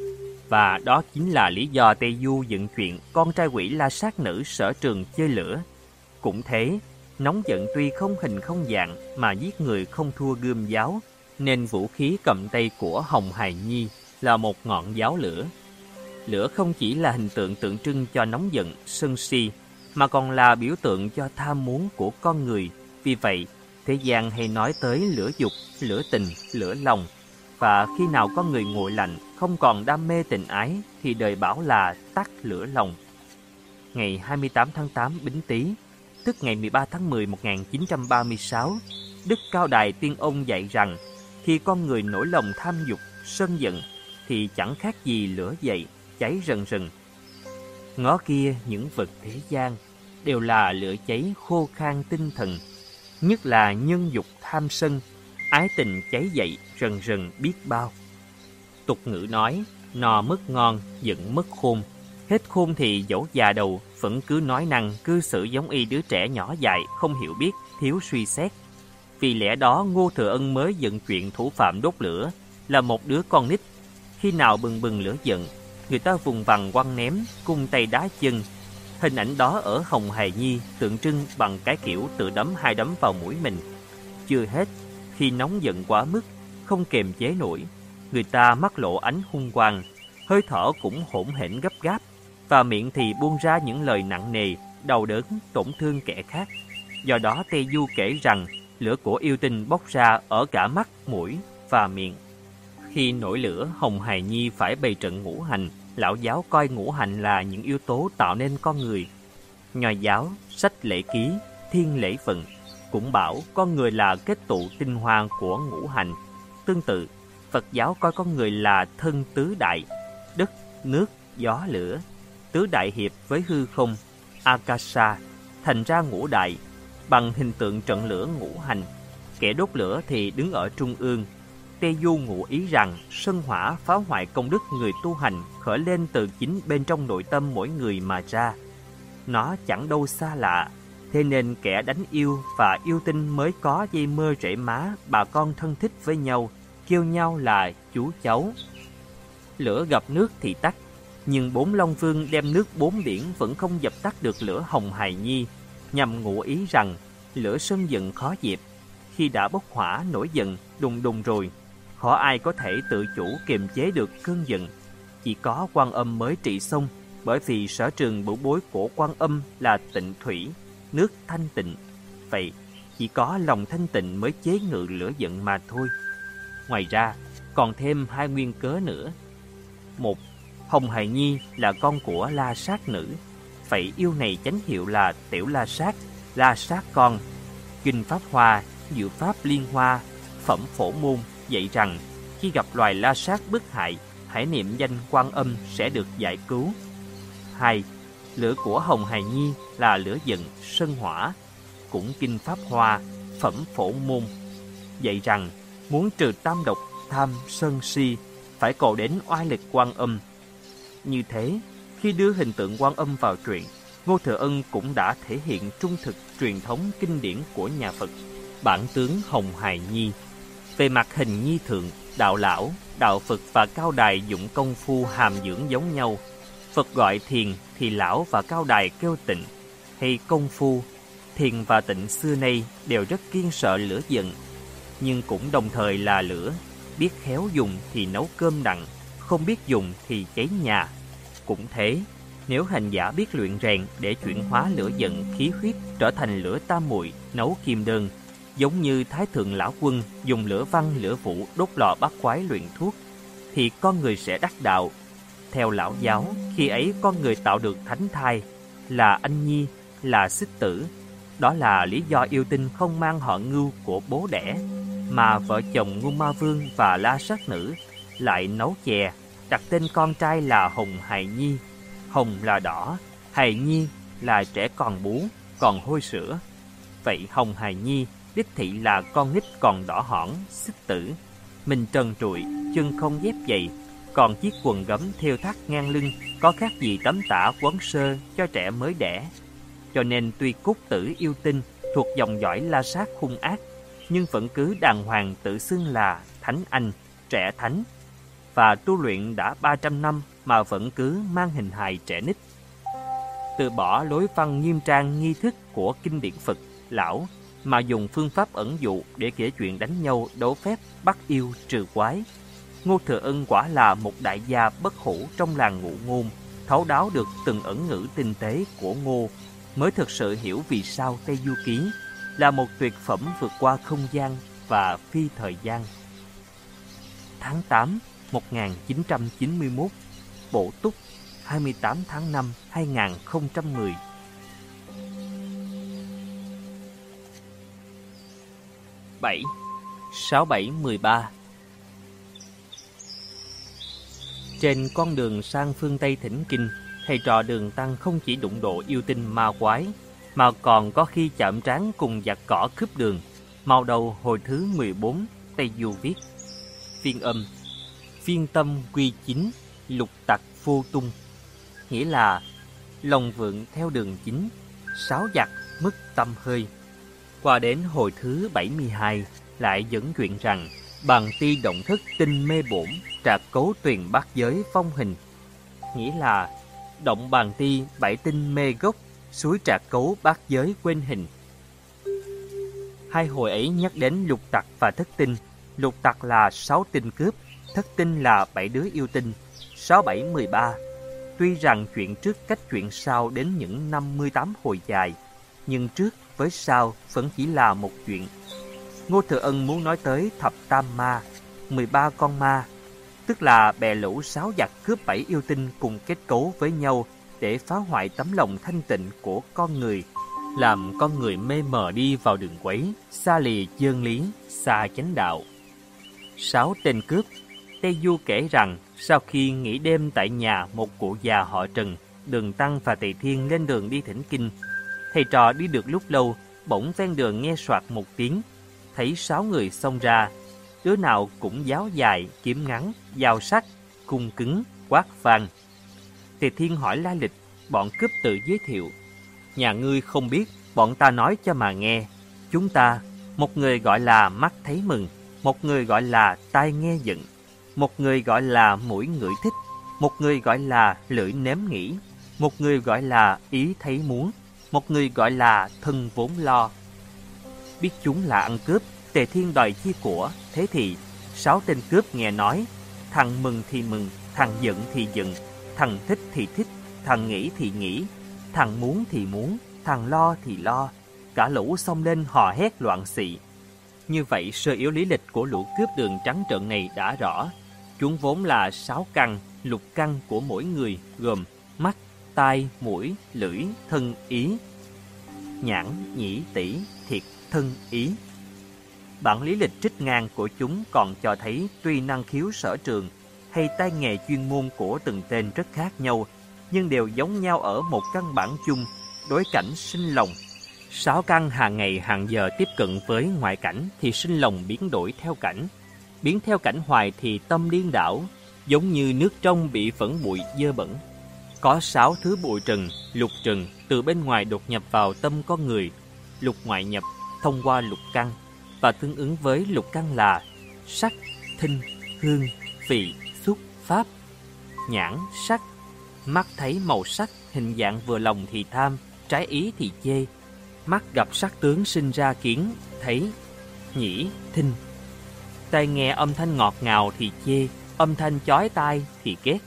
Và đó chính là lý do Tây Du dựng chuyện con trai quỷ la sát nữ sở trường chơi lửa. Cũng thế, nóng giận tuy không hình không dạng mà giết người không thua gươm giáo, nên vũ khí cầm tay của Hồng Hài Nhi là một ngọn giáo lửa. Lửa không chỉ là hình tượng tượng trưng cho nóng giận, sân si, mà còn là biểu tượng cho tham muốn của con người. Vì vậy, thế gian hay nói tới lửa dục, lửa tình, lửa lòng. Và khi nào con người nguội lạnh, không còn đam mê tình ái, thì đời bảo là tắt lửa lòng. Ngày 28 tháng 8 Bính Tý, tức ngày 13 tháng 10 1936, Đức Cao Đài Tiên Ông dạy rằng, khi con người nổi lòng tham dục, sân giận, thì chẳng khác gì lửa dậy, cháy rần rần. Ngó kia những vật thế gian đều là lửa cháy khô khan tinh thần, nhất là nhân dục tham sân, ái tình cháy dậy rần rần biết bao. Tục ngữ nói, nò mất ngon, giận mất khôn. Hết khôn thì dẫu già đầu, vẫn cứ nói năng, cư xử giống y đứa trẻ nhỏ dại, không hiểu biết, thiếu suy xét. Vì lẽ đó Ngô Thừa Ân mới dựng chuyện thủ phạm đốt lửa, là một đứa con nít. Khi nào bừng bừng lửa giận, người ta vùng vằng quăng ném, cung tay đá chân. Hình ảnh đó ở Hồng Hài Nhi tượng trưng bằng cái kiểu tự đấm hai đấm vào mũi mình. Chưa hết, khi nóng giận quá mức, không kềm chế nổi, người ta mắt lộ ánh hung quang, hơi thở cũng hỗn hển gấp gáp, và miệng thì buông ra những lời nặng nề, đau đớn, tổn thương kẻ khác. Do đó Tê Du kể rằng lửa của yêu tinh bốc ra ở cả mắt, mũi và miệng. Khi nổi lửa, Hồng Hài Nhi phải bày trận ngũ hành. Lão giáo coi ngũ hành là những yếu tố tạo nên con người. Nho giáo, sách lễ ký, thiên lễ phận cũng bảo con người là kết tụ tinh hoa của ngũ hành. Tương tự, Phật giáo coi con người là thân tứ đại, đất, nước, gió, lửa. Tứ đại hiệp với hư không, Akasha, thành ra ngũ đại, bằng hình tượng trận lửa ngũ hành. Kẻ đốt lửa thì đứng ở trung ương, Tê Du ngụ ý rằng sân hỏa phá hoại công đức người tu hành khởi lên từ chính bên trong nội tâm mỗi người mà ra. Nó chẳng đâu xa lạ, thế nên kẻ đánh yêu và yêu tinh mới có dây mơ rễ má bà con thân thích với nhau, kêu nhau là chú cháu. Lửa gặp nước thì tắt, nhưng bốn Long Vương đem nước bốn biển vẫn không dập tắt được lửa Hồng Hài Nhi, nhằm ngụ ý rằng lửa sân giận khó dẹp. Khi đã bốc hỏa nổi giận, đùng đùng rồi, khó ai có thể tự chủ kiềm chế được cơn giận. Chỉ có quan âm mới trị xong, bởi vì sở trường bửu bối của quan âm là tịnh thủy, nước thanh tịnh. Vậy, chỉ có lòng thanh tịnh mới chế ngự lửa giận mà thôi. Ngoài ra, còn thêm hai nguyên cớ nữa. Một, Hồng Hài Nhi là con của La Sát Nữ. Vậy yêu này chánh hiệu là Tiểu La Sát, La Sát Con. Kinh Pháp Hoa, Diệu Pháp Liên Hoa, Phẩm Phổ Môn dạy rằng khi gặp loài la sát bức hại, hãy niệm danh quan âm sẽ được giải cứu. 2. Lửa của Hồng Hài Nhi là lửa giận, sân hỏa, cũng kinh Pháp Hoa, phẩm phổ môn. Dạy rằng, muốn trừ tam độc, tham, sân si, phải cầu đến oai lực quan âm. Như thế, khi đưa hình tượng quan âm vào truyện, Ngô Thừa Ân cũng đã thể hiện trung thực truyền thống kinh điển của nhà Phật, bản tướng Hồng Hài Nhi. Về mặt hình nhi thượng, đạo lão, đạo Phật và cao đài dụng công phu hàm dưỡng giống nhau. Phật gọi thiền thì lão và cao đài kêu tịnh, hay công phu, thiền và tịnh xưa nay đều rất kiên sợ lửa giận, nhưng cũng đồng thời là lửa, biết khéo dùng thì nấu cơm nặng không biết dùng thì cháy nhà. Cũng thế, nếu hành giả biết luyện rèn để chuyển hóa lửa giận khí huyết trở thành lửa tam muội nấu kim đơn, Giống như Thái Thượng Lão Quân dùng lửa văn lửa vũ đốt lò bắt quái luyện thuốc, thì con người sẽ đắc đạo. Theo lão giáo, khi ấy con người tạo được thánh thai, là anh nhi, là xích tử. Đó là lý do yêu tinh không mang họ ngưu của bố đẻ, mà vợ chồng Ngô Ma Vương và La Sát Nữ lại nấu chè, đặt tên con trai là Hồng Hài Nhi. Hồng là đỏ, Hài Nhi là trẻ còn bú, còn hôi sữa. Vậy Hồng Hài Nhi đích thị là con nít còn đỏ hỏn, xích tử. Mình trần trụi, chân không dép giày, còn chiếc quần gấm theo thắt ngang lưng có khác gì tấm tả quấn sơ cho trẻ mới đẻ. Cho nên tuy cúc tử yêu tinh thuộc dòng dõi la sát hung ác, nhưng vẫn cứ đàng hoàng tự xưng là thánh anh, trẻ thánh. Và tu luyện đã 300 năm mà vẫn cứ mang hình hài trẻ nít. Từ bỏ lối văn nghiêm trang nghi thức của kinh điển Phật, lão, mà dùng phương pháp ẩn dụ để kể chuyện đánh nhau, đấu phép, bắt yêu, trừ quái. Ngô Thừa Ân quả là một đại gia bất hủ trong làng ngụ ngôn, thấu đáo được từng ẩn ngữ tinh tế của Ngô, mới thực sự hiểu vì sao Tây Du Ký là một tuyệt phẩm vượt qua không gian và phi thời gian. Tháng 8 1991 Bổ Túc 28 tháng 5 2010 7 6713 Trên con đường sang phương Tây Thỉnh Kinh, thầy trò đường tăng không chỉ đụng độ yêu tinh ma quái, mà còn có khi chạm trán cùng giặc cỏ cướp đường. Màu đầu hồi thứ 14, Tây Du viết. Phiên âm, phiên tâm quy chính, lục tặc vô tung. Nghĩa là lòng vượng theo đường chính, sáu giặc mất tâm hơi. Qua đến hồi thứ 72, lại dẫn chuyện rằng bằng ti động thức tinh mê bổn, trạc cấu tuyền bát giới phong hình. Nghĩa là động bàn ti bảy tinh mê gốc, suối trạc cấu bát giới quên hình. Hai hồi ấy nhắc đến lục tặc và thất tinh. Lục tặc là sáu tinh cướp, thất tinh là bảy đứa yêu tinh, sáu bảy mười ba. Tuy rằng chuyện trước cách chuyện sau đến những năm mươi tám hồi dài, nhưng trước với sau vẫn chỉ là một chuyện. Ngô Thừa Ân muốn nói tới thập tam ma, 13 con ma, tức là bè lũ sáu giặc cướp bảy yêu tinh cùng kết cấu với nhau để phá hoại tấm lòng thanh tịnh của con người, làm con người mê mờ đi vào đường quấy, xa lì dương lý, xa chánh đạo. Sáu tên cướp Tây Du kể rằng sau khi nghỉ đêm tại nhà một cụ già họ Trần, Đường Tăng và tỳ Thiên lên đường đi thỉnh kinh, thầy trò đi được lúc lâu, bỗng ven đường nghe soạt một tiếng, thấy sáu người xông ra, đứa nào cũng giáo dài, kiếm ngắn, dao sắc, cung cứng, quát vang. Tề Thiên hỏi la lịch, bọn cướp tự giới thiệu. Nhà ngươi không biết, bọn ta nói cho mà nghe. Chúng ta, một người gọi là mắt thấy mừng, một người gọi là tai nghe giận, một người gọi là mũi ngửi thích, một người gọi là lưỡi nếm nghĩ, một người gọi là ý thấy muốn, một người gọi là thân vốn lo. Biết chúng là ăn cướp, Tề Thiên đòi chia của, thế thì sáu tên cướp nghe nói, thằng mừng thì mừng, thằng giận thì giận, thằng thích thì thích, thằng nghĩ thì nghĩ, thằng muốn thì muốn, thằng lo thì lo, cả lũ xông lên hò hét loạn xị. Như vậy sơ yếu lý lịch của lũ cướp đường trắng trợn này đã rõ. Chúng vốn là sáu căn, lục căn của mỗi người gồm mắt, tai, mũi, lưỡi, thân, ý, nhãn, nhĩ, tỷ, thiệt, thân, ý. Bản lý lịch trích ngang của chúng còn cho thấy tuy năng khiếu sở trường hay tay nghề chuyên môn của từng tên rất khác nhau, nhưng đều giống nhau ở một căn bản chung, đối cảnh sinh lòng. Sáu căn hàng ngày hàng giờ tiếp cận với ngoại cảnh thì sinh lòng biến đổi theo cảnh. Biến theo cảnh hoài thì tâm điên đảo, giống như nước trong bị phẫn bụi dơ bẩn. Có sáu thứ bụi trần, lục trần từ bên ngoài đột nhập vào tâm con người, lục ngoại nhập thông qua lục căn và tương ứng với lục căn là sắc, thinh, hương, vị, xúc, pháp, nhãn, sắc, mắt thấy màu sắc, hình dạng vừa lòng thì tham, trái ý thì chê, mắt gặp sắc tướng sinh ra kiến, thấy, nhĩ, thinh. Tai nghe âm thanh ngọt ngào thì chê, âm thanh chói tai thì ghét,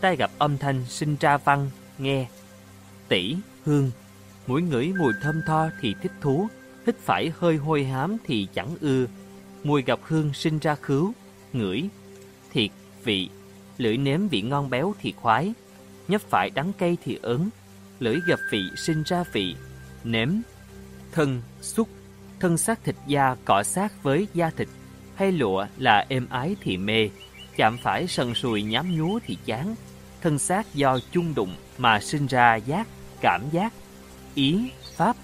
tai gặp âm thanh sinh ra văn, nghe, tỷ, hương, mũi ngửi mùi thơm tho thì thích thú, hít phải hơi hôi hám thì chẳng ưa, mùi gặp hương sinh ra khứu, ngửi, thiệt, vị, lưỡi nếm vị ngon béo thì khoái, nhấp phải đắng cay thì ớn, lưỡi gặp vị sinh ra vị, nếm, thân, xúc, thân xác thịt da cọ sát với da thịt, hay lụa là êm ái thì mê, chạm phải sần sùi nhám nhúa thì chán, thân xác do chung đụng mà sinh ra giác, cảm giác, ý, pháp,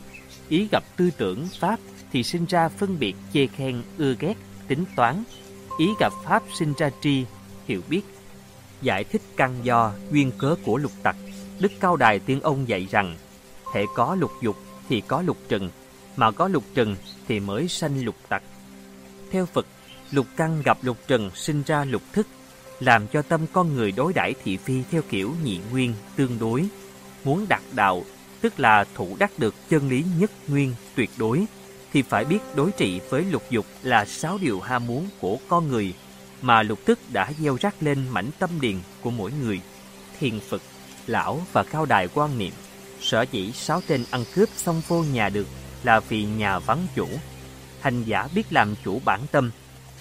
ý gặp tư tưởng, pháp thì sinh ra phân biệt, chê khen, ưa ghét, tính toán, ý gặp pháp sinh ra tri, hiểu biết. Giải thích căn do, duyên cớ của lục tặc, Đức Cao Đài Tiên Ông dạy rằng, thể có lục dục thì có lục trần, mà có lục trần thì mới sanh lục tặc. Theo Phật, lục căn gặp lục trần sinh ra lục thức, làm cho tâm con người đối đãi thị phi theo kiểu nhị nguyên, tương đối. Muốn đạt đạo, tức là thủ đắc được chân lý nhất nguyên, tuyệt đối, thì phải biết đối trị với lục dục là sáu điều ham muốn của con người mà lục thức đã gieo rắc lên mảnh tâm điền của mỗi người. Thiền Phật, lão và cao đài quan niệm, sở dĩ sáu tên ăn cướp xong vô nhà được là vì nhà vắng chủ. Hành giả biết làm chủ bản tâm,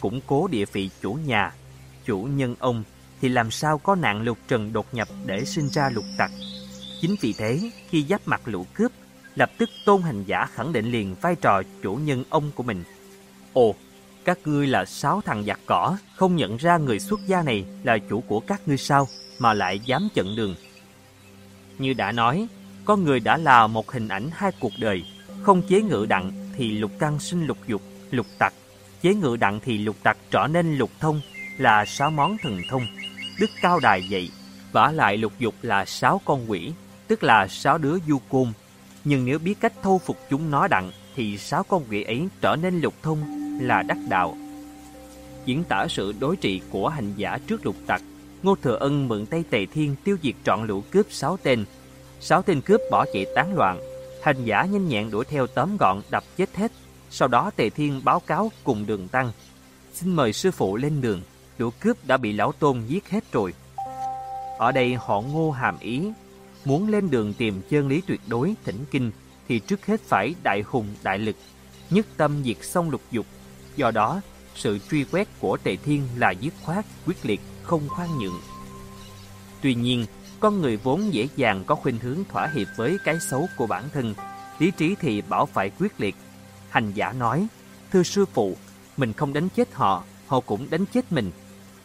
củng cố địa vị chủ nhà, chủ nhân ông thì làm sao có nạn lục trần đột nhập để sinh ra lục tặc. Chính vì thế, khi giáp mặt lũ cướp, lập tức tôn hành giả khẳng định liền vai trò chủ nhân ông của mình. Ồ, các ngươi là sáu thằng giặc cỏ, không nhận ra người xuất gia này là chủ của các ngươi sao, mà lại dám chận đường. Như đã nói, con người đã là một hình ảnh hai cuộc đời, không chế ngự đặng thì lục căn sinh lục dục, lục tặc, chế ngự đặng thì lục tặc trở nên lục thông, là sáu món thần thông. Đức Cao Đài dạy, vả lại lục dục là sáu con quỷ, tức là sáu đứa du côn. Nhưng nếu biết cách thu phục chúng nó đặng, thì sáu con quỷ ấy trở nên lục thông là đắc đạo. Diễn tả sự đối trị của hành giả trước lục tặc, Ngô Thừa Ân mượn tay Tề Thiên tiêu diệt trọn lũ cướp sáu tên. Sáu tên cướp bỏ chạy tán loạn, hành giả nhanh nhẹn đuổi theo tóm gọn đập chết hết. Sau đó Tề Thiên báo cáo cùng đường tăng. Xin mời sư phụ lên đường, lũ cướp đã bị lão tôn giết hết rồi. Ở đây họ ngô hàm ý, muốn lên đường tìm chân lý tuyệt đối thỉnh kinh thì trước hết phải đại hùng đại lực, nhất tâm diệt xong lục dục. Do đó, sự truy quét của Tề Thiên là dứt khoát, quyết liệt, không khoan nhượng. Tuy nhiên, con người vốn dễ dàng có khuynh hướng thỏa hiệp với cái xấu của bản thân, lý trí thì bảo phải quyết liệt. Hành giả nói, thưa sư phụ, mình không đánh chết họ, họ cũng đánh chết mình.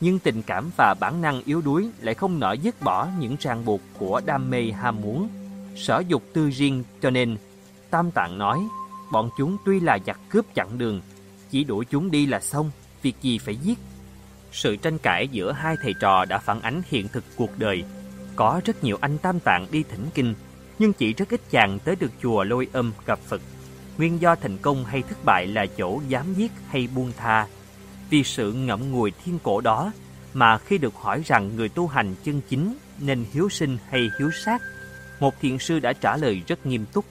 Nhưng tình cảm và bản năng yếu đuối lại không nỡ dứt bỏ những ràng buộc của đam mê ham muốn, sở dục tư riêng cho nên Tam Tạng nói, bọn chúng tuy là giặc cướp chặn đường, chỉ đuổi chúng đi là xong, việc gì phải giết. Sự tranh cãi giữa hai thầy trò đã phản ánh hiện thực cuộc đời. Có rất nhiều anh Tam Tạng đi thỉnh kinh, nhưng chỉ rất ít chàng tới được chùa lôi âm gặp Phật. Nguyên do thành công hay thất bại là chỗ dám giết hay buông tha. Vì sự ngậm ngùi thiên cổ đó mà khi được hỏi rằng người tu hành chân chính nên hiếu sinh hay hiếu sát, một thiền sư đã trả lời rất nghiêm túc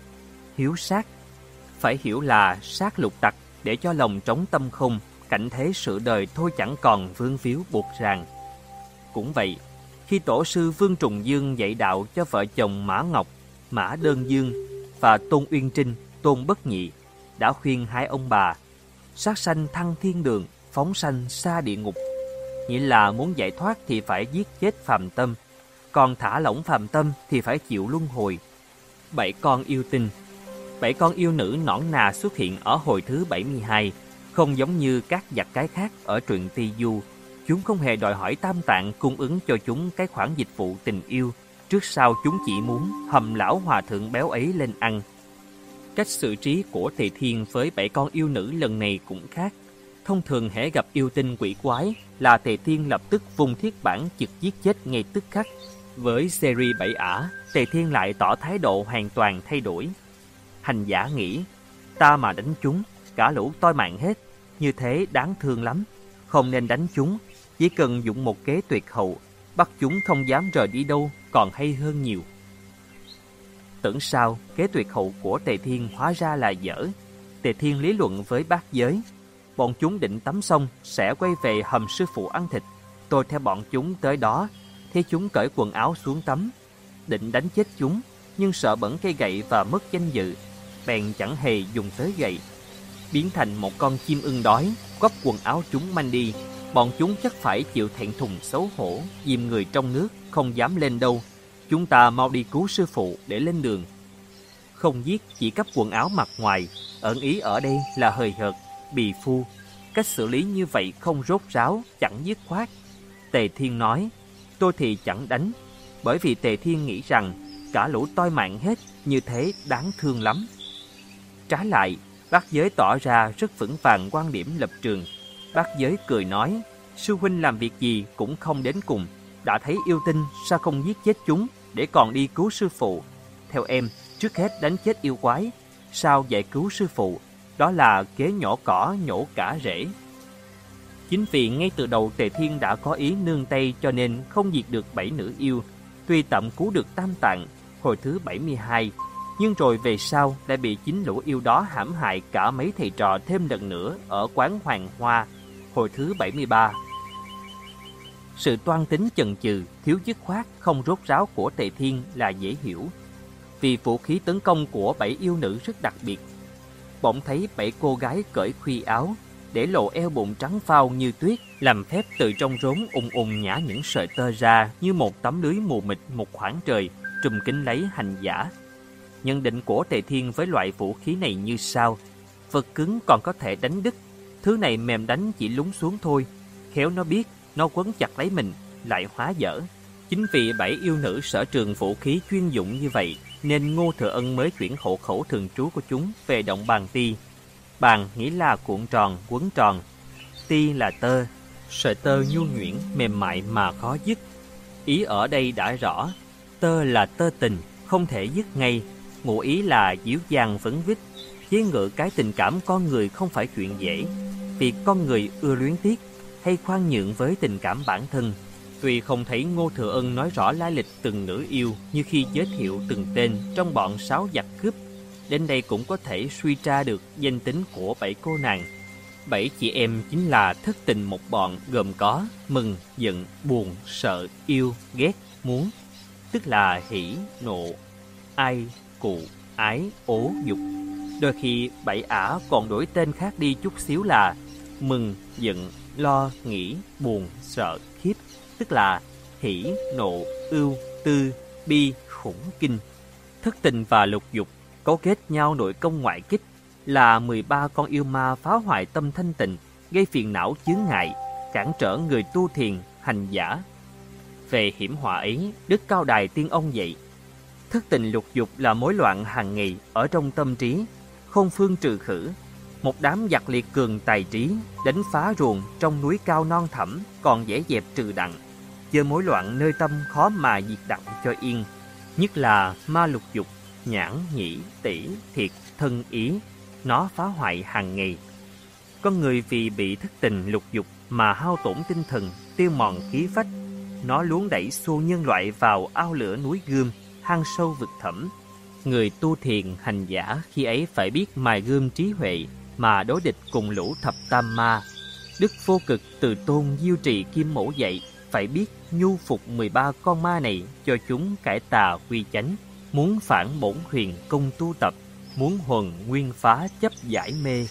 hiếu sát. Phải hiểu là sát lục tặc để cho lòng trống tâm không, cảnh thế sự đời thôi chẳng còn vương phiếu buộc ràng. Cũng vậy, khi tổ sư Vương Trùng Dương dạy đạo cho vợ chồng Mã Ngọc, Mã Đơn Dương và Tôn Uyên Trinh, Tôn Bất Nhị, đã khuyên hai ông bà sát sanh thăng thiên đường, phóng sanh xa địa ngục. Nghĩa là muốn giải thoát thì phải giết chết phàm tâm, còn thả lỏng phàm tâm thì phải chịu luân hồi. Bảy con yêu tinh bảy con yêu nữ nõn nà xuất hiện ở hồi thứ 72, không giống như các giặc cái khác ở truyện Ti Du. Chúng không hề đòi hỏi tam tạng cung ứng cho chúng cái khoản dịch vụ tình yêu, trước sau chúng chỉ muốn hầm lão hòa thượng béo ấy lên ăn. Cách xử trí của thầy Thiên với bảy con yêu nữ lần này cũng khác. Thông thường hễ gặp yêu tinh quỷ quái là thầy Thiên lập tức vùng thiết bản trực giết chết ngay tức khắc. Với series bảy ả, thầy Thiên lại tỏ thái độ hoàn toàn thay đổi. Hành giả nghĩ, ta mà đánh chúng, cả lũ toi mạng hết, như thế đáng thương lắm. Không nên đánh chúng, chỉ cần dụng một kế tuyệt hậu, bắt chúng không dám rời đi đâu còn hay hơn nhiều. Tưởng sao, kế tuyệt hậu của Tề Thiên hóa ra là dở. Tề Thiên lý luận với bác giới. Bọn chúng định tắm xong sẽ quay về hầm sư phụ ăn thịt. Tôi theo bọn chúng tới đó, thấy chúng cởi quần áo xuống tắm. Định đánh chết chúng, nhưng sợ bẩn cây gậy và mất danh dự bèn chẳng hề dùng tới gậy, biến thành một con chim ưng đói, quắp quần áo chúng manh đi. Bọn chúng chắc phải chịu thẹn thùng xấu hổ, dìm người trong nước, không dám lên đâu. Chúng ta mau đi cứu sư phụ để lên đường. Không giết chỉ cấp quần áo mặc ngoài, ẩn ý ở đây là hời hợt, bì phu. Cách xử lý như vậy không rốt ráo, chẳng dứt khoát. Tề Thiên nói, tôi thì chẳng đánh, bởi vì Tề Thiên nghĩ rằng cả lũ toi mạng hết như thế đáng thương lắm. Trái lại, bác giới tỏ ra rất vững vàng quan điểm lập trường. Bác giới cười nói, sư huynh làm việc gì cũng không đến cùng. Đã thấy yêu tinh, sao không giết chết chúng để còn đi cứu sư phụ? Theo em, trước hết đánh chết yêu quái, sao giải cứu sư phụ? Đó là kế nhỏ cỏ nhổ cả rễ. Chính vì ngay từ đầu Tề Thiên đã có ý nương tay cho nên không diệt được bảy nữ yêu. Tuy tạm cứu được tam tạng, hồi thứ 72, nhưng rồi về sau lại bị chính lũ yêu đó hãm hại cả mấy thầy trò thêm lần nữa ở quán Hoàng Hoa, hồi thứ 73. Sự toan tính chần chừ, thiếu dứt khoát, không rốt ráo của Tề Thiên là dễ hiểu. Vì vũ khí tấn công của bảy yêu nữ rất đặc biệt. Bỗng thấy bảy cô gái cởi khuy áo, để lộ eo bụng trắng phao như tuyết, làm phép từ trong rốn ùng ùng nhả những sợi tơ ra như một tấm lưới mù mịt một khoảng trời, trùm kín lấy hành giả. Nhận định của Tề Thiên với loại vũ khí này như sau. Vật cứng còn có thể đánh đứt, thứ này mềm đánh chỉ lúng xuống thôi. Khéo nó biết, nó quấn chặt lấy mình, lại hóa dở. Chính vì bảy yêu nữ sở trường vũ khí chuyên dụng như vậy, nên Ngô Thừa Ân mới chuyển hộ khẩu thường trú của chúng về động bàn ti. Bàn nghĩa là cuộn tròn, quấn tròn. Ti là tơ, sợi tơ nhu nhuyễn, mềm mại mà khó dứt. Ý ở đây đã rõ, tơ là tơ tình, không thể dứt ngay. Ngụ ý là dịu dàng vấn vít, chế ngự cái tình cảm con người không phải chuyện dễ. Vì con người ưa luyến tiếc hay khoan nhượng với tình cảm bản thân. Tuy không thấy Ngô Thừa Ân nói rõ lai lịch từng nữ yêu như khi giới thiệu từng tên trong bọn sáu giặc cướp, đến đây cũng có thể suy tra được danh tính của bảy cô nàng. Bảy chị em chính là thất tình một bọn gồm có mừng, giận, buồn, sợ, yêu, ghét, muốn, tức là hỉ, nộ, ai, cụ, ái, ố, dục. Đôi khi bảy ả còn đổi tên khác đi chút xíu là mừng, giận, lo, nghĩ, buồn, sợ, khiếp, tức là hỉ, nộ, ưu, tư, bi, khủng, kinh. Thất tình và lục dục cấu kết nhau nội công ngoại kích là 13 con yêu ma phá hoại tâm thanh tịnh, gây phiền não chướng ngại, cản trở người tu thiền, hành giả. Về hiểm họa ấy, Đức Cao Đài Tiên Ông dạy, thất tình lục dục là mối loạn hàng ngày ở trong tâm trí, không phương trừ khử. Một đám giặc liệt cường tài trí, đánh phá ruồng trong núi cao non thẳm còn dễ dẹp trừ đặng. chớ mối loạn nơi tâm khó mà diệt đặng cho yên, nhất là ma lục dục, nhãn, nhĩ, tỷ, thiệt, thân ý, nó phá hoại hàng ngày. Con người vì bị thất tình lục dục mà hao tổn tinh thần, tiêu mòn khí phách, nó luống đẩy xô nhân loại vào ao lửa núi gươm, hang sâu vực thẳm. Người tu thiền hành giả khi ấy phải biết mài gươm trí huệ mà đối địch cùng lũ thập tam ma. Đức vô cực từ tôn diêu trì kim mẫu dạy phải biết nhu phục 13 con ma này cho chúng cải tà quy chánh, muốn phản bổn huyền công tu tập, muốn huần nguyên phá chấp giải mê,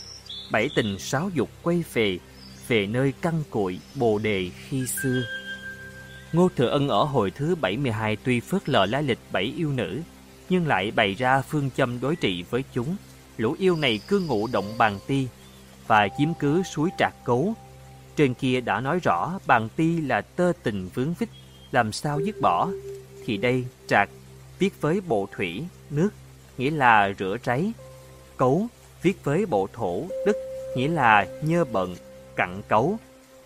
bảy tình sáu dục quay về, về nơi căn cội bồ đề khi xưa. Ngô Thừa Ân ở hồi thứ 72 tuy phớt lờ lai lịch bảy yêu nữ, nhưng lại bày ra phương châm đối trị với chúng. Lũ yêu này cư ngụ động bàn ti và chiếm cứ suối trạc cấu. Trên kia đã nói rõ bàn ti là tơ tình vướng vít, làm sao dứt bỏ. Thì đây trạc viết với bộ thủy, nước, nghĩa là rửa ráy. Cấu viết với bộ thổ, đất, nghĩa là nhơ bận, cặn cấu.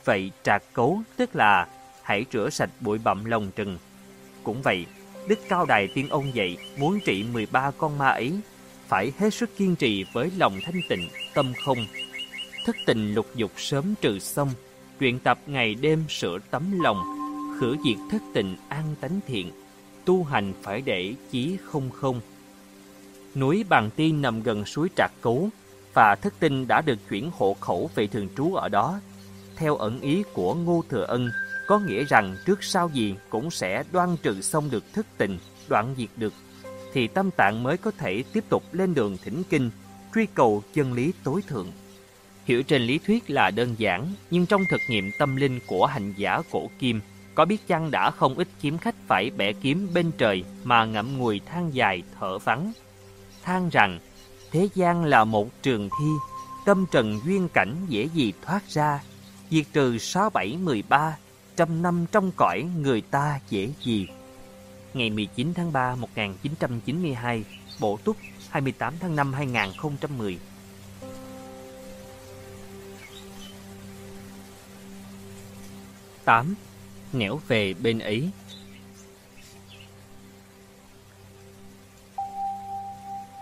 Vậy trạc cấu tức là hãy rửa sạch bụi bặm lòng trừng. Cũng vậy, Đức Cao Đài Tiên Ông dạy muốn trị 13 con ma ấy, phải hết sức kiên trì với lòng thanh tịnh, tâm không. Thất tình lục dục sớm trừ xong, luyện tập ngày đêm sửa tấm lòng, khử diệt thất tình an tánh thiện, tu hành phải để chí không không. Núi Bàn Tiên nằm gần suối Trạc Cấu, và thất tinh đã được chuyển hộ khẩu về thường trú ở đó. Theo ẩn ý của Ngô Thừa Ân, có nghĩa rằng trước sau gì cũng sẽ đoan trừ xong được thức tình, đoạn diệt được, thì tâm tạng mới có thể tiếp tục lên đường thỉnh kinh,
truy cầu chân lý tối thượng.
Hiểu trên lý thuyết là đơn giản, nhưng trong thực nghiệm tâm linh của hành giả cổ kim, có biết chăng đã không ít kiếm khách phải bẻ kiếm bên trời mà ngậm ngùi than dài thở vắng. Than rằng, thế gian là một trường thi, tâm trần duyên cảnh dễ gì thoát ra, diệt trừ sáu bảy mười ba, trăm năm trong cõi người ta dễ gì. Ngày 19 tháng 3 1992, Bộ Túc 28 tháng 5 2010 tám Nẻo về bên ấy.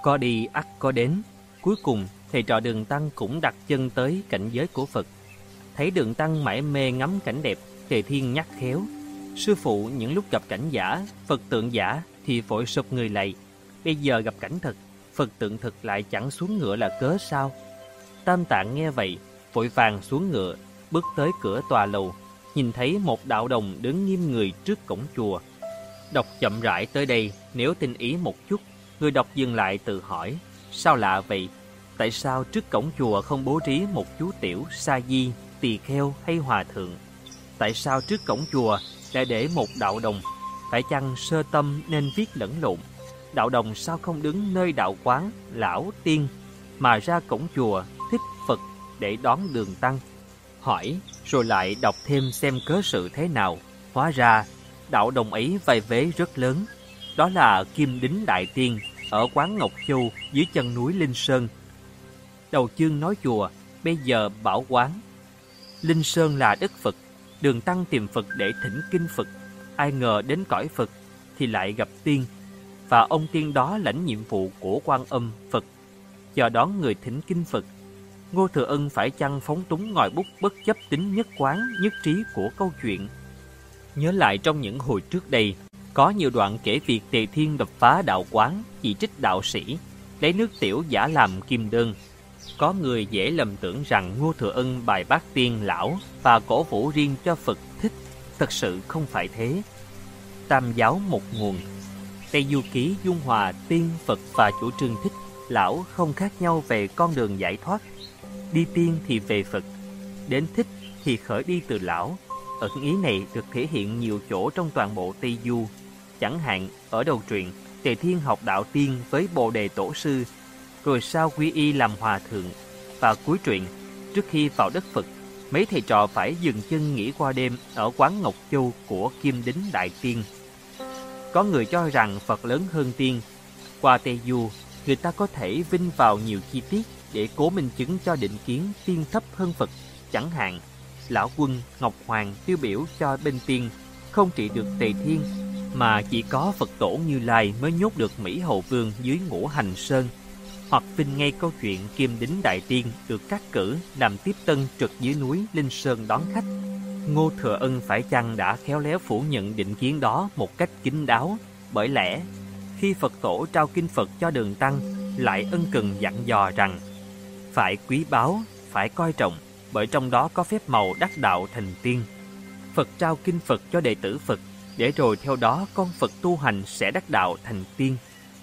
Có đi ắt có đến Cuối cùng thầy trò đường tăng cũng đặt chân tới cảnh giới của Phật. Thấy đường tăng mãi mê ngắm cảnh đẹp Tề Thiên nhắc khéo. Sư phụ những lúc gặp cảnh giả Phật tượng giả thì vội sụp người lạy Bây giờ gặp cảnh thật Phật tượng thật lại chẳng xuống ngựa là cớ sao Tam tạng nghe vậy Vội vàng xuống ngựa Bước tới cửa tòa lầu nhìn thấy một đạo đồng đứng nghiêm người trước cổng chùa. Đọc chậm rãi tới đây, nếu tinh ý một chút, người đọc dừng lại tự hỏi, sao lạ vậy? Tại sao trước cổng chùa không bố trí một chú tiểu, sa di, tỳ kheo hay hòa thượng? Tại sao trước cổng chùa lại để một đạo đồng? Phải chăng sơ tâm nên viết lẫn lộn? Đạo đồng sao không đứng nơi đạo quán, lão, tiên, mà ra cổng chùa, thích Phật để đón đường tăng? hỏi, rồi lại đọc thêm xem cớ sự thế nào. Hóa ra, đạo đồng ấy vai vế rất lớn. Đó là Kim Đính Đại Tiên ở quán Ngọc Châu dưới chân núi Linh Sơn. Đầu chương nói chùa, bây giờ bảo quán. Linh Sơn là đất Phật, đường tăng tìm Phật để thỉnh kinh Phật. Ai ngờ đến cõi Phật thì lại gặp tiên, và ông tiên đó lãnh nhiệm vụ của quan âm Phật, chờ đón người thỉnh kinh Phật Ngô Thừa Ân phải chăng phóng túng ngòi bút bất chấp tính nhất quán, nhất trí của câu chuyện. Nhớ lại trong những hồi trước đây, có nhiều đoạn kể việc Tề Thiên đập phá đạo quán, chỉ trích đạo sĩ, lấy nước tiểu giả làm kim đơn. Có người dễ lầm tưởng rằng Ngô Thừa Ân bài bác tiên lão và cổ vũ riêng cho Phật thích, thật sự không phải thế. Tam giáo một nguồn, Tây Du Ký Dung Hòa tiên Phật và chủ trương thích lão không khác nhau về con đường giải thoát đi tiên thì về Phật, đến thích thì khởi đi từ lão. Ẩn ý này được thể hiện nhiều chỗ trong toàn bộ Tây Du. Chẳng hạn, ở đầu truyện, Tề Thiên học đạo tiên với Bồ Đề Tổ Sư, rồi sau quy y làm hòa thượng. Và cuối truyện, trước khi vào đất Phật, mấy thầy trò phải dừng chân nghỉ qua đêm ở quán Ngọc Châu của Kim Đính Đại Tiên. Có người cho rằng Phật lớn hơn tiên. Qua Tây Du, người ta có thể vinh vào nhiều chi tiết để cố minh chứng cho định kiến tiên thấp hơn Phật. Chẳng hạn, Lão Quân, Ngọc Hoàng tiêu biểu cho bên tiên không trị được Tề Thiên, mà chỉ có Phật tổ Như Lai mới nhốt được Mỹ Hậu Vương dưới ngũ hành sơn. Hoặc vinh ngay câu chuyện Kim Đính Đại Tiên được cắt cử làm tiếp tân trực dưới núi Linh Sơn đón khách. Ngô Thừa Ân phải chăng đã khéo léo phủ nhận định kiến đó một cách kín đáo, bởi lẽ khi Phật tổ trao kinh Phật cho đường tăng, lại ân cần dặn dò rằng phải quý báu, phải coi trọng, bởi trong đó có phép màu đắc đạo thành tiên. Phật trao kinh Phật cho đệ tử Phật, để rồi theo đó con Phật tu hành sẽ đắc đạo thành tiên.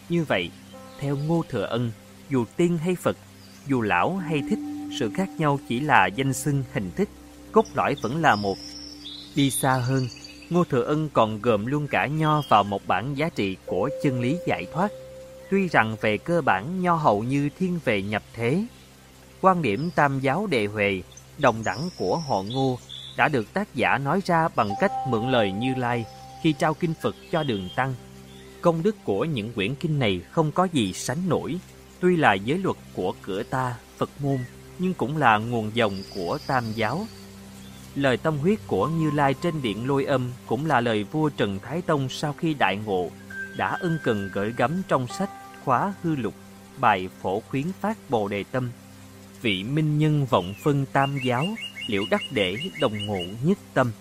Như vậy, theo Ngô Thừa Ân, dù tiên hay Phật, dù lão hay thích, sự khác nhau chỉ là danh xưng hình thức, cốt lõi vẫn là một. Đi xa hơn, Ngô Thừa Ân còn gồm luôn cả nho vào một bản giá trị của chân lý giải thoát. Tuy rằng về cơ bản nho hầu như thiên về nhập thế, quan điểm tam giáo đề huệ, đồng đẳng của họ ngô đã được tác giả nói ra bằng cách mượn lời Như Lai khi trao kinh Phật cho đường tăng. Công đức của những quyển kinh này không có gì sánh nổi, tuy là giới luật của cửa ta, Phật môn, nhưng cũng là nguồn dòng của tam giáo. Lời tâm huyết của Như Lai trên điện lôi âm cũng là lời vua Trần Thái Tông sau khi đại ngộ đã ân cần gửi gắm trong sách khóa hư lục bài phổ khuyến phát bồ đề tâm. Vị minh nhân vọng phân tam giáo liệu đắc để đồng ngộ nhất tâm.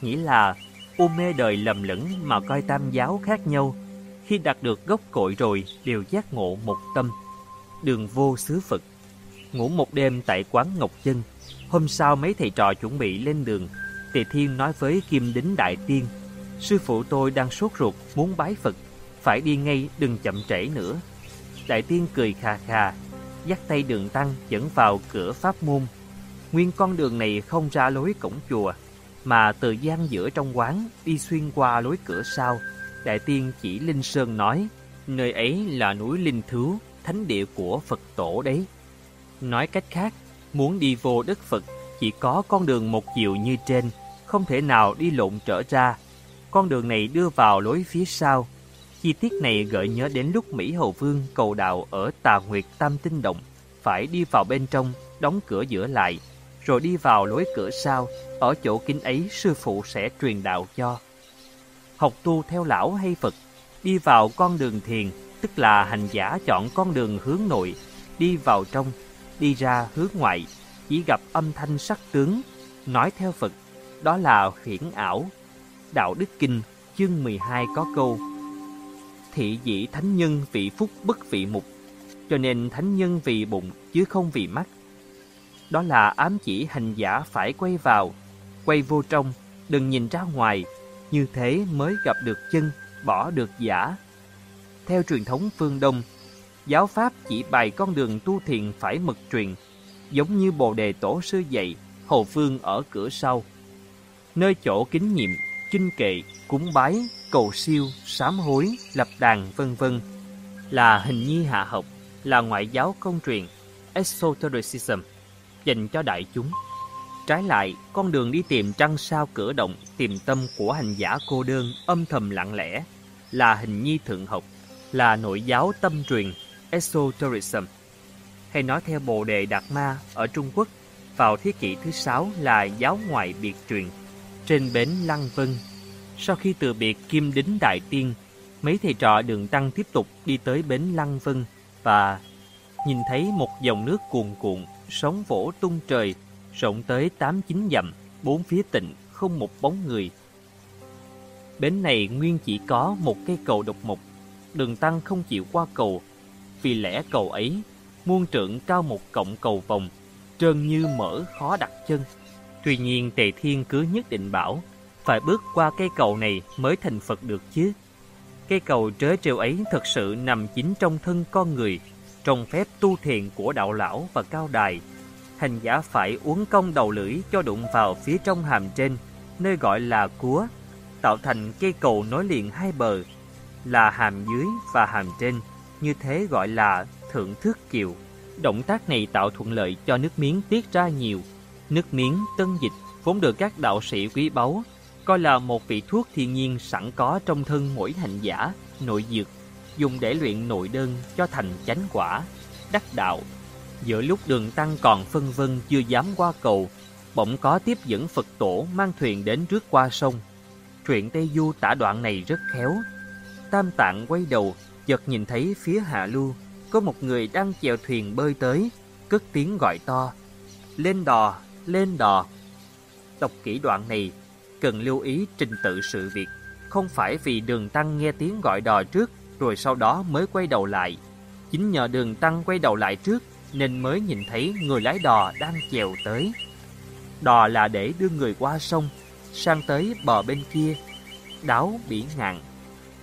Nghĩa là u mê đời lầm lẫn mà coi tam giáo khác nhau. Khi đạt được gốc cội rồi đều giác ngộ một tâm đường vô xứ phật ngủ một đêm tại quán ngọc chân hôm sau mấy thầy trò chuẩn bị lên đường tề thiên nói với kim đính đại tiên sư phụ tôi đang sốt ruột muốn bái phật phải đi ngay đừng chậm trễ nữa đại tiên cười khà khà dắt tay đường tăng dẫn vào cửa pháp môn. Nguyên con đường này không ra lối cổng chùa, mà từ gian giữa trong quán đi xuyên qua lối cửa sau. Đại tiên chỉ Linh Sơn nói, nơi ấy là núi Linh Thứu, thánh địa của Phật tổ đấy. Nói cách khác, muốn đi vô đất Phật chỉ có con đường một chiều như trên, không thể nào đi lộn trở ra. Con đường này đưa vào lối phía sau. Chi tiết này gợi nhớ đến lúc Mỹ Hầu Vương cầu đạo ở Tà Nguyệt Tam Tinh Động, phải đi vào bên trong, đóng cửa giữa lại, rồi đi vào lối cửa sau, ở chỗ kính ấy sư phụ sẽ truyền đạo cho. Học tu theo lão hay Phật, đi vào con đường thiền, tức là hành giả chọn con đường hướng nội, đi vào trong, đi ra hướng ngoại, chỉ gặp âm thanh sắc tướng, nói theo Phật, đó là khiển ảo. Đạo Đức Kinh, chương 12 có câu, Thị dĩ thánh nhân vị phúc bất vị mục, cho nên thánh nhân vì bụng chứ không vì mắt. Đó là ám chỉ hành giả phải quay vào, quay vô trong, đừng nhìn ra ngoài, như thế mới gặp được chân, bỏ được giả. Theo truyền thống phương Đông, giáo pháp chỉ bày con đường tu thiền phải mật truyền, giống như bồ đề tổ sư dạy, Hồ phương ở cửa sau. Nơi chỗ kính nhiệm, chinh kệ, cúng bái, cầu siêu, sám hối, lập đàn, vân vân là hình nhi hạ học, là ngoại giáo công truyền, esotericism, dành cho đại chúng. Trái lại, con đường đi tìm trăng sao cửa động, tìm tâm của hành giả cô đơn, âm thầm lặng lẽ, là hình nhi thượng học, là nội giáo tâm truyền, esotericism. Hay nói theo Bồ Đề Đạt Ma ở Trung Quốc, vào thế kỷ thứ sáu là giáo ngoại biệt truyền, trên bến Lăng Vân. Sau khi từ biệt Kim Đính Đại Tiên, mấy thầy trò đường tăng tiếp tục đi tới bến Lăng Vân và nhìn thấy một dòng nước cuồn cuộn, sóng vỗ tung trời, rộng tới tám chín dặm, bốn phía tịnh, không một bóng người. Bến này nguyên chỉ có một cây cầu độc mộc, đường tăng không chịu qua cầu, vì lẽ cầu ấy muôn trượng cao một cộng cầu vòng, trơn như mỡ khó đặt chân. Tuy nhiên Tề Thiên cứ nhất định bảo, phải bước qua cây cầu này mới thành Phật được chứ. Cây cầu trớ trêu ấy thật sự nằm chính trong thân con người, trong phép tu thiền của đạo lão và cao đài. Hành giả phải uống cong đầu lưỡi cho đụng vào phía trong hàm trên, nơi gọi là cúa, tạo thành cây cầu nối liền hai bờ, là hàm dưới và hàm trên, như thế gọi là thượng thước kiều. Động tác này tạo thuận lợi cho nước miếng tiết ra nhiều. Nước miếng tân dịch vốn được các đạo sĩ quý báu coi là một vị thuốc thiên nhiên sẵn có trong thân mỗi hành giả, nội dược, dùng để luyện nội đơn cho thành chánh quả, đắc đạo. Giữa lúc đường tăng còn phân vân chưa dám qua cầu, bỗng có tiếp dẫn Phật tổ mang thuyền đến trước qua sông. Truyện Tây Du tả đoạn này rất khéo. Tam tạng quay đầu, chợt nhìn thấy phía hạ lưu, có một người đang chèo thuyền bơi tới, cất tiếng gọi to. Lên đò, lên đò. Đọc kỹ đoạn này, cần lưu ý trình tự sự việc, không phải vì đường tăng nghe tiếng gọi đò trước rồi sau đó mới quay đầu lại. Chính nhờ đường tăng quay đầu lại trước nên mới nhìn thấy người lái đò đang chèo tới. Đò là để đưa người qua sông, sang tới bờ bên kia, đáo bỉ ngạn.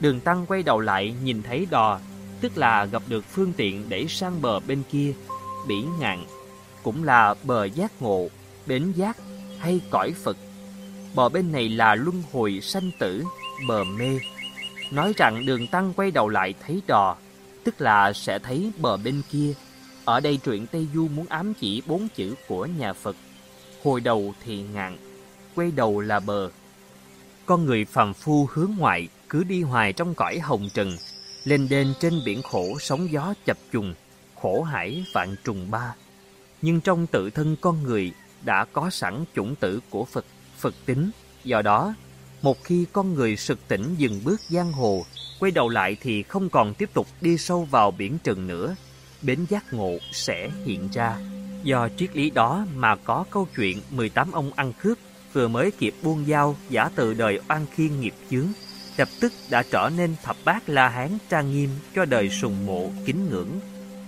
Đường tăng quay đầu lại nhìn thấy đò, tức là gặp được phương tiện để sang bờ bên kia, bỉ ngạn, cũng là bờ giác ngộ, bến giác hay cõi Phật. Bờ bên này là luân hồi sanh tử, bờ mê. Nói rằng đường tăng quay đầu lại thấy đò, tức là sẽ thấy bờ bên kia. Ở đây truyện Tây Du muốn ám chỉ bốn chữ của nhà Phật. Hồi đầu thì ngạn, quay đầu là bờ. Con người phàm phu hướng ngoại cứ đi hoài trong cõi hồng trần, lên đên trên biển khổ sóng gió chập trùng, khổ hải vạn trùng ba. Nhưng trong tự thân con người đã có sẵn chủng tử của Phật, Phật tính. Do đó, một khi con người sực tỉnh dừng bước giang hồ, quay đầu lại thì không còn tiếp tục đi sâu vào biển trần nữa, bến giác ngộ sẽ hiện ra. Do triết lý đó mà có câu chuyện 18 ông ăn cướp vừa mới kịp buông dao giả từ đời oan khiên nghiệp chướng, lập tức đã trở nên thập bát la hán trang nghiêm cho đời sùng mộ kính ngưỡng.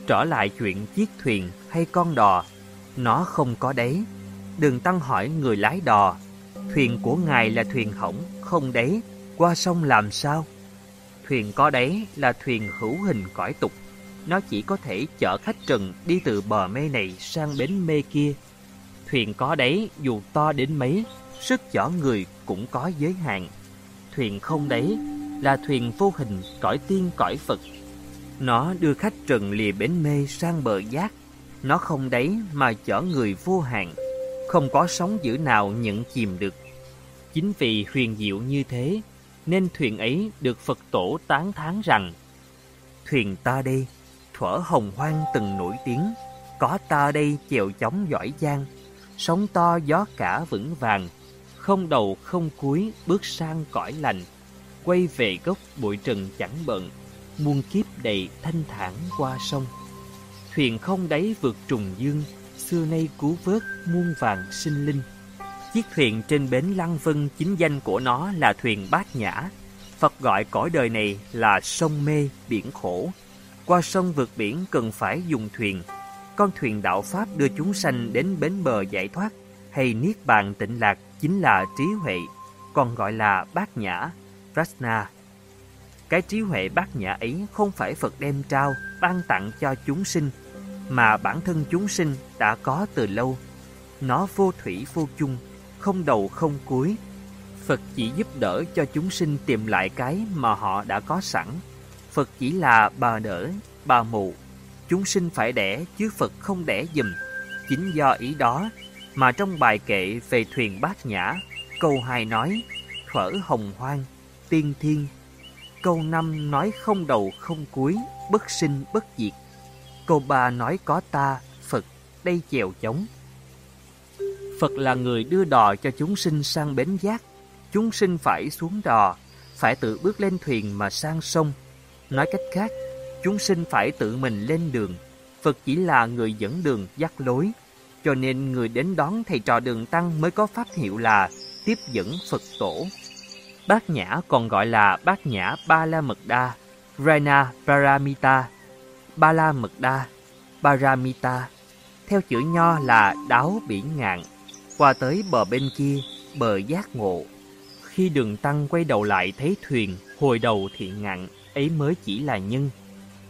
Trở lại chuyện chiếc thuyền hay con đò, nó không có đấy. Đừng tăng hỏi người lái đò, thuyền của ngài là thuyền hỏng, không đấy, qua sông làm sao? Thuyền có đấy là thuyền hữu hình cõi tục, nó chỉ có thể chở khách trần đi từ bờ mê này sang bến mê kia. Thuyền có đấy dù to đến mấy, sức chở người cũng có giới hạn. Thuyền không đấy là thuyền vô hình cõi tiên cõi Phật. Nó đưa khách trần lìa bến mê sang bờ giác. Nó không đấy mà chở người vô hạn, không có sóng dữ nào nhận chìm được. Chính vì huyền diệu như thế, nên thuyền ấy được Phật tổ tán thán rằng Thuyền ta đây, thuở hồng hoang từng nổi tiếng, có ta đây chèo chóng giỏi giang, sóng to gió cả vững vàng, không đầu không cuối bước sang cõi lành, quay về gốc bụi trần chẳng bận, muôn kiếp đầy thanh thản qua sông. Thuyền không đáy vượt trùng dương, xưa nay cứu vớt muôn vàng sinh linh. Chiếc thuyền trên bến Lăng Vân chính danh của nó là thuyền bát nhã. Phật gọi cõi đời này là sông mê, biển khổ. Qua sông vượt biển cần phải dùng thuyền. Con thuyền đạo Pháp đưa chúng sanh đến bến bờ giải thoát hay niết bàn tịnh lạc chính là trí huệ, còn gọi là bát nhã, prasna. Cái trí huệ bát nhã ấy không phải Phật đem trao, ban tặng cho chúng sinh, mà bản thân chúng sinh đã có từ lâu. Nó vô thủy vô chung, không đầu không cuối. Phật chỉ giúp đỡ cho chúng sinh tìm lại cái mà họ đã có sẵn. Phật chỉ là bà đỡ, bà mụ. Chúng sinh phải đẻ chứ Phật không đẻ dùm. Chính do ý đó mà trong bài kệ về thuyền bát nhã, câu 2 nói thuở hồng hoang, tiên thiên. Câu 5 nói không đầu không cuối, bất sinh bất diệt. Câu 3 nói có ta, Phật, đây chèo chống. Phật là người đưa đò cho chúng sinh sang bến giác. Chúng sinh phải xuống đò, phải tự bước lên thuyền mà sang sông. Nói cách khác, chúng sinh phải tự mình lên đường. Phật chỉ là người dẫn đường dắt lối. Cho nên người đến đón thầy trò đường tăng mới có pháp hiệu là tiếp dẫn Phật tổ. Bát Nhã còn gọi là Bát Nhã Ba La Mật Đa, Raina Paramita, Ba La Mật Đa, Paramita. Theo chữ nho là đáo biển ngạn, qua tới bờ bên kia, bờ giác ngộ. Khi đường tăng quay đầu lại thấy thuyền, hồi đầu thì ngạn, ấy mới chỉ là nhân.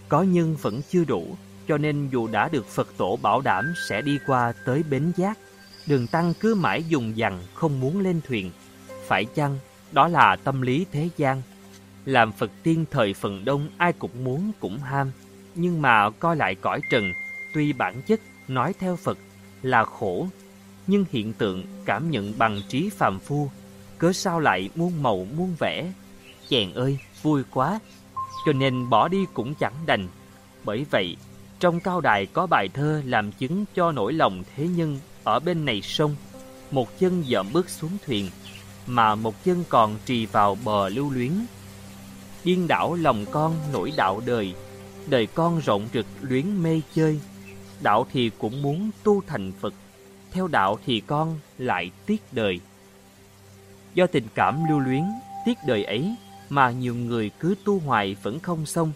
Có nhân vẫn chưa đủ, cho nên dù đã được Phật tổ bảo đảm sẽ đi qua tới bến giác, đường tăng cứ mãi dùng dằn không muốn lên thuyền. Phải chăng đó là tâm lý thế gian? Làm Phật tiên thời phần đông ai cũng muốn cũng ham, nhưng mà coi lại cõi trần, tuy bản chất nói theo Phật là khổ, nhưng hiện tượng cảm nhận bằng trí phàm phu, cớ sao lại muôn màu muôn vẻ. Chèn ơi, vui quá, cho nên bỏ đi cũng chẳng đành. Bởi vậy, trong cao đài có bài thơ làm chứng cho nỗi lòng thế nhân ở bên này sông. Một chân dậm bước xuống thuyền, mà một chân còn trì vào bờ lưu luyến. Điên đảo lòng con nỗi đạo đời, đời con rộng rực luyến mê chơi. Đạo thì cũng muốn tu thành Phật, theo đạo thì con lại tiếc đời. Do tình cảm lưu luyến, tiếc đời ấy mà nhiều người cứ tu hoài vẫn không xong.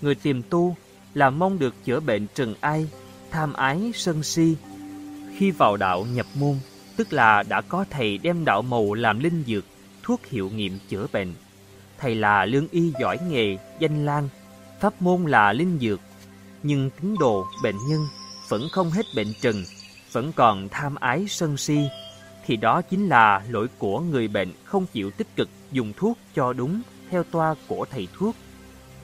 Người tìm tu là mong được chữa bệnh trần ai, tham ái, sân si. Khi vào đạo nhập môn, tức là đã có thầy đem đạo màu làm linh dược, thuốc hiệu nghiệm chữa bệnh. Thầy là lương y giỏi nghề, danh lang, pháp môn là linh dược. Nhưng tín đồ, bệnh nhân vẫn không hết bệnh trần, vẫn còn tham ái sân si, thì đó chính là lỗi của người bệnh không chịu tích cực dùng thuốc cho đúng theo toa của thầy thuốc.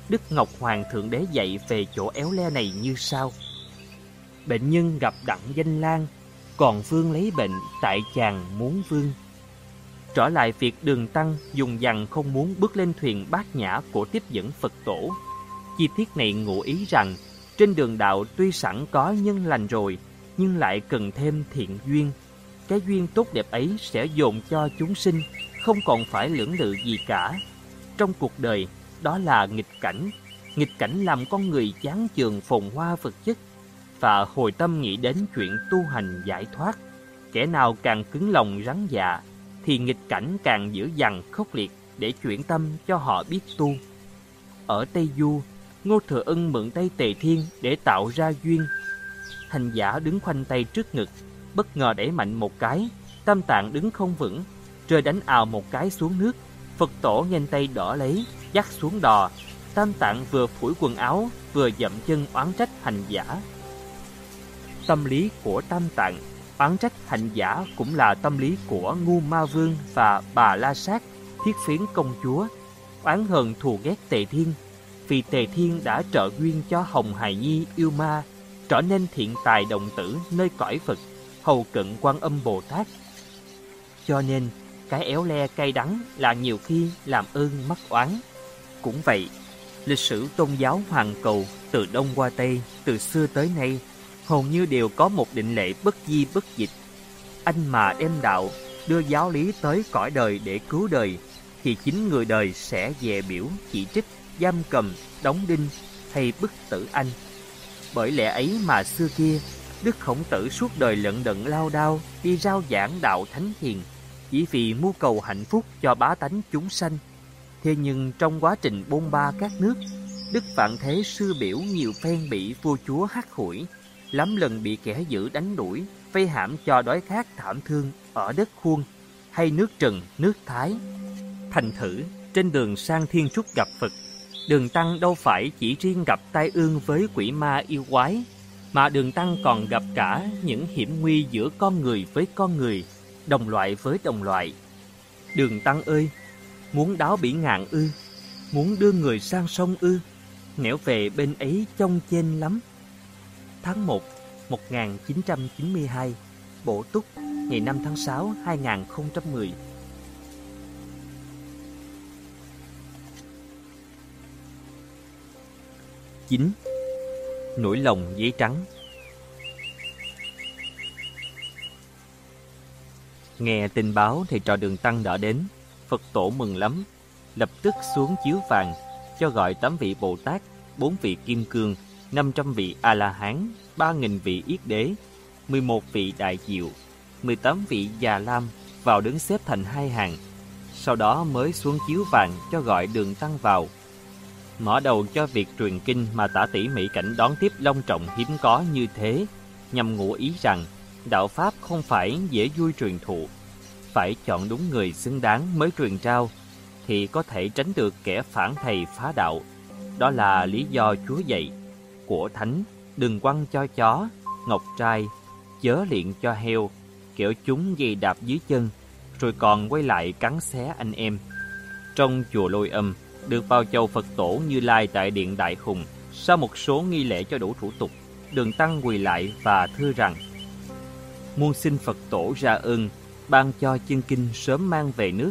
Đức Ngọc Hoàng Thượng Đế dạy về chỗ éo le này như sau. Bệnh nhân gặp đặng danh lang, còn vương lấy bệnh tại chàng muốn vương. Trở lại việc đường tăng dùng dằn không muốn bước lên thuyền bát nhã của tiếp dẫn Phật tổ. Chi tiết này ngụ ý rằng, trên đường đạo tuy sẵn có nhân lành rồi, nhưng lại cần thêm thiện duyên. Cái duyên tốt đẹp ấy sẽ dồn cho chúng sinh, không còn phải lưỡng lự gì cả. Trong cuộc đời, đó là nghịch cảnh. Nghịch cảnh làm con người chán chường phồn hoa vật chất và hồi tâm nghĩ đến chuyện tu hành giải thoát. Kẻ nào càng cứng lòng rắn dạ, thì nghịch cảnh càng dữ dằn khốc liệt để chuyển tâm cho họ biết tu. Ở Tây Du, Ngô Thừa Ân mượn tay Tề Thiên để tạo ra duyên. Thành giả đứng khoanh tay trước ngực, bất ngờ đẩy mạnh một cái, tâm tạng đứng không vững, rơi đánh ào một cái xuống nước. Phật tổ nhanh tay đỡ lấy, dắt xuống đò. Tam Tạng vừa phủi quần áo, vừa dậm chân oán trách hành giả. Tâm lý của Tam Tạng, oán trách hành giả cũng là tâm lý của Ngu Ma Vương và Bà La Sát, thiết phiến công chúa, oán hờn thù ghét Tề Thiên, vì Tề Thiên đã trợ duyên cho Hồng Hài Nhi yêu ma, trở nên thiện tài đồng tử nơi cõi Phật, hầu cận quan âm Bồ Tát. Cho nên, cái éo le cay đắng là nhiều khi làm ơn mắc oán. Cũng vậy, lịch sử tôn giáo hoàn cầu từ Đông qua Tây, từ xưa tới nay, hầu như đều có một định lệ bất di bất dịch. Anh mà đem đạo, đưa giáo lý tới cõi đời để cứu đời, thì chính người đời sẽ dè biểu, chỉ trích, giam cầm, đóng đinh hay bức tử anh. Bởi lẽ ấy mà xưa kia, Đức Khổng Tử suốt đời lận đận lao đao đi rao giảng đạo thánh hiền, chỉ vì mưu cầu hạnh phúc cho bá tánh chúng sanh. Thế nhưng trong quá trình bôn ba các nước, Đức phạn Thế sư biểu nhiều phen bị vua chúa hắt hủi, lắm lần bị kẻ dữ đánh đuổi, vây hãm cho đói khát thảm thương ở đất khuôn hay nước Trần, nước Thái. Thành thử, trên đường sang Thiên Trúc gặp Phật, Đường Tăng đâu phải chỉ riêng gặp tai ương với quỷ ma yêu quái, mà Đường Tăng còn gặp cả những hiểm nguy giữa con người với con người, đồng loại với đồng loại. Đường Tăng ơi, muốn đáo bỉ ngạn ư, muốn đưa người sang sông ư, nẻo về bên ấy trông chênh lắm. Tháng 1, 1992, Bổ Túc, ngày 5 tháng 6, 2010 9. Nỗi lòng giấy trắng Nghe tin báo thì trò đường tăng đã đến Phật tổ mừng lắm Lập tức xuống chiếu vàng Cho gọi tám vị Bồ Tát bốn vị Kim Cương năm trăm vị A-la-hán ba nghìn vị Yết Đế mười một vị Đại Diệu mười tám vị Già Lam vào đứng xếp thành hai hàng. Sau đó mới xuống chiếu vàng cho gọi đường tăng vào. Mở đầu cho việc truyền kinh mà tả tỷ mỹ cảnh đón tiếp long trọng hiếm có như thế, nhằm ngụ ý rằng đạo Pháp không phải dễ vui truyền thụ, phải chọn đúng người xứng đáng mới truyền trao, thì có thể tránh được kẻ phản thầy phá đạo. Đó là lý do Chúa dạy, của Thánh, đừng quăng cho chó, ngọc trai, chớ liện cho heo, kiểu chúng dây đạp dưới chân, rồi còn quay lại cắn xé anh em. Trong chùa lôi âm, được vào chầu Phật tổ Như Lai tại Điện Đại Hùng. Sau một số nghi lễ cho đủ thủ tục, Đường Tăng quỳ lại và thưa rằng Muôn xin Phật tổ ra ơn, ban cho chân kinh sớm mang về nước.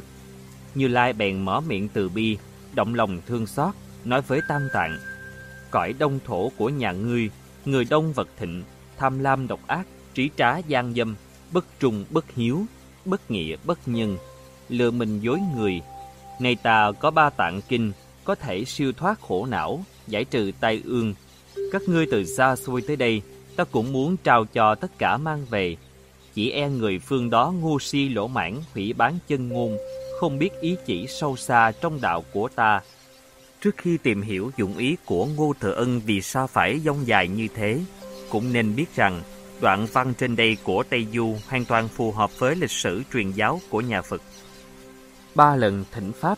Như Lai bèn mở miệng từ bi, động lòng thương xót, nói với Tam Tạng Cõi đông thổ của nhà ngươi, người đông vật thịnh, tham lam độc ác, trí trá gian dâm, bất trung bất hiếu, bất nghĩa bất nhân, lừa mình dối người, Nay ta có ba tạng kinh, có thể siêu thoát khổ não, giải trừ tai ương. Các ngươi từ xa xôi tới đây, ta cũng muốn trao cho tất cả mang về. Chỉ e người phương đó ngu si lỗ mãn hủy bán chân ngôn, không biết ý chỉ sâu xa trong đạo của ta. Trước khi tìm hiểu dụng ý của Ngô Thừa Ân vì sao phải dông dài như thế, cũng nên biết rằng đoạn văn trên đây của Tây Du hoàn toàn phù hợp với lịch sử truyền giáo của nhà Phật ba lần thỉnh Pháp.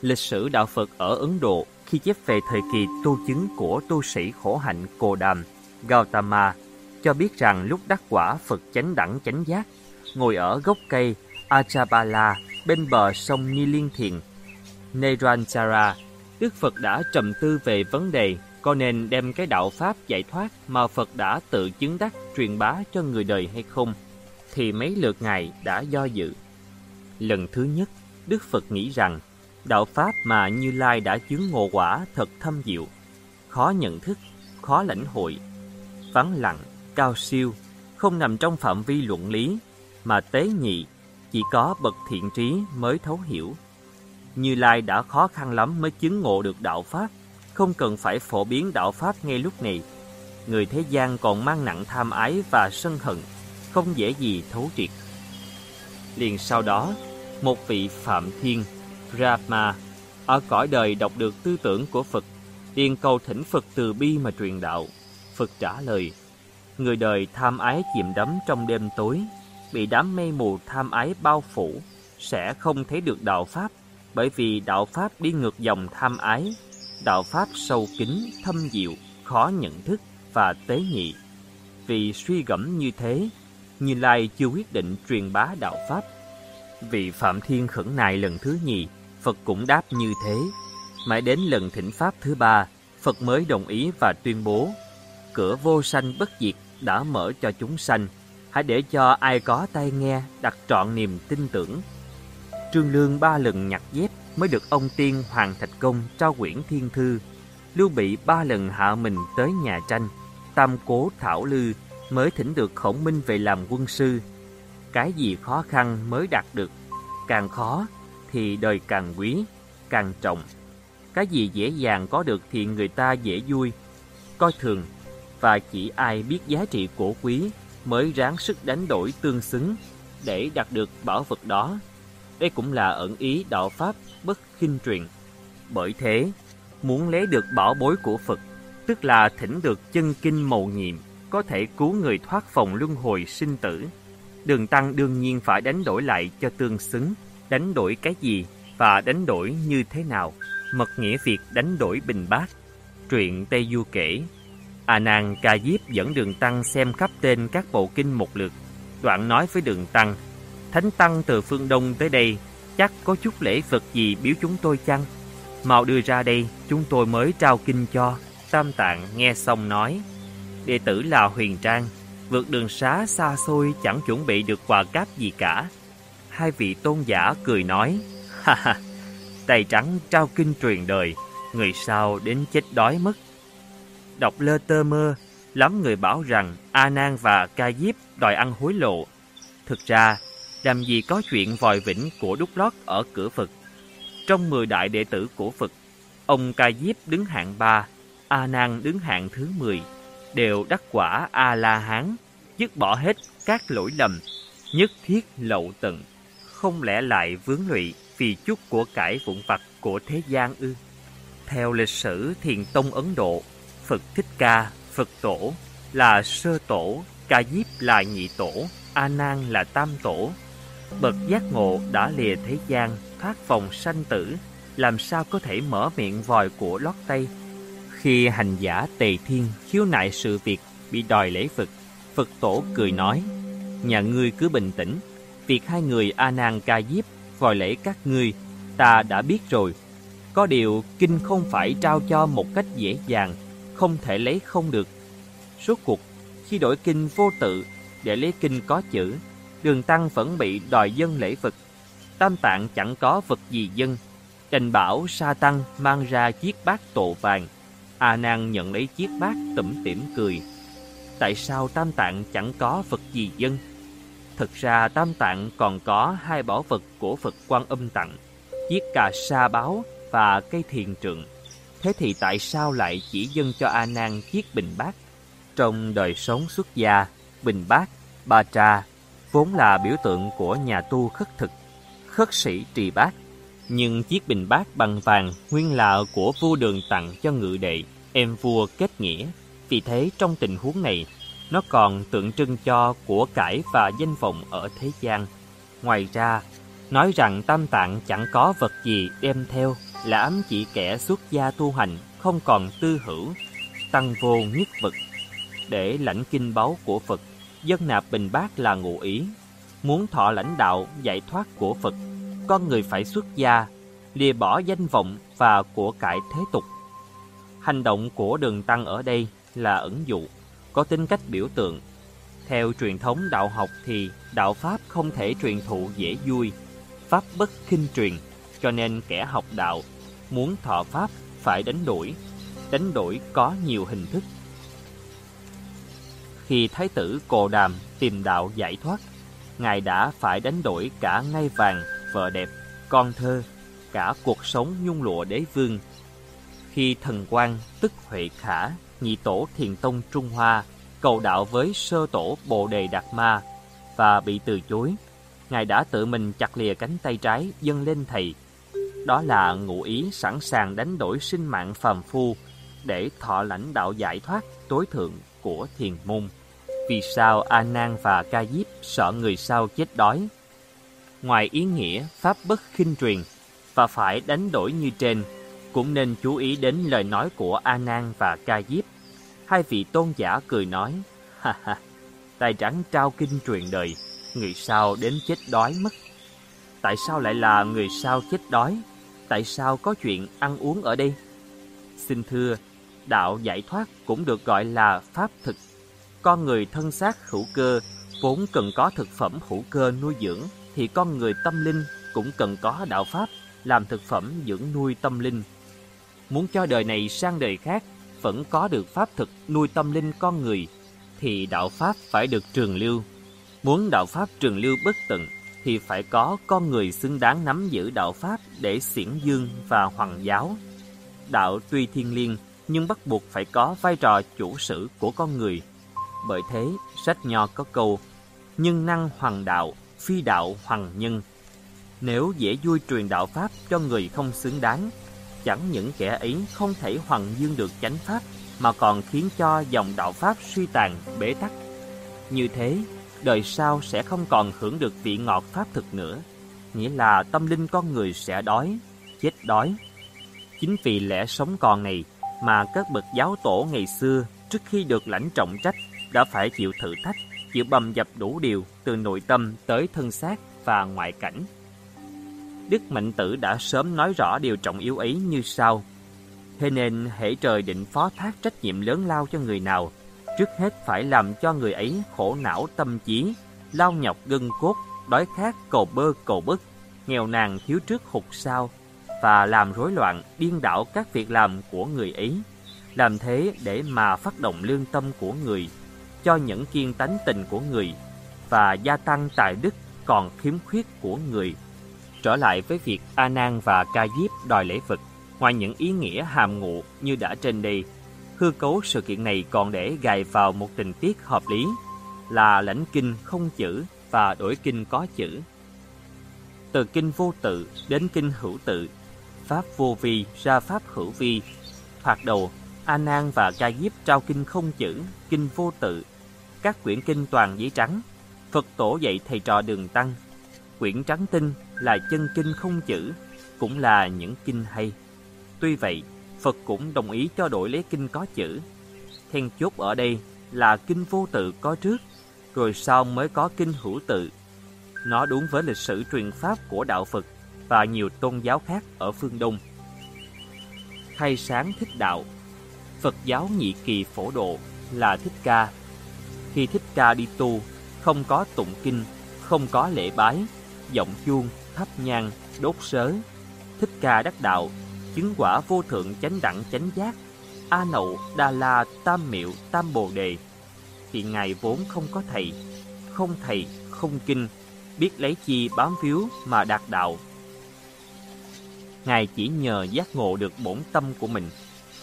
Lịch sử đạo Phật ở Ấn Độ khi chép về thời kỳ tu chứng của tu sĩ khổ hạnh Cồ Đàm, Gautama, cho biết rằng lúc đắc quả Phật chánh đẳng chánh giác, ngồi ở gốc cây Achabala bên bờ sông Ni Liên Thiền, Neranjara, Đức Phật đã trầm tư về vấn đề có nên đem cái đạo Pháp giải thoát mà Phật đã tự chứng đắc truyền bá cho người đời hay không, thì mấy lượt Ngài đã do dự. Lần thứ nhất, Đức Phật nghĩ rằng đạo Pháp mà Như Lai đã chứng ngộ quả thật thâm diệu, khó nhận thức, khó lãnh hội, vắng lặng, cao siêu, không nằm trong phạm vi luận lý, mà tế nhị, chỉ có bậc thiện trí mới thấu hiểu. Như Lai đã khó khăn lắm mới chứng ngộ được đạo Pháp, không cần phải phổ biến đạo Pháp ngay lúc này. Người thế gian còn mang nặng tham ái và sân hận, không dễ gì thấu triệt. Liền sau đó, một vị Phạm Thiên, Brahma, ở cõi đời đọc được tư tưởng của Phật, liền cầu thỉnh Phật từ bi mà truyền đạo. Phật trả lời, người đời tham ái chìm đắm trong đêm tối, bị đám mây mù tham ái bao phủ, sẽ không thấy được đạo Pháp, bởi vì đạo Pháp đi ngược dòng tham ái. đạo pháp sâu kín, thâm diệu, khó nhận thức và tế nhị. Vì suy gẫm như thế, Như Lai chưa quyết định truyền bá đạo pháp. Vị Phạm Thiên khẩn nài lần thứ nhì, Phật cũng đáp như thế. Mãi đến lần thỉnh pháp thứ ba, Phật mới đồng ý và tuyên bố cửa vô sanh bất diệt đã mở cho chúng sanh. Hãy để cho ai có tai nghe đặt trọn niềm tin tưởng. Trương Lương ba lần nhặt dép mới được ông tiên Hoàng Thạch Công trao quyển thiên thư. Lưu Bị ba lần hạ mình tới nhà tranh. Tam Cố Thảo Lư mới thỉnh được khổng minh về làm quân sư. Cái gì khó khăn mới đạt được, càng khó thì đời càng quý, càng trọng. Cái gì dễ dàng có được thì người ta dễ vui, coi thường và chỉ ai biết giá trị cổ quý mới ráng sức đánh đổi tương xứng để đạt được bảo vật đó. Đây cũng là ẩn ý đạo Pháp bất khinh truyền. Bởi thế, muốn lấy được bảo bối của Phật, tức là thỉnh được chân kinh mầu nhiệm, có thể cứu người thoát phòng luân hồi sinh tử. Đường Tăng đương nhiên phải đánh đổi lại cho tương xứng, đánh đổi cái gì và đánh đổi như thế nào. Mật nghĩa việc đánh đổi bình bát. Truyện Tây Du kể, À, A Nan Ca Diếp dẫn Đường Tăng xem khắp tên các bộ kinh một lượt. Đoạn nói với Đường Tăng, Thánh Tăng từ phương Đông tới đây, chắc có chút lễ vật gì biếu chúng tôi chăng? Mau đưa ra đây, chúng tôi mới trao kinh cho. Tam Tạng nghe xong nói, đệ tử là Huyền Trang, vượt đường xá xa xôi chẳng chuẩn bị được quà cáp gì cả. Hai vị tôn giả cười nói, ha ha, tay trắng trao kinh truyền đời, người sao đến chết đói mất. Đọc lơ tơ mơ, lắm người bảo rằng A Nan và Ca Diếp đòi ăn hối lộ. Thực ra, làm gì có chuyện vòi vĩnh của đúc lót ở cửa Phật. Trong 10 đại đệ tử của Phật, ông Ca Diếp đứng hạng 3, A Nan đứng hạng thứ 10, đều đắc quả A La Hán, dứt bỏ hết các lỗi lầm, nhất thiết lậu tận, không lẽ lại vướng lụy vì chút của cải vụn vặt của thế gian ư? Theo lịch sử Thiền Tông Ấn Độ, Phật Thích Ca, Phật Tổ là sơ tổ, Ca Diếp là nhị tổ, A Nan là tam tổ. Bậc giác ngộ đã lìa thế gian, thoát vòng sanh tử, làm sao có thể mở miệng vòi của lót tay? Khi hành giả Tề Thiên khiếu nại sự việc bị đòi lễ Phật, Phật tổ cười nói: "Nhà ngươi cứ bình tĩnh, việc hai người A Nan Ca Diếp vòi lễ các ngươi ta đã biết rồi. Có điều kinh không phải trao cho một cách dễ dàng, không thể lấy không được. Suốt cuộc khi đổi kinh vô tự để lấy kinh có chữ, Đường Tăng vẫn bị đòi dân lễ vật. Tam Tạng chẳng có vật gì dân, đành bảo Sa Tăng mang ra chiếc bát tổ vàng. A Nan nhận lấy chiếc bát tủm tỉm cười. Tại sao Tam Tạng chẳng có vật gì dân? Thực ra Tam Tạng còn có hai bảo vật của Phật Quan Âm tặng, chiếc cà sa báo và cây thiền trượng. Thế thì tại sao lại chỉ dâng cho A Nan chiếc bình bát? Trong đời sống xuất gia, bình bát, ba trà vốn là biểu tượng của nhà tu khất thực, khất sĩ trì bát. Nhưng chiếc bình bát bằng vàng nguyên là của vua đường tặng cho ngự đệ, em vua kết nghĩa. Vì thế trong tình huống này, nó còn tượng trưng cho của cải và danh vọng ở thế gian. Ngoài ra, nói rằng tam tạng chẳng có vật gì đem theo là ám chỉ kẻ xuất gia tu hành không còn tư hữu, tăng vô nhất vật. Để lãnh kinh báu của Phật, dân nạp bình bát là ngụ ý. Muốn thọ lãnh đạo giải thoát của Phật, con người phải xuất gia, lìa bỏ danh vọng và của cải thế tục. Hành động của đường tăng ở đây là ẩn dụ có tính cách biểu tượng. Theo truyền thống đạo học thì đạo Pháp không thể truyền thụ dễ vui, Pháp bất khinh truyền, cho nên kẻ học đạo muốn thọ Pháp phải đánh đổi. Đánh đổi có nhiều hình thức. Khi Thái tử Cồ Đàm tìm đạo giải thoát, Ngài đã phải đánh đổi cả ngai vàng, vợ đẹp, con thơ, cả cuộc sống nhung lụa đế vương. Khi thần quan tức Huệ Khả nhị tổ thiền tông Trung Hoa cầu đạo với sơ tổ Bồ Đề Đạt Ma và bị từ chối. Ngài đã tự mình chặt lìa cánh tay trái dâng lên thầy. Đó là ngụ ý sẵn sàng đánh đổi sinh mạng phàm phu để thọ lãnh đạo giải thoát tối thượng của thiền môn. Vì sao A Nan và Ca Diếp sợ người sau chết đói? Ngoài ý nghĩa pháp bất khinh truyền và phải đánh đổi như trên, Cũng nên chú ý đến lời nói của A Nan và Ca Diếp. Hai vị tôn giả cười nói, ha ha, tài trắng trao kinh truyền đời, người sau đến chết đói mất. Tại sao lại là người sao chết đói? Tại sao có chuyện ăn uống ở đây? Xin thưa, đạo giải thoát cũng được gọi là pháp thực. Con người thân xác hữu cơ vốn cần có thực phẩm hữu cơ nuôi dưỡng, thì con người tâm linh cũng cần có đạo pháp làm thực phẩm dưỡng nuôi tâm linh. Muốn cho đời này sang đời khác vẫn có được pháp thực nuôi tâm linh con người, thì đạo pháp phải được trường lưu. Muốn đạo pháp trường lưu bất tận, thì phải có con người xứng đáng nắm giữ đạo pháp để xiển dương và hoàng giáo. Đạo tuy thiên liêng, nhưng bắt buộc phải có vai trò chủ sử của con người. Bởi thế, sách nho có câu, nhân năng hoàng đạo, phi đạo hoàng nhân. Nếu dễ vui truyền đạo Pháp cho người không xứng đáng, chẳng những kẻ ấy không thể hoàng dương được chánh Pháp, mà còn khiến cho dòng đạo Pháp suy tàn, bế tắc. Như thế, đời sau sẽ không còn hưởng được vị ngọt Pháp thực nữa, nghĩa là tâm linh con người sẽ đói, chết đói. Chính vì lẽ sống còn này mà các bậc giáo tổ ngày xưa trước khi được lãnh trọng trách đã phải chịu thử thách, chịu bầm dập đủ điều từ nội tâm tới thân xác và ngoại cảnh. Đức Mạnh Tử đã sớm nói rõ điều trọng yếu ấy như sau. Thế nên hệ trời định phó thác trách nhiệm lớn lao cho người nào, trước hết phải làm cho người ấy khổ não tâm trí, lao nhọc gân cốt, đói khát cầu bơ cầu bức, nghèo nàn thiếu trước hụt sau, và làm rối loạn, điên đảo các việc làm của người ấy. Làm thế để mà phát động lương tâm của người, cho những kiên tánh tình của người, và gia tăng tài đức còn khiếm khuyết của người. Trở lại với việc A Nan và Ca Diếp đòi lễ vật, ngoài những ý nghĩa hàm ngụ như đã trên đây, hư cấu sự kiện này còn để gài vào một tình tiết hợp lý là lãnh kinh không chữ và đổi kinh có chữ. Từ kinh vô tự đến kinh hữu tự, pháp vô vi ra pháp hữu vi. Thoạt đầu, A Nan và Ca Diếp trao kinh không chữ, kinh vô tự, các quyển kinh toàn giấy trắng. Phật tổ dạy thầy trò đường tăng Quyển trắng tinh là chân kinh không chữ, cũng là những kinh hay. Tuy vậy, Phật cũng đồng ý cho đổi lấy kinh có chữ. Then chốt ở đây là kinh vô tự có trước, rồi sau mới có kinh hữu tự. Nó đúng với lịch sử truyền pháp của Đạo Phật và nhiều tôn giáo khác ở phương Đông. Khai sáng thích đạo Phật giáo nhị kỳ phổ độ là Thích Ca. Khi Thích Ca đi tu, không có tụng kinh, không có lễ bái, giọng chuông, thắp nhang, đốt sớ, thích ca đắc đạo, chứng quả vô thượng chánh đẳng chánh giác, A Nậu, Đa La, Tam Miệu, Tam Bồ Đề. Thì Ngài vốn không có thầy, không thầy, không kinh, biết lấy chi bám phiếu mà đạt đạo. Ngài chỉ nhờ giác ngộ được bổn tâm của mình,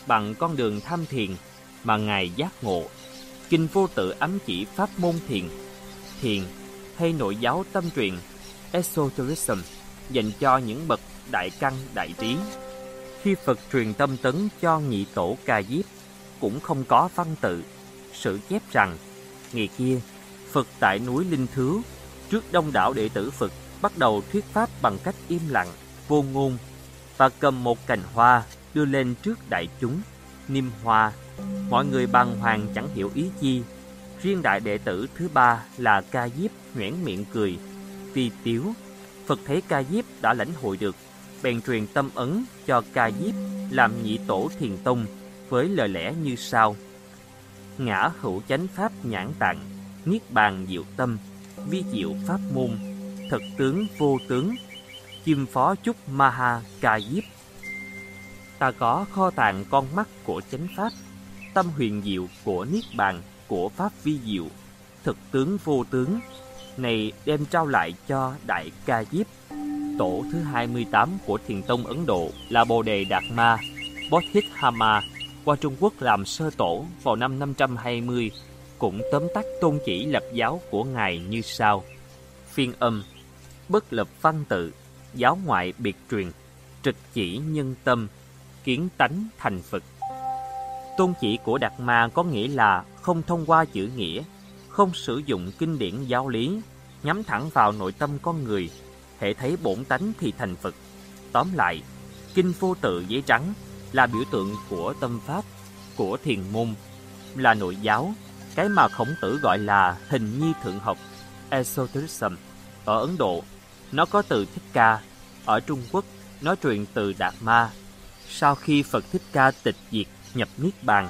bằng con đường tham thiền mà Ngài giác ngộ. Kinh vô tự ám chỉ pháp môn thiền, thiền hay nội giáo tâm truyền esotericism dành cho những bậc đại căn đại trí. Khi Phật truyền tâm tấn cho nhị tổ ca diếp, cũng không có văn tự, sự chép rằng, ngày kia, Phật tại núi Linh Thứ trước đông đảo đệ tử Phật bắt đầu thuyết pháp bằng cách im lặng, vô ngôn, và cầm một cành hoa đưa lên trước đại chúng, niêm hoa. Mọi người bàng hoàng chẳng hiểu ý chi. Riêng đại đệ tử thứ ba là ca diếp nhoẻn miệng cười, vì tiếu. Phật thấy ca diếp đã lãnh hội được, bèn truyền tâm ấn cho ca diếp làm nhị tổ thiền tông với lời lẽ như sau. Ngã hữu chánh pháp nhãn tạng, niết bàn diệu tâm, vi diệu pháp môn, thật tướng vô tướng, chim phó chúc maha ca diếp. Ta có kho tàng con mắt của chánh pháp, tâm huyền diệu của niết bàn, của pháp vi diệu, thực tướng vô tướng, này đem trao lại cho Đại Ca Diếp. Tổ thứ 28 của Thiền Tông Ấn Độ là Bồ Đề Đạt Ma, Bodhidharma, qua Trung Quốc làm sơ tổ vào năm 520, cũng tóm tắt tôn chỉ lập giáo của Ngài như sau. Phiên âm, bất lập văn tự, giáo ngoại biệt truyền, trịch chỉ nhân tâm, kiến tánh thành Phật. Tôn chỉ của Đạt Ma có nghĩa là không thông qua chữ nghĩa không sử dụng kinh điển giáo lý, nhắm thẳng vào nội tâm con người, thể thấy bổn tánh thì thành Phật. Tóm lại, Kinh vô tự giấy trắng là biểu tượng của tâm pháp, của thiền môn, là nội giáo, cái mà khổng tử gọi là hình nhi thượng học, esotericism. Ở Ấn Độ, nó có từ Thích Ca, ở Trung Quốc, nó truyền từ Đạt Ma. Sau khi Phật Thích Ca tịch diệt nhập Niết Bàn,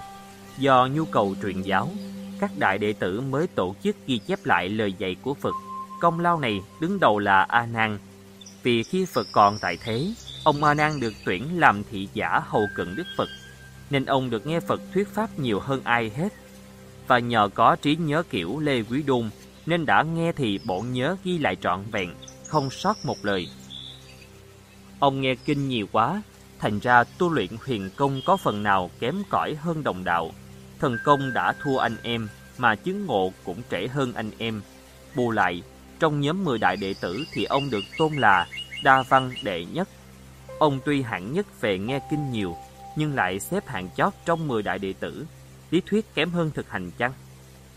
do nhu cầu truyền giáo, các đại đệ tử mới tổ chức ghi chép lại lời dạy của Phật. Công lao này đứng đầu là A Nan. Vì khi Phật còn tại thế, ông A Nan được tuyển làm thị giả hầu cận Đức Phật, nên ông được nghe Phật thuyết pháp nhiều hơn ai hết. Và nhờ có trí nhớ kiểu Lê Quý Đôn, nên đã nghe thì bổn nhớ ghi lại trọn vẹn, không sót một lời. Ông nghe kinh nhiều quá, thành ra tu luyện huyền công có phần nào kém cỏi hơn đồng đạo thần công đã thua anh em, mà chứng ngộ cũng trễ hơn anh em. Bù lại, trong nhóm 10 đại đệ tử thì ông được tôn là đa văn đệ nhất. Ông tuy hạng nhất về nghe kinh nhiều, nhưng lại xếp hạng chót trong 10 đại đệ tử. Lý thuyết kém hơn thực hành chăng?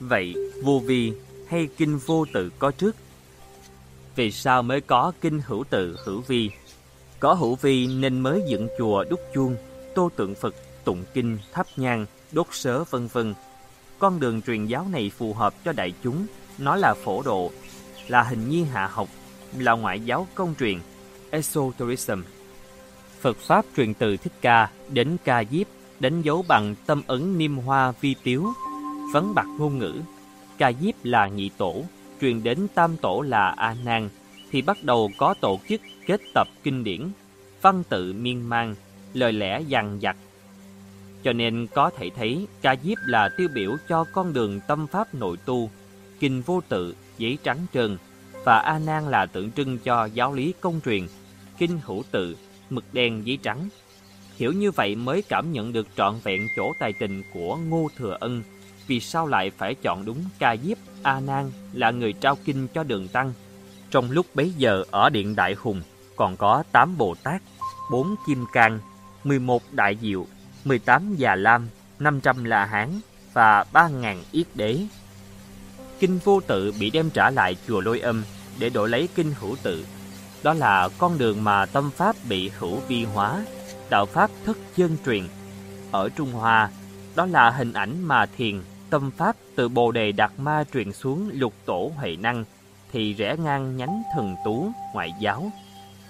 Vậy, vô vi hay kinh vô tự có trước? Vì sao mới có kinh hữu tự hữu vi? Có hữu vi nên mới dựng chùa đúc chuông, tô tượng Phật, tụng kinh, thắp nhang, đốt sớ vân vân. Con đường truyền giáo này phù hợp cho đại chúng, nó là phổ độ, là hình nhiên hạ học, là ngoại giáo công truyền, esotericism Phật Pháp truyền từ Thích Ca đến Ca Diếp đánh dấu bằng tâm ấn niêm hoa vi tiếu, vấn bạc ngôn ngữ. Ca Diếp là nhị tổ, truyền đến tam tổ là A Nan, thì bắt đầu có tổ chức kết tập kinh điển, văn tự miên man, lời lẽ dằn dặt, cho nên có thể thấy ca diếp là tiêu biểu cho con đường tâm pháp nội tu, kinh vô tự, giấy trắng trơn, và A Nan là tượng trưng cho giáo lý công truyền, kinh hữu tự, mực đen giấy trắng. Hiểu như vậy mới cảm nhận được trọn vẹn chỗ tài tình của Ngô Thừa Ân, vì sao lại phải chọn đúng ca diếp A Nan là người trao kinh cho đường tăng. Trong lúc bấy giờ ở Điện Đại Hùng còn có 8 Bồ Tát, 4 Kim Cang, 11 Đại Diệu 18 già lam, 500 la hán và 3.000 yết đế. Kinh vô tự bị đem trả lại chùa Lôi Âm để đổi lấy kinh hữu tự. Đó là con đường mà tâm pháp bị hữu vi hóa, đạo pháp thất chân truyền. Ở Trung Hoa, đó là hình ảnh mà thiền, tâm pháp từ Bồ Đề Đạt Ma truyền xuống lục tổ Huệ Năng thì rẽ ngang nhánh thần tú ngoại giáo.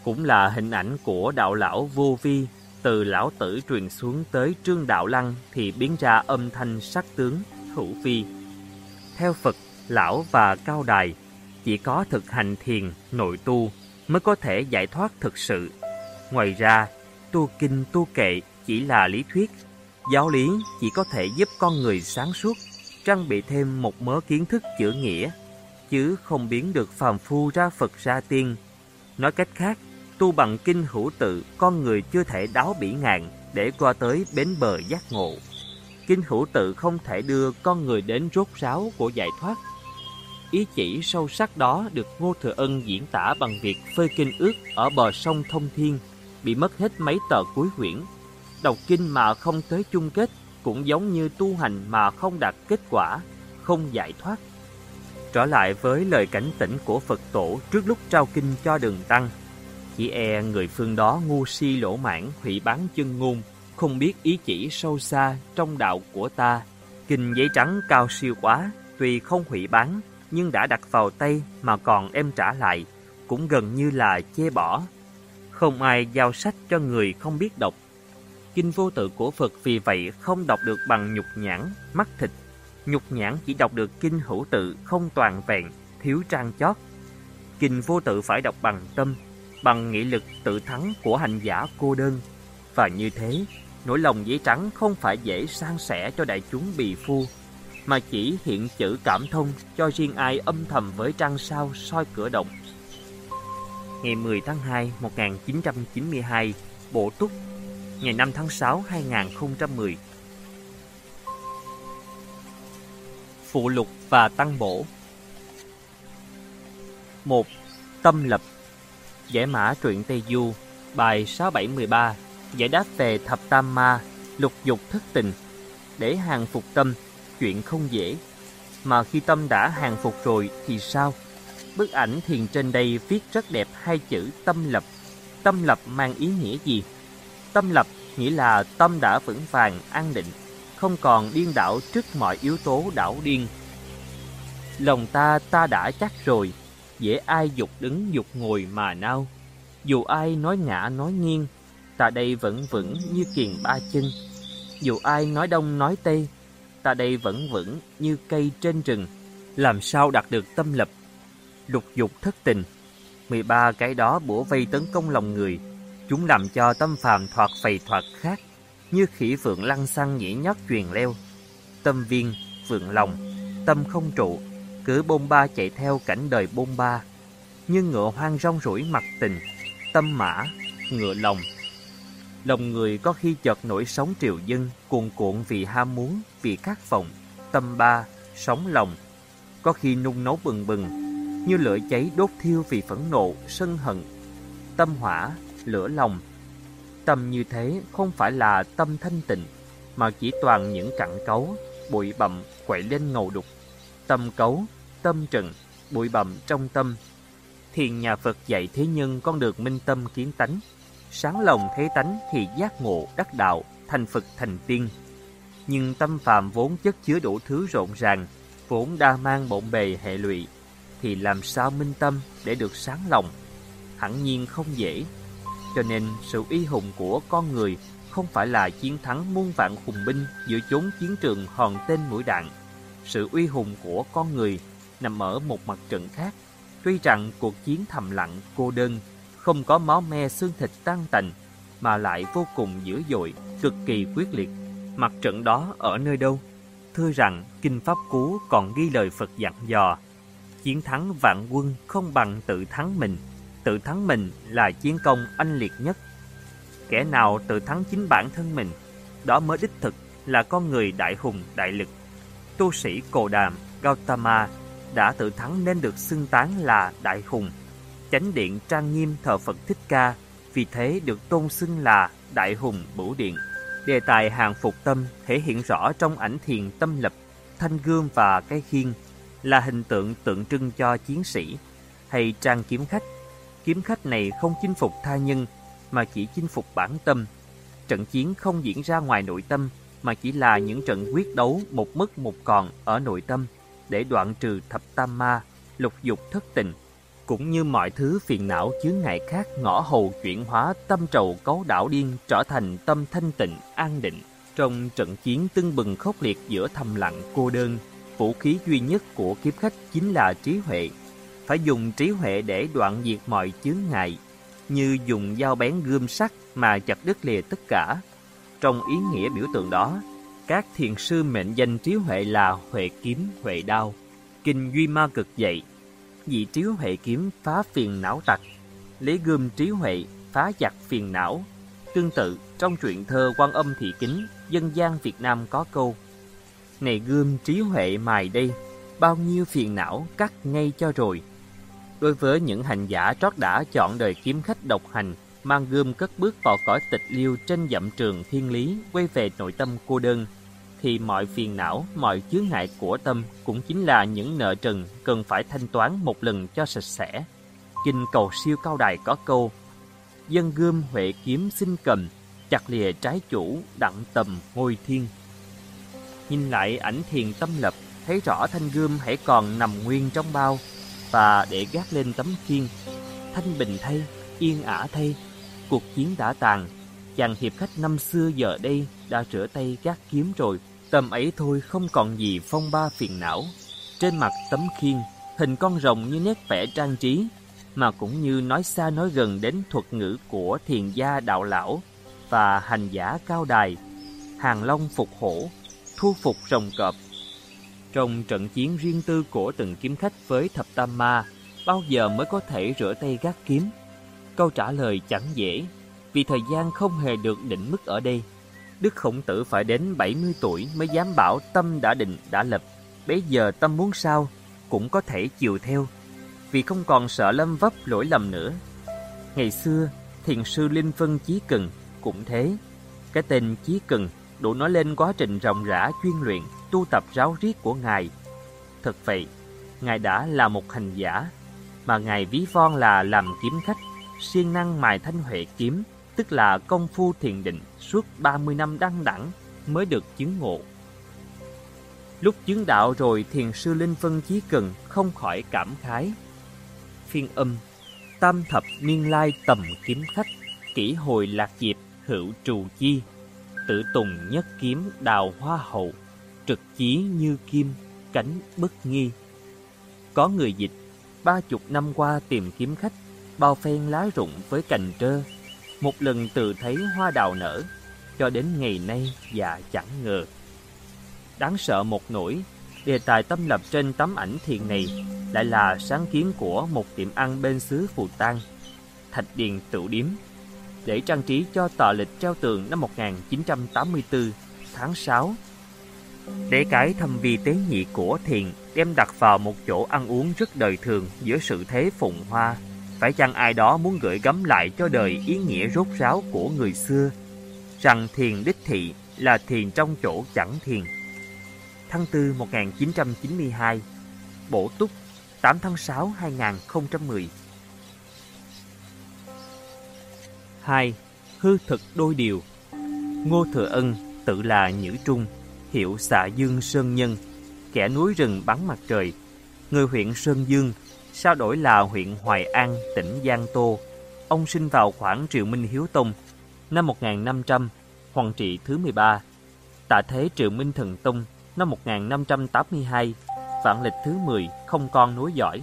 Cũng là hình ảnh của đạo lão vô vi từ lão tử truyền xuống tới trương đạo lăng thì biến ra âm thanh sắc tướng hữu vi. Theo Phật, lão và cao đài, chỉ có thực hành thiền, nội tu mới có thể giải thoát thực sự. Ngoài ra, tu kinh tu kệ chỉ là lý thuyết. Giáo lý chỉ có thể giúp con người sáng suốt, trang bị thêm một mớ kiến thức chữ nghĩa, chứ không biến được phàm phu ra Phật ra tiên. Nói cách khác, tu bằng kinh hữu tự, con người chưa thể đáo bỉ ngạn để qua tới bến bờ giác ngộ. Kinh hữu tự không thể đưa con người đến rốt ráo của giải thoát. Ý chỉ sâu sắc đó được Ngô Thừa Ân diễn tả bằng việc phơi kinh ước ở bờ sông Thông Thiên, bị mất hết mấy tờ cuối quyển. Đọc kinh mà không tới chung kết cũng giống như tu hành mà không đạt kết quả, không giải thoát. Trở lại với lời cảnh tỉnh của Phật tổ trước lúc trao kinh cho đường tăng, chỉ e người phương đó ngu si lỗ mãn hủy bán chân ngôn, không biết ý chỉ sâu xa trong đạo của ta. Kinh giấy trắng cao siêu quá, tuy không hủy bán, nhưng đã đặt vào tay mà còn em trả lại, cũng gần như là chê bỏ. Không ai giao sách cho người không biết đọc. Kinh vô tự của Phật vì vậy không đọc được bằng nhục nhãn, mắt thịt. Nhục nhãn chỉ đọc được kinh hữu tự không toàn vẹn, thiếu trang chót. Kinh vô tự phải đọc bằng tâm, bằng nghị lực tự thắng của hành giả cô đơn. Và như thế, nỗi lòng giấy trắng không phải dễ san sẻ cho đại chúng bì phu, mà chỉ hiện chữ cảm thông cho riêng ai âm thầm với trăng sao soi cửa động. Ngày 10 tháng 2 1992, Bộ Túc Ngày 5 tháng 6 2010 Phụ lục và tăng bổ 1. Tâm lập Giải mã truyện Tây Du, bài 6713, giải đáp về thập tam ma, lục dục thất tình. Để hàng phục tâm, chuyện không dễ. Mà khi tâm đã hàng phục rồi thì sao? Bức ảnh thiền trên đây viết rất đẹp hai chữ tâm lập. Tâm lập mang ý nghĩa gì? Tâm lập nghĩa là tâm đã vững vàng, an định, không còn điên đảo trước mọi yếu tố đảo điên. Lòng ta ta đã chắc rồi, dễ ai dục đứng dục ngồi mà nao. Dù ai nói ngã nói nghiêng, ta đây vẫn vững như kiền ba chân. Dù ai nói đông nói tây, ta đây vẫn vững như cây trên rừng. Làm sao đạt được tâm lập? Lục dục thất tình, 13 cái đó bủa vây tấn công lòng người, chúng làm cho tâm phàm thoạt phầy thoạt khác, như khỉ phượng lăng xăng nhĩ nhót truyền leo. Tâm viên, phượng lòng, tâm không trụ, cứ bôn ba chạy theo cảnh đời bôn ba, như ngựa hoang rong rủi mặt tình, tâm mã, ngựa lòng. Lòng người có khi chợt nổi sóng triều dân, cuồn cuộn vì ham muốn, vì khát vọng, tâm ba, sóng lòng. Có khi nung nấu bừng bừng, như lửa cháy đốt thiêu vì phẫn nộ, sân hận. Tâm hỏa, lửa lòng. Tâm như thế không phải là tâm thanh tịnh, mà chỉ toàn những cặn cấu, bụi bặm quậy lên ngầu đục. Tâm cấu, tâm trần, bụi bặm trong tâm. Thiền nhà Phật dạy thế nhân con được minh tâm kiến tánh. Sáng lòng thấy tánh thì giác ngộ đắc đạo, thành Phật thành tiên. Nhưng tâm phàm vốn chất chứa đủ thứ rộn ràng, vốn đa mang bộn bề hệ lụy, thì làm sao minh tâm để được sáng lòng? Hẳn nhiên không dễ. Cho nên sự uy hùng của con người không phải là chiến thắng muôn vạn hùng binh giữa chốn chiến trường hòn tên mũi đạn. Sự uy hùng của con người nằm ở một mặt trận khác. Tuy rằng cuộc chiến thầm lặng, cô đơn, không có máu me xương thịt tan tành, mà lại vô cùng dữ dội, cực kỳ quyết liệt. Mặt trận đó ở nơi đâu? Thưa rằng, Kinh Pháp Cú còn ghi lời Phật dặn dò, chiến thắng vạn quân không bằng tự thắng mình. Tự thắng mình là chiến công anh liệt nhất. Kẻ nào tự thắng chính bản thân mình, đó mới đích thực là con người đại hùng đại lực. Tu sĩ Cồ Đàm, Gautama đã tự thắng nên được xưng tán là đại hùng. Chánh điện trang nghiêm thờ Phật Thích Ca, vì thế được tôn xưng là đại hùng bửu điện. Đề tài hàng phục tâm thể hiện rõ trong ảnh thiền tâm lập, thanh gương và cái khiên là hình tượng tượng trưng cho chiến sĩ hay trang kiếm khách. Kiếm khách này không chinh phục tha nhân mà chỉ chinh phục bản tâm. Trận chiến không diễn ra ngoài nội tâm mà chỉ là những trận quyết đấu một mất một còn ở nội tâm để đoạn trừ thập tam ma, lục dục thất tình, cũng như mọi thứ phiền não chướng ngại khác ngõ hầu chuyển hóa tâm trầu cấu đảo điên trở thành tâm thanh tịnh, an định. Trong trận chiến tưng bừng khốc liệt giữa thầm lặng cô đơn, vũ khí duy nhất của kiếp khách chính là trí huệ. Phải dùng trí huệ để đoạn diệt mọi chướng ngại, như dùng dao bén gươm sắt mà chặt đứt lìa tất cả. Trong ý nghĩa biểu tượng đó, các thiền sư mệnh danh trí huệ là huệ kiếm, huệ đao. Kinh Duy Ma cực dạy, vị trí huệ kiếm phá phiền não tặc, lấy gươm trí huệ phá giặc phiền não. Tương tự, trong truyện thơ quan âm thị kính, dân gian Việt Nam có câu Này gươm trí huệ mài đây, bao nhiêu phiền não cắt ngay cho rồi. Đối với những hành giả trót đã chọn đời kiếm khách độc hành, mang gươm cất bước vào cõi tịch liêu trên dặm trường thiên lý, quay về nội tâm cô đơn, thì mọi phiền não, mọi chướng ngại của tâm cũng chính là những nợ trần cần phải thanh toán một lần cho sạch sẽ. Kinh cầu siêu cao đài có câu Dân gươm huệ kiếm xin cầm, chặt lìa trái chủ, đặng tầm ngôi thiên. Nhìn lại ảnh thiền tâm lập, thấy rõ thanh gươm hãy còn nằm nguyên trong bao, và để gác lên tấm khiên. Thanh bình thay, yên ả thay, cuộc chiến đã tàn, chàng hiệp khách năm xưa giờ đây đã rửa tay gác kiếm rồi. Tầm ấy thôi không còn gì phong ba phiền não. Trên mặt tấm khiên, hình con rồng như nét vẽ trang trí, mà cũng như nói xa nói gần đến thuật ngữ của thiền gia đạo lão và hành giả cao đài, hàng long phục hổ, thu phục rồng cọp. Trong trận chiến riêng tư của từng kiếm khách với thập tam ma, bao giờ mới có thể rửa tay gác kiếm? Câu trả lời chẳng dễ, vì thời gian không hề được định mức ở đây. Đức Khổng Tử phải đến 70 tuổi mới dám bảo tâm đã định, đã lập. Bây giờ tâm muốn sao, cũng có thể chiều theo, vì không còn sợ lâm vấp lỗi lầm nữa. Ngày xưa, thiền sư Linh Vân Chí Cần cũng thế. Cái tên Chí Cần đủ nói lên quá trình rộng rã chuyên luyện, tu tập ráo riết của Ngài. Thật vậy, Ngài đã là một hành giả, mà Ngài ví von là làm kiếm khách, siêng năng mài thanh huệ kiếm, tức là công phu thiền định suốt 30 năm đăng đẳng mới được chứng ngộ. Lúc chứng đạo rồi thiền sư Linh Vân Chí Cần không khỏi cảm khái. Phiên âm, tam thập niên lai tầm kiếm khách, kỹ hồi lạc diệp hữu trù chi, tự tùng nhất kiếm đào hoa hậu, trực chí như kim, cánh bất nghi. Có người dịch, ba chục năm qua tìm kiếm khách, bao phen lá rụng với cành trơ, một lần tự thấy hoa đào nở, cho đến ngày nay và chẳng ngờ. Đáng sợ một nỗi, đề tài tâm lập trên tấm ảnh thiền này lại là sáng kiến của một tiệm ăn bên xứ Phù Tang, Thạch Điền Tửu Điếm, để trang trí cho tờ lịch treo tường năm 1984 tháng 6. Để cái thâm vi tế nhị của thiền đem đặt vào một chỗ ăn uống rất đời thường giữa sự thế phụng hoa, phải chăng ai đó muốn gửi gắm lại cho đời ý nghĩa rốt ráo của người xưa, rằng thiền đích thị là thiền trong chỗ chẳng thiền. Tháng 4 1992, Bổ Túc 8 tháng 6 2010 2. Hư thực đôi điều Ngô Thừa Ân tự là Nhữ Trung, hiệu xạ Dương Sơn Nhân, kẻ núi rừng bắn mặt trời. Người huyện Sơn Dương, sao đổi là huyện Hoài An, tỉnh Giang Tô. Ông sinh vào khoảng Triệu Minh Hiếu Tông, năm 1500, hoàng trị thứ 13. Tạ thế Triệu Minh Thần Tông, năm 1582, vạn lịch thứ 10, không con nối dõi.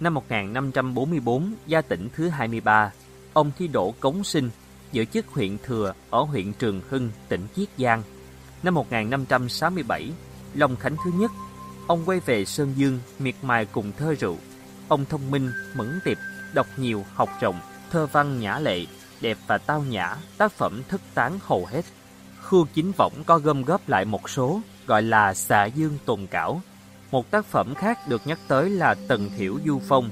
Năm 1544, gia tỉnh thứ 23, ông thi đỗ cống sinh, giữ chức huyện thừa ở huyện Trường Hưng, tỉnh Chiết Giang. Năm 1567, Long Khánh thứ nhất, ông quay về Sơn Dương, miệt mài cùng thơ rượu. Ông thông minh, mẫn tiệp, đọc nhiều, học rộng, thơ văn nhã lệ, đẹp và tao nhã, tác phẩm thất tán hầu hết. Khu chính võng có gom góp lại một số, gọi là xạ dương tồn cảo. Một tác phẩm khác được nhắc tới là Tần Thiểu Du Phong,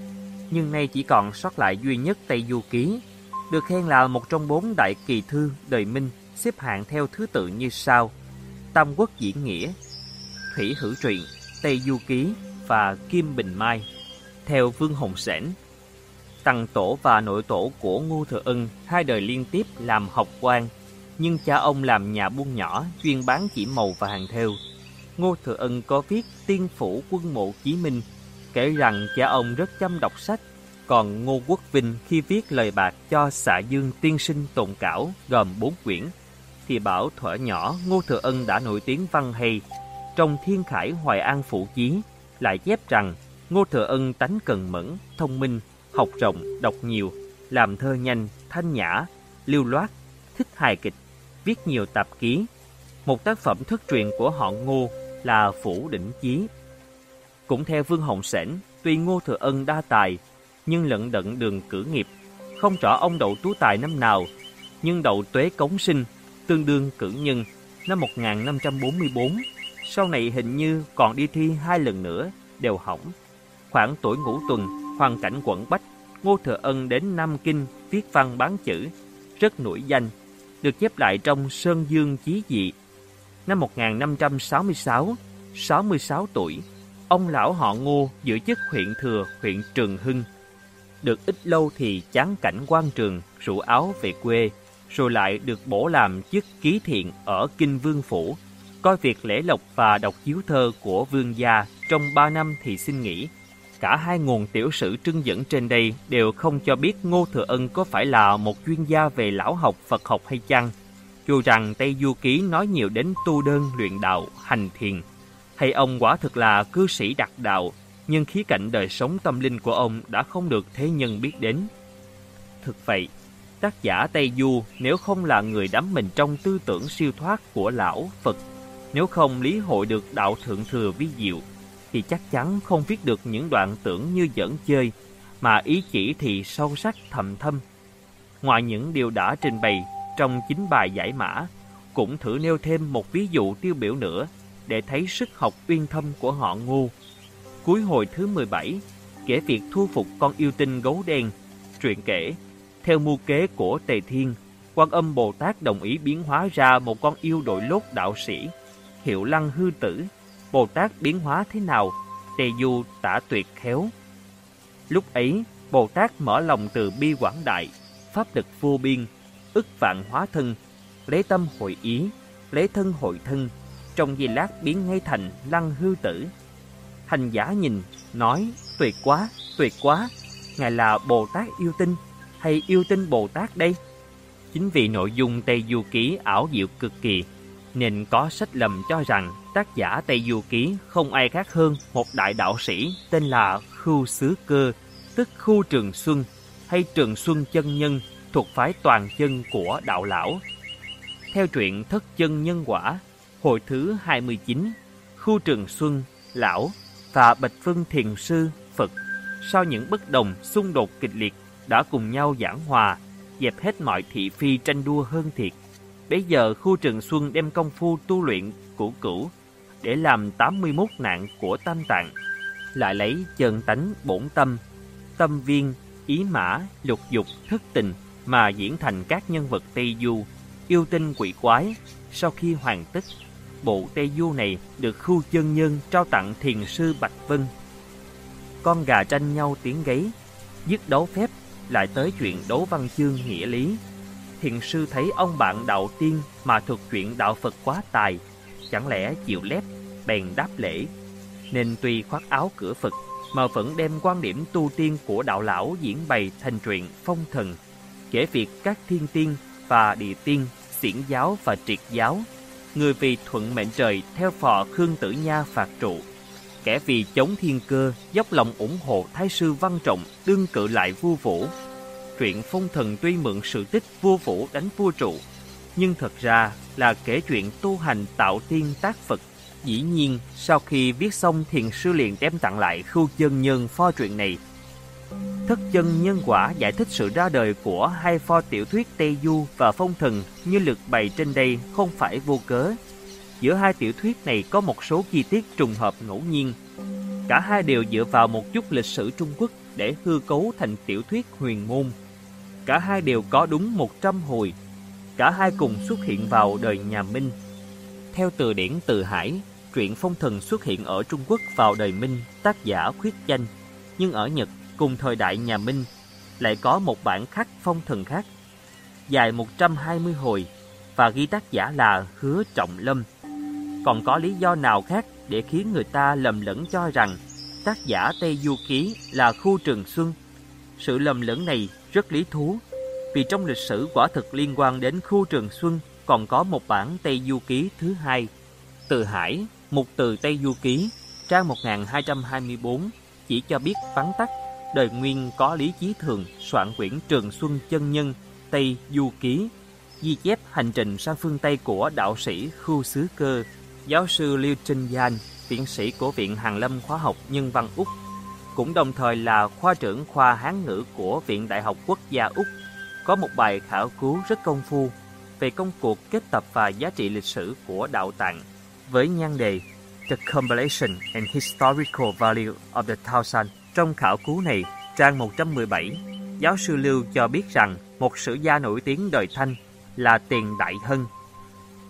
nhưng nay chỉ còn sót lại duy nhất Tây Du Ký, được khen là một trong bốn đại kỳ thư đời Minh, xếp hạng theo thứ tự như sau: Tam Quốc Diễn Nghĩa, Thủy Hữu Truyện, Tây Du Ký và Kim Bình Mai. Theo Vương Hồng sển, Tăng tổ và nội tổ của Ngô Thừa Ân hai đời liên tiếp làm học quan, nhưng cha ông làm nhà buôn nhỏ chuyên bán chỉ màu và hàng thêu. Ngô Thừa Ân có viết Tiên phủ quân mộ Chí Minh, kể rằng cha ông rất chăm đọc sách còn Ngô Quốc Vinh khi viết lời bạc cho xạ dương tiên sinh tồn cảo gồm bốn quyển, thì bảo thuở nhỏ Ngô Thừa Ân đã nổi tiếng văn hay. Trong Thiên Khải Hoài An Phụ Chí lại chép rằng Ngô Thừa Ân tánh cần mẫn, thông minh, học rộng, đọc nhiều, làm thơ nhanh, thanh nhã, lưu loát, thích hài kịch, viết nhiều tạp ký. Một tác phẩm thất truyền của họ Ngô là Phủ Đỉnh Chí. Cũng theo Vương Hồng Sển, tuy Ngô Thừa Ân đa tài, nhưng lận đận đường cử nghiệp. Không rõ ông đậu tú tài năm nào, nhưng đậu tuế cống sinh, tương đương cử nhân, năm 1544. Sau này hình như còn đi thi hai lần nữa, đều hỏng. Khoảng tuổi ngũ tuần, hoàn cảnh quận Bách, Ngô Thừa Ân đến Nam Kinh viết văn bán chữ, rất nổi danh, được chép lại trong Sơn Dương Chí Dị. Năm 1566, 66 tuổi, ông lão họ Ngô giữ chức huyện thừa huyện Trường Hưng, được ít lâu thì chán cảnh quan trường, rủ áo về quê, rồi lại được bổ làm chức ký thiện ở Kinh Vương Phủ. Coi việc lễ lộc và đọc chiếu thơ của vương gia trong ba năm thì xin nghỉ. Cả hai nguồn tiểu sử trưng dẫn trên đây đều không cho biết Ngô Thừa Ân có phải là một chuyên gia về lão học Phật học hay chăng. Dù rằng Tây Du Ký nói nhiều đến tu đơn luyện đạo, hành thiền, hay ông quả thực là cư sĩ đặc đạo, nhưng khí cảnh đời sống tâm linh của ông đã không được thế nhân biết đến. Thực vậy, tác giả Tây Du nếu không là người đắm mình trong tư tưởng siêu thoát của lão Phật, nếu không lý hội được đạo thượng thừa vi diệu, thì chắc chắn không viết được những đoạn tưởng như dẫn chơi, mà ý chỉ thì sâu sắc thầm thâm. Ngoài những điều đã trình bày trong chính bài giải mã, cũng thử nêu thêm một ví dụ tiêu biểu nữa để thấy sức học uyên thâm của họ ngu Cuối hồi thứ 17, kể việc thu phục con yêu tinh gấu đen. Truyện kể, theo mưu kế của Tề Thiên, quan âm Bồ Tát đồng ý biến hóa ra một con yêu đội lốt đạo sĩ, hiệu lăng hư tử. Bồ Tát biến hóa thế nào? Tề Du tả tuyệt khéo. Lúc ấy, Bồ Tát mở lòng từ bi quảng đại, pháp lực vô biên, ức vạn hóa thân, lấy tâm hội ý, lấy thân hội thân, trong giây lát biến ngay thành lăng hư tử. Hành giả nhìn, nói, tuyệt quá, tuyệt quá, Ngài là Bồ Tát yêu tinh, hay yêu tinh Bồ Tát đây? Chính vì nội dung Tây Du Ký ảo diệu cực kỳ, nên có sách lầm cho rằng tác giả Tây Du Ký không ai khác hơn một đại đạo sĩ tên là Khưu Sứ Cơ, tức Khu Trường Xuân, hay Trường Xuân Chân Nhân thuộc phái toàn chân của đạo lão. Theo truyện Thất Chân Nhân Quả, hồi thứ 29, Khu Trường Xuân, Lão và Bạch Phân Thiền Sư, Phật sau những bất đồng, xung đột kịch liệt đã cùng nhau giảng hòa, dẹp hết mọi thị phi tranh đua hơn thiệt. Bây giờ khu Trường Xuân đem công phu tu luyện cũ cửu để làm 81 nạn của tam tạng, lại lấy chân tánh bổn tâm, tâm viên, ý mã, lục dục, thức tình mà diễn thành các nhân vật Tây Du, yêu tinh quỷ quái. Sau khi hoàn tất, bộ Tây Du này được khu chân nhân trao tặng thiền sư Bạch Vân. Con gà tranh nhau tiếng gáy, dứt đấu phép lại tới chuyện đấu văn chương nghĩa lý. Thiền sư thấy ông bạn đạo tiên mà thuộc chuyện đạo Phật quá tài, chẳng lẽ chịu lép, bèn đáp lễ. Nên tuy khoác áo cửa Phật, mà vẫn đem quan điểm tu tiên của đạo lão diễn bày thành truyện phong thần, kể việc các thiên tiên và địa tiên, xiển giáo và triệt giáo, người vì thuận mệnh trời theo phò Khương Tử Nha phạt trụ, kẻ vì chống thiên cơ dốc lòng ủng hộ thái sư văn trọng đương cự lại vua vũ Truyện phong thần tuy mượn sự tích vua vũ đánh vua trụ, nhưng thật ra là kể chuyện tu hành tạo tiên tác Phật. Dĩ nhiên, sau khi viết xong thiền sư liền đem tặng lại khu chân nhân pho truyện này. Thất chân nhân quả giải thích sự ra đời của hai pho tiểu thuyết Tây Du và Phong Thần như lực bày trên đây không phải vô cớ. Giữa hai tiểu thuyết này có một số chi tiết trùng hợp ngẫu nhiên. Cả hai đều dựa vào một chút lịch sử Trung Quốc để hư cấu thành tiểu thuyết huyền môn. Cả hai đều có đúng 100 hồi. Cả hai cùng xuất hiện vào đời nhà Minh. Theo từ điển Từ Hải, truyện phong thần xuất hiện ở Trung Quốc vào đời Minh, tác giả khuyết danh. Nhưng ở Nhật, cùng thời đại nhà Minh, lại có một bản khắc phong thần khác, dài 120 hồi và ghi tác giả là Hứa Trọng Lâm. Còn có lý do nào khác để khiến người ta lầm lẫn cho rằng tác giả Tây Du Ký là khu Trường Xuân? Sự lầm lẫn này rất lý thú, vì trong lịch sử quả thực liên quan đến khu Trường Xuân còn có một bản Tây Du Ký thứ hai. Từ Hải, một từ Tây Du Ký, trang 1224, chỉ cho biết vắn tắt, đời nguyên có Lý Chí Thường soạn quyển Trường Xuân Chân Nhân Tây Du Ký, ghi chép hành trình sang phương Tây của đạo sĩ Khu Xứ Cơ, giáo sư Liêu Trinh Gian, viện sĩ của Viện Hàn Lâm Khoa học Nhân văn Úc cũng đồng thời là khoa trưởng khoa Hán ngữ của Viện Đại học Quốc gia Úc, có một bài khảo cứu rất công phu về công cuộc kết tập và giá trị lịch sử của đạo tạng với nhan đề The Compilation and Historical Value of the Thousand. Trong khảo cứu này, trang 117, giáo sư Lưu cho biết rằng một sử gia nổi tiếng đời Thanh là Tiền Đại Hân,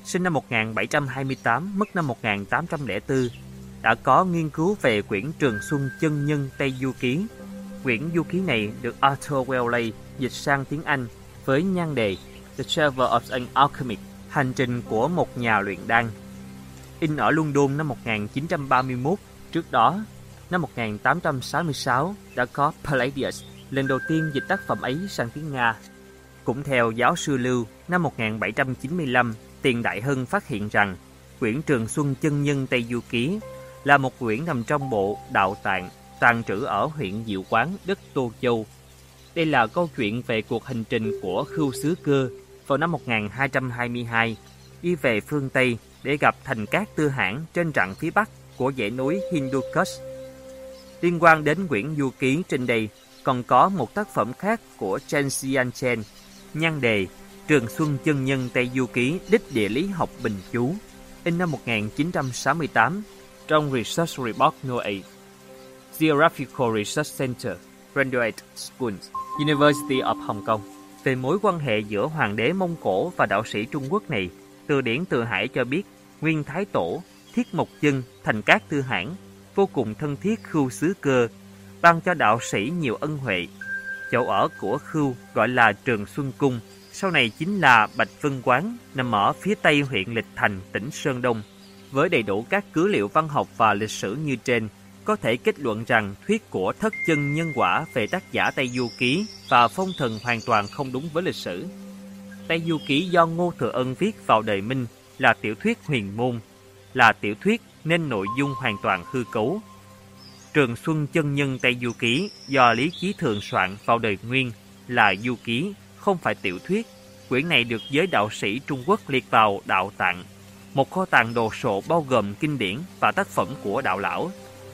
sinh năm 1728, mất năm 1804, đã có nghiên cứu về quyển Trường Xuân Chân Nhân Tây Du Ký. Quyển du ký này được Arthur Wellley dịch sang tiếng Anh với nhan đề The Travel of an Alchemist, hành trình của một nhà luyện đan. In ở London năm 1931, trước đó, năm 1866 đã có Palladius lần đầu tiên dịch tác phẩm ấy sang tiếng Nga. Cũng theo giáo sư Lưu, năm 1795, Tiền Đại Hân phát hiện rằng quyển Trường Xuân Chân Nhân Tây Du Ký là một quyển nằm trong bộ Đạo Tạng, tàng trữ ở huyện Diệu Quán, đất Tô Châu. Đây là câu chuyện về cuộc hành trình của Khưu Sứ Cơ vào năm 1222, đi về phương Tây để gặp thành cát tư hãn trên rặng phía bắc của dãy núi Hindu Kush. Liên quan đến quyển du ký trên đây, còn có một tác phẩm khác của Chen Xian Chen, nhan đề Trường Xuân Chân Nhân Tây Du Ký Đích Địa Lý Học Bình Chú, in năm 1968 trong Research Report No. 8, Geographical Research Center, Graduate School, University of Hong Kong. Về mối quan hệ giữa hoàng đế Mông Cổ và đạo sĩ Trung Quốc này, từ điển Từ Hải cho biết Nguyên Thái Tổ, Thiết Mộc Chân, Thành Cát Tư Hãn vô cùng thân thiết Khưu Sứ Cơ, ban cho đạo sĩ nhiều ân huệ. Chỗ ở của Khưu gọi là Trường Xuân Cung, sau này chính là Bạch Vân Quán, nằm ở phía tây huyện Lịch Thành, tỉnh Sơn Đông. Với đầy đủ các cứ liệu văn học và lịch sử như trên, có thể kết luận rằng thuyết của thất chân nhân quả về tác giả Tây Du Ký và phong thần hoàn toàn không đúng với lịch sử. Tây Du Ký do Ngô Thừa Ân viết vào đời Minh là tiểu thuyết huyền môn, là tiểu thuyết nên nội dung hoàn toàn hư cấu. Trường Xuân Chân Nhân Tây Du Ký do Lý Chí Thường soạn vào đời Nguyên là du ký, không phải tiểu thuyết. Quyển này được giới đạo sĩ Trung Quốc liệt vào đạo tạng, một kho tàng đồ sộ bao gồm kinh điển và tác phẩm của đạo lão,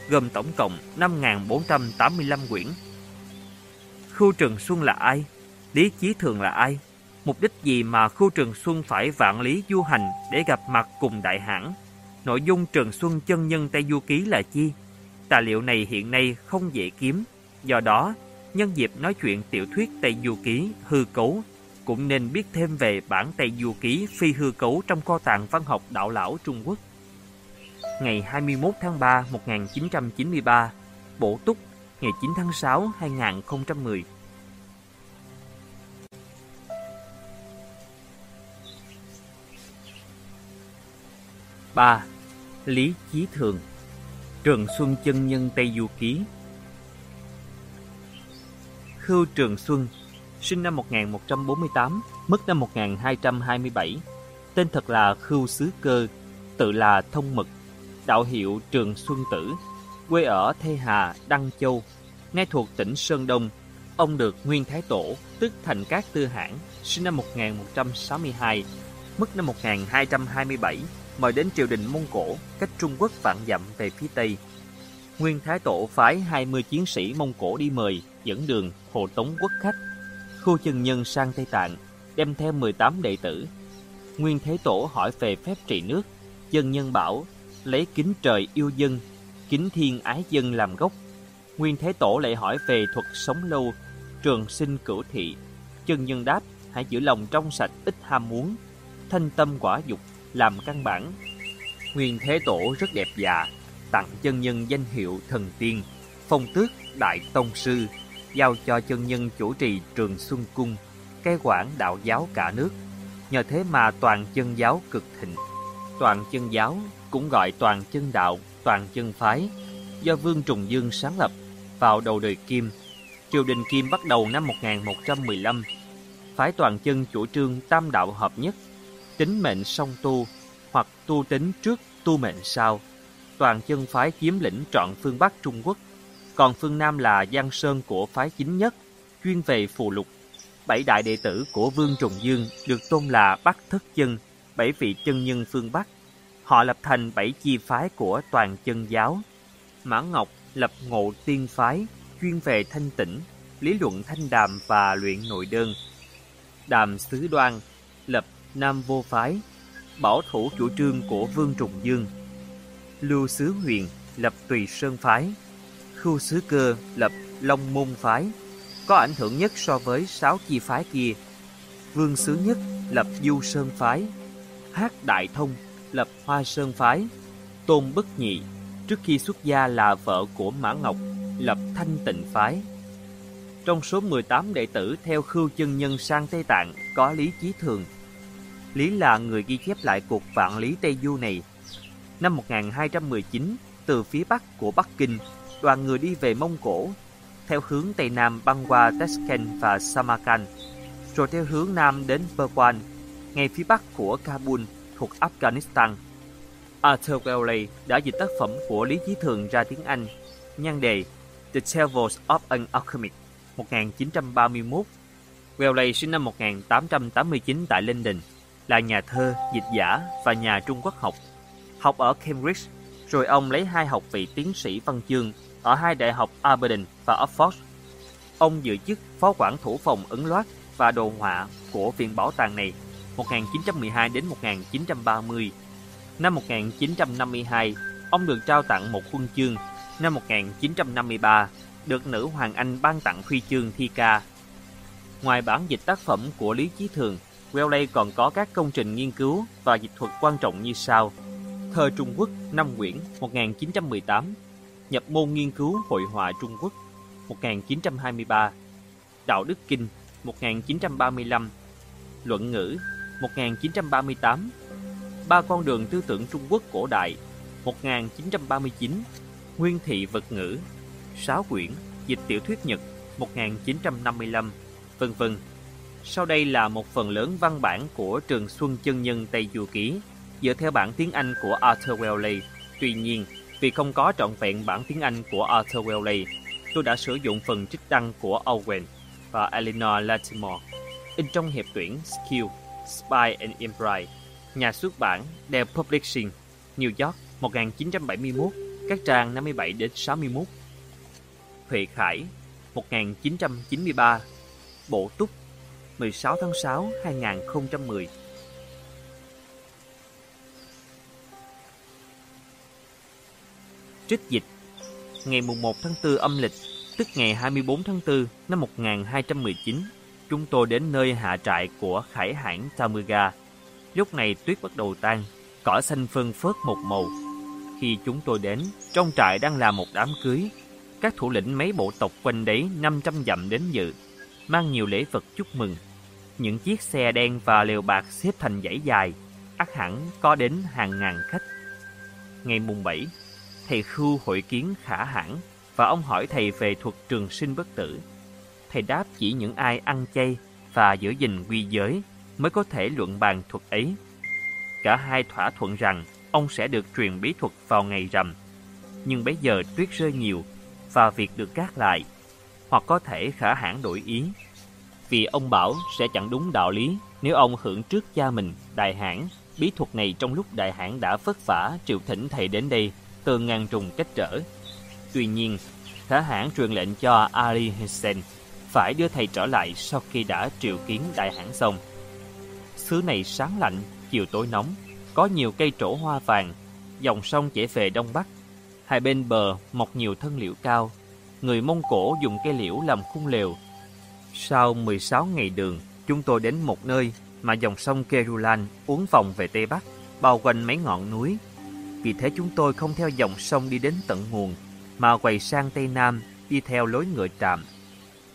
gồm tổng cộng 5.485 quyển. Khu Trường Xuân là ai? Lý Chí Thường là ai? Mục đích gì mà khu Trường Xuân phải vạn lý du hành để gặp mặt cùng đại hãn? Nội dung Trường Xuân chân nhân Tây Du Ký là chi? Tài liệu này hiện nay không dễ kiếm, do đó nhân dịp nói chuyện tiểu thuyết Tây Du Ký hư cấu, cũng nên biết thêm về bản Tây Du Ký phi hư cấu trong kho tàng văn học đạo lão Trung Quốc. Ngày 21 tháng 3 1993, Bổ Túc, ngày 9 tháng 6 2010. ba Lý Chí Thường Trường Xuân Chân Nhân Tây Du Ký Khưu Trường Xuân, sinh năm 1148, mất năm 1227. Tên thật là Khưu Xứ Cơ, tự là Thông Mực, đạo hiệu Trường Xuân Tử, quê ở Thê Hà, Đăng Châu, nay thuộc tỉnh Sơn Đông. Ông được Nguyên Thái Tổ, tức Thành Cát Tư Hãn, sinh năm 1162, mất năm 1227, mời đến triều đình Mông Cổ, cách Trung Quốc vạn dặm về phía Tây. Nguyên Thái Tổ phái 20 chiến sĩ Mông Cổ đi mời, dẫn đường hộ tống quốc khách, khu chân nhân sang Tây Tạng, đem theo 18 đệ tử. Nguyên Thế Tổ hỏi về phép trị nước, dân nhân bảo lấy kính trời yêu dân, kính thiên ái dân làm gốc. Nguyên Thế Tổ lại hỏi về thuật sống lâu, trường sinh cửu thị. Chân nhân đáp, hãy giữ lòng trong sạch ít ham muốn, thanh tâm quả dục làm căn bản. Nguyên Thế Tổ rất đẹp dạ, tặng chân nhân danh hiệu thần tiên, phong tước đại tông sư, giao cho chân nhân chủ trì trường Xuân Cung, cai quản đạo giáo cả nước. Nhờ thế mà toàn chân giáo cực thịnh. Toàn chân giáo cũng gọi toàn chân đạo, toàn chân phái, do Vương Trùng Dương sáng lập vào đầu đời Kim. Triều đình Kim bắt đầu năm 1115. Phái toàn chân chủ trương tam đạo hợp nhất, tính mệnh song tu, hoặc tu tính trước tu mệnh sau. Toàn chân phái chiếm lĩnh trọn phương Bắc Trung Quốc còn phương Nam là Giang Sơn của phái chính nhất, chuyên về phù lục. Bảy đại đệ tử của Vương Trùng Dương được tôn là Bắc Thất Chân, bảy vị chân nhân phương Bắc. Họ lập thành bảy chi phái của toàn chân giáo. Mã Ngọc lập ngộ tiên phái, chuyên về thanh tĩnh, lý luận thanh đàm và luyện nội đơn. Đàm Sứ Đoan lập Nam Vô Phái, bảo thủ chủ trương của Vương Trùng Dương. Lưu Sứ Huyền lập Tùy Sơn Phái, Khu Sứ Cơ lập Long Môn Phái, có ảnh hưởng nhất so với sáu chi phái kia. Vương Sứ Nhất lập Du Sơn Phái, Hát Đại Thông lập Hoa Sơn Phái, Tôn Bất Nhị trước khi xuất gia là vợ của Mã Ngọc lập Thanh Tịnh Phái. Trong số 18 đệ tử theo khưu chân nhân sang Tây Tạng có Lý Chí Thường. Lý là người ghi chép lại cuộc vạn lý Tây Du này. Năm 1219, từ phía bắc của Bắc Kinh đoàn người đi về Mông Cổ, theo hướng Tây Nam băng qua Tashkent và Samarkand, rồi theo hướng Nam đến Perwan, ngay phía bắc của Kabul thuộc Afghanistan. Arthur Wellley đã dịch tác phẩm của Lý Chí Thường ra tiếng Anh, nhan đề The Travels of an Alchemist 1931. Wellley sinh năm 1889 tại London, là nhà thơ, dịch giả và nhà Trung Quốc học. Học ở Cambridge, rồi ông lấy hai học vị tiến sĩ văn chương ở hai đại học Aberdeen và Oxford. Ông giữ chức phó quản thủ phòng ấn loát và đồ họa của viện bảo tàng này 1912 đến 1930. Năm 1952, ông được trao tặng một huân chương. Năm 1953, được nữ hoàng Anh ban tặng huy chương thi ca. Ngoài bản dịch tác phẩm của Lý Chí Thường, Wellesley còn có các công trình nghiên cứu và dịch thuật quan trọng như sau. Thơ Trung Quốc năm quyển 1918 Nhập môn nghiên cứu hội họa Trung Quốc 1923 Đạo đức kinh 1935 Luận ngữ 1938 Ba con đường tư tưởng Trung Quốc cổ đại 1939 Nguyên thị vật ngữ sáu quyển Dịch tiểu thuyết Nhật 1955 vân vân. Sau đây là một phần lớn văn bản của Trường Xuân Chân Nhân Tây Du Ký dựa theo bản tiếng Anh của Arthur Wellley. Tuy nhiên, vì không có trọn vẹn bản tiếng Anh của Arthur Wellesley, tôi đã sử dụng phần trích đăng của Owen và Eleanor Latimore in trong hiệp tuyển Skill, Spy and Empire, nhà xuất bản The Publishing, New York 1971, các trang 57 đến 61. Huệ Khải 1993, Bộ Túc 16 tháng 6 2010. Trích dịch Ngày mùng 1 tháng 4 âm lịch, tức ngày 24 tháng 4 năm 1219, chúng tôi đến nơi hạ trại của khải hãn Tamuga. Lúc này tuyết bắt đầu tan, cỏ xanh phân phớt một màu. Khi chúng tôi đến, trong trại đang là một đám cưới. Các thủ lĩnh mấy bộ tộc quanh đấy 500 dặm đến dự, mang nhiều lễ vật chúc mừng. Những chiếc xe đen và lều bạc xếp thành dãy dài, ắt hẳn có đến hàng ngàn khách. Ngày mùng 7, thầy Khưu hội kiến khả hãn và ông hỏi thầy về thuật trường sinh bất tử. Thầy đáp chỉ những ai ăn chay và giữ gìn quy giới mới có thể luận bàn thuật ấy. Cả hai thỏa thuận rằng ông sẽ được truyền bí thuật vào ngày rằm. Nhưng bây giờ tuyết rơi nhiều và việc được gác lại, hoặc có thể khả hãn đổi ý. Vì ông bảo sẽ chẳng đúng đạo lý nếu ông hưởng trước cha mình, đại hãn, bí thuật này trong lúc đại hãn đã vất vả triệu thỉnh thầy đến đây từ ngàn trùng cách trở. Tuy nhiên, thả hãn truyền lệnh cho Ali Hussein phải đưa thầy trở lại sau khi đã triệu kiến đại hãn xong. Xứ này sáng lạnh, chiều tối nóng, có nhiều cây trổ hoa vàng, dòng sông chảy về đông bắc. Hai bên bờ mọc nhiều thân liễu cao, người Mông Cổ dùng cây liễu làm khung lều. Sau 16 ngày đường, chúng tôi đến một nơi mà dòng sông Kerulan uốn vòng về Tây Bắc, bao quanh mấy ngọn núi. Vì thế chúng tôi không theo dòng sông đi đến tận nguồn, mà quay sang Tây Nam đi theo lối ngựa trạm.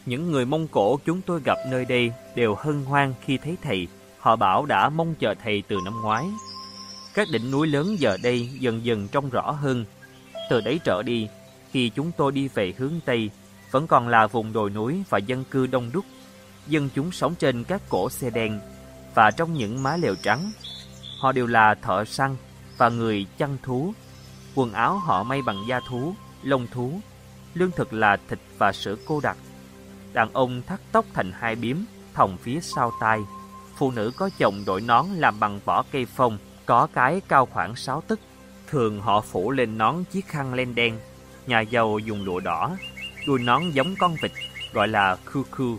Những người Mông Cổ chúng tôi gặp nơi đây đều hân hoan khi thấy thầy. Họ bảo đã mong chờ thầy từ năm ngoái. Các đỉnh núi lớn giờ đây dần dần trông rõ hơn. Từ đấy trở đi, khi chúng tôi đi về hướng Tây, vẫn còn là vùng đồi núi và dân cư đông đúc. Dân chúng sống trên các cổ xe đen và trong những mái lều trắng. Họ đều là thợ săn và người chăn thú. Quần áo họ may bằng da thú, lông thú. Lương thực là thịt và sữa cô đặc. Đàn ông thắt tóc thành hai biếm, thòng phía sau tai. Phụ nữ có chồng đội nón làm bằng vỏ cây phong, có cái cao khoảng 6 tấc. Thường họ phủ lên nón chiếc khăn len đen. Nhà giàu dùng lụa đỏ, đuôi nón giống con vịt, gọi là khu khu.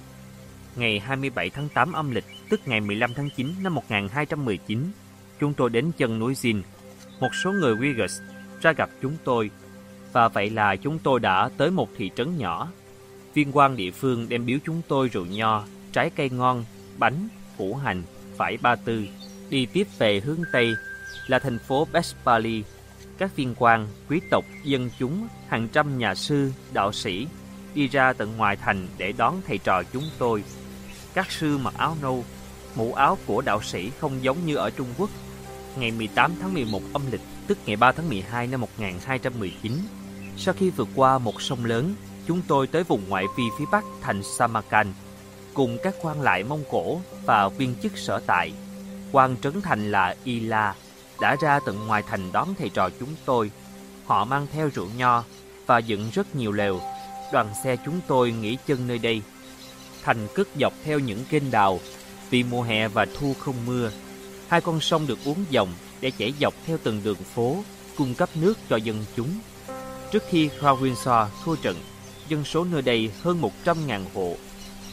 Ngày 27 tháng 8 âm lịch, tức ngày 15 tháng 9 năm 1219, chúng tôi đến chân núi Jin. Một số người Uyghurs ra gặp chúng tôi, và vậy là chúng tôi đã tới một thị trấn nhỏ Viên quan địa phương đem biếu chúng tôi rượu nho, trái cây ngon, bánh, củ hành, phải ba tư. Đi tiếp về hướng Tây là thành phố Bespali. Các viên quan, quý tộc, dân chúng, hàng trăm nhà sư, đạo sĩ đi ra tận ngoài thành để đón thầy trò chúng tôi. Các sư mặc áo nâu, mũ áo của đạo sĩ không giống như ở Trung Quốc. Ngày 18 tháng 11 âm lịch, tức ngày 3 tháng 12 năm 1219, sau khi vượt qua một sông lớn, chúng tôi tới vùng ngoại vi phía bắc thành Samarkand cùng các quan lại Mông Cổ và viên chức sở tại. quan trấn thành là Ila đã ra tận ngoài thành đón thầy trò chúng tôi. Họ mang theo rượu nho và dựng rất nhiều lều. Đoàn xe chúng tôi nghỉ chân nơi đây. Thành cất dọc theo những kênh đào. Vì mùa hè và thu không mưa, hai con sông được uống dòng để chảy dọc theo từng đường phố, cung cấp nước cho dân chúng. Trước khi Crown Windsor thua trận, dân số nơi đây hơn 100.000 hộ,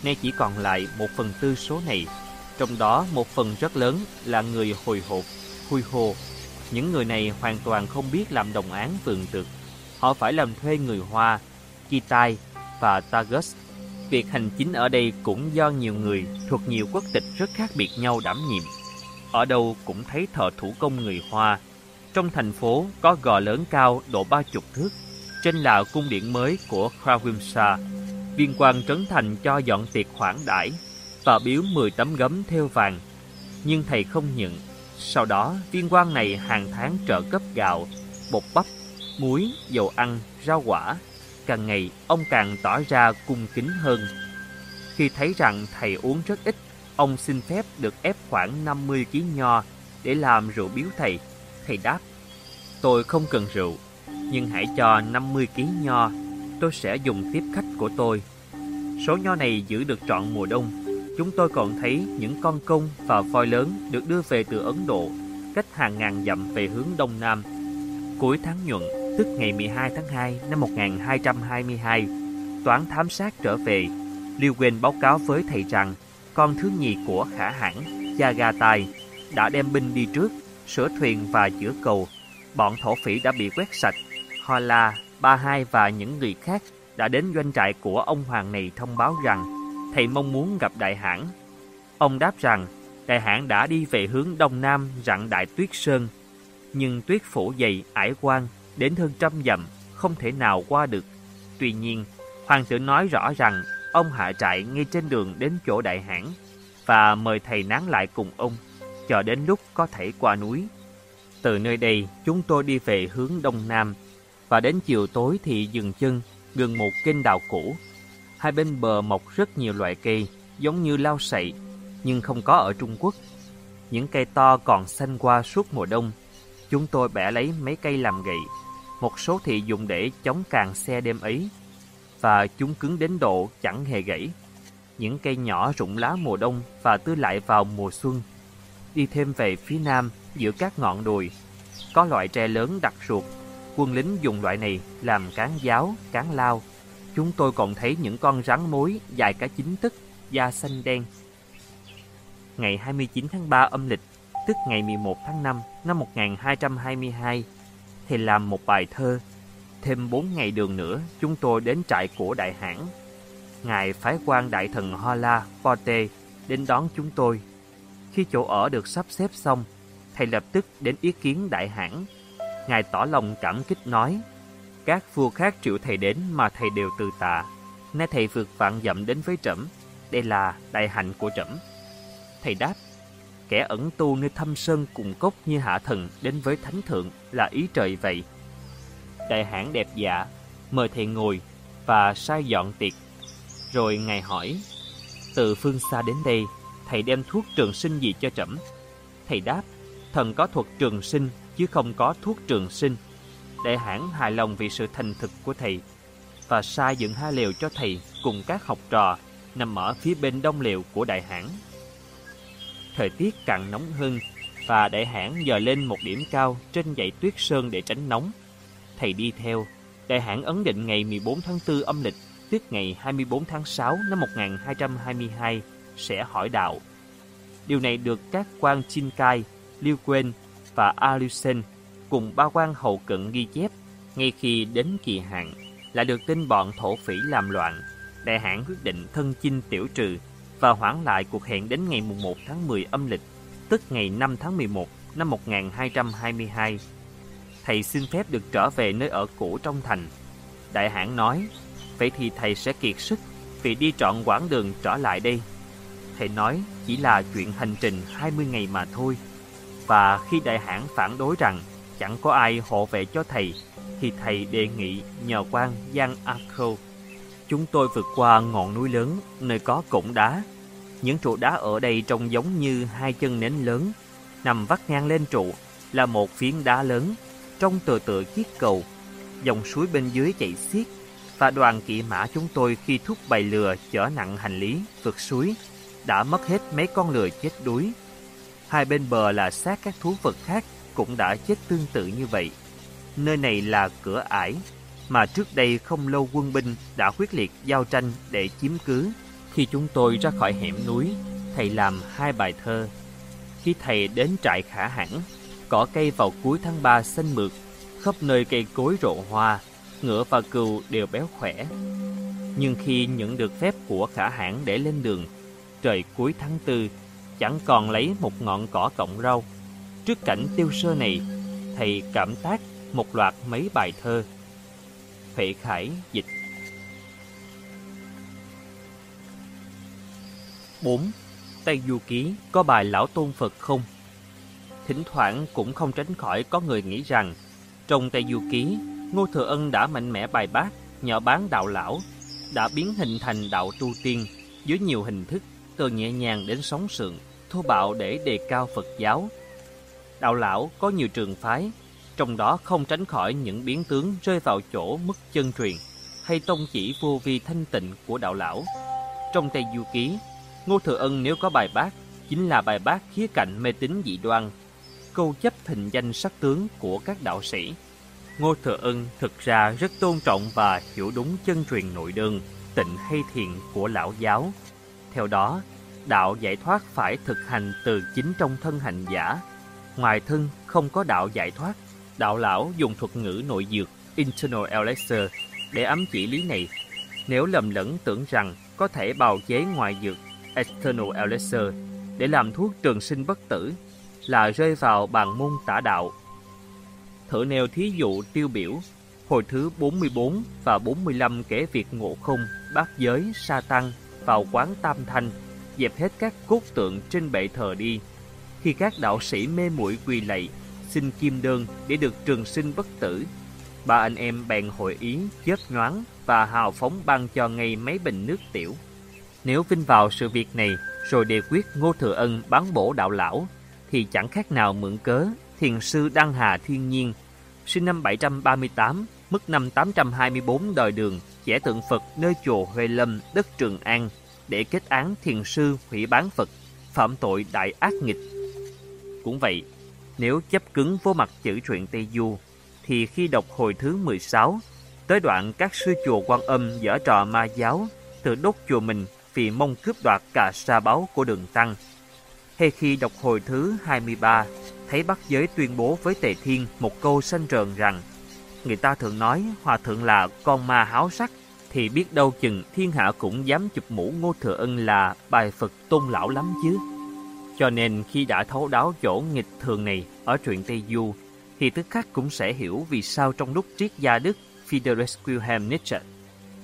nay chỉ còn lại một phần tư số này. Trong đó một phần rất lớn là người hồi hộp, hui hồ. Những người này hoàn toàn không biết làm đồng án vườn tược. Họ phải làm thuê người Hoa, Kitai và Tagus. Việc hành chính ở đây cũng do nhiều người thuộc nhiều quốc tịch rất khác biệt nhau đảm nhiệm. Ở đâu cũng thấy thợ thủ công người Hoa. Trong thành phố có gò lớn cao độ ba chục thước trên là cung điện mới của Krawimsa. Viên quan trấn thành cho dọn tiệc khoản đãi. và biếu 10 tấm gấm theo vàng. Nhưng thầy không nhận. Sau đó, viên quan này hàng tháng trợ cấp gạo, bột bắp, muối, dầu ăn, rau quả. Càng ngày, ông càng tỏ ra cung kính hơn. Khi thấy rằng thầy uống rất ít, ông xin phép được ép khoảng 50 kg nho để làm rượu biếu thầy. Thầy đáp, tôi không cần rượu, nhưng hãy cho 50 kg nho, tôi sẽ dùng tiếp khách của tôi. Số nho này giữ được trọn mùa đông. Chúng tôi còn thấy những con công và voi lớn được đưa về từ Ấn Độ, cách hàng ngàn dặm về hướng đông nam. Cuối tháng nhuận, tức ngày 12 tháng 2 năm 1222, toán thám sát trở về. Liêu Quên báo cáo với thầy rằng con thứ nhì của Khả Hãn, Chagatai, đã đem binh đi trước, sửa thuyền và chữa cầu. Bọn thổ phỉ đã bị quét sạch. Hoa Ba Hai và những người khác đã đến doanh trại của ông hoàng này thông báo rằng thầy mong muốn gặp đại hãn. Ông đáp rằng đại hãn đã đi về hướng đông nam rặng đại tuyết sơn, nhưng tuyết phủ dày ải quan đến hơn trăm dặm không thể nào qua được. Tuy nhiên, hoàng tử nói rõ rằng ông hạ trại ngay trên đường đến chỗ đại hãn và mời thầy nán lại cùng ông chờ đến lúc có thể qua núi. Từ nơi đây, chúng tôi đi về hướng đông nam và đến chiều tối thì dừng chân gần một kênh đào cũ. Hai bên bờ mọc rất nhiều loại cây giống như lao sậy nhưng không có ở Trung Quốc. Những cây to còn xanh qua suốt mùa đông. Chúng tôi bẻ lấy mấy cây làm gậy. Một số thì dùng để chống càng xe đêm ấy và chúng cứng đến độ chẳng hề gãy. Những cây nhỏ rụng lá mùa đông và tươi lại vào mùa xuân. Đi thêm về phía nam giữa các ngọn đồi, có loại tre lớn đặc ruột Quân lính dùng loại này làm cán giáo, cán lao. Chúng tôi còn thấy những con rắn mối dài cả chín tức, da xanh đen. Ngày 29 tháng 3 âm lịch, tức ngày 11 tháng 5 năm 1222, thầy làm một bài thơ. Thêm 4 ngày đường nữa, chúng tôi đến trại của đại hãn. Ngài phái quan đại thần Hola Forte đến đón chúng tôi. Khi chỗ ở được sắp xếp xong, thầy lập tức đến ý kiến đại hãn Ngài tỏ lòng cảm kích nói, các vua khác triệu thầy đến mà thầy đều từ tạ, nay thầy vượt vạn dặm đến với trẫm, đây là đại hạnh của trẫm. Thầy đáp, kẻ ẩn tu nơi thâm sơn cùng cốc như hạ thần đến với thánh thượng là ý trời vậy. Đại hãn đẹp dạ, mời thầy ngồi và sai dọn tiệc. Rồi ngài hỏi, từ phương xa đến đây, thầy đem thuốc trường sinh gì cho trẫm? Thầy đáp, thần có thuật trường sinh chứ không có thuốc trường sinh. Đại hãn hài lòng vì sự thành thực của thầy và sai dựng hai liều cho thầy cùng các học trò nằm ở phía bên đông liều của đại hãn. Thời tiết càng nóng hơn và đại hãn dời lên một điểm cao trên dãy tuyết sơn để tránh nóng. Thầy đi theo, đại hãn ấn định ngày 14 tháng 4 âm lịch, tức ngày 24 tháng 6 năm 1222 sẽ hỏi đạo. Điều này được các quan Chin Cai, Liu Quên và Alusen cùng ba quan hậu cận ghi chép ngay khi đến kỳ hạn lại được tin bọn thổ phỉ làm loạn. Đại hãn quyết định thân chinh tiểu trừ và hoãn lại cuộc hẹn đến ngày 1 tháng 10 âm lịch, tức ngày 5 tháng 11 năm 1222. Thầy xin phép được trở về nơi ở cũ trong thành. Đại hãn nói, vậy thì thầy sẽ kiệt sức vì đi trọn quãng đường trở lại đây. Thầy nói chỉ là chuyện hành trình 20 ngày mà thôi. Và khi đại hãn phản đối rằng chẳng có ai hộ vệ cho thầy, thì thầy đề nghị nhờ quan Giang Akho. Chúng tôi vượt qua ngọn núi lớn, nơi có cổng đá. Những trụ đá ở đây trông giống như hai chân nến lớn, nằm vắt ngang lên trụ là một phiến đá lớn, trông tựa tựa chiếc cầu. Dòng suối bên dưới chảy xiết, và đoàn kỵ mã chúng tôi khi thúc bày lừa chở nặng hành lý vượt suối đã mất hết mấy con lừa chết đuối Hai bên bờ là xác các thú vật khác cũng đã chết tương tự như vậy. Nơi này là cửa ải, mà trước đây không lâu quân binh đã quyết liệt giao tranh để chiếm cứ. Khi chúng tôi ra khỏi hẻm núi, thầy làm hai bài thơ. Khi thầy đến trại khả hẳn, cỏ cây vào cuối tháng 3 xanh mượt, khắp nơi cây cối rộ hoa, ngựa và cừu đều béo khỏe. Nhưng khi nhận được phép của khả hãn để lên đường, trời cuối tháng tư chẳng còn lấy một ngọn cỏ cộng rau. Trước cảnh tiêu sơ này, thầy cảm tác một loạt mấy bài thơ. Phệ Khải dịch 4. Tây Du Ký có bài Lão Tôn Phật không? Thỉnh thoảng cũng không tránh khỏi có người nghĩ rằng trong Tây Du Ký, Ngô Thừa Ân đã mạnh mẽ bài bác, nhỏ bán đạo lão, đã biến hình thành đạo tu tiên dưới nhiều hình thức, từ nhẹ nhàng đến sóng sượng, thô bạo để đề cao Phật giáo. Đạo lão có nhiều trường phái, trong đó không tránh khỏi những biến tướng rơi vào chỗ mất chân truyền hay tông chỉ vô vi thanh tịnh của đạo lão. Trong Tây Du Ký, Ngô Thừa Ân nếu có bài bác, chính là bài bác khía cạnh mê tín dị đoan, câu chấp thịnh danh sắc tướng của các đạo sĩ. Ngô Thừa Ân thực ra rất tôn trọng và hiểu đúng chân truyền nội đơn, tịnh hay thiện của lão giáo. Theo đó, đạo giải thoát phải thực hành từ chính trong thân hành giả. Ngoài thân không có đạo giải thoát, đạo lão dùng thuật ngữ nội dược internal elixir để ám chỉ lý này. Nếu lầm lẫn tưởng rằng có thể bào chế ngoài dược external elixir để làm thuốc trường sinh bất tử là rơi vào bàn môn tả đạo. Thử nêu thí dụ tiêu biểu, hồi thứ 44 và 45 kể việc ngộ không, bát giới, sa tăng vào quán tam thanh, dẹp hết các cốt tượng trên bệ thờ đi. Khi các đạo sĩ mê muội quỳ lạy, xin kim đơn để được trường sinh bất tử, ba anh em bèn hội ý chớp nhoáng và hào phóng ban cho ngay mấy bình nước tiểu. Nếu vinh vào sự việc này rồi đề quyết Ngô Thừa Ân bán bổ đạo lão, thì chẳng khác nào mượn cớ thiền sư Đăng Hà Thiên Nhiên, sinh năm 738, mất năm 824 đời đường, vẽ tượng Phật nơi chùa Huệ Lâm, đất Trường An, để kết án thiền sư hủy bán Phật, phạm tội đại ác nghịch. Cũng vậy, nếu chấp cứng vô mặt chữ truyện Tây Du, thì khi đọc hồi thứ 16, tới đoạn các sư chùa quan âm dở trò ma giáo, tự đốt chùa mình vì mong cướp đoạt cả sa báu của đường tăng, hay khi đọc hồi thứ 23, thấy Bắc Giới tuyên bố với Tề Thiên một câu sanh rờn rằng người ta thường nói Hòa Thượng là con ma háo sắc, thì biết đâu chừng thiên hạ cũng dám chụp mũ Ngô Thừa Ân là bài Phật tôn lão lắm chứ. Cho nên khi đã thấu đáo chỗ nghịch thường này ở truyện Tây Du, thì tức khắc cũng sẽ hiểu vì sao trong lúc triết gia Đức Friedrich Wilhelm Nietzsche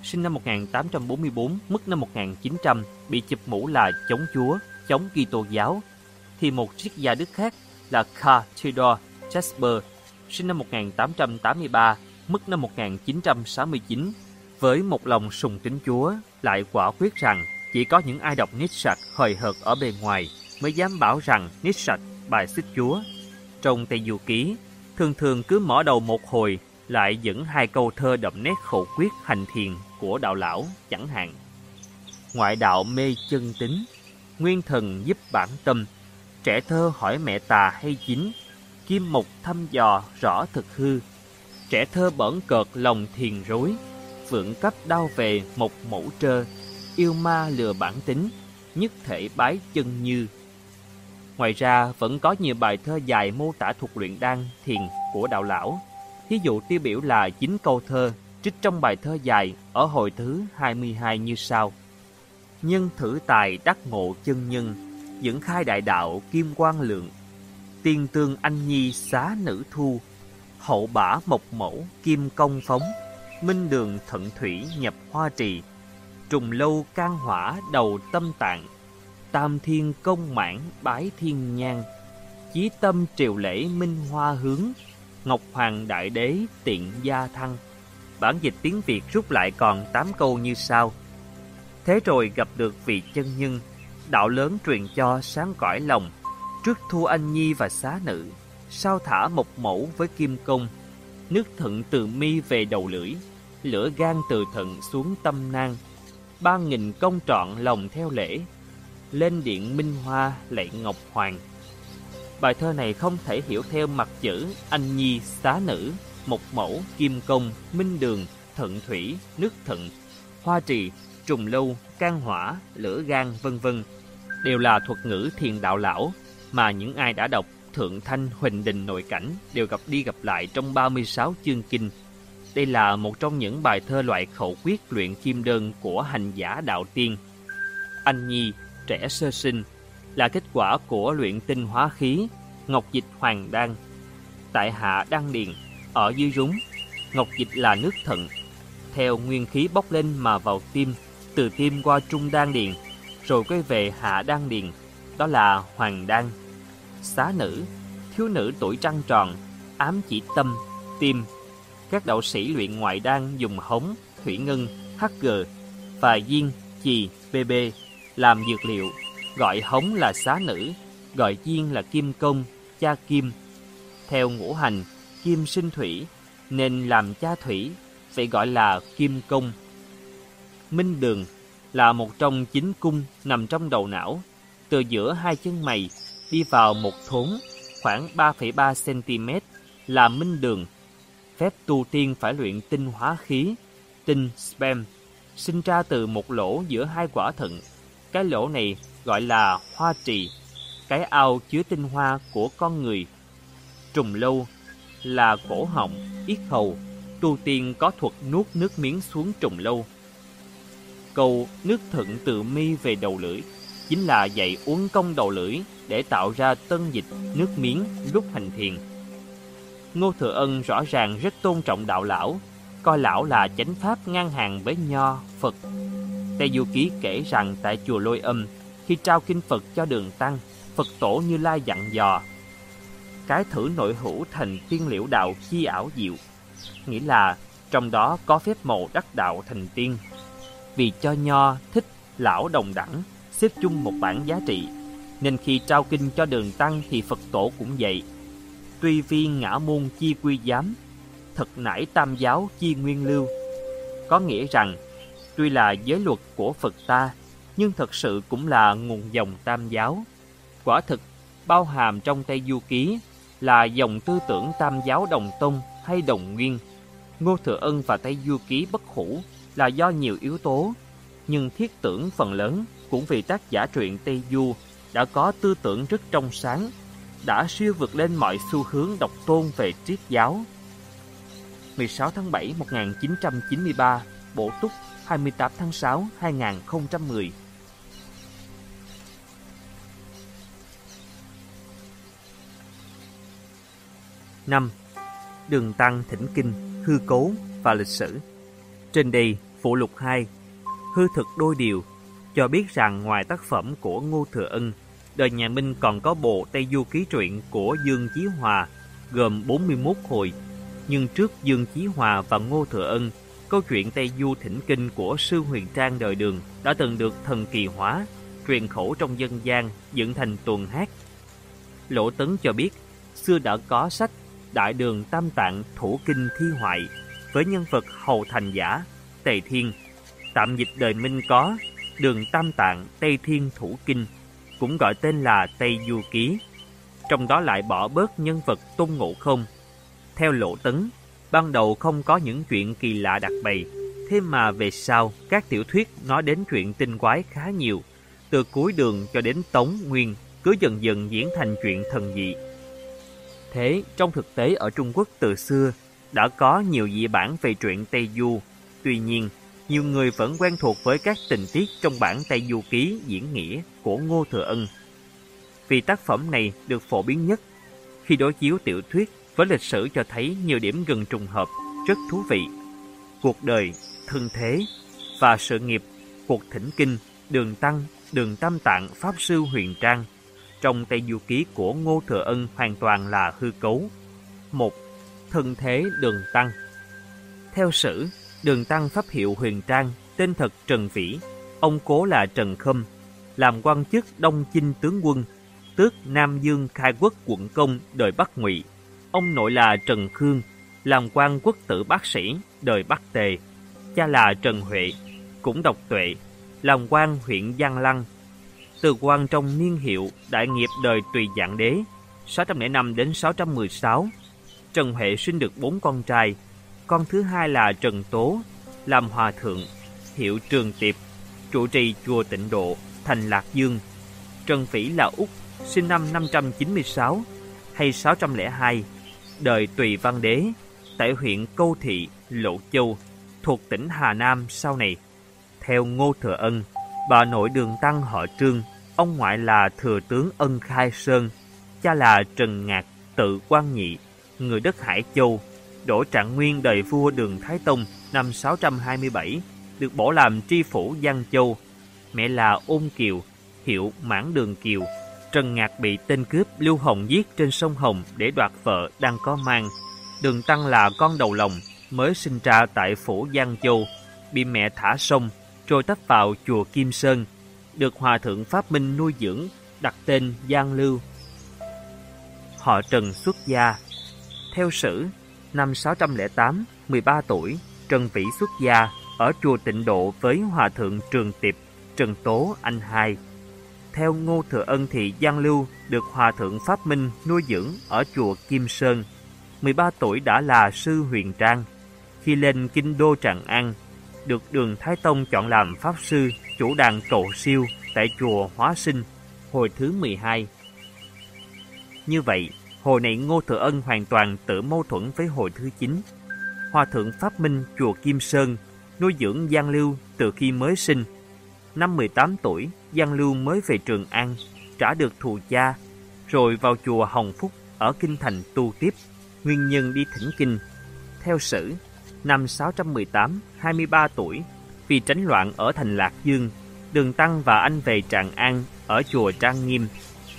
sinh năm 1844, mất năm 1900, bị chụp mũ là chống chúa, chống Kitô giáo, thì một triết gia Đức khác là Karl Theodor Jasper, sinh năm 1883, mất năm 1969, với một lòng sùng tín Chúa, lại quả quyết rằng chỉ có những ai đọc Nietzsche hời hợt ở bề ngoài mới dám bảo rằng Nietzsche bài xích Chúa. Trong Tây Du Ký, thường thường cứ mở đầu một hồi lại dẫn hai câu thơ đậm nét khẩu quyết hành thiền của đạo lão chẳng hạn. Ngoại đạo mê chân tính, nguyên thần giúp bản tâm, trẻ thơ hỏi mẹ tà hay chính, kim mục thăm dò rõ thực hư, trẻ thơ bẩn cợt lòng thiền rối, vượng cấp đau về một mẫu trơ, yêu ma lừa bản tính, nhất thể bái chân như. Ngoài ra, vẫn có nhiều bài thơ dài mô tả thuật luyện đan, thiền của đạo lão. Thí dụ tiêu biểu là chín câu thơ trích trong bài thơ dài ở hồi thứ 22 như sau. Nhân thử tài đắc ngộ chân nhân, dẫn khai đại đạo kim quang lượng. Tiên tương anh nhi xá nữ thu, hậu bả mộc mẫu kim công phóng. Minh đường thận thủy nhập hoa trì, trùng lâu can hỏa đầu tâm tạng. Tam thiên công mãn bái thiên nhang, chí tâm triều lễ minh hoa hướng, Ngọc Hoàng Đại Đế tiện gia thăng. Bản dịch tiếng Việt rút lại còn 8 câu như sau. Thế rồi gặp được vị chân nhân, đạo lớn truyền cho sáng cõi lòng, trước thu anh nhi và xá nữ, sao thả một mẫu với kim công, nước thận từ mi về đầu lưỡi, lửa gan từ thận xuống tâm nang, ba nghìn công trọn lòng theo lễ, lên điện minh hoa lạy ngọc hoàng. Bài thơ này không thể hiểu theo mặt chữ anh nhi, xá nữ, một mẫu, kim công, minh đường, thận thủy, nước thận, hoa trì, trùng lâu, can hỏa, lửa gan, vân vân đều là thuật ngữ thiền đạo lão mà những ai đã đọc Thượng Thanh Huỳnh Đình Nội Cảnh đều gặp đi gặp lại trong 36 chương kinh. Đây là một trong những bài thơ loại khẩu quyết luyện kim đơn của hành giả đạo tiên. Anh Nhi, trẻ sơ sinh, là kết quả của luyện tinh hóa khí, ngọc dịch hoàng đan. Tại hạ đăng điền, ở dưới rúng, ngọc dịch là nước thận. Theo nguyên khí bốc lên mà vào tim, từ tim qua trung đan điền, rồi quay về Hạ Đan Điền, đó là Hoàng Đan. Xá nữ, thiếu nữ tuổi trăng tròn, ám chỉ tâm, tim. Các đạo sĩ luyện ngoại đan dùng hống, thủy ngân, HG và diên, chì, BB làm dược liệu, gọi hống là xá nữ, gọi diên là kim công, cha kim. Theo ngũ hành, kim sinh thủy, nên làm cha thủy, phải gọi là kim công. Minh đường là một trong chín cung nằm trong đầu não, từ giữa hai chân mày đi vào một thốn khoảng 3,3 cm là minh đường. Phép tu tiên phải luyện tinh hóa khí, tinh sperm, sinh ra từ một lỗ giữa hai quả thận. Cái lỗ này gọi là hoa trì, cái ao chứa tinh hoa của con người. Trùng lâu là cổ họng, yết hầu, tu tiên có thuật nuốt nước miếng xuống trùng lâu. Câu nước thận từ mi về đầu lưỡi chính là dạy uống công đầu lưỡi để tạo ra tân dịch nước miếng lúc hành thiền. Ngô Thừa Ân rõ ràng rất tôn trọng đạo lão, coi lão là chánh pháp ngang hàng với Nho, Phật. Tây Du Ký kể rằng tại chùa Lôi Âm, khi trao kinh Phật cho đường tăng, Phật tổ Như Lai dặn dò. Cái thử nội hữu thành tiên liễu đạo chi ảo diệu, nghĩa là trong đó có phép màu đắc đạo thành tiên. Vì cho Nho thích lão đồng đẳng, xếp chung một bảng giá trị, nên khi trao kinh cho đường tăng thì Phật tổ cũng vậy. Tuy viên ngã môn chi quy giám, thật nải tam giáo chi nguyên lưu. Có nghĩa rằng, tuy là giới luật của Phật ta, nhưng thật sự cũng là nguồn dòng tam giáo. Quả thực, bao hàm trong Tây Du Ký là dòng tư tưởng tam giáo đồng tông hay đồng nguyên. Ngô Thừa Ân và Tây Du Ký bất hủ là do nhiều yếu tố, nhưng thiết tưởng phần lớn cũng vì tác giả truyện Tây Du đã có tư tưởng rất trong sáng, đã siêu vượt lên mọi xu hướng độc tôn về triết giáo. 16 tháng 7 1993, Bổ Túc 28 tháng 6 2010 5. Đường Tăng Thỉnh Kinh, Hư Cấu và Lịch sử Trên đây, phụ lục 2 Hư thực đôi điều cho biết rằng ngoài tác phẩm của Ngô Thừa Ân, đời nhà Minh còn có bộ Tây Du Ký Truyện của Dương Chí Hòa gồm 41 hồi. Nhưng trước Dương Chí Hòa và Ngô Thừa Ân, câu chuyện Tây Du Thỉnh Kinh của Sư Huyền Trang đời đường đã từng được thần kỳ hóa, truyền khẩu trong dân gian, dựng thành tuần hát. Lỗ Tấn cho biết, xưa đã có sách Đại Đường Tam Tạng Thủ Kinh Thi Hoại với nhân vật Hầu Thành Giả, Tề Thiên. Tạm dịch đời Minh có Đường Tam Tạng Tây Thiên Thủ Kinh, cũng gọi tên là Tây Du Ký. Trong đó lại bỏ bớt nhân vật Tôn Ngộ Không. Theo Lộ Tấn, ban đầu không có những chuyện kỳ lạ đặc bày, thế mà về sau các tiểu thuyết nói đến chuyện tinh quái khá nhiều, từ cuối đường cho đến Tống Nguyên cứ dần dần diễn thành chuyện thần dị. Thế trong thực tế ở Trung Quốc từ xưa đã có nhiều dị bản về truyện Tây Du, tuy nhiên nhiều người vẫn quen thuộc với các tình tiết trong bản Tây Du Ký diễn nghĩa của Ngô Thừa Ân. Vì tác phẩm này được phổ biến nhất, khi đối chiếu tiểu thuyết với lịch sử cho thấy nhiều điểm gần trùng hợp, rất thú vị. Cuộc đời, thân thế và sự nghiệp, cuộc thỉnh kinh, đường tăng, đường tam tạng, pháp sư huyền trang trong Tây Du Ký của Ngô Thừa Ân hoàn toàn là hư cấu. một Thân thế đường tăng Theo sử, Đường Tăng pháp hiệu Huyền Trang, tên thật Trần Vĩ, ông cố là Trần Khâm, làm quan chức Đông Chinh tướng quân, tước Nam Dương khai quốc quận công đời Bắc Ngụy. Ông nội là Trần Khương, làm quan quốc tử bác sĩ đời Bắc Tề. Cha là Trần Huệ, cũng độc tuệ, làm quan huyện Giang Lăng. Từ quan trong niên hiệu đại nghiệp đời Tùy Dạng Đế 605 đến 616. Trần Huệ sinh được bốn con trai, con thứ hai là Trần Tố, làm hòa thượng, hiệu Trường Tiệp, trụ trì chùa Tịnh Độ, thành Lạc Dương. Trần Phỉ là Úc, sinh năm 596 hay 602, đời Tùy Văn Đế, tại huyện Câu Thị, Lộ Châu, thuộc tỉnh Hà Nam sau này. Theo Ngô Thừa Ân, bà nội đường tăng họ Trương, ông ngoại là Thừa tướng Ân Khai Sơn, cha là Trần Ngạc, tự quan nhị, người đất Hải Châu, Đỗ Trạng Nguyên đời vua Đường Thái Tông năm 627, được bổ làm tri phủ Giang Châu. mẹ là Ôn Kiều, hiệu Mãn Đường Kiều. Trần Ngạc bị tên cướp Lưu Hồng giết trên sông Hồng để đoạt vợ đang có mang. Đường Tăng là con đầu lòng, mới sinh ra tại phủ Giang Châu, bị mẹ thả sông, trôi tấp vào chùa Kim Sơn, được Hòa Thượng Pháp Minh nuôi dưỡng, đặt tên Giang Lưu. Họ Trần xuất gia Theo sử, năm 608, 13 tuổi, Trần Vĩ xuất gia ở chùa Tịnh Độ với Hòa Thượng Trường Tiệp, Trần Tố Anh Hai. Theo Ngô Thừa Ân thì Giang Lưu được Hòa Thượng Pháp Minh nuôi dưỡng ở chùa Kim Sơn. 13 tuổi đã là sư huyền trang. Khi lên kinh đô Trạng An, được đường Thái Tông chọn làm Pháp Sư chủ đàn cầu siêu tại chùa Hóa Sinh, hồi thứ 12. Như vậy, hồi này Ngô Thừa Ân hoàn toàn tự mâu thuẫn với hồi thứ 9. Hòa Thượng Pháp Minh chùa Kim Sơn nuôi dưỡng Giang Lưu từ khi mới sinh. Năm 18 tuổi, Giang Lưu mới về Trường An, trả được thù cha, rồi vào chùa Hồng Phúc ở Kinh Thành tu tiếp, nguyên nhân đi thỉnh kinh. Theo sử, năm 618, 23 tuổi, vì tránh loạn ở thành Lạc Dương, Đường Tăng và anh về Tràng An ở chùa Trang Nghiêm.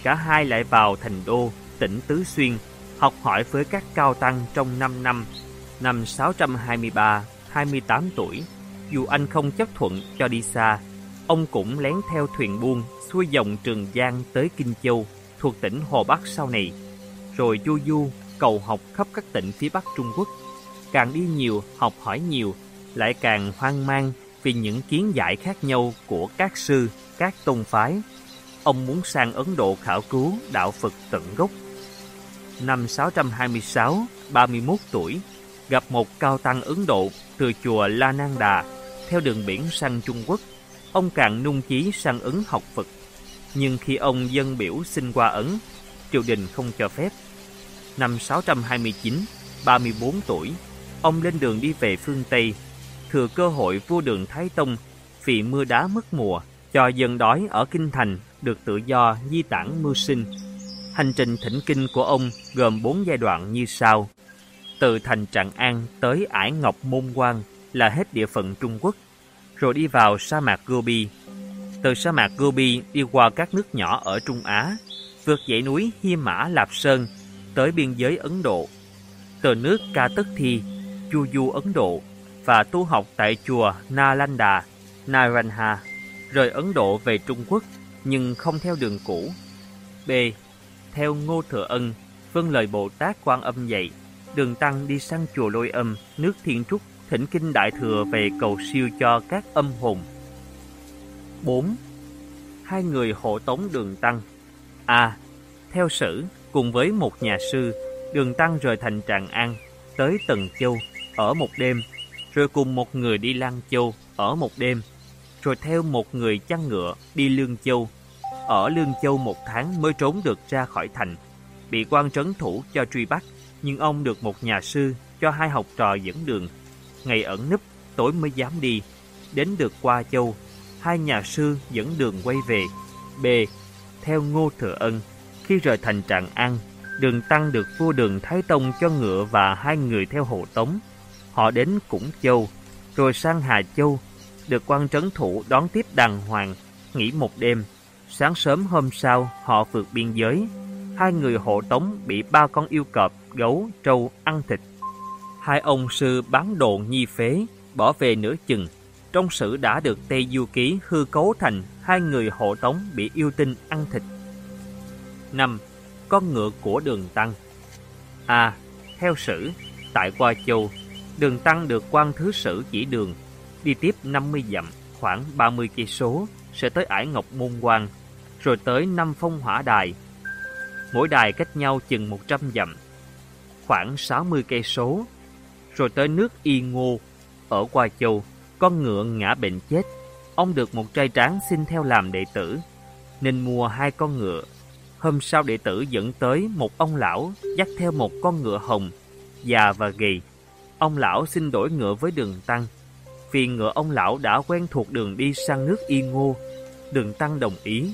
Cả hai lại vào thành đô, tỉnh Tứ Xuyên, học hỏi với các cao tăng trong 5 năm. Năm 623, 28 tuổi, dù anh không chấp thuận cho đi xa, ông cũng lén theo thuyền buôn xuôi dòng Trường Giang tới Kinh Châu, thuộc tỉnh Hồ Bắc sau này, rồi du du cầu học khắp các tỉnh phía Bắc Trung Quốc. Càng đi nhiều, học hỏi nhiều, lại càng hoang mang vì những kiến giải khác nhau của các sư, các tôn phái. Ông muốn sang Ấn Độ khảo cứu đạo Phật tận gốc. Năm 626, 31 tuổi, gặp một cao tăng Ấn Độ từ chùa La Nang Đà theo đường biển sang Trung Quốc. Ông càng nung chí sang Ấn học Phật. Nhưng khi ông dân biểu xin qua Ấn, triều đình không cho phép. Năm 629, 34 tuổi, ông lên đường đi về phương Tây, thừa cơ hội vua đường Thái Tông vì mưa đá mất mùa, cho dân đói ở Kinh Thành được tự do di tản mưu sinh. Hành trình thỉnh kinh của ông gồm bốn giai đoạn như sau. Từ thành trạng An tới Ải Ngọc Môn Quan là hết địa phận Trung Quốc, rồi đi vào sa mạc Gobi. Từ sa mạc Gobi đi qua các nước nhỏ ở Trung Á, vượt dãy núi Hi Mã Lạp Sơn tới biên giới Ấn Độ. Từ nước Ca tất Thi, Chu Du Ấn Độ và tu học tại chùa Nalanda, Naranha, rời Ấn Độ về Trung Quốc nhưng không theo đường cũ. B. Theo Ngô Thừa Ân, vâng lời Bồ Tát Quan Âm dạy, Đường Tăng đi sang chùa Lôi Âm, nước Thiên Trúc, thỉnh kinh Đại Thừa về cầu siêu cho các âm hồn. 4. Hai người hộ tống Đường Tăng A. Theo sử, cùng với một nhà sư, Đường Tăng rời thành Tràng An, tới Tần Châu, ở một đêm, rồi cùng một người đi Lan Châu, ở một đêm, rồi theo một người chăn ngựa đi Lương Châu. Ở Lương Châu một tháng mới trốn được ra khỏi thành, bị quan trấn thủ cho truy bắt nhưng ông được một nhà sư cho hai học trò dẫn đường. Ngày ẩn nấp, tối mới dám đi. Đến được qua châu, hai nhà sư dẫn đường quay về. B. Theo Ngô Thừa Ân, khi rời thành Tràng An, đường tăng được vua đường Thái Tông cho ngựa và hai người theo hộ tống. Họ đến Củng Châu, rồi sang Hà Châu, được quan trấn thủ đón tiếp đàng hoàng, nghỉ một đêm. Sáng sớm hôm sau, họ vượt biên giới. Hai người hộ tống bị ba con yêu cọp gấu, trâu ăn thịt. Hai ông sư bán đồ nhi phế, bỏ về nửa chừng. Trong sử đã được Tây Du Ký hư cấu thành hai người hộ tống bị yêu tinh ăn thịt. 5. Con ngựa của đường Tăng A. theo sử, tại Qua Châu, đường Tăng được quan thứ sử chỉ đường, đi tiếp 50 dặm, khoảng 30 cây số sẽ tới ải Ngọc Môn Quan, rồi tới năm phong hỏa đài. Mỗi đài cách nhau chừng 100 dặm, khoảng 60 cây số, rồi tới nước Y Ngô ở Qua Châu, con ngựa ngã bệnh chết. Ông được một trai tráng xin theo làm đệ tử, nên mua hai con ngựa. Hôm sau đệ tử dẫn tới một ông lão dắt theo một con ngựa hồng, già và gầy. Ông lão xin đổi ngựa với đường tăng, vì ngựa ông lão đã quen thuộc đường đi sang nước Y Ngô. Đường tăng đồng ý.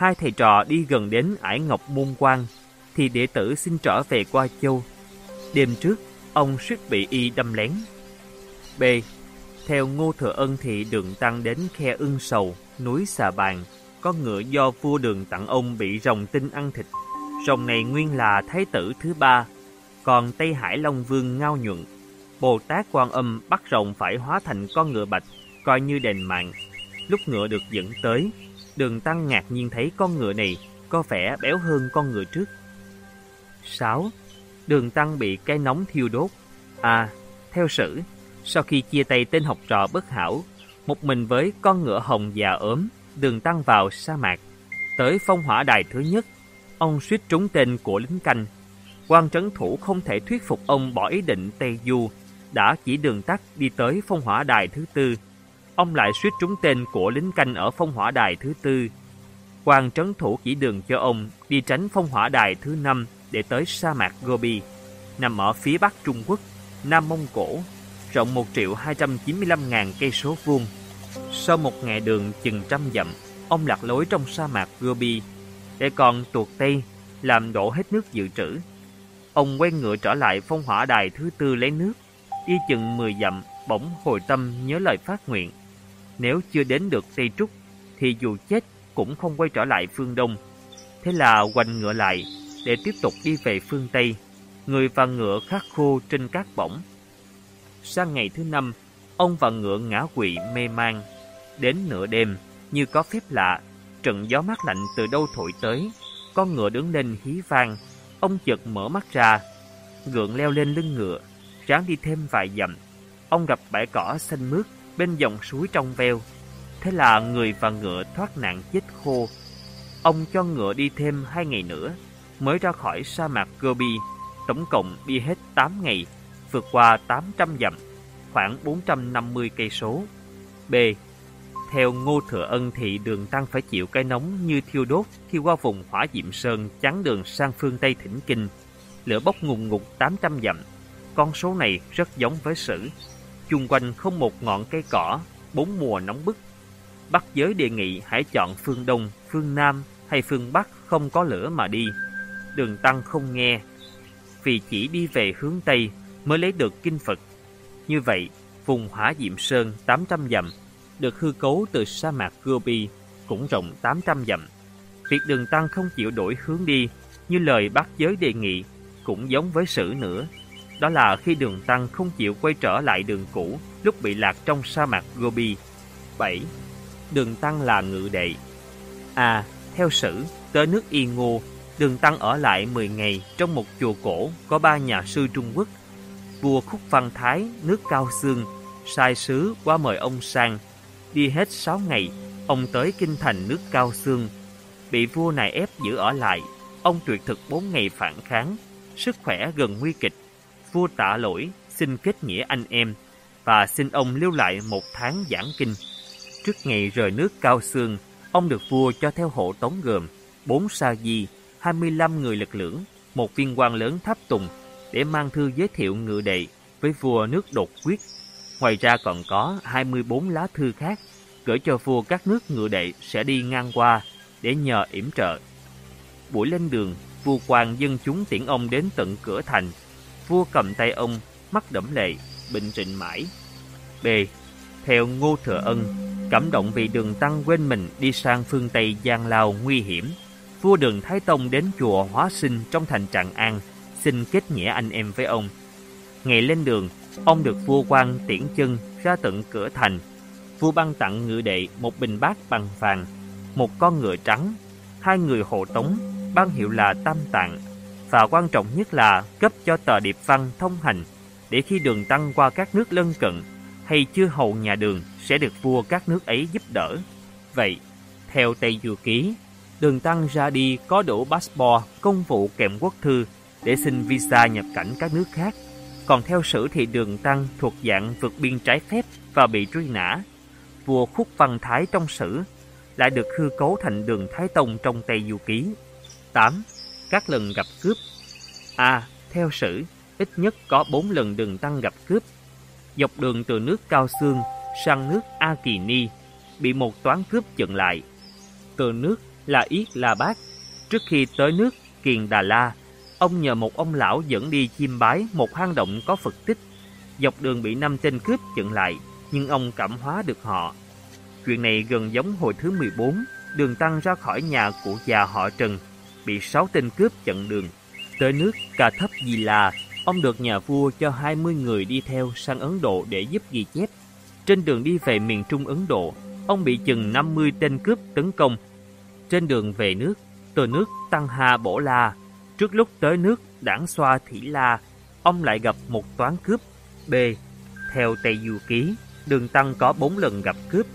Hai thầy trò đi gần đến ải Ngọc Môn Quan, thì đệ tử xin trở về qua châu Đêm trước, ông suýt bị y đâm lén. B. Theo Ngô Thừa Ân thì đường tăng đến khe ưng sầu, núi Xà Bàn, con ngựa do vua đường tặng ông bị rồng tinh ăn thịt. Rồng này nguyên là thái tử thứ ba, còn Tây Hải Long Vương ngao nhuận. Bồ Tát Quan Âm bắt rồng phải hóa thành con ngựa bạch, coi như đền mạng. Lúc ngựa được dẫn tới, đường tăng ngạc nhiên thấy con ngựa này có vẻ béo hơn con ngựa trước. 6. Đường tăng bị cái nóng thiêu đốt. À, theo sử, sau khi chia tay tên học trò bất hảo, một mình với con ngựa hồng già ốm, đường tăng vào sa mạc. Tới phong hỏa đài thứ nhất, ông suýt trúng tên của lính canh. quan trấn thủ không thể thuyết phục ông bỏ ý định Tây Du, đã chỉ đường tắt đi tới phong hỏa đài thứ tư. Ông lại suýt trúng tên của lính canh ở phong hỏa đài thứ tư. quan trấn thủ chỉ đường cho ông đi tránh phong hỏa đài thứ năm để tới sa mạc Gobi, nằm ở phía bắc Trung Quốc, Nam Mông Cổ, rộng 1 triệu 295 ngàn cây số vuông. Sau một ngày đường chừng trăm dặm, ông lạc lối trong sa mạc Gobi, để còn tuột Tây làm đổ hết nước dự trữ. Ông quen ngựa trở lại phong hỏa đài thứ tư lấy nước, đi chừng 10 dặm, bỗng hồi tâm nhớ lời phát nguyện. Nếu chưa đến được Tây Trúc, thì dù chết cũng không quay trở lại phương Đông. Thế là quanh ngựa lại, để tiếp tục đi về phương Tây. Người và ngựa khát khô trên cát bỗng. Sang ngày thứ năm, ông và ngựa ngã quỵ mê man. Đến nửa đêm, như có phép lạ, trận gió mát lạnh từ đâu thổi tới. Con ngựa đứng lên hí vang, ông chợt mở mắt ra. Gượng leo lên lưng ngựa, ráng đi thêm vài dặm. Ông gặp bãi cỏ xanh mướt bên dòng suối trong veo. Thế là người và ngựa thoát nạn chết khô. Ông cho ngựa đi thêm hai ngày nữa mới ra khỏi sa mạc Gobi, tổng cộng đi hết 8 ngày, vượt qua 800 dặm, khoảng 450 cây số. B. Theo Ngô Thừa Ân thì đường tăng phải chịu cái nóng như thiêu đốt khi qua vùng hỏa diệm sơn chắn đường sang phương Tây Thỉnh Kinh. Lửa bốc ngùng ngục 800 dặm. Con số này rất giống với sử. Chung quanh không một ngọn cây cỏ, bốn mùa nóng bức. Bắc giới đề nghị hãy chọn phương Đông, phương Nam hay phương Bắc không có lửa mà đi đường tăng không nghe, vì chỉ đi về hướng Tây mới lấy được kinh Phật. Như vậy, vùng hỏa diệm sơn 800 dặm, được hư cấu từ sa mạc Gobi cũng rộng 800 dặm. Việc đường tăng không chịu đổi hướng đi như lời bác giới đề nghị cũng giống với sử nữa. Đó là khi đường tăng không chịu quay trở lại đường cũ lúc bị lạc trong sa mạc Gobi. 7. Đường tăng là ngự đệ. A. theo sử, tới nước Y Ngô Đường Tăng ở lại 10 ngày trong một chùa cổ có ba nhà sư Trung Quốc. Vua Khúc Văn Thái, nước Cao Xương, sai sứ qua mời ông sang. Đi hết 6 ngày, ông tới kinh thành nước Cao Xương. Bị vua này ép giữ ở lại, ông tuyệt thực 4 ngày phản kháng, sức khỏe gần nguy kịch. Vua tạ lỗi, xin kết nghĩa anh em và xin ông lưu lại một tháng giảng kinh. Trước ngày rời nước Cao Xương, ông được vua cho theo hộ tống gồm bốn sa di, 25 người lực lưỡng, một viên quan lớn tháp tùng để mang thư giới thiệu ngự đệ với vua nước đột quyết. Ngoài ra còn có 24 lá thư khác gửi cho vua các nước ngự đệ sẽ đi ngang qua để nhờ yểm trợ. Buổi lên đường, vua quan dân chúng tiễn ông đến tận cửa thành. Vua cầm tay ông, mắt đẫm lệ, bình trịnh mãi. B. Theo Ngô Thừa Ân, cảm động vì đường tăng quên mình đi sang phương Tây Giang lào nguy hiểm vua đường Thái Tông đến chùa Hóa Sinh trong thành Tràng An, xin kết nghĩa anh em với ông. Ngày lên đường, ông được vua quan tiễn chân ra tận cửa thành. Vua ban tặng ngự đệ một bình bát bằng vàng, một con ngựa trắng, hai người hộ tống, ban hiệu là Tam Tạng, và quan trọng nhất là cấp cho tờ điệp văn thông hành để khi đường tăng qua các nước lân cận hay chưa hầu nhà đường sẽ được vua các nước ấy giúp đỡ. Vậy, theo Tây Du Ký, Đường Tăng ra đi có đủ passport, công vụ kèm quốc thư để xin visa nhập cảnh các nước khác. Còn theo sử thì Đường Tăng thuộc dạng vượt biên trái phép và bị truy nã. Vua Khúc Văn Thái trong sử lại được hư cấu thành Đường Thái Tông trong Tây Du Ký. 8. Các lần gặp cướp A. theo sử, ít nhất có 4 lần Đường Tăng gặp cướp. Dọc đường từ nước Cao Xương sang nước A Kỳ Ni, bị một toán cướp chặn lại. Từ nước là Yết La Bát. Trước khi tới nước Kiền Đà La, ông nhờ một ông lão dẫn đi chiêm bái một hang động có Phật tích. Dọc đường bị năm tên cướp chặn lại, nhưng ông cảm hóa được họ. Chuyện này gần giống hồi thứ 14, đường tăng ra khỏi nhà của già họ Trần, bị sáu tên cướp chặn đường. Tới nước Ca Thấp Di La, ông được nhà vua cho 20 người đi theo sang Ấn Độ để giúp ghi chép. Trên đường đi về miền Trung Ấn Độ, ông bị chừng 50 tên cướp tấn công. Trên đường về nước, từ nước Tăng Hà Bổ La, trước lúc tới nước Đảng Xoa Thủy La, ông lại gặp một toán cướp. B. Theo Tây Du Ký, đường Tăng có 4 lần gặp cướp.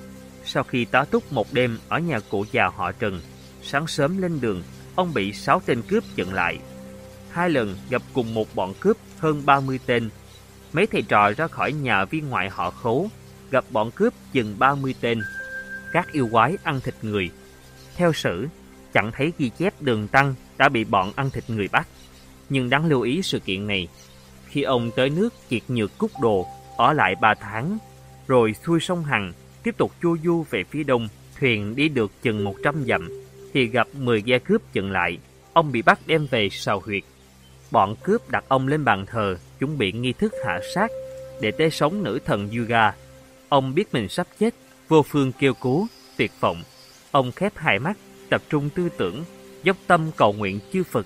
Sau khi tá túc một đêm ở nhà cụ già họ Trần, sáng sớm lên đường, ông bị 6 tên cướp chặn lại. Hai lần gặp cùng một bọn cướp hơn 30 tên. Mấy thầy trò ra khỏi nhà viên ngoại họ khố, gặp bọn cướp chừng 30 tên. Các yêu quái ăn thịt người. Theo sử, chẳng thấy ghi chép đường tăng đã bị bọn ăn thịt người bắt. Nhưng đáng lưu ý sự kiện này, khi ông tới nước kiệt nhược cúc đồ, ở lại 3 tháng, rồi xuôi sông Hằng, tiếp tục chu du về phía đông, thuyền đi được chừng 100 dặm, thì gặp 10 ghe cướp chặn lại, ông bị bắt đem về sào huyệt. Bọn cướp đặt ông lên bàn thờ, chuẩn bị nghi thức hạ sát để tế sống nữ thần Yuga. Ông biết mình sắp chết, vô phương kêu cứu, tuyệt vọng. Ông khép hai mắt, tập trung tư tưởng, dốc tâm cầu nguyện chư Phật.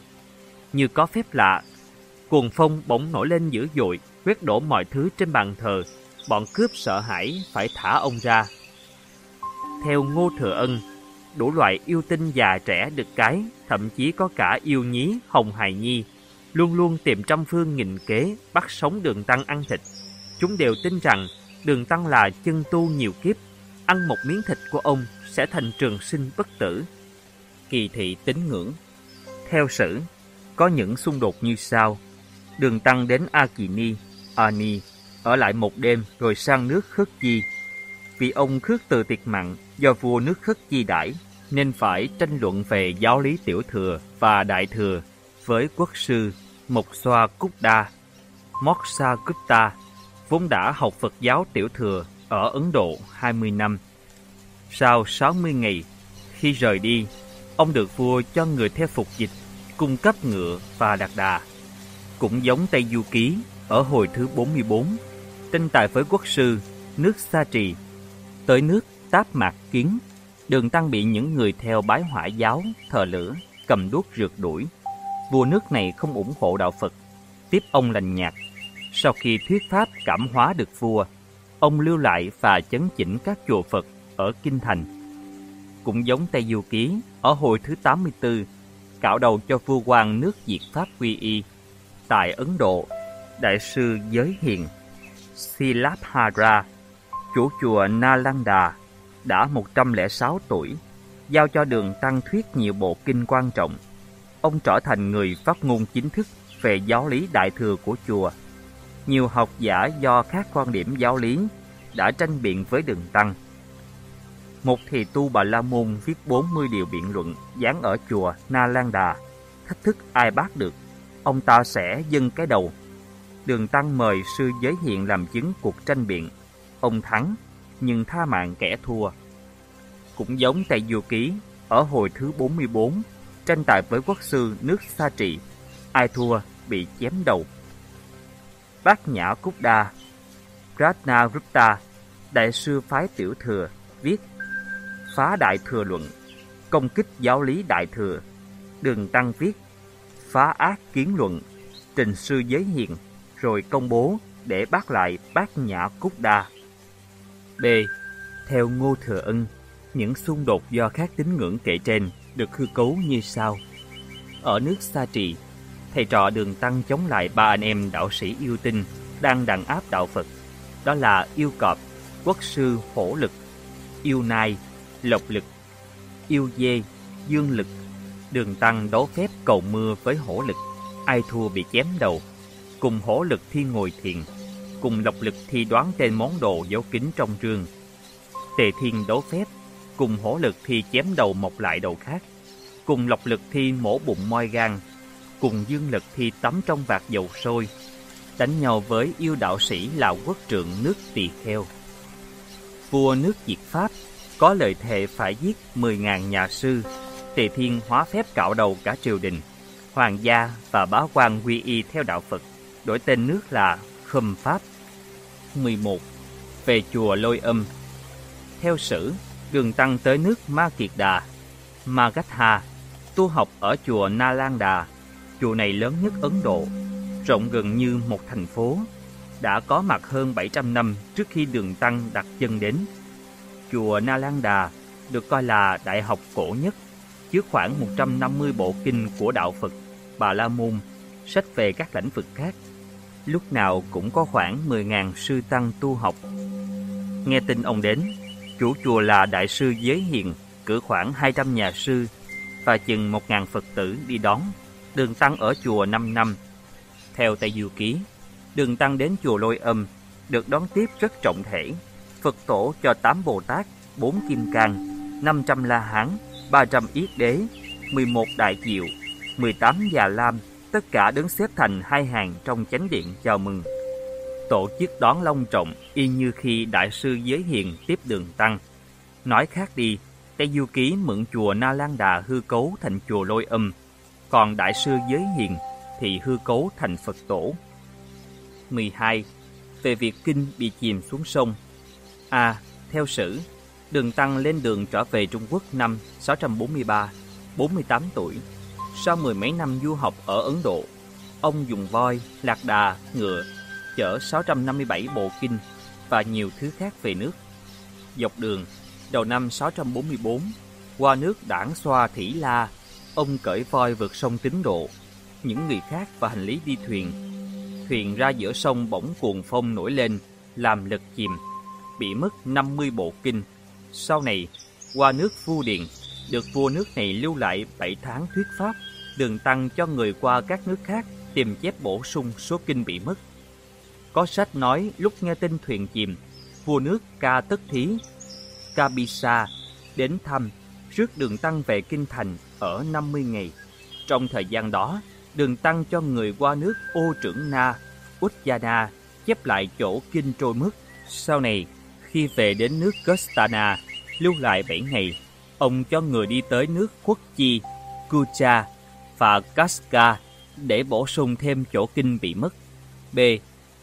Như có phép lạ, cuồng phong bỗng nổi lên dữ dội, quét đổ mọi thứ trên bàn thờ. Bọn cướp sợ hãi phải thả ông ra. Theo Ngô Thừa Ân, đủ loại yêu tinh già trẻ được cái, thậm chí có cả yêu nhí Hồng Hài Nhi, luôn luôn tìm trăm phương nghìn kế bắt sống đường tăng ăn thịt. Chúng đều tin rằng đường tăng là chân tu nhiều kiếp, ăn một miếng thịt của ông sẽ thành trường sinh bất tử. Kỳ thị tín ngưỡng Theo sử, có những xung đột như sau. Đường tăng đến A Kỳ Ni, Ani, ở lại một đêm rồi sang nước khất chi. Vì ông khước từ tiệc mặn do vua nước khất chi đãi nên phải tranh luận về giáo lý tiểu thừa và đại thừa với quốc sư Mộc Xoa Cúc Đa, Moksha Gupta, vốn đã học Phật giáo tiểu thừa ở Ấn Độ 20 năm. Sau 60 ngày, khi rời đi, ông được vua cho người theo phục dịch, cung cấp ngựa và đặc đà. Cũng giống Tây Du Ký ở hồi thứ 44, tranh tài với quốc sư nước Sa Trì, tới nước Táp Mạc Kiến Đường Tăng bị những người theo bái hỏa giáo, thờ lửa, cầm đuốc rượt đuổi. Vua nước này không ủng hộ đạo Phật, tiếp ông lành nhạt. Sau khi thuyết pháp cảm hóa được vua, ông lưu lại và chấn chỉnh các chùa Phật ở Kinh Thành. Cũng giống Tây Du Ký, ở hồi thứ 84, cạo đầu cho vua quan nước diệt Pháp quy y. Tại Ấn Độ, Đại sư Giới Hiền Silabhara, chủ chùa Nalanda, đã 106 tuổi, giao cho đường Tăng Thuyết nhiều bộ kinh quan trọng. Ông trở thành người phát ngôn chính thức về giáo lý đại thừa của chùa. Nhiều học giả do khác quan điểm giáo lý đã tranh biện với đường Tăng. Một thì tu Bà La Môn viết 40 điều biện luận dán ở chùa Na Lan Đà, thách thức ai bác được, ông ta sẽ dâng cái đầu. Đường Tăng mời sư giới hiện làm chứng cuộc tranh biện. Ông thắng nhưng tha mạng kẻ thua. Cũng giống tại Du Ký, ở hồi thứ 44, tranh tài với quốc sư nước Sa Trị, ai thua bị chém đầu. Bát Nhã Cúc Đa, Pratna Rupta, đại sư phái tiểu thừa, viết Phá Đại Thừa Luận, công kích giáo lý Đại Thừa, Đường Tăng viết Phá ác kiến luận, trình sư giới hiền, rồi công bố để bắt lại Bát Nhã Cúc Đa. B. Theo Ngô Thừa Ân, những xung đột do các tín ngưỡng kể trên được hư cấu như sau. Ở nước Sa Trì, thầy trò đường tăng chống lại ba anh em đạo sĩ yêu tinh đang đàn áp đạo Phật. Đó là yêu cọp, quốc sư hổ lực, yêu nai, lộc lực, yêu dê, dương lực. Đường tăng đấu phép cầu mưa với hổ lực, ai thua bị chém đầu. Cùng hổ lực thi ngồi thiền, cùng lộc lực thi đoán tên món đồ giấu kín trong rương. Tề thiên đấu phép, cùng hổ lực thi chém đầu mọc lại đầu khác, cùng lộc lực thi mổ bụng moi gan, cùng dương lực thi tắm trong vạt dầu sôi, đánh nhau với yêu đạo sĩ là quốc trượng nước tỳ kheo. Vua nước diệt Pháp có lời thề phải giết 10.000 nhà sư, Tề Thiên hóa phép cạo đầu cả triều đình, hoàng gia và bá quan quy y theo đạo Phật, đổi tên nước là Khâm Pháp. 11. Về chùa Lôi Âm Theo sử, đường tăng tới nước Ma Kiệt Đà, Ma Gách Hà, tu học ở chùa Na Lan Đà. Chùa này lớn nhất Ấn Độ, rộng gần như một thành phố, đã có mặt hơn 700 năm trước khi đường tăng đặt chân đến. Chùa Na Lan Đà được coi là đại học cổ nhất, chứa khoảng 150 bộ kinh của đạo Phật, Bà La Môn, sách về các lĩnh vực khác. Lúc nào cũng có khoảng 10.000 sư tăng tu học. Nghe tin ông đến, chủ chùa là đại sư Giới Hiền, cử khoảng 200 nhà sư và chừng 1.000 Phật tử đi đón. Đường Tăng ở chùa 5 năm. Theo Tây Du Ký, Đường Tăng đến chùa Lôi Âm, được đón tiếp rất trọng thể. Phật tổ cho 8 Bồ Tát, 4 Kim Cang, 500 La Hán, 300 Yết Đế, 11 Đại Diệu, 18 Già Lam, tất cả đứng xếp thành hai hàng trong chánh điện chào mừng. Tổ chức đón long trọng y như khi Đại sư Giới Hiền tiếp đường Tăng. Nói khác đi, Tây Du Ký mượn chùa Na Lan Đà hư cấu thành chùa Lôi Âm, còn Đại sư Giới Hiền thì hư cấu thành Phật Tổ. 12. Về việc kinh bị chìm xuống sông A. theo sử, Đường Tăng lên đường trở về Trung Quốc năm 643, 48 tuổi. Sau mười mấy năm du học ở Ấn Độ, ông dùng voi, lạc đà, ngựa, chở 657 bộ kinh và nhiều thứ khác về nước. Dọc đường, đầu năm 644, qua nước đảng xoa Thủy La, ông cởi voi vượt sông Tín Độ. Những người khác và hành lý đi thuyền. Thuyền ra giữa sông bỗng cuồng phong nổi lên, làm lật chìm, bị mất 50 bộ kinh. Sau này, qua nước Phu Điền, được vua nước này lưu lại 7 tháng thuyết pháp, đường tăng cho người qua các nước khác tìm chép bổ sung số kinh bị mất. Có sách nói lúc nghe tin thuyền chìm, vua nước Ca Tất Thí, Kabisa đến thăm, rước đường tăng về kinh thành ở 50 ngày. Trong thời gian đó, đường tăng cho người qua nước ô trưởng Na, Ujjana chép lại chỗ kinh trôi mất. Sau này, khi về đến nước Kostana, lưu lại 7 ngày, ông cho người đi tới nước Quốc Chi, Kucha và Kaska để bổ sung thêm chỗ kinh bị mất. B.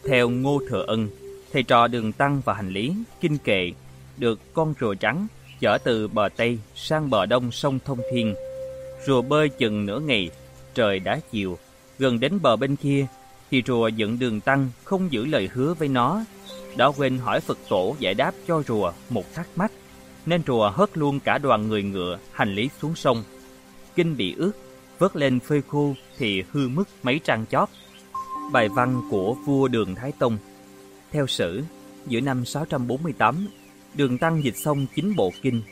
Theo Ngô Thừa Ân, thầy trò đường tăng và hành lý, kinh kệ, được con rùa trắng chở từ bờ Tây sang bờ Đông sông Thông Thiên. Rùa bơi chừng nửa ngày, trời đã chiều, gần đến bờ bên kia, thì rùa dẫn đường tăng không giữ lời hứa với nó. Đã quên hỏi Phật tổ giải đáp cho rùa một thắc mắc, nên rùa hất luôn cả đoàn người ngựa hành lý xuống sông. Kinh bị ướt, vớt lên phơi khô thì hư mất mấy trang chót. Bài văn của vua Đường Thái Tông Theo sử, giữa năm 648, Đường Tăng dịch xong chín bộ kinh,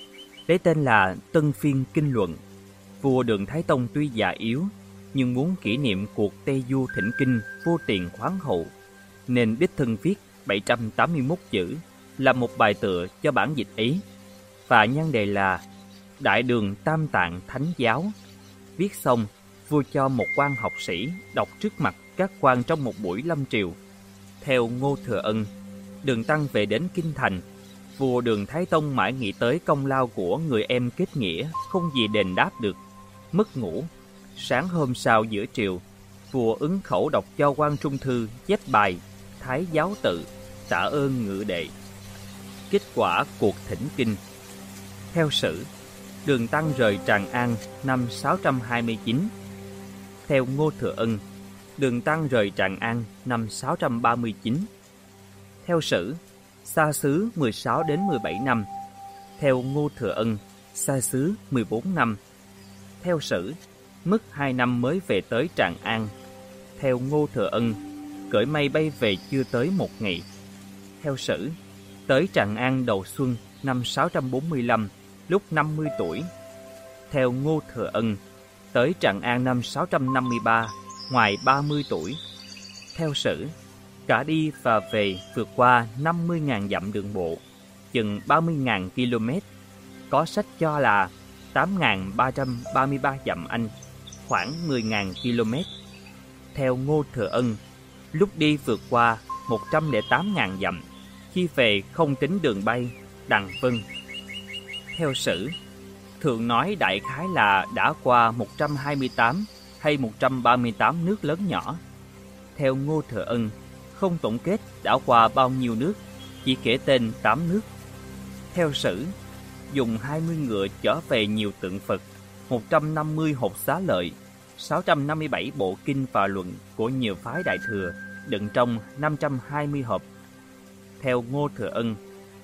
lấy tên là Tân Phiên Kinh Luận. Vua Đường Thái Tông tuy già yếu, nhưng muốn kỷ niệm cuộc Tây Du Thỉnh Kinh vô tiền khoáng hậu, nên đích thân viết 781 chữ là một bài tựa cho bản dịch ấy, và nhan đề là Đại đường Tam Tạng Thánh Giáo. Viết xong, vua cho một quan học sĩ đọc trước mặt các quan trong một buổi lâm triều. Theo Ngô Thừa Ân, đường tăng về đến Kinh Thành, vua đường Thái Tông mãi nghĩ tới công lao của người em kết nghĩa không gì đền đáp được. Mất ngủ, sáng hôm sau giữa triều, vua ứng khẩu đọc cho quan trung thư chép bài Thái giáo tự tạ ơn ngự đệ. Kết quả cuộc thỉnh kinh theo sử, đường tăng rời Tràng An năm 629. Theo Ngô Thừa Ân, đường tăng rời Tràng An năm 639. Theo sử, xa xứ 16 đến 17 năm. Theo Ngô Thừa Ân, xa xứ 14 năm. Theo sử, mất 2 năm mới về tới Tràng An. Theo Ngô Thừa Ân, cởi mây bay về chưa tới một ngày. Theo sử, tới Tràng An đầu xuân năm 645, lúc 50 tuổi. Theo Ngô Thừa Ân, tới Trạng An năm 653, ngoài 30 tuổi. Theo sử, cả đi và về vượt qua 50.000 dặm đường bộ, chừng 30.000 km. Có sách cho là 8.333 dặm Anh, khoảng 10.000 km. Theo Ngô Thừa Ân, lúc đi vượt qua 108.000 dặm, khi về không tính đường bay, đằng vân. Theo sử, thường nói đại khái là đã qua 128 hay 138 nước lớn nhỏ. Theo Ngô Thừa Ân, không tổng kết đã qua bao nhiêu nước, chỉ kể tên 8 nước. Theo sử, dùng 20 ngựa chở về nhiều tượng Phật, 150 hộp xá lợi, 657 bộ kinh và luận của nhiều phái đại thừa, đựng trong 520 hộp. Theo Ngô Thừa Ân,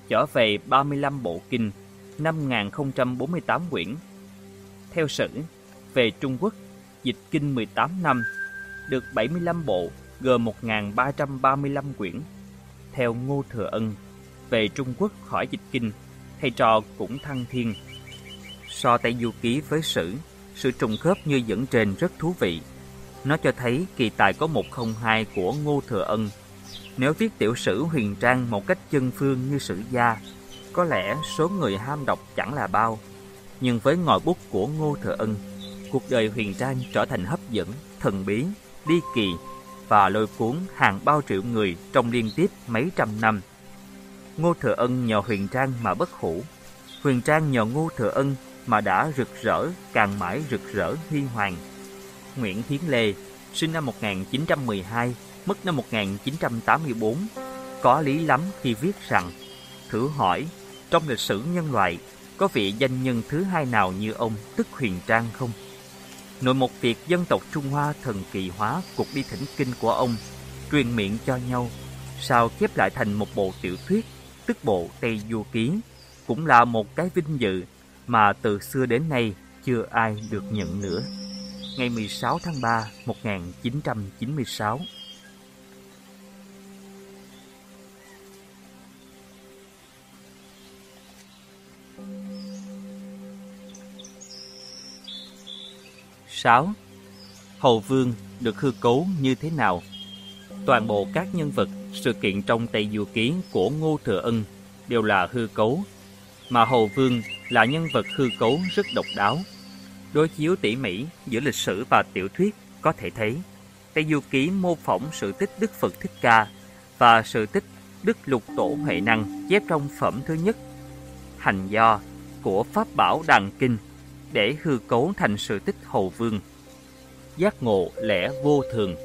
chở về 35 bộ kinh, 5048 quyển. Theo sử, về Trung Quốc, dịch kinh 18 năm, được 75 bộ, gồm 1335 quyển. Theo Ngô Thừa Ân, về Trung Quốc khỏi dịch kinh, thầy trò cũng thăng thiên. So Tây Du Ký với sử, sự trùng khớp như dẫn trên rất thú vị. Nó cho thấy kỳ tài có 102 của Ngô Thừa Ân. Nếu viết tiểu sử huyền trang một cách chân phương như sử gia, có lẽ số người ham đọc chẳng là bao. Nhưng với ngòi bút của Ngô Thừa Ân, cuộc đời huyền trang trở thành hấp dẫn, thần bí, ly kỳ và lôi cuốn hàng bao triệu người trong liên tiếp mấy trăm năm. Ngô Thừa Ân nhờ huyền trang mà bất hủ, huyền trang nhờ Ngô Thừa Ân mà đã rực rỡ, càng mãi rực rỡ huy hoàng. Nguyễn Thiến Lê, sinh năm 1912, mất năm 1984, có lý lắm khi viết rằng, thử hỏi, trong lịch sử nhân loại, có vị danh nhân thứ hai nào như ông tức huyền trang không? Nội một việc dân tộc Trung Hoa thần kỳ hóa cuộc đi thỉnh kinh của ông, truyền miệng cho nhau, sao chép lại thành một bộ tiểu thuyết, tức bộ Tây Du Ký, cũng là một cái vinh dự mà từ xưa đến nay chưa ai được nhận nữa. Ngày 16 tháng 3, 1996 6. Hầu Vương được hư cấu như thế nào? Toàn bộ các nhân vật, sự kiện trong Tây Du Ký của Ngô Thừa Ân đều là hư cấu, mà Hầu Vương là nhân vật hư cấu rất độc đáo. Đối chiếu tỉ mỉ giữa lịch sử và tiểu thuyết có thể thấy Tây Du Ký mô phỏng sự tích Đức Phật Thích Ca và sự tích Đức Lục Tổ Huệ Năng chép trong phẩm thứ nhất Hành Do của Pháp Bảo Đàn Kinh để hư cấu thành sự tích Hầu Vương. Giác ngộ lẽ vô thường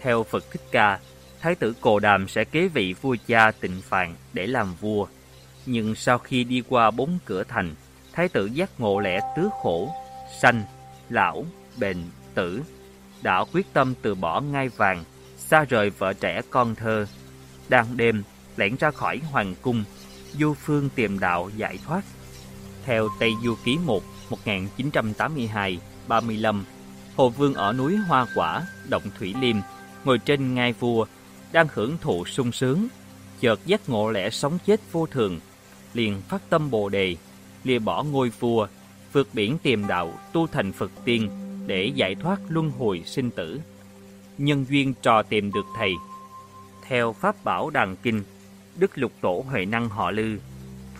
Theo Phật Thích Ca, Thái tử Cồ Đàm sẽ kế vị vua cha tịnh Phạn để làm vua. Nhưng sau khi đi qua bốn cửa thành, Thái tử giác ngộ lẽ tứ khổ, sanh, lão, bệnh, tử, đã quyết tâm từ bỏ ngai vàng, xa rời vợ trẻ con thơ. Đang đêm, lẻn ra khỏi hoàng cung, du phương tìm đạo giải thoát. Theo Tây Du Ký 1, 1982-35, Hồ Vương ở núi Hoa Quả, Động Thủy Liêm, ngồi trên ngai vua, đang hưởng thụ sung sướng, chợt giác ngộ lẽ sống chết vô thường, liền phát tâm Bồ đề, lìa bỏ ngôi vua, vượt biển tìm đạo tu thành Phật tiên để giải thoát luân hồi sinh tử. Nhân duyên trò tìm được thầy. Theo pháp bảo đàn kinh, Đức Lục Tổ Huệ Năng họ Lư,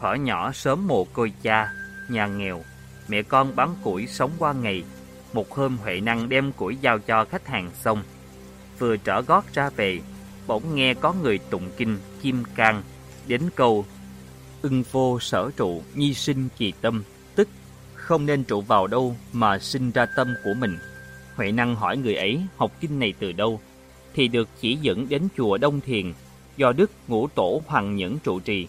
thỏa nhỏ sớm mồ côi cha, nhà nghèo, mẹ con bán củi sống qua ngày. Một hôm Huệ Năng đem củi giao cho khách hàng xong, vừa trở gót ra về, bỗng nghe có người tụng kinh kim cang đến câu ưng vô sở trụ nhi sinh kỳ tâm tức không nên trụ vào đâu mà sinh ra tâm của mình. Huệ năng hỏi người ấy học kinh này từ đâu? Thì được chỉ dẫn đến chùa đông thiền do đức ngũ tổ hoàng nhẫn trụ trì.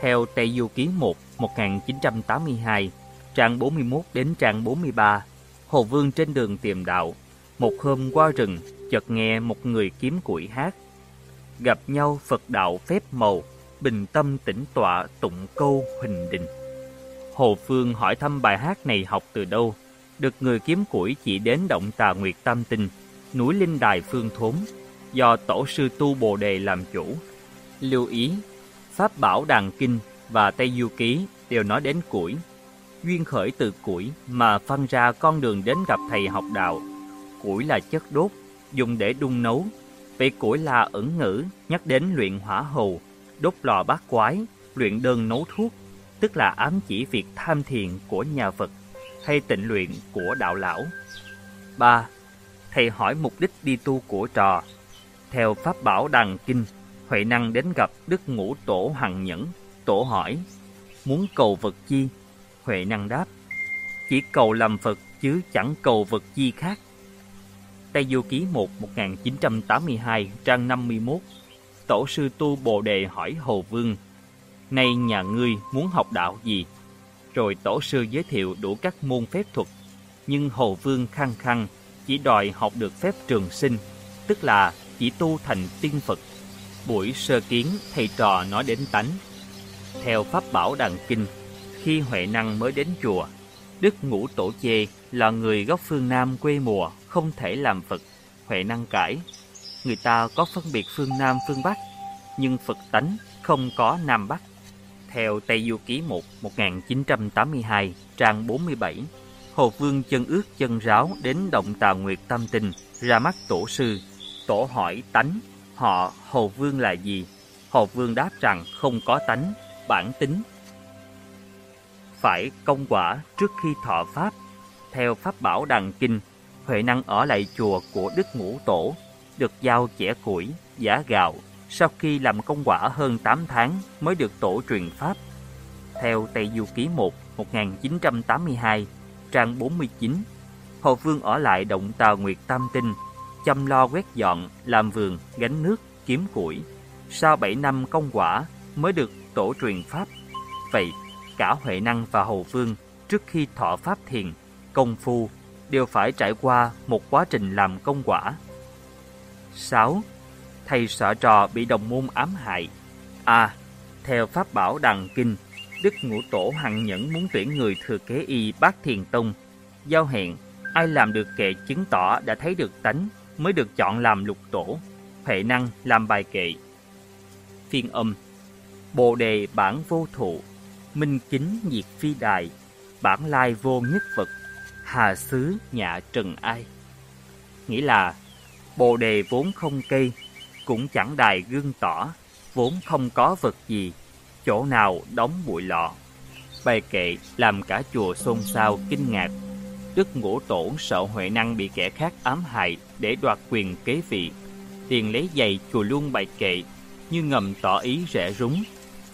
Theo tây du ký 1 1982 trang 41 đến trang 43 hồ vương trên đường tìm đạo một hôm qua rừng chợt nghe một người kiếm củi hát gặp nhau phật đạo phép màu bình tâm tĩnh tọa tụng câu huỳnh đình. Hồ Phương hỏi thăm bài hát này học từ đâu, được người kiếm củi chỉ đến động Tà Nguyệt Tam Tinh, núi Linh Đài Phương Thốn, do tổ sư Tu Bồ Đề làm chủ. Lưu ý, Pháp Bảo Đàn Kinh và Tây Du Ký đều nói đến củi. Duyên khởi từ củi mà phân ra con đường đến gặp thầy học đạo. Củi là chất đốt, dùng để đun nấu. Vậy củi là ẩn ngữ, nhắc đến luyện hỏa hầu, đốt lò bát quái, luyện đơn nấu thuốc, tức là ám chỉ việc tham thiền của nhà Phật hay tịnh luyện của đạo lão. 3. Thầy hỏi mục đích đi tu của trò. Theo Pháp Bảo Đàn Kinh, Huệ Năng đến gặp Đức Ngũ Tổ Hằng Nhẫn. Tổ hỏi, muốn cầu vật chi? Huệ Năng đáp, chỉ cầu làm Phật chứ chẳng cầu vật chi khác. Tây Du Ký 1 1982 trang 51 Tổ sư tu Bồ Đề hỏi Hồ Vương, Nay nhà ngươi muốn học đạo gì? Rồi tổ sư giới thiệu đủ các môn phép thuật. Nhưng Hồ Vương khăng khăng chỉ đòi học được phép trường sinh, tức là chỉ tu thành tiên Phật. Buổi sơ kiến, thầy trò nói đến tánh. Theo Pháp Bảo Đàn Kinh, khi Huệ Năng mới đến chùa, Đức Ngũ Tổ Chê là người gốc phương Nam quê mùa, không thể làm Phật. Huệ Năng cãi, người ta có phân biệt phương Nam phương Bắc, nhưng Phật tánh không có Nam Bắc. Theo Tây Du Ký 1 1982, trang 47, Hồ Vương chân ướt chân ráo đến động Tà Nguyệt tâm tình ra mắt tổ sư. Tổ hỏi tánh, họ Hồ Vương là gì? Hồ Vương đáp rằng không có tánh, bản tính. Phải công quả trước khi thọ Pháp. Theo Pháp Bảo Đằng Kinh, Huệ Năng ở lại chùa của Đức Ngũ Tổ, được giao chẻ củi, giả gạo, sau khi làm công quả hơn 8 tháng mới được tổ truyền Pháp. Theo Tây Du Ký 1 1982, trang 49, Hồ Vương ở lại động Tàu Nguyệt Tam Tinh, chăm lo quét dọn, làm vườn, gánh nước, kiếm củi. Sau 7 năm công quả mới được tổ truyền Pháp. Vậy, cả Huệ Năng và Hầu Vương trước khi thọ Pháp thiền, công phu đều phải trải qua một quá trình làm công quả. 6. Thầy sợ trò bị đồng môn ám hại. A. theo Pháp Bảo Đằng Kinh, Đức Ngũ Tổ hằng nhẫn muốn tuyển người thừa kế y bác thiền tông. Giao hẹn, ai làm được kệ chứng tỏ đã thấy được tánh mới được chọn làm lục tổ. Huệ năng làm bài kệ. Phiên âm Bồ đề bản vô thụ, minh kính diệt phi đài, bản lai vô nhất vật, hà xứ nhạ trần ai. Nghĩa là, bồ đề vốn không cây, cũng chẳng đài gương tỏ, vốn không có vật gì, chỗ nào đóng bụi lọ. Bài kệ làm cả chùa xôn xao kinh ngạc. Đức ngũ tổ sợ Huệ Năng bị kẻ khác ám hại để đoạt quyền kế vị. Liền lấy giày chùa luôn bài kệ như ngầm tỏ ý rẻ rúng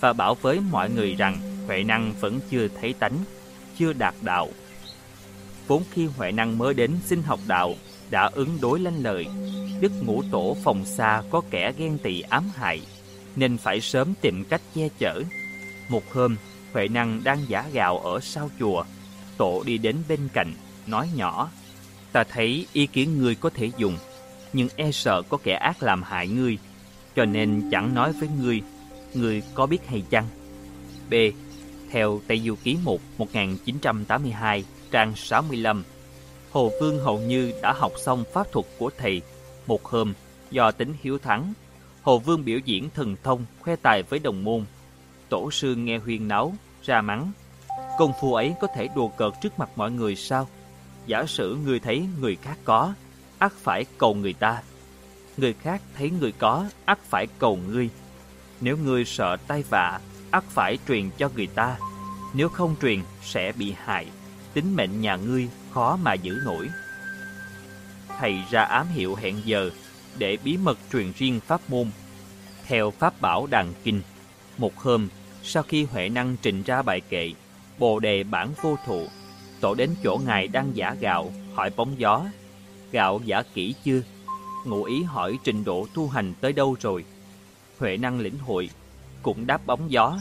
và bảo với mọi người rằng Huệ Năng vẫn chưa thấy tánh, chưa đạt đạo. Vốn khi Huệ Năng mới đến xin học đạo, đã ứng đối lanh lợi, Đức Ngũ Tổ phòng xa có kẻ ghen tị ám hại, nên phải sớm tìm cách che chở. Một hôm, Huệ Năng đang giả gạo ở sau chùa, Tổ đi đến bên cạnh, nói nhỏ, ta thấy ý kiến ngươi có thể dùng, nhưng e sợ có kẻ ác làm hại ngươi, cho nên chẳng nói với ngươi, người có biết hay chăng? B. Theo Tây Du Ký 1 1982, trang 65, Hồ Vương hầu như đã học xong pháp thuật của thầy. Một hôm, do tính hiếu thắng, Hồ Vương biểu diễn thần thông khoe tài với đồng môn. Tổ sư nghe huyên náo, ra mắng. Công phu ấy có thể đùa cợt trước mặt mọi người sao? Giả sử người thấy người khác có, ắt phải cầu người ta. Người khác thấy người có, ắt phải cầu ngươi. Nếu ngươi sợ tai vạ, ắt phải truyền cho người ta. Nếu không truyền, sẽ bị hại. Tính mệnh nhà ngươi khó mà giữ nổi. Thầy ra ám hiệu hẹn giờ để bí mật truyền riêng pháp môn. Theo pháp bảo đàn kinh, một hôm sau khi Huệ Năng trình ra bài kệ Bồ đề bản vô thụ, tổ đến chỗ ngài đang giả gạo, hỏi bóng gió. Gạo giả kỹ chưa? Ngụ ý hỏi trình độ tu hành tới đâu rồi? Huệ Năng lĩnh hội, cũng đáp bóng gió.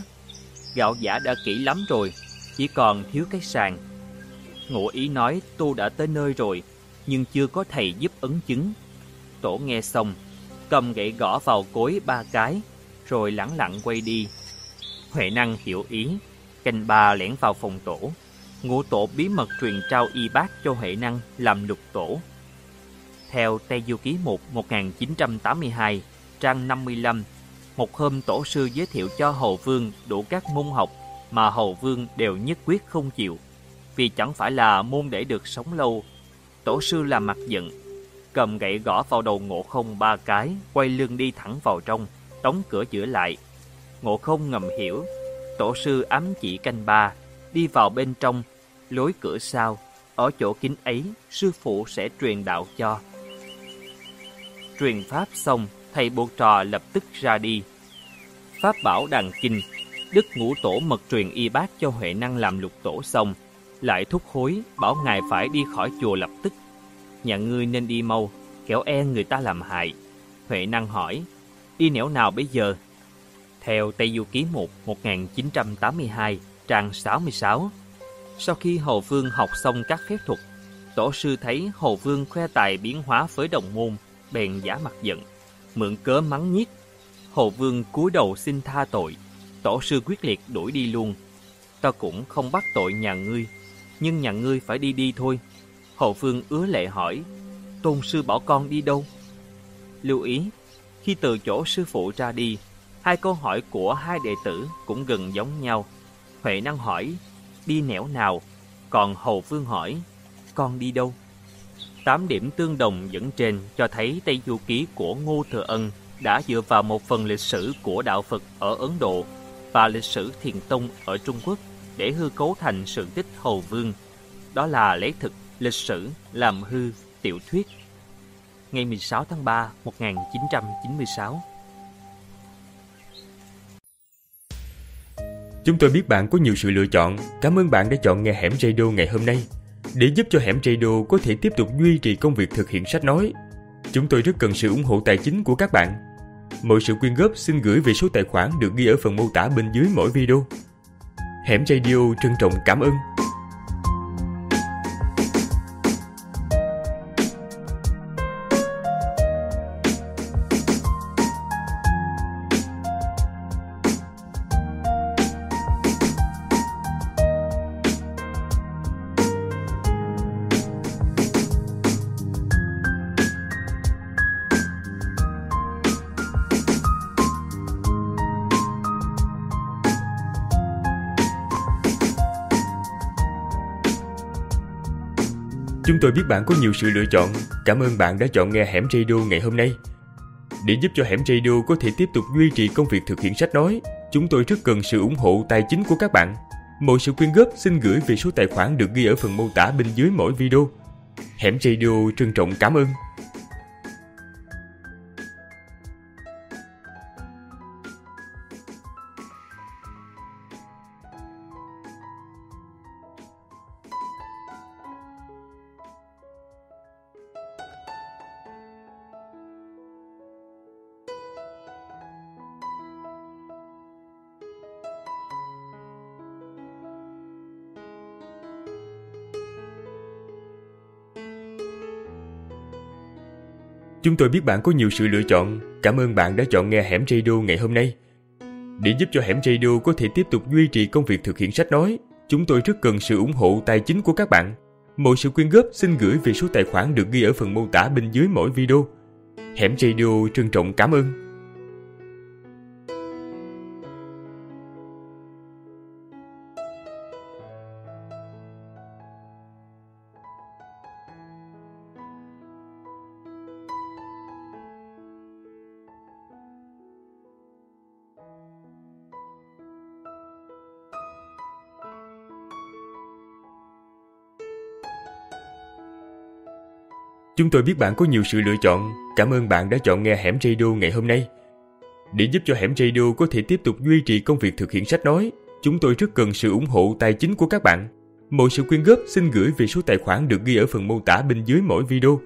Gạo giả đã kỹ lắm rồi, chỉ còn thiếu cái sàn. Ngụ ý nói tu đã tới nơi rồi, nhưng chưa có thầy giúp ấn chứng. Tổ nghe xong, cầm gậy gõ vào cối ba cái, rồi lẳng lặng quay đi. Huệ năng hiểu ý, canh ba lẻn vào phòng tổ. Ngũ tổ bí mật truyền trao y bác cho Huệ năng làm lục tổ. Theo Tây Du Ký 1 1982, trang 55, một hôm tổ sư giới thiệu cho Hầu Vương đủ các môn học mà Hầu Vương đều nhất quyết không chịu. Vì chẳng phải là môn để được sống lâu. Tổ sư làm mặt giận, cầm gậy gõ vào đầu ngộ không ba cái, quay lưng đi thẳng vào trong, đóng cửa chữa lại. Ngộ không ngầm hiểu, tổ sư ám chỉ canh ba, đi vào bên trong, lối cửa sau, ở chỗ kín ấy, sư phụ sẽ truyền đạo cho. Truyền pháp xong, thầy buộc trò lập tức ra đi. Pháp bảo đàn kinh, Đức Ngũ Tổ mật truyền y bác cho Huệ Năng làm lục tổ xong, lại thúc hối bảo ngài phải đi khỏi chùa lập tức. Nhà ngươi nên đi mau, kẻo e người ta làm hại. Huệ năng hỏi, đi nẻo nào bây giờ? Theo Tây Du Ký 1 1982, trang 66, sau khi Hồ Vương học xong các phép thuật, tổ sư thấy Hồ Vương khoe tài biến hóa với đồng môn, bèn giả mặt giận, mượn cớ mắng nhiếc. Hồ Vương cúi đầu xin tha tội, tổ sư quyết liệt đuổi đi luôn. Ta cũng không bắt tội nhà ngươi, nhưng nhà ngươi phải đi đi thôi. Hồ Vương ứa lệ hỏi, tôn sư bảo con đi đâu? Lưu ý, khi từ chỗ sư phụ ra đi, hai câu hỏi của hai đệ tử cũng gần giống nhau. Huệ năng hỏi, đi nẻo nào? Còn Hầu Vương hỏi, con đi đâu? Tám điểm tương đồng dẫn trên cho thấy Tây Du Ký của Ngô Thừa Ân đã dựa vào một phần lịch sử của đạo Phật ở Ấn Độ và lịch sử Thiền Tông ở Trung Quốc để hư cấu thành sự tích Hầu Vương. Đó là lấy thực lịch sử làm hư tiểu thuyết. Ngày 16 tháng 3, 1996
Chúng tôi biết bạn có nhiều sự lựa chọn. Cảm ơn bạn đã chọn nghe Hẻm Radio ngày hôm nay. Để giúp cho Hẻm Radio có thể tiếp tục duy trì công việc thực hiện sách nói, chúng tôi rất cần sự ủng hộ tài chính của các bạn. Mọi sự quyên góp xin gửi về số tài khoản được ghi ở phần mô tả bên dưới mỗi video. Hẻm Radio trân trọng cảm ơn. Tôi biết bạn có nhiều sự lựa chọn. Cảm ơn bạn đã chọn nghe Hẻm Radio ngày hôm nay. Để giúp cho Hẻm Radio có thể tiếp tục duy trì công việc thực hiện sách nói, chúng tôi rất cần sự ủng hộ tài chính của các bạn. Mọi sự quyên góp xin gửi về số tài khoản được ghi ở phần mô tả bên dưới mỗi video. Hẻm Radio trân trọng cảm ơn. Chúng tôi biết bạn có nhiều sự lựa chọn. Cảm ơn bạn đã chọn nghe Hẻm Radio ngày hôm nay. Để giúp cho Hẻm Radio có thể tiếp tục duy trì công việc thực hiện sách nói, chúng tôi rất cần sự ủng hộ tài chính của các bạn. Mọi sự quyên góp xin gửi về số tài khoản được ghi ở phần mô tả bên dưới mỗi video. Hẻm Radio trân trọng cảm ơn. Chúng tôi biết bạn có nhiều sự lựa chọn. Cảm ơn bạn đã chọn nghe Hẻm Radio ngày hôm nay. Để giúp cho Hẻm Radio có thể tiếp tục duy trì công việc thực hiện sách nói, chúng tôi rất cần sự ủng hộ tài chính của các bạn. Mọi sự quyên góp xin gửi về số tài khoản được ghi ở phần mô tả bên dưới mỗi video.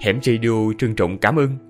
Hẻm Radio trân trọng cảm ơn.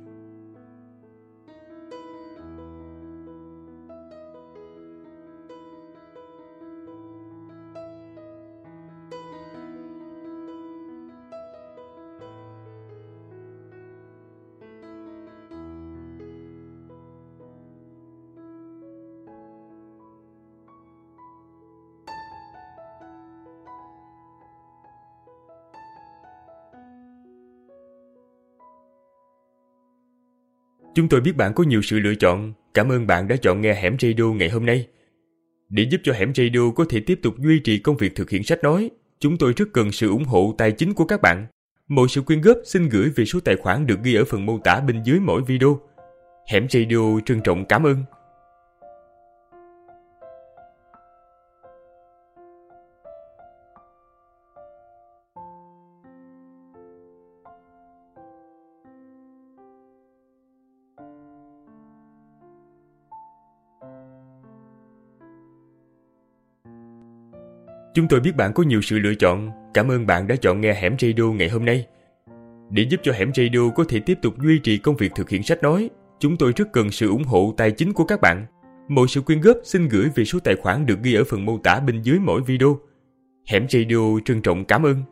Chúng tôi biết bạn có nhiều sự lựa chọn. Cảm ơn bạn đã chọn nghe Hẻm Radio ngày hôm nay. Để giúp cho Hẻm Radio có thể tiếp tục duy trì công việc thực hiện sách nói, chúng tôi rất cần sự ủng hộ tài chính của các bạn. Mọi sự quyên góp xin gửi về số tài khoản được ghi ở phần mô tả bên dưới mỗi video. Hẻm Radio trân trọng cảm ơn. Chúng tôi biết bạn có nhiều sự lựa chọn. Cảm ơn bạn đã chọn nghe Hẻm Radio ngày hôm nay. Để giúp cho Hẻm Radio có thể tiếp tục duy trì công việc thực hiện sách nói, chúng tôi rất cần sự ủng hộ tài chính của các bạn. Mọi sự quyên góp xin gửi về số tài khoản được ghi ở phần mô tả bên dưới mỗi video. Hẻm Radio trân trọng cảm ơn.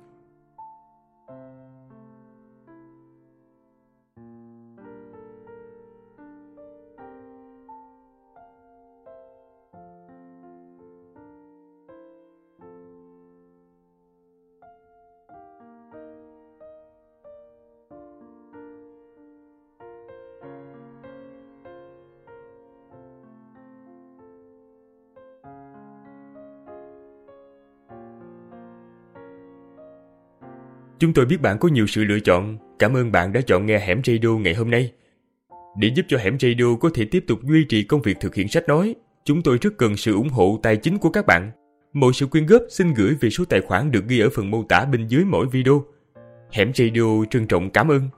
Chúng tôi biết bạn có nhiều sự lựa chọn. Cảm ơn bạn đã chọn nghe Hẻm Radio ngày hôm nay. Để giúp cho Hẻm Radio có thể tiếp tục duy trì công việc thực hiện sách nói, chúng tôi rất cần sự ủng hộ tài chính của các bạn. Mọi sự quyên góp xin gửi về số tài khoản được ghi ở phần mô tả bên dưới mỗi video. Hẻm Radio trân trọng cảm ơn.